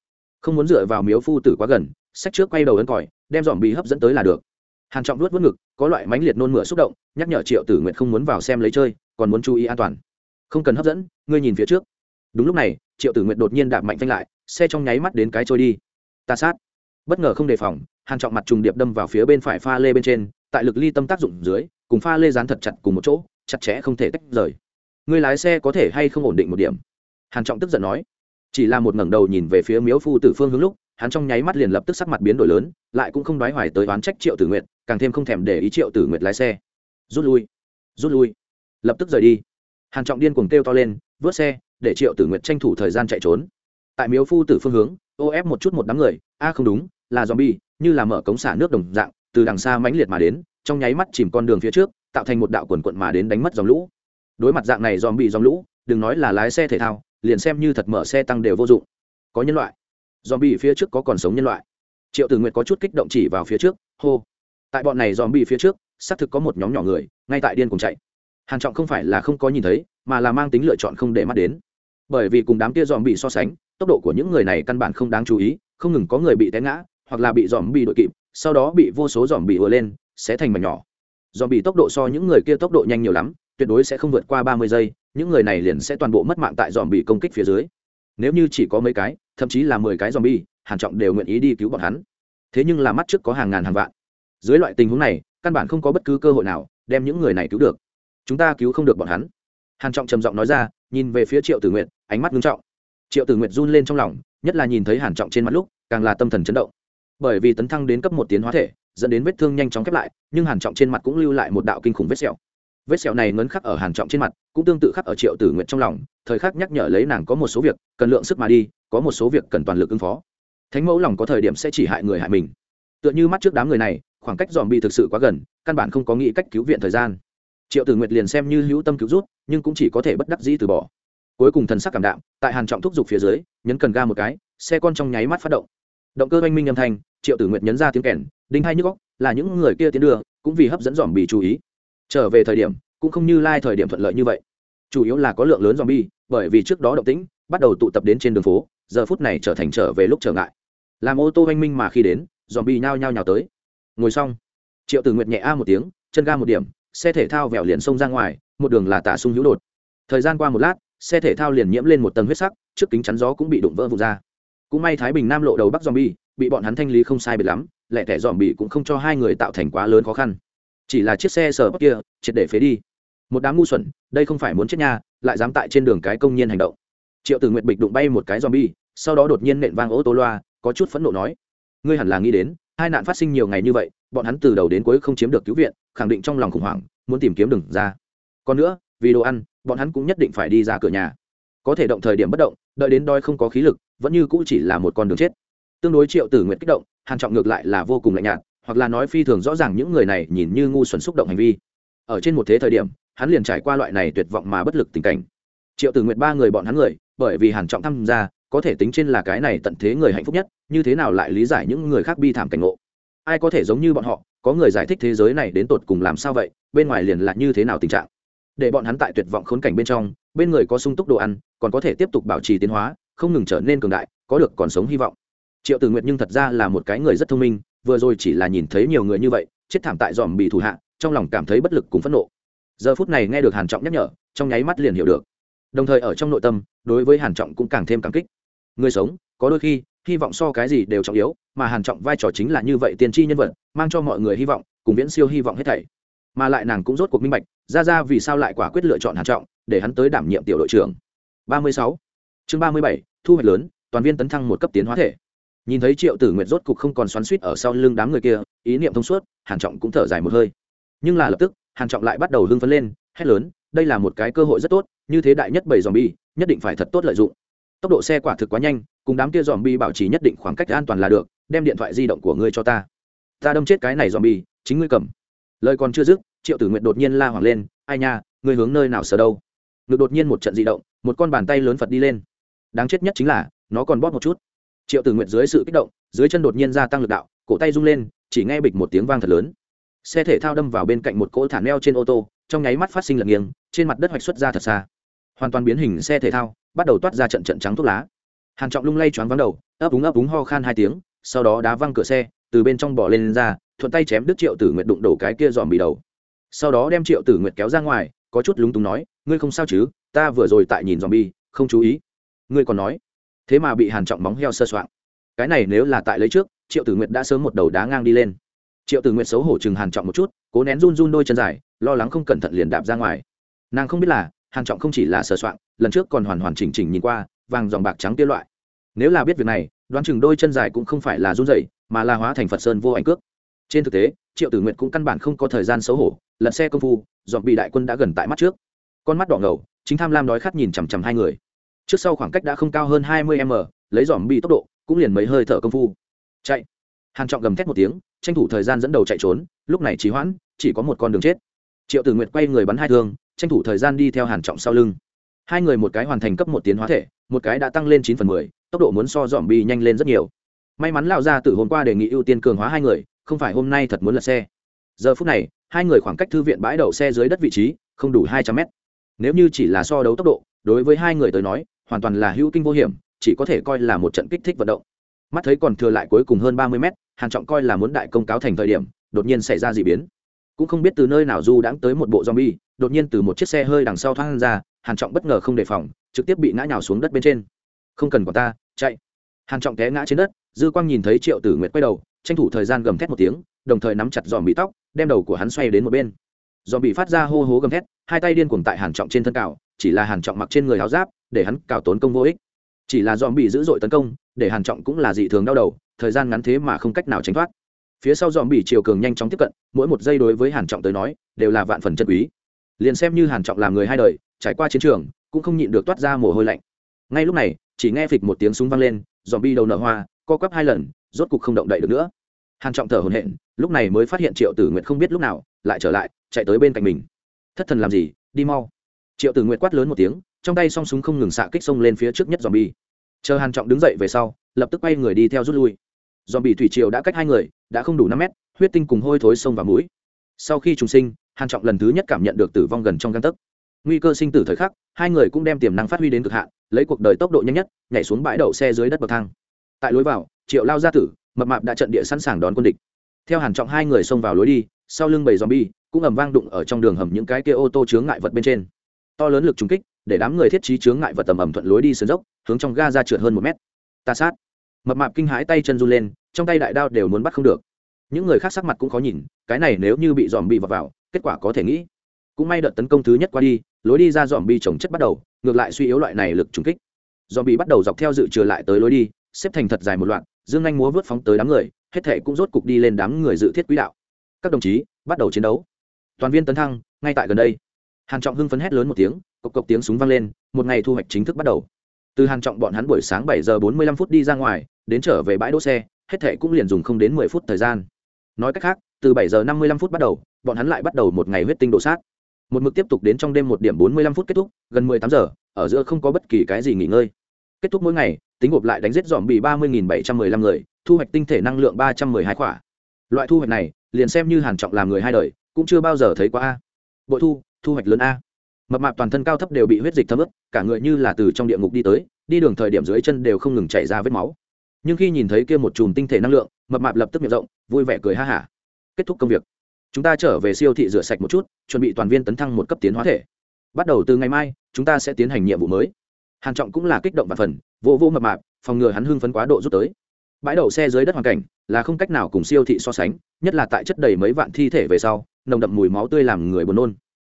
Không muốn dựa vào miếu phu tử quá gần sách trước quay đầu ấn còi, đem dòm bị hấp dẫn tới là được hàn trọng nuốt vớt ngực, có loại mãnh liệt nôn mửa xúc động, nhắc nhở triệu tử nguyệt không muốn vào xem lấy chơi, còn muốn chú ý an toàn. Không cần hấp dẫn, ngươi nhìn phía trước. Đúng lúc này, triệu tử nguyệt đột nhiên đạp mạnh phanh lại, xe trong nháy mắt đến cái trôi đi. Ta sát. Bất ngờ không đề phòng, hàn trọng mặt trùng điệp đâm vào phía bên phải pha lê bên trên, tại lực ly tâm tác dụng dưới, cùng pha lê dán thật chặt cùng một chỗ, chặt chẽ không thể tách rời. Người lái xe có thể hay không ổn định một điểm? Hàn trọng tức giận nói. Chỉ là một ngẩng đầu nhìn về phía miếu phu tử phương hướng lúc hắn trong nháy mắt liền lập tức sắc mặt biến đổi lớn, lại cũng không đoái hoài tới oán trách triệu tử nguyệt, càng thêm không thèm để ý triệu tử nguyệt lái xe. Rút lui rút lui. Lập tức rời đi. Hàn trọng điên cuồng kêu to lên, vớt xe, để triệu tử nguyệt tranh thủ thời gian chạy trốn. Tại miếu phu tử phương hướng, ô ép một chút một đám người, a không đúng, là zombie, như là mở cống xả nước đồng dạng, từ đằng xa mãnh liệt mà đến, trong nháy mắt chìm con đường phía trước, tạo thành một đạo quần quận mà đến đánh mất dòng lũ. Đối mặt dạng này zombie dòng lũ, đừng nói là lái xe thể thao, liền xem như thật mở xe tăng đều vô dụng. Có nhân loại zombie phía trước có còn sống nhân loại? Triệu tử nguyệt có chút kích động chỉ vào phía trước, hô. Tại bọn này zombie phía trước, xác thực có một nhóm nhỏ người, ngay tại điên cùng chạy. Hàn trọng không phải là không có nhìn thấy, mà là mang tính lựa chọn không để mắt đến. Bởi vì cùng đám kia dòm bị so sánh, tốc độ của những người này căn bản không đáng chú ý, không ngừng có người bị té ngã, hoặc là bị dòm bị đội kịp, sau đó bị vô số dòm bị ùa lên, sẽ thành mảnh nhỏ. Dòm bị tốc độ so những người kia tốc độ nhanh nhiều lắm, tuyệt đối sẽ không vượt qua ba mươi giây, những người này liền sẽ toàn bộ mất mạng tại dòm bị công kích phía dưới nếu như chỉ có mấy cái, thậm chí là mười cái dòm bi hàn trọng đều nguyện ý đi cứu bọn hắn. Thế nhưng là mắt trước có hàng ngàn hàng vạn. Dưới loại tình huống này, căn bản không có bất cứ cơ hội nào đem những người này cứu được. Chúng ta cứu không được bọn hắn. Hàn trọng trầm giọng nói ra, nhìn về phía triệu tử nguyện ánh mắt nghiêm trọng. Triệu tử nguyện run lên trong lòng, nhất là nhìn thấy hàn trọng trên mặt lúc, càng là tâm thần chấn động. Bởi vì tấn thăng đến cấp một tiến hóa thể, dẫn đến vết thương nhanh chóng khép lại, nhưng hàn trọng trên mặt cũng lưu lại một đạo kinh khủng vết sẹo vết sẹo này ngấn khắc ở hàn trọng trên mặt, cũng tương tự khắc ở triệu tử nguyện trong lòng, thời khắc nhắc nhở lấy nàng có một số việc, cần lượng sức mà đi, có một số việc cần toàn lực ứng phó. Thánh mẫu lòng có thời điểm sẽ chỉ hại người hại mình. Tựa như mắt trước đám người này, khoảng cách dòm bị thực sự quá gần, căn bản không có nghĩ cách cứu viện thời gian. Triệu tử nguyệt liền xem như hữu tâm cứu rút, nhưng cũng chỉ có thể bất đắc dĩ từ bỏ. Cuối cùng thần sắc cảm đạm, tại hàn trọng thúc giục phía dưới, nhấn cần ga một cái, xe con trong nháy mắt phát động. Động cơ oanh minh âm thanh, triệu tử nguyệt nhấn ra tiếng kèn, đinh hai nhức góc là những người kia tiến đưa, cũng vì hấp dẫn dòm bị chú ý trở về thời điểm, cũng không như lai thời điểm thuận lợi như vậy. Chủ yếu là có lượng lớn dòm bi bởi vì trước đó động tĩnh, bắt đầu tụ tập đến trên đường phố, giờ phút này trở thành trở về lúc trở ngại. Làm ô tô oanh minh mà khi đến dòm bi nhao nhao nhào tới. Ngồi xong, triệu tử nguyệt nhẹ a một tiếng, chân ga một điểm, xe thể thao vẹo liền xông ra ngoài, một đường là tả sung hữu đột. Thời gian qua một lát, xe thể thao liền nhiễm lên một tầng huyết sắc, trước kính chắn gió cũng bị đụng vỡ vụt ra. Cũng may thái bình nam lộ đầu bắc dòm bi bị bọn hắn thanh lý không sai biệt lắm lẹ tẻ dòm bị cũng không cho hai người tạo thành quá lớn khó khăn chỉ là chiếc xe sờ bắc kia, triệt để phế đi. Một đám ngu xuẩn, đây không phải muốn chết nha, lại dám tại trên đường cái công nhiên hành động. Triệu tử nguyệt bịch đụng bay một cái dòm bi sau đó đột nhiên nện vang ô tô loa, có chút phẫn nộ nói, ngươi hẳn là nghĩ đến, hai nạn phát sinh nhiều ngày như vậy, bọn hắn từ đầu đến cuối không chiếm được cứu viện, khẳng định trong lòng khủng hoảng, muốn tìm kiếm đừng ra. Còn nữa, vì đồ ăn, bọn hắn cũng nhất định phải đi ra cửa nhà. Có thể động thời điểm bất động, đợi đến đói không có khí lực, vẫn như cũng chỉ là một con đường chết. Tương đối triệu tử nguyện kích động, hàn trọng ngược lại là vô cùng lạnh nhạt hoặc là nói phi thường rõ ràng những người này nhìn như ngu xuẩn xúc động hành vi. Ở trên một thế thời điểm, hắn liền trải qua loại này tuyệt vọng mà bất lực tình cảnh. Triệu tử nguyện ba người bọn hắn người, bởi vì hàn trọng tham gia, có thể tính trên là cái này tận thế người hạnh phúc nhất, như thế nào lại lý giải những người khác bi thảm cảnh ngộ? Ai có thể giống như bọn họ, có người giải thích thế giới này đến tột cùng làm sao vậy, bên ngoài liền là như thế nào tình trạng? Để bọn hắn tại tuyệt vọng khốn cảnh bên trong, bên người có sung túc đồ ăn, còn có thể tiếp tục bảo trì tiến hóa, không ngừng trở nên cường đại, có được còn sống hy vọng. Triệu tử nguyệt nhưng thật ra là một cái người rất thông minh vừa rồi chỉ là nhìn thấy nhiều người như vậy chết thảm tại dòm bị thủ hạ trong lòng cảm thấy bất lực cùng phẫn nộ. Giờ phút này nghe được hàn trọng nhắc nhở trong nháy mắt liền hiểu được. Đồng thời ở trong nội tâm đối với hàn trọng cũng càng thêm cảm kích. Người sống có đôi khi hy vọng so cái gì đều trọng yếu mà hàn trọng vai trò chính là như vậy tiên tri nhân vật mang cho mọi người hy vọng cùng viễn siêu hy vọng hết thảy. Mà lại nàng cũng rốt cuộc minh bạch ra ra vì sao lại quả quyết lựa chọn hàn trọng để hắn tới đảm nhiệm tiểu đội trưởng. 36. chương 37, thu hoạch lớn toàn viên tấn thăng một cấp tiến hóa thể nhìn thấy triệu tử nguyệt rốt cục không còn xoắn suýt ở sau lưng đám người kia, ý niệm thông suốt, hàn trọng cũng thở dài một hơi. Nhưng là lập tức, hàn trọng lại bắt đầu hưng phấn lên, hét lớn, đây là một cái cơ hội rất tốt, như thế đại nhất bảy dòm bi nhất định phải thật tốt lợi dụng. Tốc độ xe quả thực quá nhanh, cùng đám kia dòm bi bảo trì nhất định khoảng cách an toàn là được, đem điện thoại di động của ngươi cho ta. Ta đâm chết cái này dòm bi chính ngươi cầm. Lời còn chưa dứt, triệu tử nguyện đột nhiên la hoảng lên, ai nha, ngươi hướng nơi nào sờ đâu? Ngực đột nhiên một trận di động, một con bàn tay lớn phật đi lên. Đáng chết nhất chính là, nó còn bóp một chút triệu tử nguyện dưới sự kích động dưới chân đột nhiên gia tăng lực đạo cổ tay rung lên chỉ nghe bịch một tiếng vang thật lớn. Xe thể thao đâm vào bên cạnh một cỗ thả neo trên ô tô trong nháy mắt phát sinh lật nghiêng trên mặt đất hoạch xuất ra thật xa. Hoàn toàn biến hình xe thể thao bắt đầu toát ra trận trận trắng thuốc lá. Hàn trọng lung lay choáng vắng đầu ấp úng ấp úng ho khan hai tiếng sau đó đá văng cửa xe từ bên trong bỏ lên, lên ra thuận tay chém đứt triệu tử nguyệt đụng đổ cái kia dòm bị đầu. Sau đó đem triệu tử nguyệt kéo ra ngoài có chút lúng túng nói ngươi không sao chứ? Ta vừa rồi tại nhìn dòm bi không chú ý. Ngươi còn nói? Thế mà bị hàn trọng móng heo sơ soạn. Cái này nếu là tại lấy trước, triệu tử nguyệt đã sớm một đầu đá ngang đi lên. Triệu tử nguyệt xấu hổ chừng hàn trọng một chút, cố nén run run đôi chân dài, lo lắng không cẩn thận liền đạp ra ngoài. Nàng không biết là, hàn trọng không chỉ là sơ soạn, lần trước còn hoàn hoàn chỉnh chỉnh nhìn qua, vàng dòng bạc trắng kia loại. Nếu là biết việc này, đoán chừng đôi chân dài cũng không phải là run rẩy, mà là hóa thành phật sơn vô ảnh cước. Trên thực tế, triệu tử nguyệt cũng căn bản không có thời gian xấu hổ, lật xe công phu, dọn bị đại quân đã gần tại mắt trước. Con mắt đỏ ngầu, chính tham lam đói khát nhìn chằm chằm hai người trước sau khoảng cách đã không cao hơn hai mươi m, lấy dòm bị tốc độ, cũng liền mấy hơi thở công phu. Chạy. Hàn trọng gầm thét một tiếng, tranh thủ thời gian dẫn đầu chạy trốn, lúc này trì hoãn, chỉ có một con đường chết. Triệu tử nguyệt quay người bắn hai thương, tranh thủ thời gian đi theo hàn trọng sau lưng. Hai người một cái hoàn thành cấp một tiến hóa thể, một cái đã tăng lên chín phần mười, tốc độ muốn so dòm bi nhanh lên rất nhiều. May mắn lão gia từ hôm qua đề nghị ưu tiên cường hóa hai người, không phải hôm nay thật muốn lật xe. Giờ phút này, hai người khoảng cách thư viện bãi đậu xe dưới đất vị trí không đủ hai trăm mét. Nếu như chỉ là so đấu tốc độ, đối với hai người tới nói hoàn toàn là hữu kinh vô hiểm, chỉ có thể coi là một trận kích thích vận động. Mắt thấy còn thừa lại cuối cùng hơn ba mươi mét, hàn trọng coi là muốn đại công cáo thành thời điểm, đột nhiên xảy ra d ị biến. Cũng không biết từ nơi nào du đãng tới một bộ zombie, đột nhiên từ một chiếc xe hơi đằng sau thoát ra, hàn trọng bất ngờ không đề phòng, trực tiếp bị ngã nhào xuống đất bên trên. Không cần của ta, chạy. Hàn trọng té ngã trên đất, dư quang nhìn thấy triệu tử nguyệt quay đầu, tranh thủ thời gian gầm thét một tiếng, đồng thời nắm chặt dòm bị tóc, đem đầu của hắn xoay đến một bên. Dòm bị phát ra hô hố gầm thét, hai tay điên cuồng tại hàn trọng trên thân cào, chỉ là hàn trọng mặc trên người áo giáp để hắn cào tốn công vô ích. Chỉ là dòm bị dữ dội tấn công, để hàn trọng cũng là dị thường đau đầu, thời gian ngắn thế mà không cách nào tránh thoát. Phía sau dòm bị chiều cường nhanh chóng tiếp cận, mỗi một giây đối với hàn trọng tới nói, đều là vạn phần chân quý. Liền xem như hàn trọng làm người hai đời, trải qua chiến trường, cũng không nhịn được toát ra mồ hôi lạnh. Ngay lúc này, chỉ nghe phịch một tiếng súng vang lên, dòm bị đầu nở hoa, co quắp hai lần, rốt cục không động đậy được nữa. Hàn trọng thở hổn hển, lúc này mới phát hiện triệu tử nguyệt không biết lúc nào, lại trở lại, chạy tới bên cạnh mình. Thất thần làm gì? Đi mau. Triệu tử nguyệt quát lớn một tiếng trong tay song súng không ngừng xạ kích xông lên phía trước nhất dòm bi chờ hàn trọng đứng dậy về sau, lập tức quay người đi theo rút lui. Dòm bị thủy triều đã cách hai người, đã không đủ năm mét, huyết tinh cùng hôi thối sông vào mũi. Sau khi trùng sinh, hàn trọng lần thứ nhất cảm nhận được tử vong gần trong găng tấc. Nguy cơ sinh tử thời khắc, hai người cũng đem tiềm năng phát huy đến cực hạn, lấy cuộc đời tốc độ nhanh nhất, nhảy xuống bãi đậu xe dưới đất bậc thang. Tại lối vào, triệu lao gia tử, mập mạp đã trận địa sẵn sàng đón quân địch. Theo hàn trọng hai người xông vào lối đi, sau lưng bầy zombie cũng ầm vang đụng ở trong đường hầm những cái kia ô tô chướng ngại vật bên trên. To lớn lực trùng kích để đám người thiết trí chướng ngại vật tầm ầm thuận lối đi sườn dốc hướng trong ga ra trượt hơn một mét. Ta sát. Mập mạp kinh hãi tay chân run lên trong tay đại đao đều muốn bắt không được. Những người khác sắc mặt cũng khó nhìn cái này nếu như bị dòm bị vào, vào kết quả có thể nghĩ. Cũng may đợt tấn công thứ nhất qua đi lối đi ra dòm bi trồng chất bắt đầu ngược lại suy yếu loại này lực trùng kích. Dòm bị bắt đầu dọc theo dự trừ lại tới lối đi xếp thành thật dài một loạt dương anh múa vớt phóng tới đám người hết thể cũng rốt cục đi lên đám người dự thiết quỹ đạo. Các đồng chí bắt đầu chiến đấu. Toàn viên tấn thăng ngay tại gần đây hàn trọng hưng phấn hét lớn một tiếng, cộc cộc tiếng súng vang lên, một ngày thu hoạch chính thức bắt đầu. Từ hàn trọng bọn hắn buổi sáng bảy giờ bốn mươi lăm phút đi ra ngoài, đến trở về bãi đỗ xe, hết thệ cũng liền dùng không đến mười phút thời gian. Nói cách khác, từ bảy giờ năm mươi lăm phút bắt đầu, bọn hắn lại bắt đầu một ngày huyết tinh đổ sát. Một mực tiếp tục đến trong đêm một điểm bốn mươi lăm phút kết thúc, gần mười tám giờ, ở giữa không có bất kỳ cái gì nghỉ ngơi. Kết thúc mỗi ngày, tính gộp lại đánh giết dòm bị ba mươi nghìn bảy trăm mười lăm người, thu hoạch tinh thể năng lượng ba trăm mười hai quả loại thu hoạch này, liền xem như hàn trọng làm người hai đời, cũng chưa bao giờ thấy qua a. Bội thu thu hoạch lớn a. Mập mạp toàn thân cao thấp đều bị huyết dịch thấm ướt, cả người như là từ trong địa ngục đi tới, đi đường thời điểm dưới chân đều không ngừng chảy ra vết máu. Nhưng khi nhìn thấy kia một chùm tinh thể năng lượng, mập mạp lập tức miệng rộng, vui vẻ cười ha hả. Kết thúc công việc. Chúng ta trở về siêu thị rửa sạch một chút, chuẩn bị toàn viên tấn thăng một cấp tiến hóa thể. Bắt đầu từ ngày mai, chúng ta sẽ tiến hành nhiệm vụ mới. Hàn trọng cũng là kích động và phần vô vô mập mạp, phòng ngừa hắn hưng phấn quá độ rút tới. Bãi đậu xe dưới đất hoàn cảnh là không cách nào cùng siêu thị so sánh, nhất là tại chất đầy mấy vạn thi thể về sau, nồng đậm mùi máu tươi làm người buồn nôn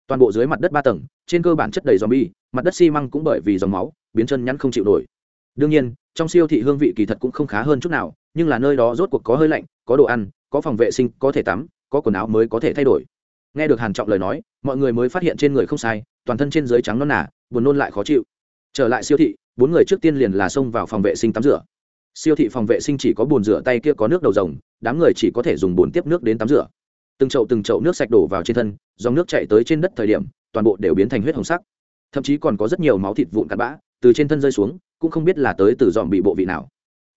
toàn bộ dưới mặt đất ba tầng, trên cơ bản chất đầy zombie, mặt đất xi măng cũng bởi vì dòng máu, biến chân nhắn không chịu nổi. Đương nhiên, trong siêu thị hương vị kỳ thật cũng không khá hơn chút nào, nhưng là nơi đó rốt cuộc có hơi lạnh, có đồ ăn, có phòng vệ sinh, có thể tắm, có quần áo mới có thể thay đổi. Nghe được hàn trọng lời nói, mọi người mới phát hiện trên người không sai, toàn thân trên dưới trắng non nả buồn nôn lại khó chịu. Trở lại siêu thị, bốn người trước tiên liền là xông vào phòng vệ sinh tắm rửa. Siêu thị phòng vệ sinh chỉ có bồn rửa tay kia có nước đầu rồng, đám người chỉ có thể dùng bồn tiếp nước đến tắm rửa từng chậu từng chậu nước sạch đổ vào trên thân, dòng nước chạy tới trên đất thời điểm, toàn bộ đều biến thành huyết hồng sắc. Thậm chí còn có rất nhiều máu thịt vụn cặn bã, từ trên thân rơi xuống, cũng không biết là tới từ dòm bị bộ vị nào.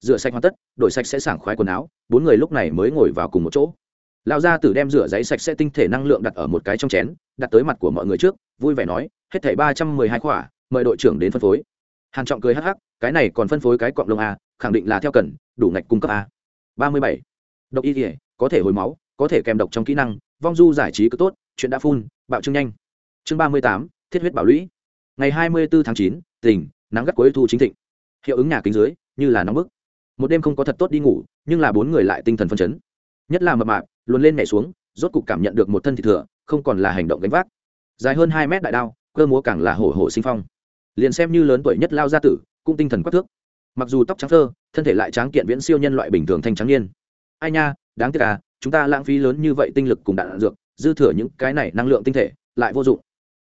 Rửa sạch hoàn tất, đổi sạch sẽ sảng khoái quần áo, bốn người lúc này mới ngồi vào cùng một chỗ. Lão gia tử đem rửa giấy sạch sẽ tinh thể năng lượng đặt ở một cái trong chén, đặt tới mặt của mọi người trước, vui vẻ nói, hết thảy ba trăm mười hai khỏa, mời đội trưởng đến phân phối. Hàn trọng cười hắc hắc, cái này còn phân phối cái cọng lông a khẳng định là theo cần, đủ ngạch cung cấp a ba mươi bảy. Độc y thể có thể hồi máu có thể kèm độc trong kỹ năng, vong du giải trí cứ tốt, chuyện đã phun bạo trương nhanh. Chương ba mươi tám, thiết huyết bảo lũy. Ngày hai mươi bốn tháng chín, tỉnh, nắng gắt cuối thu chính thịnh. Hiệu ứng nhà kính dưới, như là nóng bức. Một đêm không có thật tốt đi ngủ, nhưng là bốn người lại tinh thần phân chấn. Nhất là mập mạp luôn lên mẹ xuống, rốt cục cảm nhận được một thân thịt thừa, không còn là hành động gánh vác. Dài hơn hai mét đại đao, cơ múa càng là hổ hổ sinh phong. Liền xem như lớn tuổi nhất lao gia tử, cũng tinh thần quắc thước. Mặc dù tóc trắng thơ thân thể lại tráng kiện viễn siêu nhân loại bình thường thanh trắng niên. Ai nha đáng tiếc à chúng ta lãng phí lớn như vậy tinh lực cùng đạn dược, dư thừa những cái này năng lượng tinh thể, lại vô dụng.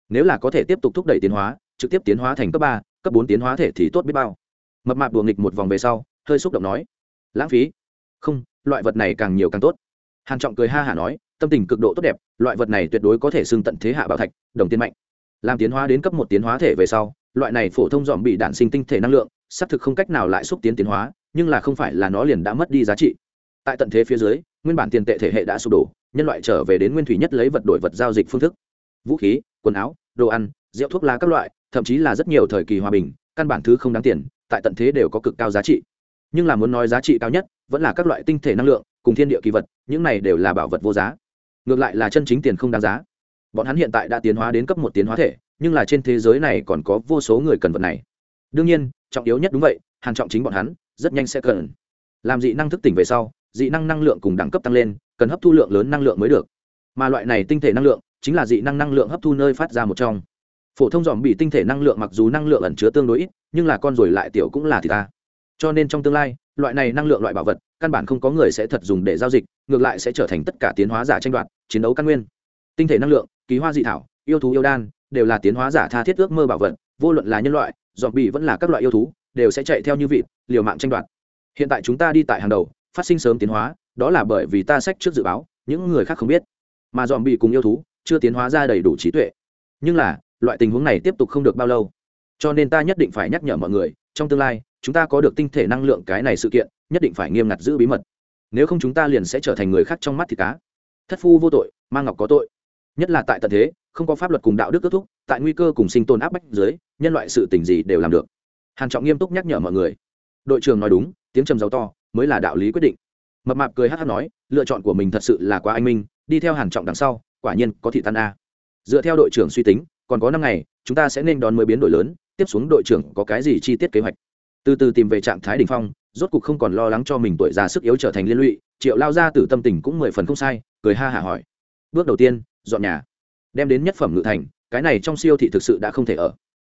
Nếu là có thể tiếp tục thúc đẩy tiến hóa, trực tiếp tiến hóa thành cấp ba, cấp bốn tiến hóa thể thì tốt biết bao. Mập mạp đùa nghịch một vòng về sau, hơi xúc động nói, lãng phí? Không, loại vật này càng nhiều càng tốt. Hàn trọng cười ha hả nói, tâm tình cực độ tốt đẹp, loại vật này tuyệt đối có thể xưng tận thế hạ bảo thạch, đồng tiền mạnh. Làm tiến hóa đến cấp một tiến hóa thể về sau, loại này phổ thông dòm bị đạn sinh tinh thể năng lượng, xác thực không cách nào lại xúc tiến tiến hóa, nhưng là không phải là nó liền đã mất đi giá trị tại tận thế phía dưới, nguyên bản tiền tệ thể hệ đã sụp đổ, nhân loại trở về đến nguyên thủy nhất lấy vật đổi vật giao dịch phương thức. Vũ khí, quần áo, đồ ăn, rượu thuốc lá các loại, thậm chí là rất nhiều thời kỳ hòa bình, căn bản thứ không đáng tiền, tại tận thế đều có cực cao giá trị. Nhưng là muốn nói giá trị cao nhất, vẫn là các loại tinh thể năng lượng, cùng thiên địa kỳ vật, những này đều là bảo vật vô giá. Ngược lại là chân chính tiền không đáng giá. Bọn hắn hiện tại đã tiến hóa đến cấp một tiến hóa thể, nhưng là trên thế giới này còn có vô số người cần vật này. Đương nhiên, trọng yếu nhất đúng vậy hàn trọng chính bọn hắn, rất nhanh sẽ cần. Làm dị năng thức tỉnh về sau dị năng năng lượng cùng đẳng cấp tăng lên, cần hấp thu lượng lớn năng lượng mới được. Mà loại này tinh thể năng lượng chính là dị năng năng lượng hấp thu nơi phát ra một trong. Phổ thông dòm bị tinh thể năng lượng mặc dù năng lượng ẩn chứa tương đối ít, nhưng là con rồi lại tiểu cũng là thì ta. Cho nên trong tương lai, loại này năng lượng loại bảo vật, căn bản không có người sẽ thật dùng để giao dịch, ngược lại sẽ trở thành tất cả tiến hóa giả tranh đoạt, chiến đấu căn nguyên. Tinh thể năng lượng ký hoa dị thảo, yêu thú yêu đan, đều là tiến hóa giả tha thiết ước mơ bảo vật, vô luận là nhân loại, dòm bị vẫn là các loại yêu thú, đều sẽ chạy theo như vịt, liều mạng tranh đoạt. Hiện tại chúng ta đi tại hàng đầu phát sinh sớm tiến hóa, đó là bởi vì ta sách trước dự báo, những người khác không biết. Mà dòm bị cùng yêu thú chưa tiến hóa ra đầy đủ trí tuệ. Nhưng là, loại tình huống này tiếp tục không được bao lâu. Cho nên ta nhất định phải nhắc nhở mọi người, trong tương lai, chúng ta có được tinh thể năng lượng cái này sự kiện, nhất định phải nghiêm ngặt giữ bí mật. Nếu không chúng ta liền sẽ trở thành người khác trong mắt thì cá. Thất phu vô tội mang ngọc có tội. Nhất là tại tận thế, không có pháp luật cùng đạo đức kết thúc, tại nguy cơ cùng sinh tồn áp bách dưới, nhân loại sự tình gì đều làm được. Hàn trọng nghiêm túc nhắc nhở mọi người. Đội trưởng nói đúng, tiếng trầm giàu to mới là đạo lý quyết định. Mập mạp cười hát hát nói, lựa chọn của mình thật sự là quá anh minh, đi theo hàn trọng đằng sau, quả nhiên có thị tan a. Dựa theo đội trưởng suy tính, còn có năm ngày, chúng ta sẽ nên đón mới biến đổi lớn, tiếp xuống đội trưởng có cái gì chi tiết kế hoạch. Từ từ tìm về trạng thái đỉnh phong, rốt cục không còn lo lắng cho mình tuổi già sức yếu trở thành liên lụy, triệu lao ra từ tâm tình cũng mười phần không sai, cười ha hả hỏi. Bước đầu tiên, dọn nhà. Đem đến nhất phẩm ngự thành, cái này trong siêu thị thực sự đã không thể ở.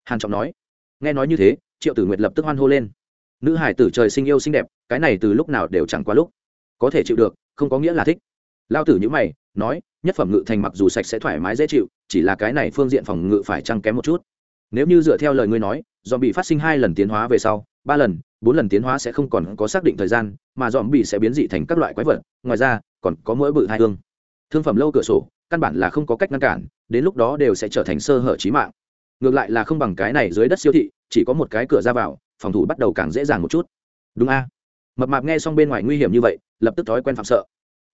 Hàn trọng nói. Nghe nói như thế, triệu tử nguyệt lập tức hoan hô lên nữ hải tử trời sinh yêu xinh đẹp, cái này từ lúc nào đều chẳng qua lúc. Có thể chịu được, không có nghĩa là thích. Lao tử như mày, nói, nhất phẩm ngự thành mặc dù sạch sẽ thoải mái dễ chịu, chỉ là cái này phương diện phòng ngự phải trăng kém một chút. Nếu như dựa theo lời ngươi nói dòm bị phát sinh hai lần tiến hóa về sau, ba lần, bốn lần tiến hóa sẽ không còn có xác định thời gian, mà dòm bị sẽ biến dị thành các loại quái vật, ngoài ra, còn có mỗi bự hai thương thương phẩm lâu cửa sổ, căn bản là không có cách ngăn cản, đến lúc đó đều sẽ trở thành sơ hở trí mạng. Ngược lại là không bằng cái này dưới đất siêu thị, chỉ có một cái cửa ra vào phòng thủ bắt đầu càng dễ dàng một chút. Đúng a. Mập mạp nghe xong bên ngoài nguy hiểm như vậy, lập tức thói quen phạm sợ.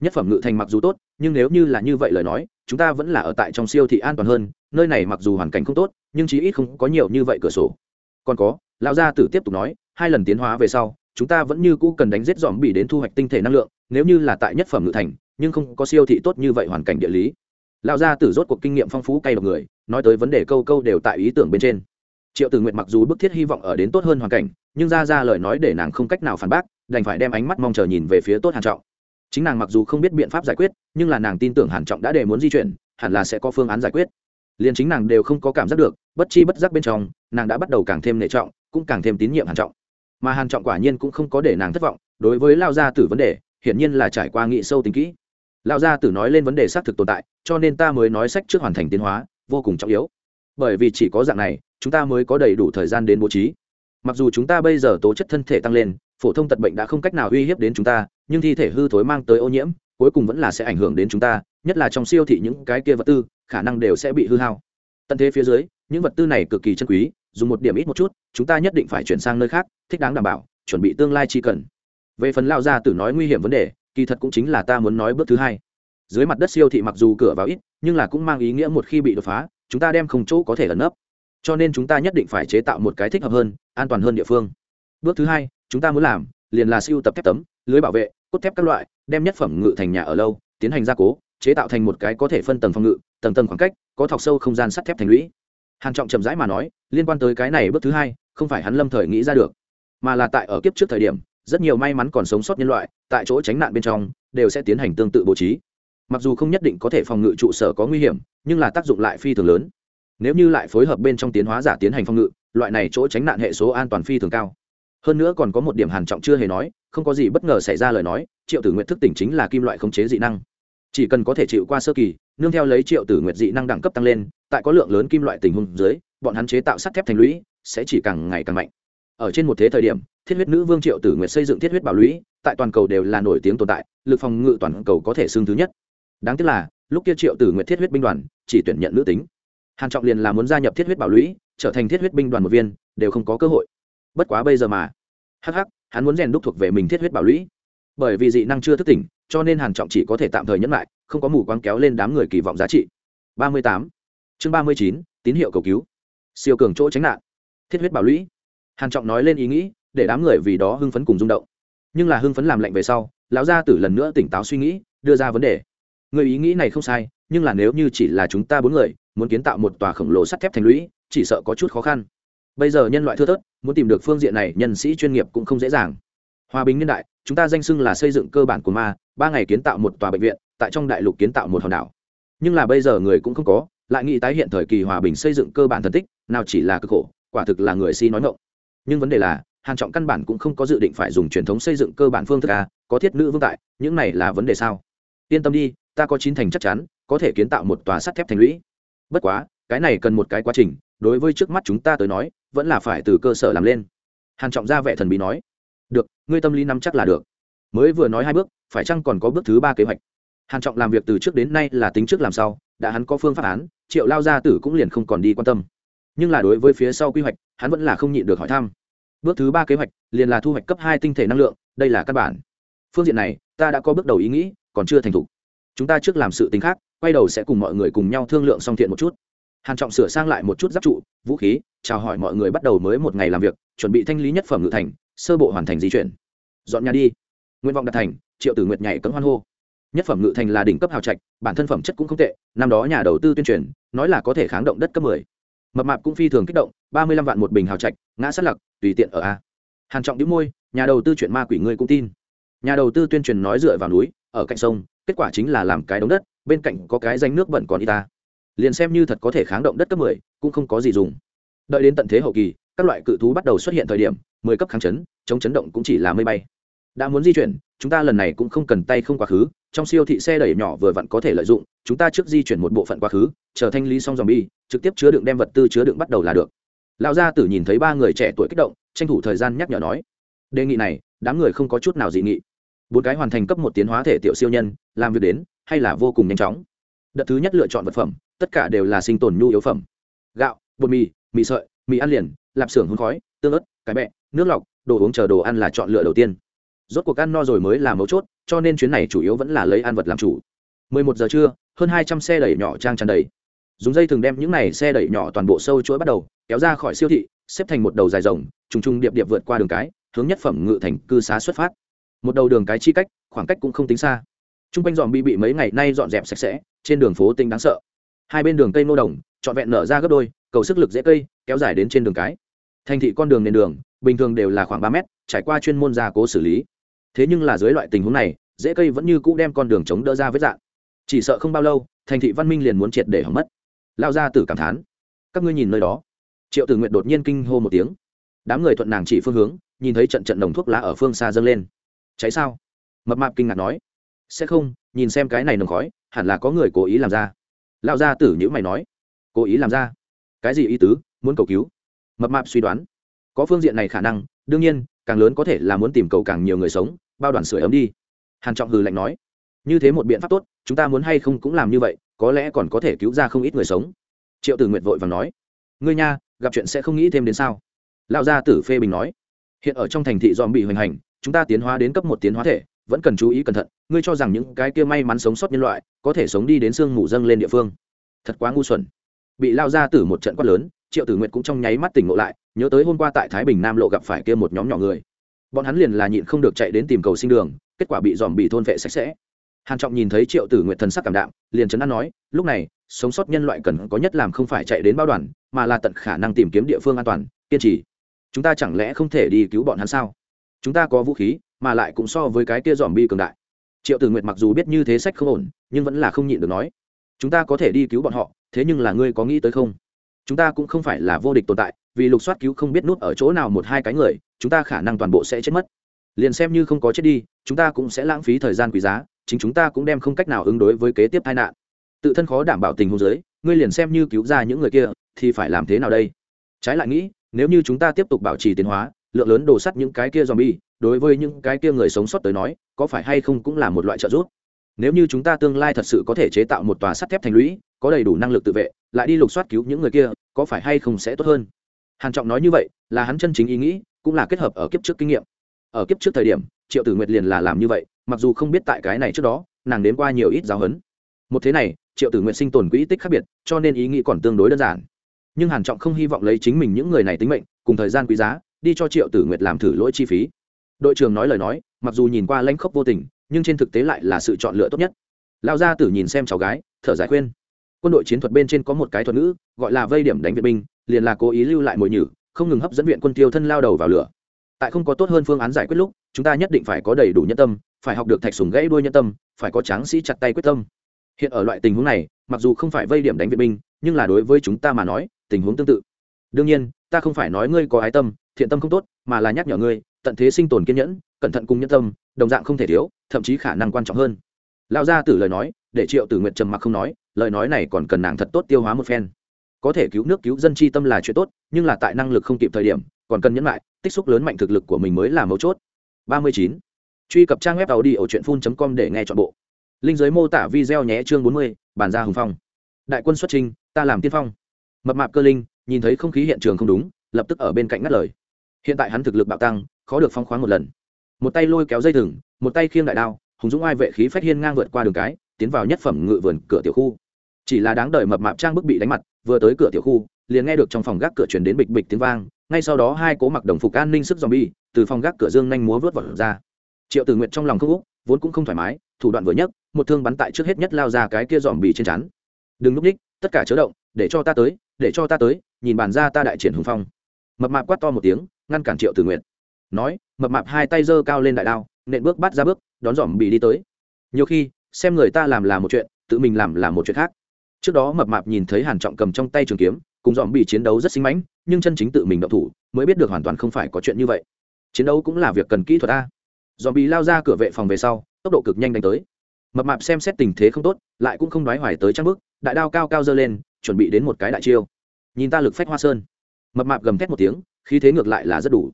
Nhất phẩm ngự thành mặc dù tốt, nhưng nếu như là như vậy lời nói, chúng ta vẫn là ở tại trong siêu thị an toàn hơn, nơi này mặc dù hoàn cảnh không tốt, nhưng chí ít không có nhiều như vậy cửa sổ. Còn có, lão gia tử tiếp tục nói, hai lần tiến hóa về sau, chúng ta vẫn như cũ cần đánh giết dòm bỉ đến thu hoạch tinh thể năng lượng, nếu như là tại nhất phẩm ngự thành, nhưng không có siêu thị tốt như vậy hoàn cảnh địa lý. Lão gia tử rốt cuộc kinh nghiệm phong phú cay độc người, nói tới vấn đề câu câu đều tại ý tưởng bên trên triệu tử nguyện mặc dù bức thiết hy vọng ở đến tốt hơn hoàn cảnh, nhưng ra ra lời nói để nàng không cách nào phản bác, đành phải đem ánh mắt mong chờ nhìn về phía tốt hàn trọng. Chính nàng mặc dù không biết biện pháp giải quyết, nhưng là nàng tin tưởng hàn trọng đã để muốn di chuyển, hẳn là sẽ có phương án giải quyết. Liền chính nàng đều không có cảm giác được, bất chi bất giác bên trong, nàng đã bắt đầu càng thêm nể trọng, cũng càng thêm tín nhiệm hàn trọng. Mà hàn trọng quả nhiên cũng không có để nàng thất vọng, đối với lao gia tử vấn đề, hiển nhiên là trải qua nghị sâu tính kỹ. Lao gia tử nói lên vấn đề xác thực tồn tại, cho nên ta mới nói sách trước hoàn thành tiến hóa, vô cùng trọng yếu. Bởi vì chỉ có dạng này chúng ta mới có đầy đủ thời gian đến bố trí. Mặc dù chúng ta bây giờ tố chất thân thể tăng lên, phổ thông tật bệnh đã không cách nào uy hiếp đến chúng ta, nhưng thi thể hư thối mang tới ô nhiễm, cuối cùng vẫn là sẽ ảnh hưởng đến chúng ta, nhất là trong siêu thị những cái kia vật tư, khả năng đều sẽ bị hư hao. Tận thế phía dưới, những vật tư này cực kỳ chân quý, dùng một điểm ít một chút, chúng ta nhất định phải chuyển sang nơi khác, thích đáng đảm bảo, chuẩn bị tương lai chi cần. Về phần lao ra tử nói nguy hiểm vấn đề, kỳ thật cũng chính là ta muốn nói bước thứ hai. Dưới mặt đất siêu thị mặc dù cửa vào ít, nhưng là cũng mang ý nghĩa một khi bị đột phá, chúng ta đem không chỗ có thể ẩn nấp cho nên chúng ta nhất định phải chế tạo một cái thích hợp hơn, an toàn hơn địa phương. Bước thứ hai, chúng ta muốn làm, liền là siêu tập thép tấm, lưới bảo vệ, cốt thép các loại, đem nhất phẩm ngự thành nhà ở lâu, tiến hành gia cố, chế tạo thành một cái có thể phân tầng phòng ngự, tầng tầng khoảng cách, có thọc sâu không gian sắt thép thành lũy. Hàn trọng chậm rãi mà nói, liên quan tới cái này bước thứ hai, không phải hắn lâm thời nghĩ ra được, mà là tại ở kiếp trước thời điểm, rất nhiều may mắn còn sống sót nhân loại, tại chỗ tránh nạn bên trong, đều sẽ tiến hành tương tự bố trí. Mặc dù không nhất định có thể phòng ngự trụ sở có nguy hiểm, nhưng là tác dụng lại phi thường lớn nếu như lại phối hợp bên trong tiến hóa giả tiến hành phong ngự, loại này chỗ tránh nạn hệ số an toàn phi thường cao. Hơn nữa còn có một điểm hàn trọng chưa hề nói, không có gì bất ngờ xảy ra lời nói, triệu tử nguyện thức tỉnh chính là kim loại khống chế dị năng. Chỉ cần có thể chịu qua sơ kỳ, nương theo lấy triệu tử nguyện dị năng đẳng cấp tăng lên, tại có lượng lớn kim loại tình huống dưới, bọn hắn chế tạo sắt thép thành lũy, sẽ chỉ càng ngày càng mạnh. Ở trên một thế thời điểm, thiết huyết nữ vương triệu tử nguyện xây dựng thiết huyết bảo lũy, tại toàn cầu đều là nổi tiếng tồn tại, lực phòng ngự toàn cầu có thể xương thứ nhất. Đáng tiếc là, lúc kia triệu tử nguyện thiết huyết binh đoàn, chỉ tuyển nhận nữ tính hàn trọng liền là muốn gia nhập thiết huyết bảo lũy trở thành thiết huyết binh đoàn một viên đều không có cơ hội. Bất quá bây giờ mà. Hắc hắc hắn muốn rèn đúc thuộc về mình thiết huyết bảo lũy. Bởi vì dị năng chưa thức tỉnh cho nên hàn trọng chỉ có thể tạm thời nhẫn lại không có mù quáng kéo lên đám người kỳ vọng giá trị. 38. chương 39, tín hiệu cầu cứu. Siêu cường chỗ tránh nạn. Thiết huyết bảo lũy. Hàn trọng nói lên ý nghĩ để đám người vì đó hưng phấn cùng rung động. Nhưng là hưng phấn làm lạnh về sau lão gia tử lần nữa tỉnh táo suy nghĩ đưa ra vấn đề. Người ý nghĩ này không sai nhưng là nếu như chỉ là chúng ta bốn người muốn kiến tạo một tòa khổng lồ sắt thép thành lũy, chỉ sợ có chút khó khăn. Bây giờ nhân loại thưa thớt, muốn tìm được phương diện này, nhân sĩ chuyên nghiệp cũng không dễ dàng. Hòa bình nhân đại, chúng ta danh xưng là xây dựng cơ bản của ma, ba ngày kiến tạo một tòa bệnh viện, tại trong đại lục kiến tạo một hòn đảo. Nhưng là bây giờ người cũng không có, lại nghĩ tái hiện thời kỳ hòa bình xây dựng cơ bản thần tích, nào chỉ là cực khổ, quả thực là người si nói ngộng nhưng vấn đề là, hàn trọng căn bản cũng không có dự định phải dùng truyền thống xây dựng cơ bản phương thức a, có thiết nữ vương tại, những này là vấn đề sao? Yên tâm đi, ta có chín thành chắc chắn, có thể kiến tạo một tòa sắt thép thành lũy bất quá, cái này cần một cái quá trình, đối với trước mắt chúng ta tới nói, vẫn là phải từ cơ sở làm lên. Hàn trọng ra vẻ thần bí nói. Được, ngươi tâm lý nắm chắc là được. Mới vừa nói hai bước, phải chăng còn có bước thứ ba kế hoạch? Hàn trọng làm việc từ trước đến nay là tính trước làm sau, đã hắn có phương pháp án, triệu lao gia tử cũng liền không còn đi quan tâm. Nhưng là đối với phía sau quy hoạch, hắn vẫn là không nhịn được hỏi thăm. Bước thứ ba kế hoạch, liền là thu hoạch cấp hai tinh thể năng lượng, đây là căn bản. Phương diện này, ta đã có bước đầu ý nghĩ, còn chưa thành thục. Chúng ta trước làm sự tính khác quay đầu sẽ cùng mọi người cùng nhau thương lượng song thiện một chút. Hàn trọng sửa sang lại một chút giáp trụ, vũ khí, chào hỏi mọi người bắt đầu mới một ngày làm việc, chuẩn bị thanh lý nhất phẩm ngự thành, sơ bộ hoàn thành di chuyển. Dọn nhà đi. Nguyện vọng đạt thành, triệu tử nguyệt nhảy cấm hoan hô. Nhất phẩm ngự thành là đỉnh cấp hào trạch, bản thân phẩm chất cũng không tệ, năm đó nhà đầu tư tuyên truyền, nói là có thể kháng động đất cấp 10. mập mạp cũng phi thường kích động, ba mươi lăm vạn một bình hào trạch, ngã sát lặc, tùy tiện ở a. Hàn trọng đĩu môi, nhà đầu tư chuyện ma quỷ ngươi cũng tin. Nhà đầu tư tuyên truyền nói dựa vào núi, ở cạnh sông, kết quả chính là làm cái đống đất bên cạnh có cái danh nước bẩn còn y ta. Liền xem như thật có thể kháng động đất cấp 10, cũng không có gì dùng. Đợi đến tận thế hậu kỳ các loại cự thú bắt đầu xuất hiện thời điểm 10 cấp kháng chấn chống chấn động cũng chỉ là mây bay. Đã muốn di chuyển chúng ta lần này cũng không cần tay không quá khứ trong siêu thị xe đẩy nhỏ vừa vặn có thể lợi dụng chúng ta trước di chuyển một bộ phận quá khứ chờ thanh lý xong dòng bi trực tiếp chứa đựng đem vật tư chứa đựng bắt đầu là được. Lão gia tử nhìn thấy ba người trẻ tuổi kích động tranh thủ thời gian nhắc nhở nói đề nghị này đám người không có chút nào dị nghị. Bốn cái hoàn thành cấp một tiến hóa thể tiểu siêu nhân làm việc đến hay là vô cùng nhanh chóng. Đợt thứ nhất lựa chọn vật phẩm, tất cả đều là sinh tồn nhu yếu phẩm. Gạo, bột mì mì sợi, mì ăn liền, lạp xưởng hôn khói, tương ớt cái bẹ, nước lọc, đồ uống chờ đồ ăn là chọn lựa đầu tiên. Rốt cuộc ăn no rồi mới là mấu chốt, cho nên chuyến này chủ yếu vẫn là lấy ăn vật làm chủ. 11 giờ trưa, hơn 200 xe đẩy nhỏ trang tràn đầy. Dùng dây thường đem những này xe đẩy nhỏ toàn bộ sâu chuỗi bắt đầu, kéo ra khỏi siêu thị, xếp thành một đầu dài rộng, trùng trùng điệp điệp vượt qua đường cái, hướng nhất phẩm ngự thành cư xá xuất phát. Một đầu đường cái chi cách, khoảng cách cũng không tính xa t r u n g quanh dòm bi bị mấy ngày nay dọn dẹp sạch sẽ, trên đường phố tinh đáng sợ. Hai bên đường cây nô đồng, trọn vẹn nở ra gấp đôi, cầu sức lực dễ cây, kéo dài đến trên đường cái. Thành thị con đường nền đường, bình thường đều là khoảng ba mét, trải qua chuyên môn gia cố xử lý. Thế nhưng là dưới loại tình huống này, dễ cây vẫn như cũ đem con đường chống đỡ ra vết dạn. Chỉ sợ không bao lâu, thành thị văn minh liền muốn triệt để hỏng mất. Lao ra từ cảm thán. Các ngươi nhìn nơi đó. Triệu tử nguyện đột nhiên kinh hô một tiếng. Đám người thuận nàng chỉ phương hướng, nhìn thấy trận trận đồng thuốc lá ở phương xa dâng lên. Cháy sao? Mập mạp kinh ngạc nói sẽ không, nhìn xem cái này nồng khói, hẳn là có người cố ý làm ra. Lao ra tử nhữ mày nói. Cố ý làm ra? Cái gì ý tứ? Muốn cầu cứu? Mập mạp suy đoán. Có phương diện này khả năng, đương nhiên, càng lớn có thể là muốn tìm cầu càng nhiều người sống, bao đoàn sửa ấm đi. Hàn trọng hừ lạnh nói. Như thế một biện pháp tốt, chúng ta muốn hay không cũng làm như vậy, có lẽ còn có thể cứu ra không ít người sống. Triệu tử nguyệt vội vàng nói. Ngươi nha, gặp chuyện sẽ không nghĩ thêm đến sao? Lão gia tử phê bình nói. Hiện ở trong thành thị dòm bị hoành hành, chúng ta tiến hóa đến cấp một tiến hóa thể, vẫn cần chú ý cẩn thận ngươi cho rằng những cái kia may mắn sống sót nhân loại có thể sống đi đến sương mù dâng lên địa phương. Thật quá ngu xuẩn. Bị lao ra từ một trận quát lớn, triệu tử nguyện cũng trong nháy mắt tỉnh ngộ lại, nhớ tới hôm qua tại thái bình nam lộ gặp phải kia một nhóm nhỏ người. Bọn hắn liền là nhịn không được chạy đến tìm cầu sinh đường, kết quả bị dòm bị thôn vệ sạch sẽ. Hàn trọng nhìn thấy triệu tử nguyện thần sắc cảm đạm, liền chấn an nói, lúc này, sống sót nhân loại cần có nhất làm không phải chạy đến bao đoàn, mà là tận khả năng tìm kiếm địa phương an toàn, kiên trì. Chúng ta chẳng lẽ không thể đi cứu bọn hắn sao? Chúng ta có vũ khí, mà lại cũng so với cái kia dòm bi cường đại triệu tử nguyệt mặc dù biết như thế sách không ổn, nhưng vẫn là không nhịn được nói, chúng ta có thể đi cứu bọn họ, thế nhưng là ngươi có nghĩ tới không? Chúng ta cũng không phải là vô địch tồn tại, vì lục soát cứu không biết nút ở chỗ nào một hai cái người, chúng ta khả năng toàn bộ sẽ chết mất. Liền xem như không có chết đi, chúng ta cũng sẽ lãng phí thời gian quý giá, chính chúng ta cũng đem không cách nào ứng đối với kế tiếp tai nạn. Tự thân khó đảm bảo tình huống giới ngươi liền xem như cứu ra những người kia, thì phải làm thế nào đây? Trái lại nghĩ, nếu như chúng ta tiếp tục bảo trì tiến hóa lượng lớn đồ sắt những cái kia zombie, đối với những cái kia người sống sót tới nói, có phải hay không cũng là một loại trợ giúp. Nếu như chúng ta tương lai thật sự có thể chế tạo một tòa sắt thép thành lũy, có đầy đủ năng lực tự vệ, lại đi lục soát cứu những người kia, có phải hay không sẽ tốt hơn? Hàn Trọng nói như vậy, là hắn chân chính ý nghĩ, cũng là kết hợp ở kiếp trước kinh nghiệm. Ở kiếp trước thời điểm, Triệu Tử Nguyệt liền là làm như vậy, mặc dù không biết tại cái này trước đó, nàng đến qua nhiều ít giáo huấn. Một thế này, Triệu Tử Nguyệt sinh tồn quỹ tích khác biệt, cho nên ý nghĩ còn tương đối đơn giản. Nhưng Hàn Trọng không hy vọng lấy chính mình những người này tính mệnh, cùng thời gian quý giá, đi cho triệu tử nguyệt làm thử lỗi chi phí. Đội trưởng nói lời nói, mặc dù nhìn qua lãnh khốc vô tình, nhưng trên thực tế lại là sự chọn lựa tốt nhất. Lao gia tử nhìn xem cháu gái, thở dài khuyên. Quân đội chiến thuật bên trên có một cái thuật ngữ, gọi là vây điểm đánh viện binh, liền là cố ý lưu lại mồi nhử, không ngừng hấp dẫn viện quân tiêu thân lao đầu vào lửa. Tại không có tốt hơn phương án giải quyết lúc, chúng ta nhất định phải có đầy đủ nhân tâm, phải học được thạch sùng gãy đuôi nhân tâm, phải có tráng sĩ chặt tay quyết tâm. Hiện ở loại tình huống này, mặc dù không phải vây điểm đánh viện binh, nhưng là đối với chúng ta mà nói, tình huống tương tự. Đương nhiên, ta không phải nói ngươi có ái tâm thiện tâm không tốt mà là nhắc nhở ngươi tận thế sinh tồn kiên nhẫn cẩn thận cùng nhân tâm đồng dạng không thể thiếu thậm chí khả năng quan trọng hơn. Lão gia tử lời nói để triệu tử nguyệt trầm mặc không nói lời nói này còn cần nàng thật tốt tiêu hóa một phen. Có thể cứu nước cứu dân chi tâm là chuyện tốt nhưng là tại năng lực không kịp thời điểm còn cần nhẫn lại tích xúc lớn mạnh thực lực của mình mới là mấu chốt. 39. truy cập trang web tàu đi ở truyện com để nghe chọn bộ. Linh giới mô tả video nhé chương 40, bàn ra hùng phong. Đại quân xuất trình ta làm tiên phong. Mập mạp cơ linh nhìn thấy không khí hiện trường không đúng lập tức ở bên cạnh ngắt lời hiện tại hắn thực lực bạo tăng, khó được phong khoáng một lần. Một tay lôi kéo dây thừng, một tay khiêng đại đao, hùng dũng ai vệ khí phách hiên ngang vượt qua đường cái, tiến vào nhất phẩm ngự vườn cửa tiểu khu. Chỉ là đáng đợi mập mạp trang bức bị đánh mặt, vừa tới cửa tiểu khu, liền nghe được trong phòng gác cửa chuyển đến bịch bịch tiếng vang, ngay sau đó hai cố mặc đồng phục an ninh sức dòm bi từ phòng gác cửa dương nhanh múa vớt vật ra. Triệu tử nguyện trong lòng không úc, vốn cũng không thoải mái, thủ đoạn vừa nhất một thương bắn tại trước hết nhất lao ra cái kia dòm bì trên chắn đừng núp ních tất cả chớ động, để cho ta tới, để cho ta tới, nhìn bàn ra ta đại triển hùng phong. Mập mạp quát to một tiếng ngăn cản triệu tử nguyện nói, mập mạp hai tay giơ cao lên đại đao, nện bước bắt ra bước, đón dòm bị đi tới. Nhiều khi, xem người ta làm là một chuyện, tự mình làm là một chuyện khác. Trước đó mập mạp nhìn thấy hàn trọng cầm trong tay trường kiếm, cùng dòm bị chiến đấu rất xinh mãnh, nhưng chân chính tự mình động thủ, mới biết được hoàn toàn không phải có chuyện như vậy. Chiến đấu cũng là việc cần kỹ thuật a. Dòm bị lao ra cửa vệ phòng về sau, tốc độ cực nhanh đánh tới. Mập mạp xem xét tình thế không tốt, lại cũng không nói hoài tới trang bước, đại đao cao cao dơ lên, chuẩn bị đến một cái đại chiêu. Nhìn ta lực phách hoa sơn. Mập mạp gầm thét một tiếng khí thế ngược lại là rất đủ.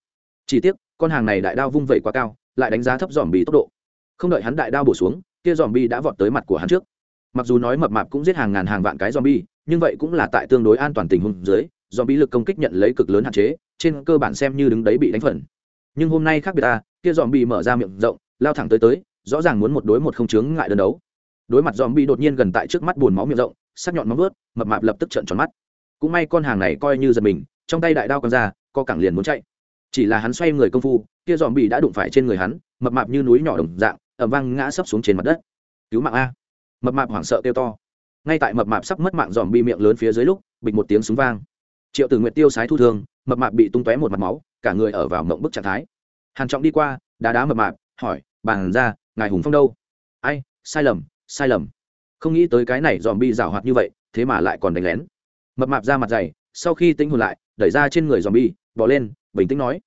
Chỉ tiếc, con hàng này đại đao vung vẩy quá cao, lại đánh giá thấp dòm bì tốc độ. Không đợi hắn đại đao bổ xuống, kia dòm bi đã vọt tới mặt của hắn trước. Mặc dù nói mập mạp cũng giết hàng ngàn hàng vạn cái dòm bi nhưng vậy cũng là tại tương đối an toàn tình huống dưới dòm bi lực công kích nhận lấy cực lớn hạn chế, trên cơ bản xem như đứng đấy bị đánh phần. Nhưng hôm nay khác biệt ta, kia dòm bi mở ra miệng rộng, lao thẳng tới tới, rõ ràng muốn một đối một không chướng ngại đơn đấu. Đối mặt dòm bi đột nhiên gần tại trước mắt buồn máu miệng rộng, sắc nhọn móng vớt mập mạp lập tức trợn tròn mắt. Cũng may con hàng này coi như giật mình, trong tay đại đao còn ra co cẳng liền muốn chạy. Chỉ là hắn xoay người công phu, kia dòm bị đã đụng phải trên người hắn, mập mạp như núi nhỏ đồng dạng ẩm vang ngã sấp xuống trên mặt đất. Cứu mạng a. Mập mạp hoảng sợ kêu to. Ngay tại mập mạp sắp mất mạng dòm bị miệng lớn phía dưới lúc, bịch một tiếng súng vang. Triệu tử nguyện tiêu sái thu thương, mập mạp bị tung tóe một mặt máu, cả người ở vào mộng bức trạng thái. Hàn trọng đi qua, đá đá mập mạp, hỏi bàn ra, ngài hùng phong đâu? Ai, sai lầm sai lầm. Không nghĩ tới cái này dòm bị rào hoạt như vậy, thế mà lại còn đánh lén. Mập mạp ra mặt dày, sau khi tính hồn lại, đẩy ra trên người dòm bi bỏ lên, bình tĩnh nói.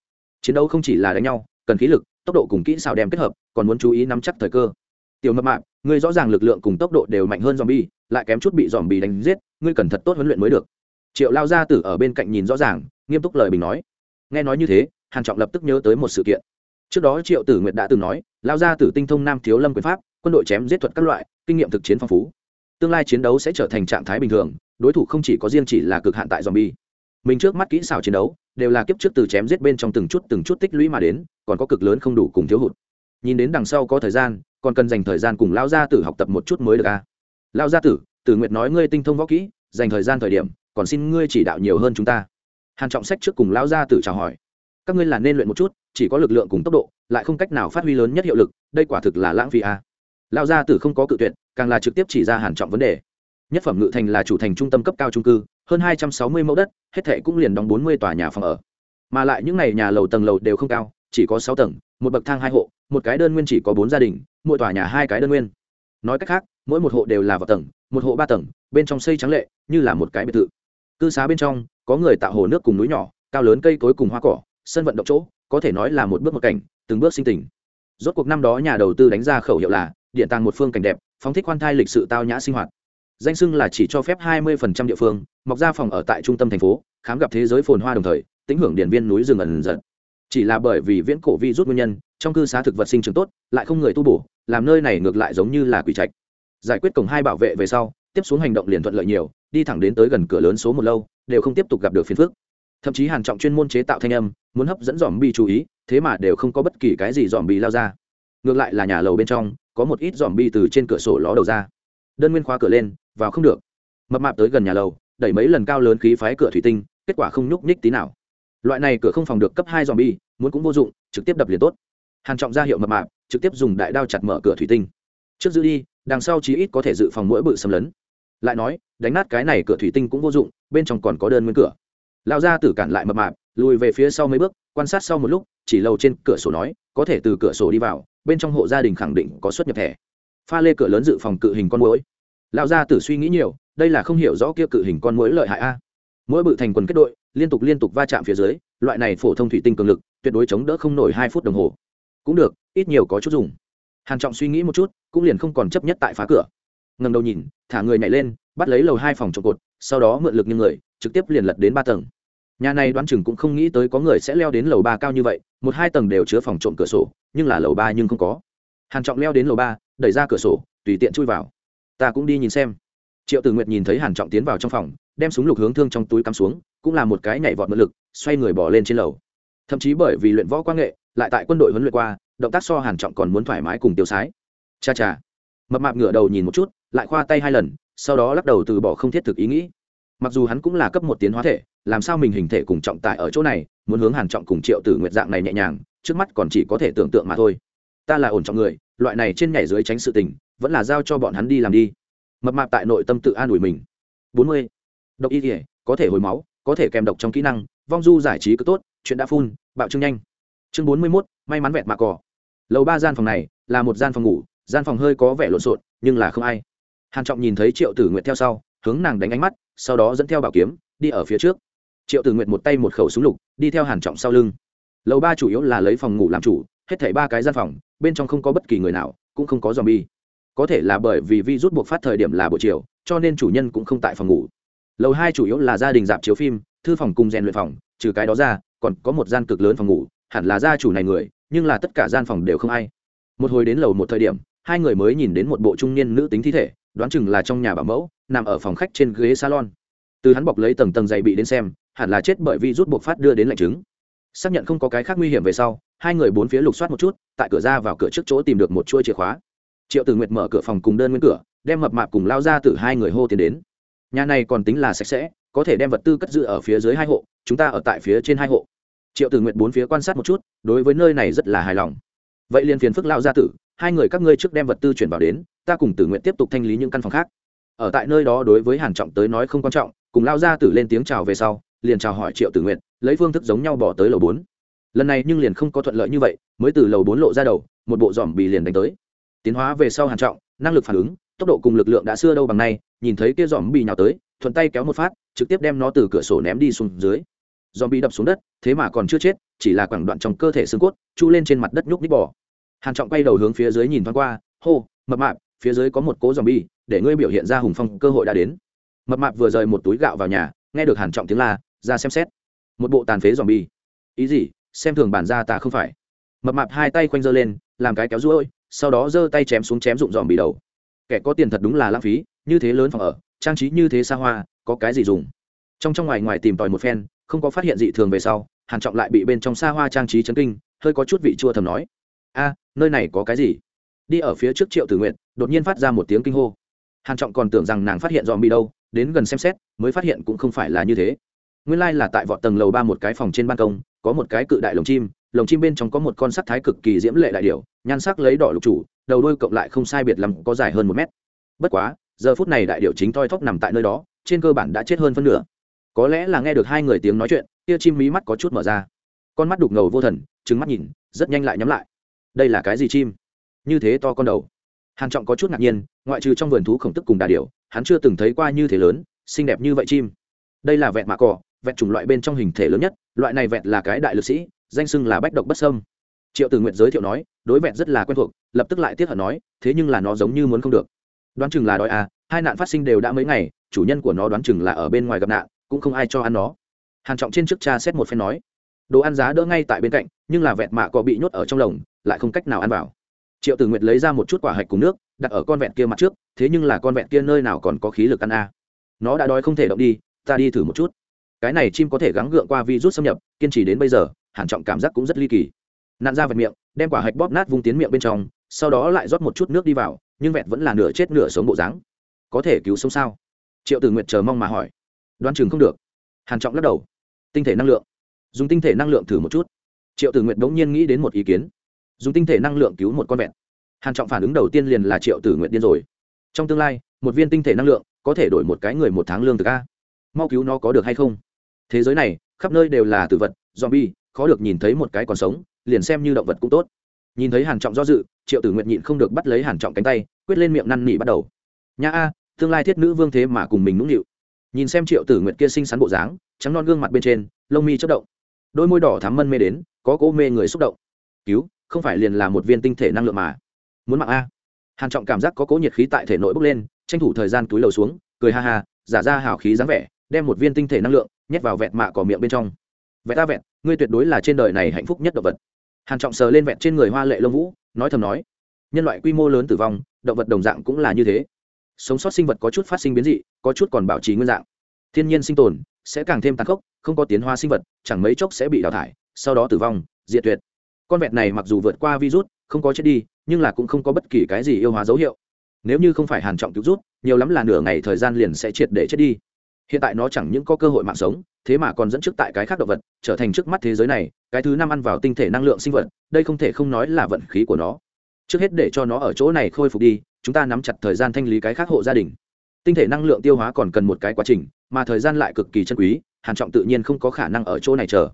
Chiến đấu không chỉ là đánh nhau, cần khí lực, tốc độ cùng kỹ xảo đem kết hợp, còn muốn chú ý nắm chắc thời cơ. Tiểu mập mạp, ngươi rõ ràng lực lượng cùng tốc độ đều mạnh hơn dòm bi lại kém chút bị dòm bi đánh giết, ngươi cần thật tốt huấn luyện mới được. Triệu lao gia tử ở bên cạnh nhìn rõ ràng, nghiêm túc lời bình nói. Nghe nói như thế, hàn trọng lập tức nhớ tới một sự kiện. Trước đó triệu tử nguyệt đã từng nói, lao gia tử tinh thông nam thiếu lâm quyền pháp, quân đội chém giết thuật các loại, kinh nghiệm thực chiến phong phú. Tương lai chiến đấu sẽ trở thành trạng thái bình thường, đối thủ không chỉ có riêng chỉ là cực hạn tại zombie. Mình trước mắt kỹ xảo chiến đấu đều là kiếp trước từ chém giết bên trong từng chút từng chút tích lũy mà đến, còn có cực lớn không đủ cùng thiếu hụt nhìn đến đằng sau có thời gian, còn cần dành thời gian cùng lao gia tử học tập một chút mới được a à? lao gia tử tử nguyệt nói ngươi tinh thông võ kỹ, dành thời gian thời điểm, còn xin ngươi chỉ đạo nhiều hơn chúng ta hàn trọng sách trước cùng lao gia tử chào hỏi các ngươi là nên luyện một chút, chỉ có lực lượng cùng tốc độ, lại không cách nào phát huy lớn nhất hiệu lực, đây quả thực là lãng phí a à? lao gia tử không có cự tuyệt, càng là trực tiếp chỉ ra hàn trọng vấn đề nhất phẩm ngự thành là chủ thành trung tâm cấp cao trung cư hơn hai trăm sáu mươi mẫu đất, hết thệ cũng liền đóng bốn mươi tòa nhà phòng ở. Mà lại những ngày nhà lầu tầng lầu đều không cao, chỉ có sáu tầng, một bậc thang hai hộ, một cái đơn nguyên chỉ có bốn gia đình, mỗi tòa nhà hai cái đơn nguyên. Nói cách khác, mỗi một hộ đều là vào tầng, một hộ ba tầng, bên trong xây trắng lệ, như là một cái biệt thự. Cư xá bên trong, có người tạo hồ nước cùng núi nhỏ, cao lớn cây cối cùng hoa cỏ, sân vận động chỗ, có thể nói là một bước một cảnh, từng bước sinh tình. Rốt cuộc năm đó nhà đầu tư đánh ra khẩu hiệu là, điện tàng một phương cảnh đẹp, phóng thích khoan thai lịch sự tao nhã sinh hoạt danh xưng là chỉ cho phép 20% địa phương, mọc ra phòng ở tại trung tâm thành phố, khám gặp thế giới phồn hoa đồng thời tính hưởng điện viên núi rừng ẩn dần chỉ là bởi vì viễn cổ vi rút nguyên nhân, trong cư xá thực vật sinh trưởng tốt, lại không người tu bổ, làm nơi này ngược lại giống như là quỷ trạch. Giải quyết cổng hai bảo vệ về sau, tiếp xuống hành động liền thuận lợi nhiều, đi thẳng đến tới gần cửa lớn số một lâu, đều không tiếp tục gặp được phiền phức. Thậm chí hàn trọng chuyên môn chế tạo thanh âm, muốn hấp dẫn dòm bi chú ý, thế mà đều không có bất kỳ cái gì dòm bi lao ra. Ngược lại là nhà lầu bên trong, có một ít dòm bi từ trên cửa sổ ló đầu ra. Đơn nguyên khóa cửa lên vào không được. Mập mạp tới gần nhà lầu, đẩy mấy lần cao lớn khí phái cửa thủy tinh, kết quả không nhúc nhích tí nào. Loại này cửa không phòng được cấp hai dòm bi muốn cũng vô dụng, trực tiếp đập liền tốt. Hàn trọng ra hiệu mập mạp, trực tiếp dùng đại đao chặt mở cửa thủy tinh. Trước giữ đi, đằng sau chí ít có thể dự phòng mỗi bự xâm lấn. Lại nói, đánh nát cái này cửa thủy tinh cũng vô dụng, bên trong còn có đơn nguyên cửa. Lao ra tử cản lại mập mạp, lùi về phía sau mấy bước, quan sát sau một lúc, chỉ lầu trên cửa sổ nói, có thể từ cửa sổ đi vào, bên trong hộ gia đình khẳng định có xuất nhập thẻ. Pha lê cửa lớn dự phòng cự hình con mũi lão gia tử suy nghĩ nhiều, đây là không hiểu rõ kia cự hình con mũi lợi hại a. Mỗi bự thành quần kết đội, liên tục liên tục va chạm phía dưới, loại này phổ thông thủy tinh cường lực, tuyệt đối chống đỡ không nổi hai phút đồng hồ. Cũng được, ít nhiều có chút dùng. Hàn trọng suy nghĩ một chút, cũng liền không còn chấp nhất tại phá cửa. Ngẩng đầu nhìn, thả người nhảy lên, bắt lấy lầu hai phòng trộm cột, sau đó mượn lực như người, trực tiếp liền lật đến ba tầng. Nhà này đoán chừng cũng không nghĩ tới có người sẽ leo đến lầu ba cao như vậy, một hai tầng đều chứa phòng trộm cửa sổ, nhưng là lầu ba nhưng không có. Hàn trọng leo đến lầu ba, đẩy ra cửa sổ, tùy tiện chui vào ta cũng đi nhìn xem. Triệu tử nguyệt nhìn thấy hàn trọng tiến vào trong phòng, đem súng lục hướng thương trong túi cắm xuống, cũng là một cái nhảy vọt mượn lực, xoay người bỏ lên trên lầu. Thậm chí bởi vì luyện võ quan nghệ, lại tại quân đội huấn luyện qua, động tác so hàn trọng còn muốn thoải mái cùng tiêu sái. Cha cha. Mập mạp ngửa đầu nhìn một chút, lại khoa tay hai lần, sau đó lắc đầu từ bỏ không thiết thực ý nghĩ. Mặc dù hắn cũng là cấp một tiến hóa thể, làm sao mình hình thể cùng trọng tại ở chỗ này, muốn hướng hàn trọng cùng triệu tử nguyệt dạng này nhẹ nhàng, trước mắt còn chỉ có thể tưởng tượng mà thôi. Ta là ổn trọng người, loại này trên nhảy dưới tránh sự tình vẫn là giao cho bọn hắn đi làm đi. Mập mạp tại nội tâm tự an ủi mình. Bốn mươi. Độc y thể có thể hồi máu, có thể kèm độc trong kỹ năng, vong du giải trí cứ tốt, chuyện đã phun, bạo trương nhanh. Chương bốn mươi mốt, may mắn vẹn mạ cỏ lầu ba gian phòng này là một gian phòng ngủ, gian phòng hơi có vẻ lộn xộn, nhưng là không ai. Hàn trọng nhìn thấy triệu tử nguyệt theo sau, hướng nàng đánh ánh mắt, sau đó dẫn theo bảo kiếm, đi ở phía trước. Triệu tử nguyệt một tay một khẩu súng lục, đi theo hàn trọng sau lưng. Lầu ba chủ yếu là lấy phòng ngủ làm chủ, hết thảy ba cái gian phòng, bên trong không có bất kỳ người nào, cũng không có zombie có thể là bởi vì virus buộc phát thời điểm là buổi chiều, cho nên chủ nhân cũng không tại phòng ngủ. Lầu hai chủ yếu là gia đình dạp chiếu phim, thư phòng cùng rèn luyện phòng, trừ cái đó ra, còn có một gian cực lớn phòng ngủ, hẳn là gia chủ này người, nhưng là tất cả gian phòng đều không ai. Một hồi đến lầu một thời điểm, hai người mới nhìn đến một bộ trung niên nữ tính thi thể, đoán chừng là trong nhà bảo mẫu, nằm ở phòng khách trên ghế salon. Từ hắn bọc lấy tầng tầng dày bị đến xem, hẳn là chết bởi vi rút buộc phát đưa đến lạnh chứng. xác nhận không có cái khác nguy hiểm về sau, hai người bốn phía lục soát một chút, tại cửa ra vào cửa trước chỗ tìm được một chuôi chìa khóa triệu tử nguyệt mở cửa phòng cùng đơn nguyên cửa, đem mập mạp cùng lao ra từ hai người hô tiến đến. Nhà này còn tính là sạch sẽ, có thể đem vật tư cất giữ ở phía dưới hai hộ, chúng ta ở tại phía trên hai hộ. Triệu tử nguyệt bốn phía quan sát một chút, đối với nơi này rất là hài lòng. Vậy liền phiền phức lao gia tử, hai người các ngươi trước đem vật tư chuyển vào đến, ta cùng tử nguyện tiếp tục thanh lý những căn phòng khác. Ở tại nơi đó đối với hàn trọng tới nói không quan trọng, cùng lao gia tử lên tiếng chào về sau, liền chào hỏi triệu tử nguyện lấy phương thức giống nhau bỏ tới lầu bốn. Lần này nhưng liền không có thuận lợi như vậy, mới từ lầu bốn lộ ra đầu, một bộ dòm bì liền đánh tới tiến hóa về sau hàn trọng, năng lực phản ứng, tốc độ cùng lực lượng đã xưa đâu bằng nay, nhìn thấy kia dòm bì nhào tới, thuận tay kéo một phát, trực tiếp đem nó từ cửa sổ ném đi xuống dưới. Dòm bì đập xuống đất, thế mà còn chưa chết, chỉ là quảng đoạn trong cơ thể xương cốt, chu lên trên mặt đất nhúc nhích bỏ hàn trọng quay đầu hướng phía dưới nhìn thoáng qua, hô, mập mạp, phía dưới có một cố dòm bi để ngươi biểu hiện ra hùng phong cơ hội đã đến. Mập mạp vừa rời một túi gạo vào nhà, nghe được hàn trọng tiếng la, ra xem xét. Một bộ tàn phế dòm bi ý gì? Xem thường bản ra ta không phải. Mập mạp hai tay quanh giơ lên, làm cái kéo ruôi sau đó giơ tay chém xuống chém dụng dòm bị đầu. Kẻ có tiền thật đúng là lãng phí, như thế lớn phòng ở, trang trí như thế xa hoa, có cái gì dùng? Trong trong ngoài ngoài tìm tòi một phen, không có phát hiện gì thường về sau, hàn trọng lại bị bên trong xa hoa trang trí chấn kinh, hơi có chút vị chua thầm nói, a, nơi này có cái gì? Đi ở phía trước triệu tử nguyện đột nhiên phát ra một tiếng kinh hô. Hàn trọng còn tưởng rằng nàng phát hiện dòm bị đâu, đến gần xem xét, mới phát hiện cũng không phải là như thế. Nguyên lai là tại vọt tầng lầu ba một cái phòng trên ban công, có một cái cự đại lồng chim lồng chim bên trong có một con sắc thái cực kỳ diễm lệ đại điểu, nhan sắc lấy đỏ lục chủ, đầu đôi cộng lại không sai biệt lắm có dài hơn một mét. Bất quá, giờ phút này đại điểu chính thoi thóp nằm tại nơi đó, trên cơ bản đã chết hơn phân nửa. Có lẽ là nghe được hai người tiếng nói chuyện kia chim mí mắt có chút mở ra. Con mắt đục ngầu vô thần trứng mắt nhìn, rất nhanh lại nhắm lại. Đây là cái gì chim? Như thế to con đầu. Hàn trọng có chút ngạc nhiên, ngoại trừ trong vườn thú khổng tức cùng đà điểu, hắn chưa từng thấy qua như thế lớn, xinh đẹp như vậy chim. Đây là vẹn mạ cỏ vẹn chủng loại bên trong hình thể lớn nhất, loại này vẹn là cái đại lực sĩ danh xưng là bách độc bất sâm triệu tử nguyện giới thiệu nói, đối vẹn rất là quen thuộc, lập tức lại tiếp hận nói, thế nhưng là nó giống như muốn không được. Đoán chừng là đói à hai nạn phát sinh đều đã mấy ngày, chủ nhân của nó đoán chừng là ở bên ngoài gặp nạn, cũng không ai cho ăn nó. Hàn trọng trên trước cha xét một phen nói, đồ ăn giá đỡ ngay tại bên cạnh, nhưng là vẹn mạ có bị nhốt ở trong lồng, lại không cách nào ăn vào. Triệu tử nguyệt lấy ra một chút quả hạch cùng nước, đặt ở con vẹn kia mặt trước, thế nhưng là con vẹn kia nơi nào còn có khí lực ăn a à. nó đã đói không thể động đi, ta đi thử một chút. Cái này chim có thể gắng gượng qua virus xâm nhập, kiên trì đến bây giờ hàn trọng cảm giác cũng rất ly kỳ. Nạn ra vẹt miệng, đem quả hạch bóp nát vung tiến miệng bên trong, sau đó lại rót một chút nước đi vào, nhưng vẹt vẫn là nửa chết nửa sống bộ dáng. Có thể cứu sống sao? Triệu tử nguyệt chờ mong mà hỏi. Đoán chừng không được. Hàn trọng lắc đầu. Tinh thể năng lượng. Dùng tinh thể năng lượng thử một chút. Triệu tử nguyệt đống nhiên nghĩ đến một ý kiến. Dùng tinh thể năng lượng cứu một con vẹt. hàn trọng phản ứng đầu tiên liền là triệu tử nguyệt điên rồi. Trong tương lai, một viên tinh thể năng lượng có thể đổi một cái người một tháng lương thực a. Mau cứu nó có được hay không? Thế giới này, khắp nơi đều là tử vật, zombie khó được nhìn thấy một cái còn sống, liền xem như động vật cũng tốt. Nhìn thấy hàn trọng do dự, triệu tử nguyện nhịn không được bắt lấy hàn trọng cánh tay, quyết lên miệng năn nỉ bắt đầu. Nha a, tương lai thiết nữ vương thế mà cùng mình nũng nịu. Nhìn xem triệu tử nguyện kia xinh xắn bộ dáng, trắng non gương mặt bên trên, lông mi chớp động. Đôi môi đỏ thắm mân mê đến, có cố mê người xúc động. Cứu, không phải liền là một viên tinh thể năng lượng mà. Muốn mạng a. Hàn trọng cảm giác có cố nhiệt khí tại thể nội bốc lên, tranh thủ thời gian túi lầu xuống, cười ha ha, giả ra hào khí dáng vẻ, đem một viên tinh thể năng lượng nhét vào vẹt mạ cỏ miệng bên trong. Vẹt ta vẹt ngươi tuyệt đối là trên đời này hạnh phúc nhất động vật. Hàn trọng sờ lên vẹn trên người hoa lệ lông vũ, nói thầm nói, nhân loại quy mô lớn tử vong, động vật đồng dạng cũng là như thế. Sống sót sinh vật có chút phát sinh biến dị, có chút còn bảo trì nguyên dạng. Thiên nhiên sinh tồn, sẽ càng thêm tàn khốc, không có tiến hóa sinh vật, chẳng mấy chốc sẽ bị đào thải, sau đó tử vong, diệt tuyệt. Con vẹn này mặc dù vượt qua virus, không có chết đi, nhưng là cũng không có bất kỳ cái gì yêu hóa dấu hiệu. Nếu như không phải hàn trọng cứu rút nhiều lắm là nửa ngày thời gian liền sẽ triệt để chết đi hiện tại nó chẳng những có cơ hội mạng sống, thế mà còn dẫn trước tại cái khác động vật, trở thành trước mắt thế giới này, cái thứ năm ăn vào tinh thể năng lượng sinh vật, đây không thể không nói là vận khí của nó. Trước hết để cho nó ở chỗ này khôi phục đi, chúng ta nắm chặt thời gian thanh lý cái khác hộ gia đình. Tinh thể năng lượng tiêu hóa còn cần một cái quá trình, mà thời gian lại cực kỳ chân quý, hàn trọng tự nhiên không có khả năng ở chỗ này chờ.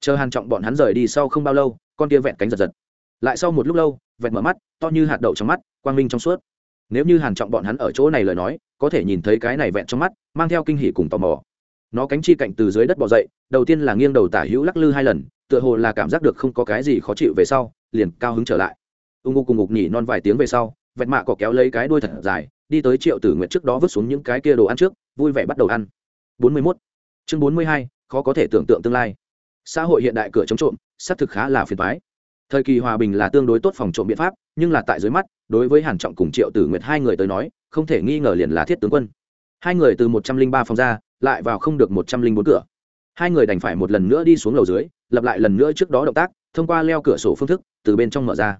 Chờ hàn trọng bọn hắn rời đi sau không bao lâu, con kia vẹn cánh giật giật. Lại sau một lúc lâu vẹn mở mắt, to như hạt đậu trong mắt, quang minh trong suốt. Nếu như hàn trọng bọn hắn ở chỗ này lời nói có thể nhìn thấy cái này vẹn trong mắt, mang theo kinh hỉ cùng tò mò. Nó cánh chi cạnh từ dưới đất bò dậy, đầu tiên là nghiêng đầu tả hữu lắc lư hai lần, tựa hồ là cảm giác được không có cái gì khó chịu về sau, liền cao hứng trở lại. Ung ngục cùng ngục nhỉ non vài tiếng về sau, vẹt mạ có kéo lấy cái đuôi thật dài, đi tới triệu tử nguyệt trước đó vứt xuống những cái kia đồ ăn trước, vui vẻ bắt đầu ăn. 41. chương bốn mươi hai, khó có thể tưởng tượng tương lai. Xã hội hiện đại cửa chống trộm, xác thực khá là phiền toái thời kỳ hòa bình là tương đối tốt phòng trộm biện pháp, nhưng là tại dưới mắt, đối với hàn trọng cùng triệu tử nguyệt hai người tới nói, không thể nghi ngờ liền là thiết tướng quân. Hai người từ một trăm linh ba phòng ra, lại vào không được một trăm linh bốn cửa. Hai người đành phải một lần nữa đi xuống lầu dưới lặp lại lần nữa trước đó động tác, thông qua leo cửa sổ phương thức, từ bên trong mở ra.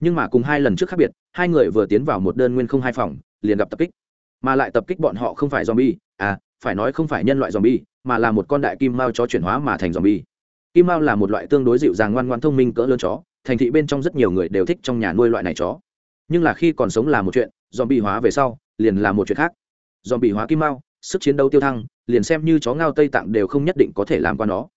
Nhưng mà cùng hai lần trước khác biệt, hai người vừa tiến vào một đơn nguyên không hai phòng, liền gặp tập kích. Mà lại tập kích bọn họ không phải zombie à phải nói không phải nhân loại zombie, mà là một con đại kim mao chó chuyển hóa mà thành zombie kim mao là một loại tương đối dịu dàng ngoan ngoan thông minh cỡ lớn chó, thành thị bên trong rất nhiều người đều thích trong nhà nuôi loại này chó. Nhưng là khi còn sống là một chuyện, zombie hóa về sau, liền là một chuyện khác. Zombie hóa kim mao, sức chiến đấu tiêu thăng, liền xem như chó ngao tây tạng đều không nhất định có thể làm qua nó.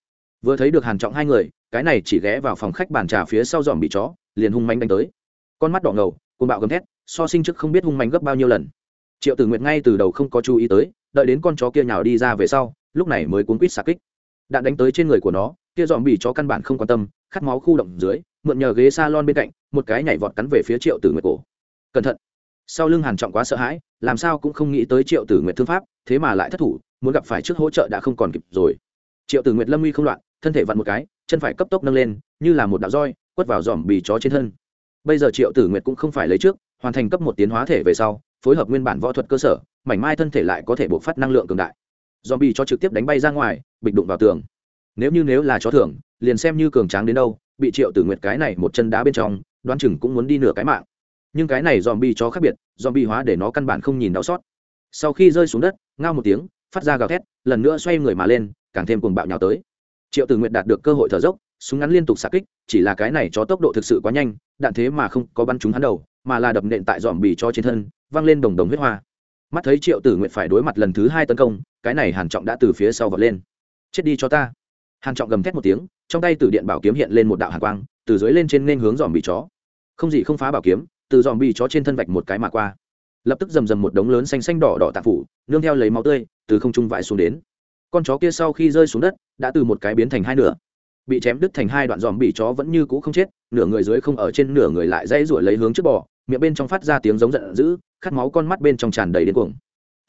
Vừa thấy được hàn trọng hai người, cái này chỉ ghé vào phòng khách bàn trà phía sau dòm bị chó, liền hung manh đánh tới. Con mắt đỏ ngầu côn bạo gầm thét, so sinh trước không biết hung manh gấp bao nhiêu lần. Triệu tử nguyệt ngay từ đầu không có chú ý tới, đợi đến con chó kia nhào đi ra về sau, lúc này mới cuốn quýt xạ kích. Đạn đánh tới trên người của nó kia dòm bị chó căn bản không quan tâm, khát máu khu động dưới, mượn nhờ ghế salon bên cạnh, một cái nhảy vọt cắn về phía triệu tử nguyệt cổ. Cẩn thận. Sau lưng hàn trọng quá sợ hãi, làm sao cũng không nghĩ tới triệu tử nguyệt thương pháp, thế mà lại thất thủ, muốn gặp phải trước hỗ trợ đã không còn kịp rồi. Triệu tử nguyệt lâm uy không loạn, thân thể vặn một cái, chân phải cấp tốc nâng lên, như là một đạo roi, quất vào dòm bì chó trên thân. Bây giờ triệu tử nguyệt cũng không phải lấy trước, hoàn thành cấp một tiến hóa thể về sau, phối hợp nguyên bản võ thuật cơ sở, mảnh mai thân thể lại có thể bộc phát năng lượng cường đại. Dòm bì chó trực tiếp đánh bay ra ngoài, bịch đụng vào tường nếu như nếu là chó thưởng, liền xem như cường tráng đến đâu, bị triệu tử nguyệt cái này một chân đá bên trong, đoán chừng cũng muốn đi nửa cái mạng. Nhưng cái này dòm bi chó khác biệt dòm bi hóa để nó căn bản không nhìn đau xót. Sau khi rơi xuống đất, ngao một tiếng, phát ra gào thét, lần nữa xoay người mà lên, càng thêm cuồng bạo nhào tới. Triệu tử nguyệt đạt được cơ hội thở dốc, súng ngắn liên tục xạ kích, chỉ là cái này chó tốc độ thực sự quá nhanh, đạn thế mà không có bắn trúng hắn đầu, mà là đập nện tại dòm bì cho trên thân văng lên đồng đồng huyết hoa. Mắt thấy triệu tử nguyện phải đối mặt lần thứ hai tấn công, cái này hàn trọng đã từ phía sau vọt lên. Chết đi cho ta hàn trọng gầm thét một tiếng trong tay từ điện bảo kiếm hiện lên một đạo hàn quang từ dưới lên trên nên hướng dòm bì chó không gì không phá bảo kiếm từ dòm bì chó trên thân vạch một cái mà qua lập tức rầm rầm một đống lớn xanh xanh đỏ đỏ tạp phủ nương theo lấy máu tươi từ không trung vãi xuống đến con chó kia sau khi rơi xuống đất đã từ một cái biến thành hai nửa bị chém đứt thành hai đoạn dòm bị chó vẫn như cũ không chết nửa người dưới không ở trên nửa người lại dãy ruổi lấy hướng trước bò miệng bên trong phát ra tiếng giống giận dữ khát máu con mắt bên trong tràn đầy điên cuồng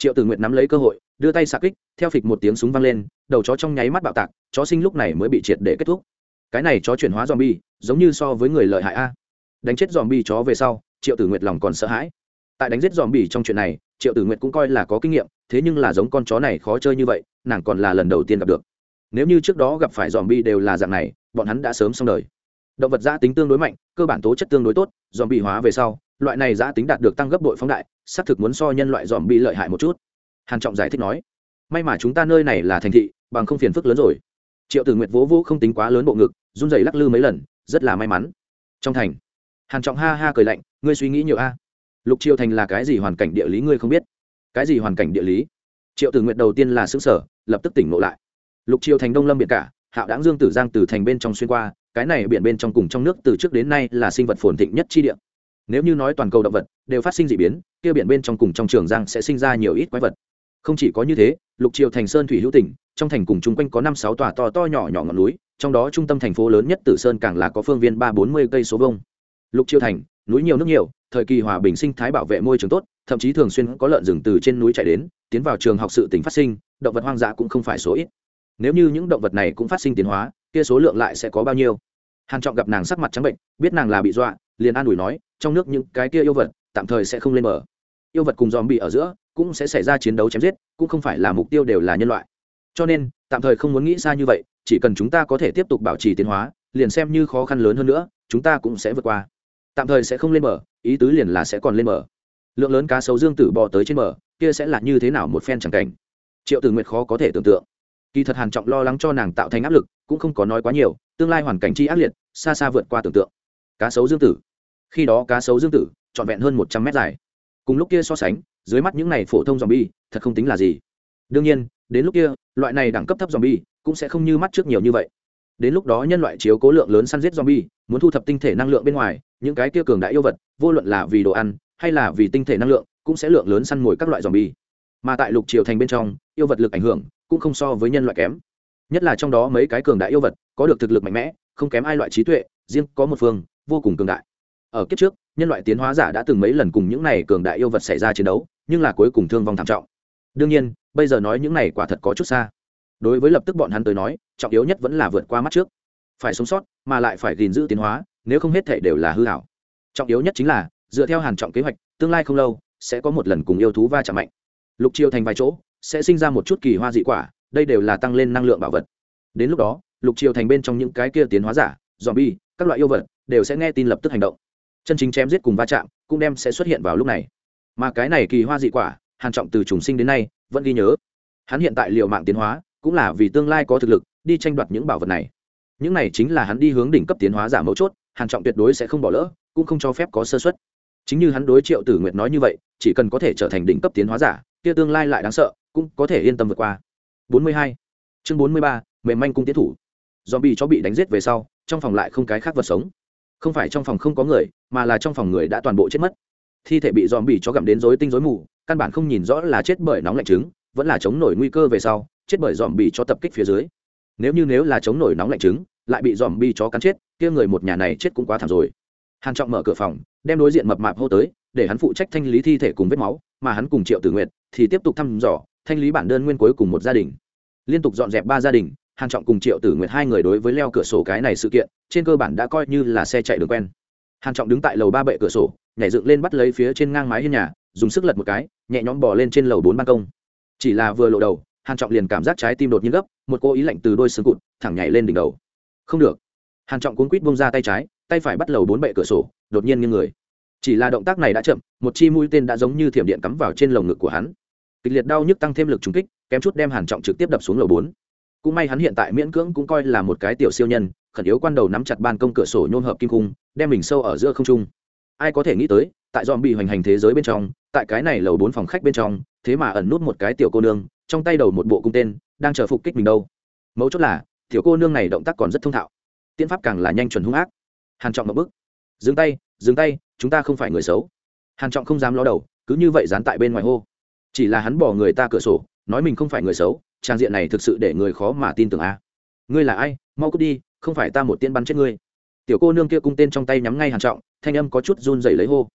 triệu tử nguyệt nắm lấy cơ hội, đưa tay xạ kích, theo phịch một tiếng súng vang lên, đầu chó trong nháy mắt bạo tạc, chó sinh lúc này mới bị triệt để kết thúc. Cái này chó chuyển hóa dòm bi giống như so với người lợi hại a. Đánh chết dòm bi chó về sau, triệu tử nguyệt lòng còn sợ hãi. Tại đánh giết dòm bi trong chuyện này, triệu tử nguyệt cũng coi là có kinh nghiệm, thế nhưng là giống con chó này khó chơi như vậy, nàng còn là lần đầu tiên gặp được. Nếu như trước đó gặp phải dòm bi đều là dạng này, bọn hắn đã sớm xong đời. Động vật giã tính tương đối mạnh, cơ bản tố chất tương đối tốt dòm bi hóa về sau loại này giá tính đạt được tăng gấp đội phóng đại, xác thực muốn so nhân loại dòm bị lợi hại một chút. Hàn trọng giải thích nói, may mà chúng ta nơi này là thành thị, bằng không phiền phức lớn rồi. Triệu tử nguyệt vỗ vỗ không tính quá lớn bộ ngực, run rẩy lắc lư mấy lần, rất là may mắn. Trong thành, hàn trọng ha ha cười lạnh, ngươi suy nghĩ nhiều a. Lục triều thành là cái gì hoàn cảnh địa lý ngươi không biết. Cái gì hoàn cảnh địa lý? Triệu tử Nguyệt đầu tiên là xứng sở lập tức tỉnh ngộ lại. Lục triều thành đông lâm biển cả, hạo đáng dương tử giang từ thành bên trong xuyên qua, cái này biển bên trong cùng trong nước từ trước đến nay là sinh vật phồn thịnh nhất chi địa nếu như nói toàn cầu động vật đều phát sinh d ị biến, kia biển bên trong cùng trong trường giang sẽ sinh ra nhiều ít quái vật. Không chỉ có như thế, lục triều thành sơn thủy hữu tỉnh, trong thành cùng chung quanh có năm sáu tòa to to nhỏ nhỏ ngọn núi, trong đó trung tâm thành phố lớn nhất tử sơn càng là có phương viên ba bốn mươi cây số vông lục triều thành, núi nhiều nước nhiều, thời kỳ hòa bình sinh thái bảo vệ môi trường tốt, thậm chí thường xuyên có lợn rừng từ trên núi chạy đến, tiến vào trường học sự tỉnh phát sinh, động vật hoang dã cũng không phải số ít. Nếu như những động vật này cũng phát sinh tiến hóa, kia số lượng lại sẽ có bao nhiêu? Hàn trọng gặp nàng sắc mặt trắng bệnh, biết nàng là bị dọa liền an ủi nói, trong nước những cái kia yêu vật, tạm thời sẽ không lên mở yêu vật cùng dòm bị ở giữa cũng sẽ xảy ra chiến đấu chém giết, cũng không phải là mục tiêu đều là nhân loại. Cho nên, tạm thời không muốn nghĩ xa như vậy, chỉ cần chúng ta có thể tiếp tục bảo trì tiến hóa, liền xem như khó khăn lớn hơn nữa, chúng ta cũng sẽ vượt qua. Tạm thời sẽ không lên mở ý tứ liền là sẽ còn lên mở lượng lớn cá sấu dương tử bò tới trên mở kia sẽ là như thế nào một phen chẳng cảnh? Triệu tử nguyệt khó có thể tưởng tượng. Kỳ thật hàn trọng lo lắng cho nàng tạo thành áp lực, cũng không có nói quá nhiều, tương lai hoàn cảnh chi ác liệt, xa xa vượt qua tưởng tượng cá sấu dương tử. Khi đó cá sấu dương tử, trọn vẹn hơn một trăm mét dài. Cùng lúc kia so sánh, dưới mắt những này phổ thông zombie, thật không tính là gì. Đương nhiên, đến lúc kia, loại này đẳng cấp thấp zombie cũng sẽ không như mắt trước nhiều như vậy. Đến lúc đó nhân loại chiếu cố lượng lớn săn giết zombie, muốn thu thập tinh thể năng lượng bên ngoài, những cái kia cường đại yêu vật, vô luận là vì đồ ăn hay là vì tinh thể năng lượng, cũng sẽ lượng lớn săn mồi các loại zombie. Mà tại lục triều thành bên trong, yêu vật lực ảnh hưởng cũng không so với nhân loại kém. Nhất là trong đó mấy cái cường đại yêu vật có được thực lực mạnh mẽ, không kém ai loại trí tuệ, riêng có một phương vô cùng cường đại. Ở kiếp trước, nhân loại tiến hóa giả đã từng mấy lần cùng những này cường đại yêu vật xảy ra chiến đấu, nhưng là cuối cùng thương vong thảm trọng. Đương nhiên, bây giờ nói những này quả thật có chút xa. Đối với lập tức bọn hắn tới nói, trọng yếu nhất vẫn là vượt qua mắt trước. Phải sống sót, mà lại phải gìn giữ tiến hóa, nếu không hết thể đều là hư hảo trọng yếu nhất chính là, dựa theo hàn trọng kế hoạch, tương lai không lâu, sẽ có một lần cùng yêu thú va chạm mạnh. Lục chiêu thành vài chỗ, sẽ sinh ra một chút kỳ hoa dị quả, đây đều là tăng lên năng lượng bảo vật. Đến lúc đó, lục triều thành bên trong những cái kia tiến hóa giả dòm bi các loại yêu vật đều sẽ nghe tin lập tức hành động. Chân chính chém giết cùng va chạm cũng đem sẽ xuất hiện vào lúc này. Mà cái này kỳ hoa dị quả hàn trọng từ trùng sinh đến nay vẫn ghi nhớ. Hắn hiện tại liệu mạng tiến hóa cũng là vì tương lai có thực lực đi tranh đoạt những bảo vật này. Những này chính là hắn đi hướng đỉnh cấp tiến hóa giả mấu chốt hàn trọng tuyệt đối sẽ không bỏ lỡ cũng không cho phép có sơ suất. Chính như hắn đối triệu tử nguyệt nói như vậy chỉ cần có thể trở thành đỉnh cấp tiến hóa giả kia tương lai lại đáng sợ cũng có thể yên tâm vượt qua. 42. chương 43, mềm manh cung tiến thủ. Zombie chó bị đánh giết về sau trong phòng lại không cái khác vật sống không phải trong phòng không có người, mà là trong phòng người đã toàn bộ chết mất. Thi thể bị zombie chó gặm đến rối tinh rối mù, căn bản không nhìn rõ là chết bởi nóng lạnh trứng, vẫn là chống nổi nguy cơ về sau, chết bởi zombie chó tập kích phía dưới. Nếu như nếu là chống nổi nóng lạnh trứng, lại bị zombie chó cắn chết, kia người một nhà này chết cũng quá thảm rồi. Hàn trọng mở cửa phòng, đem đối diện mập mạp hô tới, để hắn phụ trách thanh lý thi thể cùng vết máu, mà hắn cùng triệu tử nguyệt thì tiếp tục thăm dò, thanh lý bản đơn nguyên cuối cùng một gia đình. Liên tục dọn dẹp ba gia đình hàn trọng cùng triệu tử nguyệt hai người đối với leo cửa sổ cái này sự kiện, trên cơ bản đã coi như là xe chạy đường quen. Hàn trọng đứng tại lầu ba bệ cửa sổ, nhảy dựng lên bắt lấy phía trên ngang mái hiên nhà, dùng sức lật một cái, nhẹ nhõm bò lên trên lầu bốn ban công. Chỉ là vừa lộ đầu, hàn trọng liền cảm giác trái tim đột nhiên gấp, một cô ý lạnh từ đôi xương cụt thẳng nhảy lên đỉnh đầu. Không được. Hàn trọng cuốn quýt buông ra tay trái, tay phải bắt lầu bốn bệ cửa sổ, đột nhiên nghiêng người. Chỉ là động tác này đã chậm, một chi mũi tên đã giống như thiểm điện cắm vào trên lồng ngực của hắn. Kịch liệt đau nhức tăng thêm lực trúng kích, kém chút đem hàn trọng trực tiếp đập xuống lầu bốn cũng may hắn hiện tại miễn cưỡng cũng coi là một cái tiểu siêu nhân, khẩn yếu quan đầu nắm chặt ban công cửa sổ nhôm hợp kim cung đem mình sâu ở giữa không trung. Ai có thể nghĩ tới, tại dòm bị hoành hành thế giới bên trong, tại cái này lầu bốn phòng khách bên trong, thế mà ẩn nút một cái tiểu cô nương, trong tay đầu một bộ cung tên, đang chờ phục kích mình đâu. Mấu chốt là, tiểu cô nương này động tác còn rất thông thạo. Tiên pháp càng là nhanh chuẩn hung ác. Hàn trọng một bước dừng tay dừng tay, chúng ta không phải người xấu. Hàn trọng không dám ló đầu, cứ như vậy dán tại bên ngoài hô. Chỉ là hắn bỏ người ta cửa sổ, nói mình không phải người xấu trang diện này thực sự để người khó mà tin tưởng a. Ngươi là ai? Mau cút đi, không phải ta một tiên bắn chết ngươi. Tiểu cô nương kia cung tên trong tay nhắm ngay hàn trọng, thanh âm có chút run rẩy lấy hô.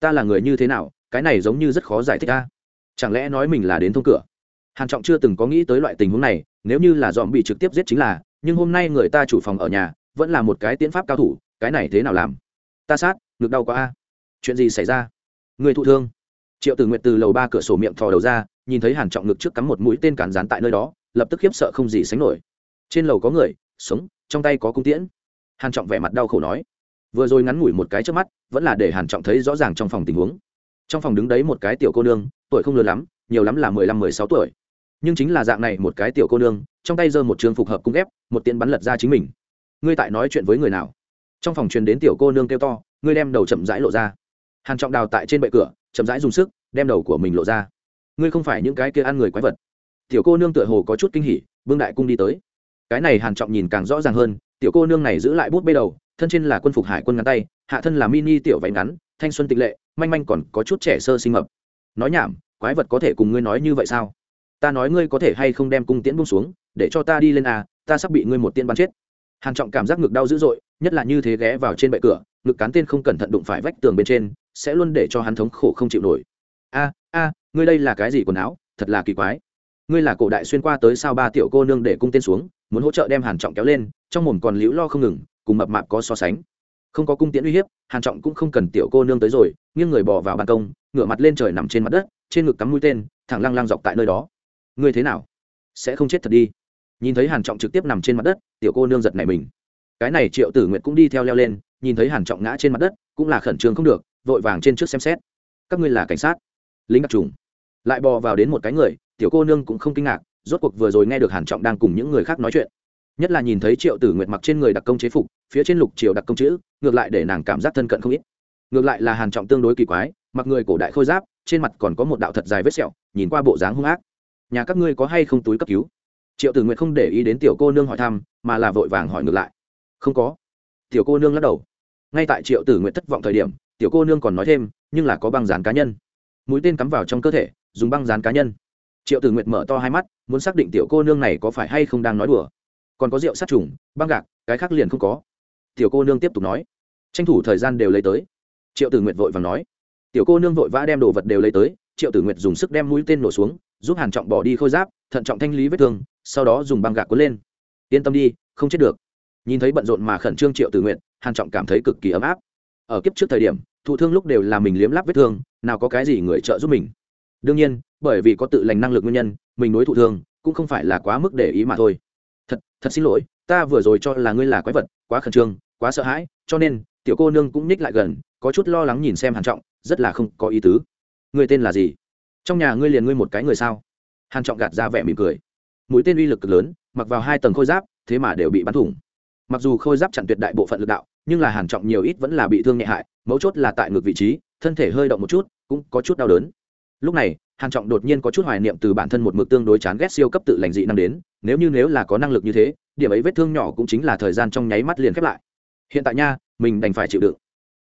Ta là người như thế nào? Cái này giống như rất khó giải thích a. Chẳng lẽ nói mình là đến thông cửa? Hàn trọng chưa từng có nghĩ tới loại tình huống này, nếu như là dòm bị trực tiếp giết chính là, nhưng hôm nay người ta chủ phòng ở nhà, vẫn là một cái tiến pháp cao thủ, cái này thế nào làm? Ta sát, ngực đau quá a. Chuyện gì xảy ra? Người thụ thương. Triệu tử Nguyệt từ lầu ba cửa sổ miệng thò đầu ra nhìn thấy hàn trọng ngực trước cắm một mũi tên cản rán tại nơi đó, lập tức khiếp sợ không gì sánh nổi. Trên lầu có người, sống, trong tay có cung tiễn. Hàn trọng vẻ mặt đau khổ nói. Vừa rồi ngắn ngủi một cái trước mắt, vẫn là để hàn trọng thấy rõ ràng trong phòng tình huống. Trong phòng đứng đấy một cái tiểu cô nương, tuổi không lớn lắm, nhiều lắm là mười lăm, mười sáu tuổi. Nhưng chính là dạng này một cái tiểu cô nương, trong tay giơ một trường phục hợp cung ép, một tiễn bắn lật ra chính mình. Ngươi tại nói chuyện với người nào? Trong phòng truyền đến tiểu cô nương kêu to, ngươi đem đầu chậm rãi lộ ra. Hàn trọng đào tại trên bệ cửa, chậm rãi dùng sức, đem đầu của mình lộ ra ngươi không phải những cái kia ăn người quái vật. Tiểu cô nương tựa hồ có chút kinh hỉ, vương đại cung đi tới. Cái này hàn trọng nhìn càng rõ ràng hơn, tiểu cô nương này giữ lại bút bê đầu, thân trên là quân phục hải quân ngắn tay, hạ thân là mini tiểu váy ngắn, thanh xuân tịch lệ, manh manh còn có chút trẻ sơ sinh mập. Nói nhảm, quái vật có thể cùng ngươi nói như vậy sao? Ta nói ngươi có thể hay không đem cung tiễn buông xuống, để cho ta đi lên à ta sắp bị ngươi một tiên bắn chết. Hàn trọng cảm giác ngực đau dữ dội, nhất là như thế ghé vào trên bệ cửa, ngực cán tên không cẩn thận đụng phải vách tường bên trên, sẽ luôn để cho hắn thống khổ không chịu nổi. A a, ngươi đây là cái gì quần áo? Thật là kỳ quái. Ngươi là cổ đại xuyên qua tới sao ba tiểu cô nương để cung tên xuống, muốn hỗ trợ đem hàn trọng kéo lên, trong mồm còn liễu lo không ngừng, cùng mập mạp có so sánh. Không có cung tiễn uy hiếp, hàn trọng cũng không cần tiểu cô nương tới rồi, nghiêng người bỏ vào ban công, ngửa mặt lên trời nằm trên mặt đất, trên ngực cắm mũi tên, thẳng lăng lăng dọc tại nơi đó. Ngươi thế nào? Sẽ không chết thật đi. Nhìn thấy hàn trọng trực tiếp nằm trên mặt đất, tiểu cô nương giật nảy mình. Cái này triệu tử nguyệt cũng đi theo leo lên, nhìn thấy hàn trọng ngã trên mặt đất, cũng là khẩn trương không được, vội vàng trên trước xem xét. Các ngươi là cảnh sát? Lính đặc trùng. Lại bò vào đến một cái người, tiểu cô nương cũng không kinh ngạc, rốt cuộc vừa rồi nghe được hàn trọng đang cùng những người khác nói chuyện. Nhất là nhìn thấy triệu tử nguyệt mặc trên người đặc công chế phục, phía trên lục triều đặc công chữ, ngược lại để nàng cảm giác thân cận không ít. Ngược lại là hàn trọng tương đối kỳ quái, mặc người cổ đại khôi giáp, trên mặt còn có một đạo thật dài vết sẹo, nhìn qua bộ dáng hung ác. Nhà các ngươi có hay không túi cấp cứu? Triệu tử nguyệt không để ý đến tiểu cô nương hỏi thăm, mà là vội vàng hỏi ngược lại. Không có. Tiểu cô nương lắc đầu. Ngay tại triệu tử nguyệt thất vọng thời điểm, tiểu cô nương còn nói thêm, nhưng là có băng dán cá nhân mũi tên cắm vào trong cơ thể, dùng băng dán cá nhân. Triệu tử nguyệt mở to hai mắt, muốn xác định tiểu cô nương này có phải hay không đang nói đùa. Còn có rượu sát trùng, băng gạc, cái khác liền không có. Tiểu cô nương tiếp tục nói. Tranh thủ thời gian đều lấy tới. Triệu tử nguyệt vội và nói. Tiểu cô nương vội vã đem đồ vật đều lấy tới, triệu tử nguyệt dùng sức đem mũi tên nổ xuống, giúp hàn trọng bỏ đi khôi giáp, thận trọng thanh lý vết thương, sau đó dùng băng gạc cuốn lên. Yên tâm đi, không chết được. Nhìn thấy bận rộn mà khẩn trương triệu tử nguyện hàn trọng cảm thấy cực kỳ ấm áp. Ở kiếp trước thời điểm thụ thương lúc đều là mình liếm láp vết thương, nào có cái gì người trợ giúp mình. Đương nhiên, bởi vì có tự lành năng lực nguyên nhân, mình đối thụ thương cũng không phải là quá mức để ý mà thôi. Thật thật xin lỗi, ta vừa rồi cho là ngươi là quái vật, quá khẩn trương, quá sợ hãi, cho nên, tiểu cô nương cũng nhích lại gần, có chút lo lắng nhìn xem hàn trọng, rất là không có ý tứ. Người tên là gì? Trong nhà ngươi liền ngươi một cái người sao? Hàn trọng gạt ra vẻ mỉm cười. Mũi tên uy lực cực lớn, mặc vào hai tầng khôi giáp, thế mà đều bị bắn thủng. Mặc dù khôi giáp chặn tuyệt đại bộ phận lực đạo nhưng là hàn trọng nhiều ít vẫn là bị thương nhẹ hại, mấu chốt là tại ngược vị trí, thân thể hơi động một chút, cũng có chút đau đớn. Lúc này, hàn trọng đột nhiên có chút hoài niệm từ bản thân một mực tương đối chán ghét siêu cấp tự lành dị năng đến, nếu như nếu là có năng lực như thế, điểm ấy vết thương nhỏ cũng chính là thời gian trong nháy mắt liền khép lại. Hiện tại nha, mình đành phải chịu đựng.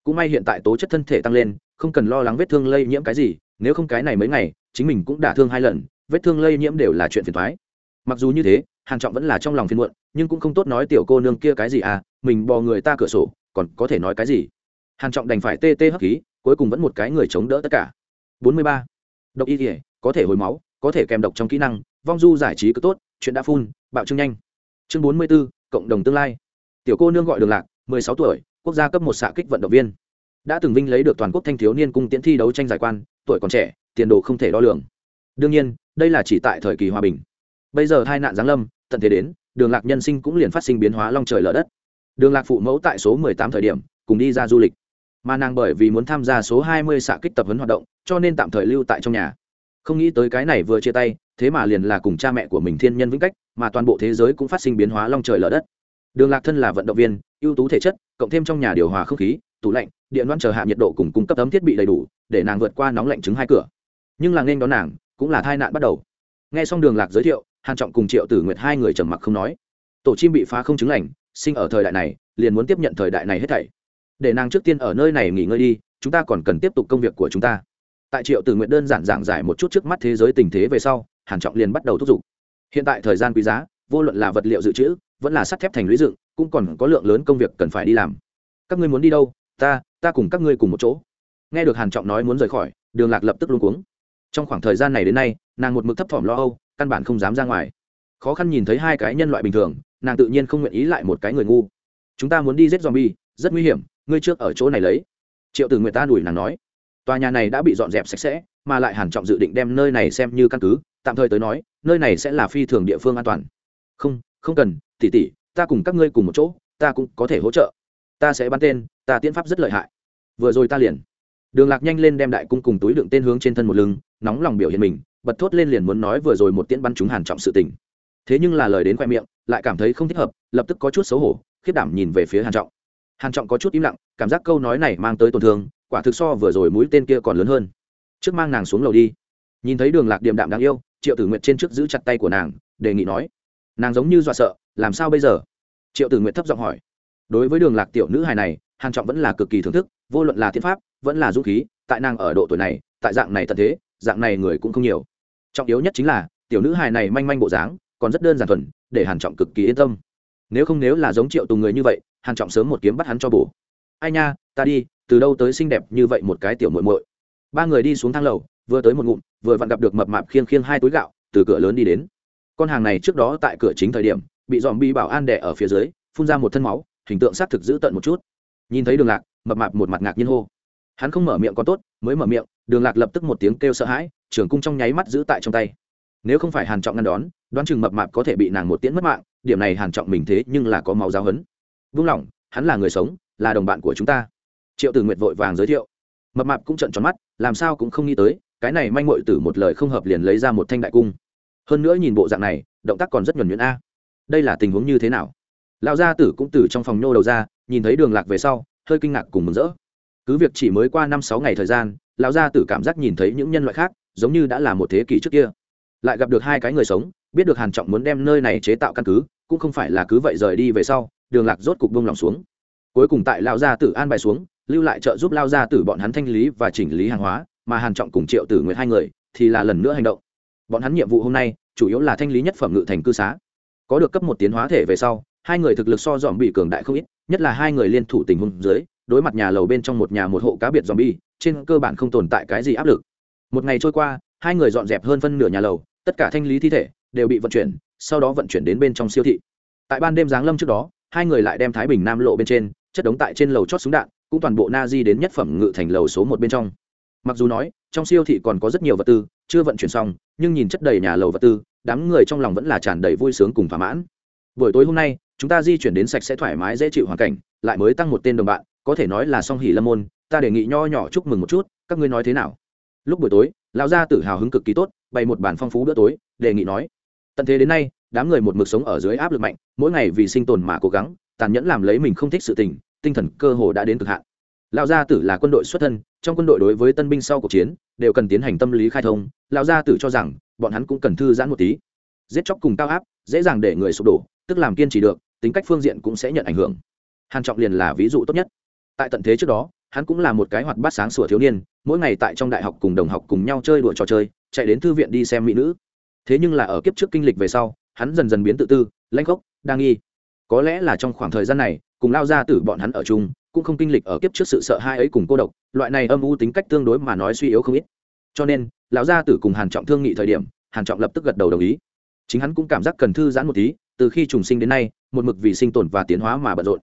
Cũng may hiện tại tố chất thân thể tăng lên, không cần lo lắng vết thương lây nhiễm cái gì, nếu không cái này mấy ngày, chính mình cũng đả thương hai lần, vết thương lây nhiễm đều là chuyện phiền toái. Mặc dù như thế, hàn trọng vẫn là trong lòng phiền muộn, nhưng cũng không tốt nói tiểu cô nương kia cái gì à mình bò người ta cửa sổ còn có thể nói cái gì? Hàn trọng đành phải tê tê hấp khí cuối cùng vẫn một cái người chống đỡ tất cả. 43. độc y thể có thể hồi máu có thể kèm độc trong kỹ năng vong du giải trí cứ tốt chuyện đã phun bạo trương nhanh. Chương 44, cộng đồng tương lai. Tiểu cô nương gọi đường lạc 16 tuổi quốc gia cấp một xạ kích vận động viên. Đã từng vinh lấy được toàn quốc thanh thiếu niên cung tiễn thi đấu tranh giải quan tuổi còn trẻ tiền đồ không thể đo lường. Đương nhiên đây là chỉ tại thời kỳ hòa bình. Bây giờ hai nạn giáng lâm tận thế đến đường lạc nhân sinh cũng liền phát sinh biến hóa long trời lở đất đường lạc phụ mẫu tại số mười tám thời điểm, cùng đi ra du lịch. Mà nàng bởi vì muốn tham gia số hai mươi xạ kích tập huấn hoạt động, cho nên tạm thời lưu tại trong nhà. Không nghĩ tới cái này vừa chia tay, thế mà liền là cùng cha mẹ của mình thiên nhân vĩnh cách, mà toàn bộ thế giới cũng phát sinh biến hóa long trời lở đất. Đường lạc thân là vận động viên, ưu tú thể chất, cộng thêm trong nhà điều hòa không khí, tủ lạnh, điện đoan chờ hạ nhiệt độ cùng cung cấp tấm thiết bị đầy đủ, để nàng vượt qua nóng lạnh chứng hai cửa. Nhưng là nên đón nàng, cũng là tai nạn bắt đầu. Nghe xong đường lạc giới thiệu, hàn trọng cùng triệu tử nguyệt hai người trầm mặc không nói. Tổ chim bị phá không chứng lành sinh ở thời đại này, liền muốn tiếp nhận thời đại này hết thảy. Để nàng trước tiên ở nơi này nghỉ ngơi đi, chúng ta còn cần tiếp tục công việc của chúng ta. Tại triệu tử nguyện đơn giản giảng giải một chút trước mắt thế giới tình thế về sau, hàn trọng liền bắt đầu thúc giục. Hiện tại thời gian quý giá, vô luận là vật liệu dự trữ, vẫn là sắt thép thành lũy dựng, cũng còn có lượng lớn công việc cần phải đi làm. Các ngươi muốn đi đâu? Ta ta cùng các ngươi cùng một chỗ. Nghe được hàn trọng nói muốn rời khỏi, đường lạc lập tức luống cuống. Trong khoảng thời gian này đến nay, nàng một mực thấp thỏm lo âu, căn bản không dám ra ngoài. Khó khăn nhìn thấy hai cái nhân loại bình thường nàng tự nhiên không nguyện ý lại một cái người ngu. Chúng ta muốn đi giết zombie, rất nguy hiểm, ngươi trước ở chỗ này lấy. Triệu tử nguyệt ta đuổi nàng nói. Tòa nhà này đã bị dọn dẹp sạch sẽ, mà lại hàn trọng dự định đem nơi này xem như căn cứ, tạm thời tới nói, nơi này sẽ là phi thường địa phương an toàn. Không không cần tỉ tỉ ta cùng các ngươi cùng một chỗ, ta cũng có thể hỗ trợ. Ta sẽ bắn tên, ta tiến pháp rất lợi hại. Vừa rồi ta liền. Đường lạc nhanh lên đem đại cung cùng túi đựng tên hướng trên thân một lưng, nóng lòng biểu hiện mình, bật thốt lên liền muốn nói vừa rồi một tiễn bắn chúng hàn trọng sự tình. Thế nhưng là lời đến khoe miệng lại cảm thấy không thích hợp, lập tức có chút xấu hổ khiết đảm nhìn về phía hàn trọng. Hàn trọng có chút im lặng, cảm giác câu nói này mang tới tổn thương, quả thực so vừa rồi mũi tên kia còn lớn hơn. Trước mang nàng xuống lầu đi. Nhìn thấy đường lạc điềm đạm đáng yêu, triệu tử nguyệt trên trước giữ chặt tay của nàng, đề nghị nói, nàng giống như dọa sợ, làm sao bây giờ? Triệu tử nguyệt thấp giọng hỏi. Đối với đường lạc tiểu nữ hài này, hàn trọng vẫn là cực kỳ thưởng thức, vô luận là thiên pháp, vẫn là dũng khí, tại nàng ở độ tuổi này, tại dạng này tận thế, dạng này người cũng không nhiều. Trọng yếu nhất chính là, tiểu nữ hài này manh manh bộ dáng, còn rất đơn giản thuần để hàn trọng cực kỳ yên tâm. Nếu không nếu là giống triệu tùng người như vậy, hàn trọng sớm một kiếm bắt hắn cho bổ. Ai nha, ta đi, từ đâu tới xinh đẹp như vậy một cái tiểu muội muội. Ba người đi xuống thang lầu, vừa tới một ngụm, vừa vặn gặp được mập mạp khiêng khiêng hai túi gạo, từ cửa lớn đi đến. Con hàng này trước đó tại cửa chính thời điểm, bị dòm bi bảo an đẻ ở phía dưới, phun ra một thân máu, hình tượng xác thực giữ tận một chút. Nhìn thấy đường lạc, mập mạp một mặt ngạc nhiên hô. Hắn không mở miệng có tốt, mới mở miệng, đường lạc lập tức một tiếng kêu sợ hãi, trường cung trong nháy mắt giữ tại trong tay. Nếu không phải hàn trọng ngăn đón đoán chừng mập mạp có thể bị nàng một tiễn mất mạng, điểm này hàn trọng mình thế nhưng là có máu giáo hấn vung lòng, hắn là người sống, là đồng bạn của chúng ta. Triệu tử nguyệt vội vàng giới thiệu. Mập mạp cũng trận tròn mắt, làm sao cũng không nghĩ tới, cái này manh mội tử một lời không hợp liền lấy ra một thanh đại cung. Hơn nữa nhìn bộ dạng này, động tác còn rất nhuần nhuyễn a. Đây là tình huống như thế nào? Lão gia tử cũng từ trong phòng nhô đầu ra, nhìn thấy đường lạc về sau, hơi kinh ngạc cùng mừng rỡ. Cứ việc chỉ mới qua năm sáu ngày thời gian, lão gia tử cảm giác nhìn thấy những nhân loại khác, giống như đã là một thế kỷ trước kia lại gặp được hai cái người sống, biết được hàn trọng muốn đem nơi này chế tạo căn cứ, cũng không phải là cứ vậy rời đi về sau, đường lạc rốt cục bông lòng xuống. Cuối cùng tại lão gia tử an bài xuống, lưu lại trợ giúp lao gia tử bọn hắn thanh lý và chỉnh lý hàng hóa, mà hàn trọng cùng triệu tử nguyện hai người thì là lần nữa hành động. Bọn hắn nhiệm vụ hôm nay chủ yếu là thanh lý nhất phẩm ngự thành cư xá. Có được cấp một tiến hóa thể về sau, hai người thực lực so dòm bị cường đại không ít, nhất là hai người liên thủ tình huống dưới, đối mặt nhà lầu bên trong một nhà một hộ cá biệt dòm bi, trên cơ bản không tồn tại cái gì áp lực. Một ngày trôi qua, hai người dọn dẹp hơn phân nửa nhà lầu tất cả thanh lý thi thể đều bị vận chuyển, sau đó vận chuyển đến bên trong siêu thị. Tại ban đêm giáng lâm trước đó, hai người lại đem thái bình nam lộ bên trên, chất đống tại trên lầu chót súng đạn, cũng toàn bộ na di đến nhất phẩm ngự thành lầu số một bên trong. Mặc dù nói, trong siêu thị còn có rất nhiều vật tư chưa vận chuyển xong, nhưng nhìn chất đầy nhà lầu vật tư, đám người trong lòng vẫn là tràn đầy vui sướng cùng thỏa mãn. Buổi tối hôm nay, chúng ta di chuyển đến sạch sẽ thoải mái dễ chịu hoàn cảnh, lại mới tăng một tên đồng bạn, có thể nói là song hỉ lâm môn, ta đề nghị nho nhỏ chúc mừng một chút, các ngươi nói thế nào? Lúc buổi tối, lão gia tự hào hứng cực kỳ tốt bày một bàn phong phú bữa tối, đề nghị nói, tận thế đến nay, đám người một mực sống ở dưới áp lực mạnh, mỗi ngày vì sinh tồn mà cố gắng, tàn nhẫn làm lấy mình không thích sự tình, tinh thần cơ hồ đã đến cực hạn. Lão gia tử là quân đội xuất thân, trong quân đội đối với tân binh sau cuộc chiến, đều cần tiến hành tâm lý khai thông, lão gia tử cho rằng, bọn hắn cũng cần thư giãn một tí. Giết chóc cùng cao áp, dễ dàng để người sụp đổ, tức làm kiên trì được, tính cách phương diện cũng sẽ nhận ảnh hưởng. Hàn trọng liền là ví dụ tốt nhất. Tại tận thế trước đó, hắn cũng là một cái hoạt bát sáng sủa thiếu niên, mỗi ngày tại trong đại học cùng đồng học cùng nhau chơi đùa trò chơi chạy đến thư viện đi xem mỹ nữ. Thế nhưng là ở kiếp trước kinh lịch về sau, hắn dần dần biến tự tư lanh khốc, đa nghi. Có lẽ là trong khoảng thời gian này, cùng lao ra từ bọn hắn ở chung, cũng không kinh lịch ở kiếp trước sự sợ hai ấy cùng cô độc, loại này âm u tính cách tương đối mà nói suy yếu không ít. Cho nên, lão gia tử cùng hàn trọng thương nghị thời điểm, hàn trọng lập tức gật đầu đồng ý. Chính hắn cũng cảm giác cần thư giãn một tí, từ khi trùng sinh đến nay, một mực vì sinh tồn và tiến hóa mà bận rộn.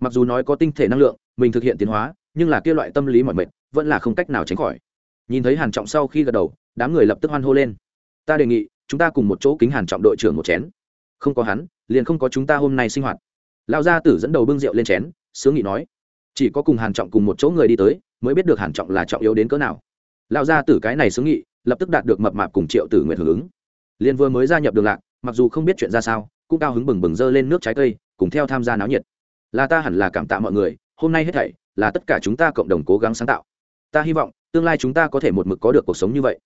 Mặc dù nói có tinh thể năng lượng, mình thực hiện tiến hóa, nhưng là kia loại tâm lý mọi mệt, vẫn là không cách nào tránh khỏi. Nhìn thấy hàn trọng sau khi gật đầu đám người lập tức hoan hô lên. Ta đề nghị, chúng ta cùng một chỗ kính hàn trọng đội trưởng một chén. Không có hắn, liền không có chúng ta hôm nay sinh hoạt. Lão gia tử dẫn đầu bưng rượu lên chén, sướng nghị nói. Chỉ có cùng hàn trọng cùng một chỗ người đi tới, mới biết được hàn trọng là trọng yếu đến cỡ nào. Lão gia tử cái này sướng nghị, lập tức đạt được mập mạp cùng triệu tử nguyện hưởng ứng. Liền vừa mới gia nhập đường lạc, mặc dù không biết chuyện ra sao, cũng cao hứng bừng bừng dơ lên nước trái cây, cùng theo tham gia náo nhiệt. Là ta hẳn là cảm tạ mọi người, hôm nay hết thảy là tất cả chúng ta cộng đồng cố gắng sáng tạo. Ta hy vọng, tương lai chúng ta có thể một mực có được cuộc sống như vậy.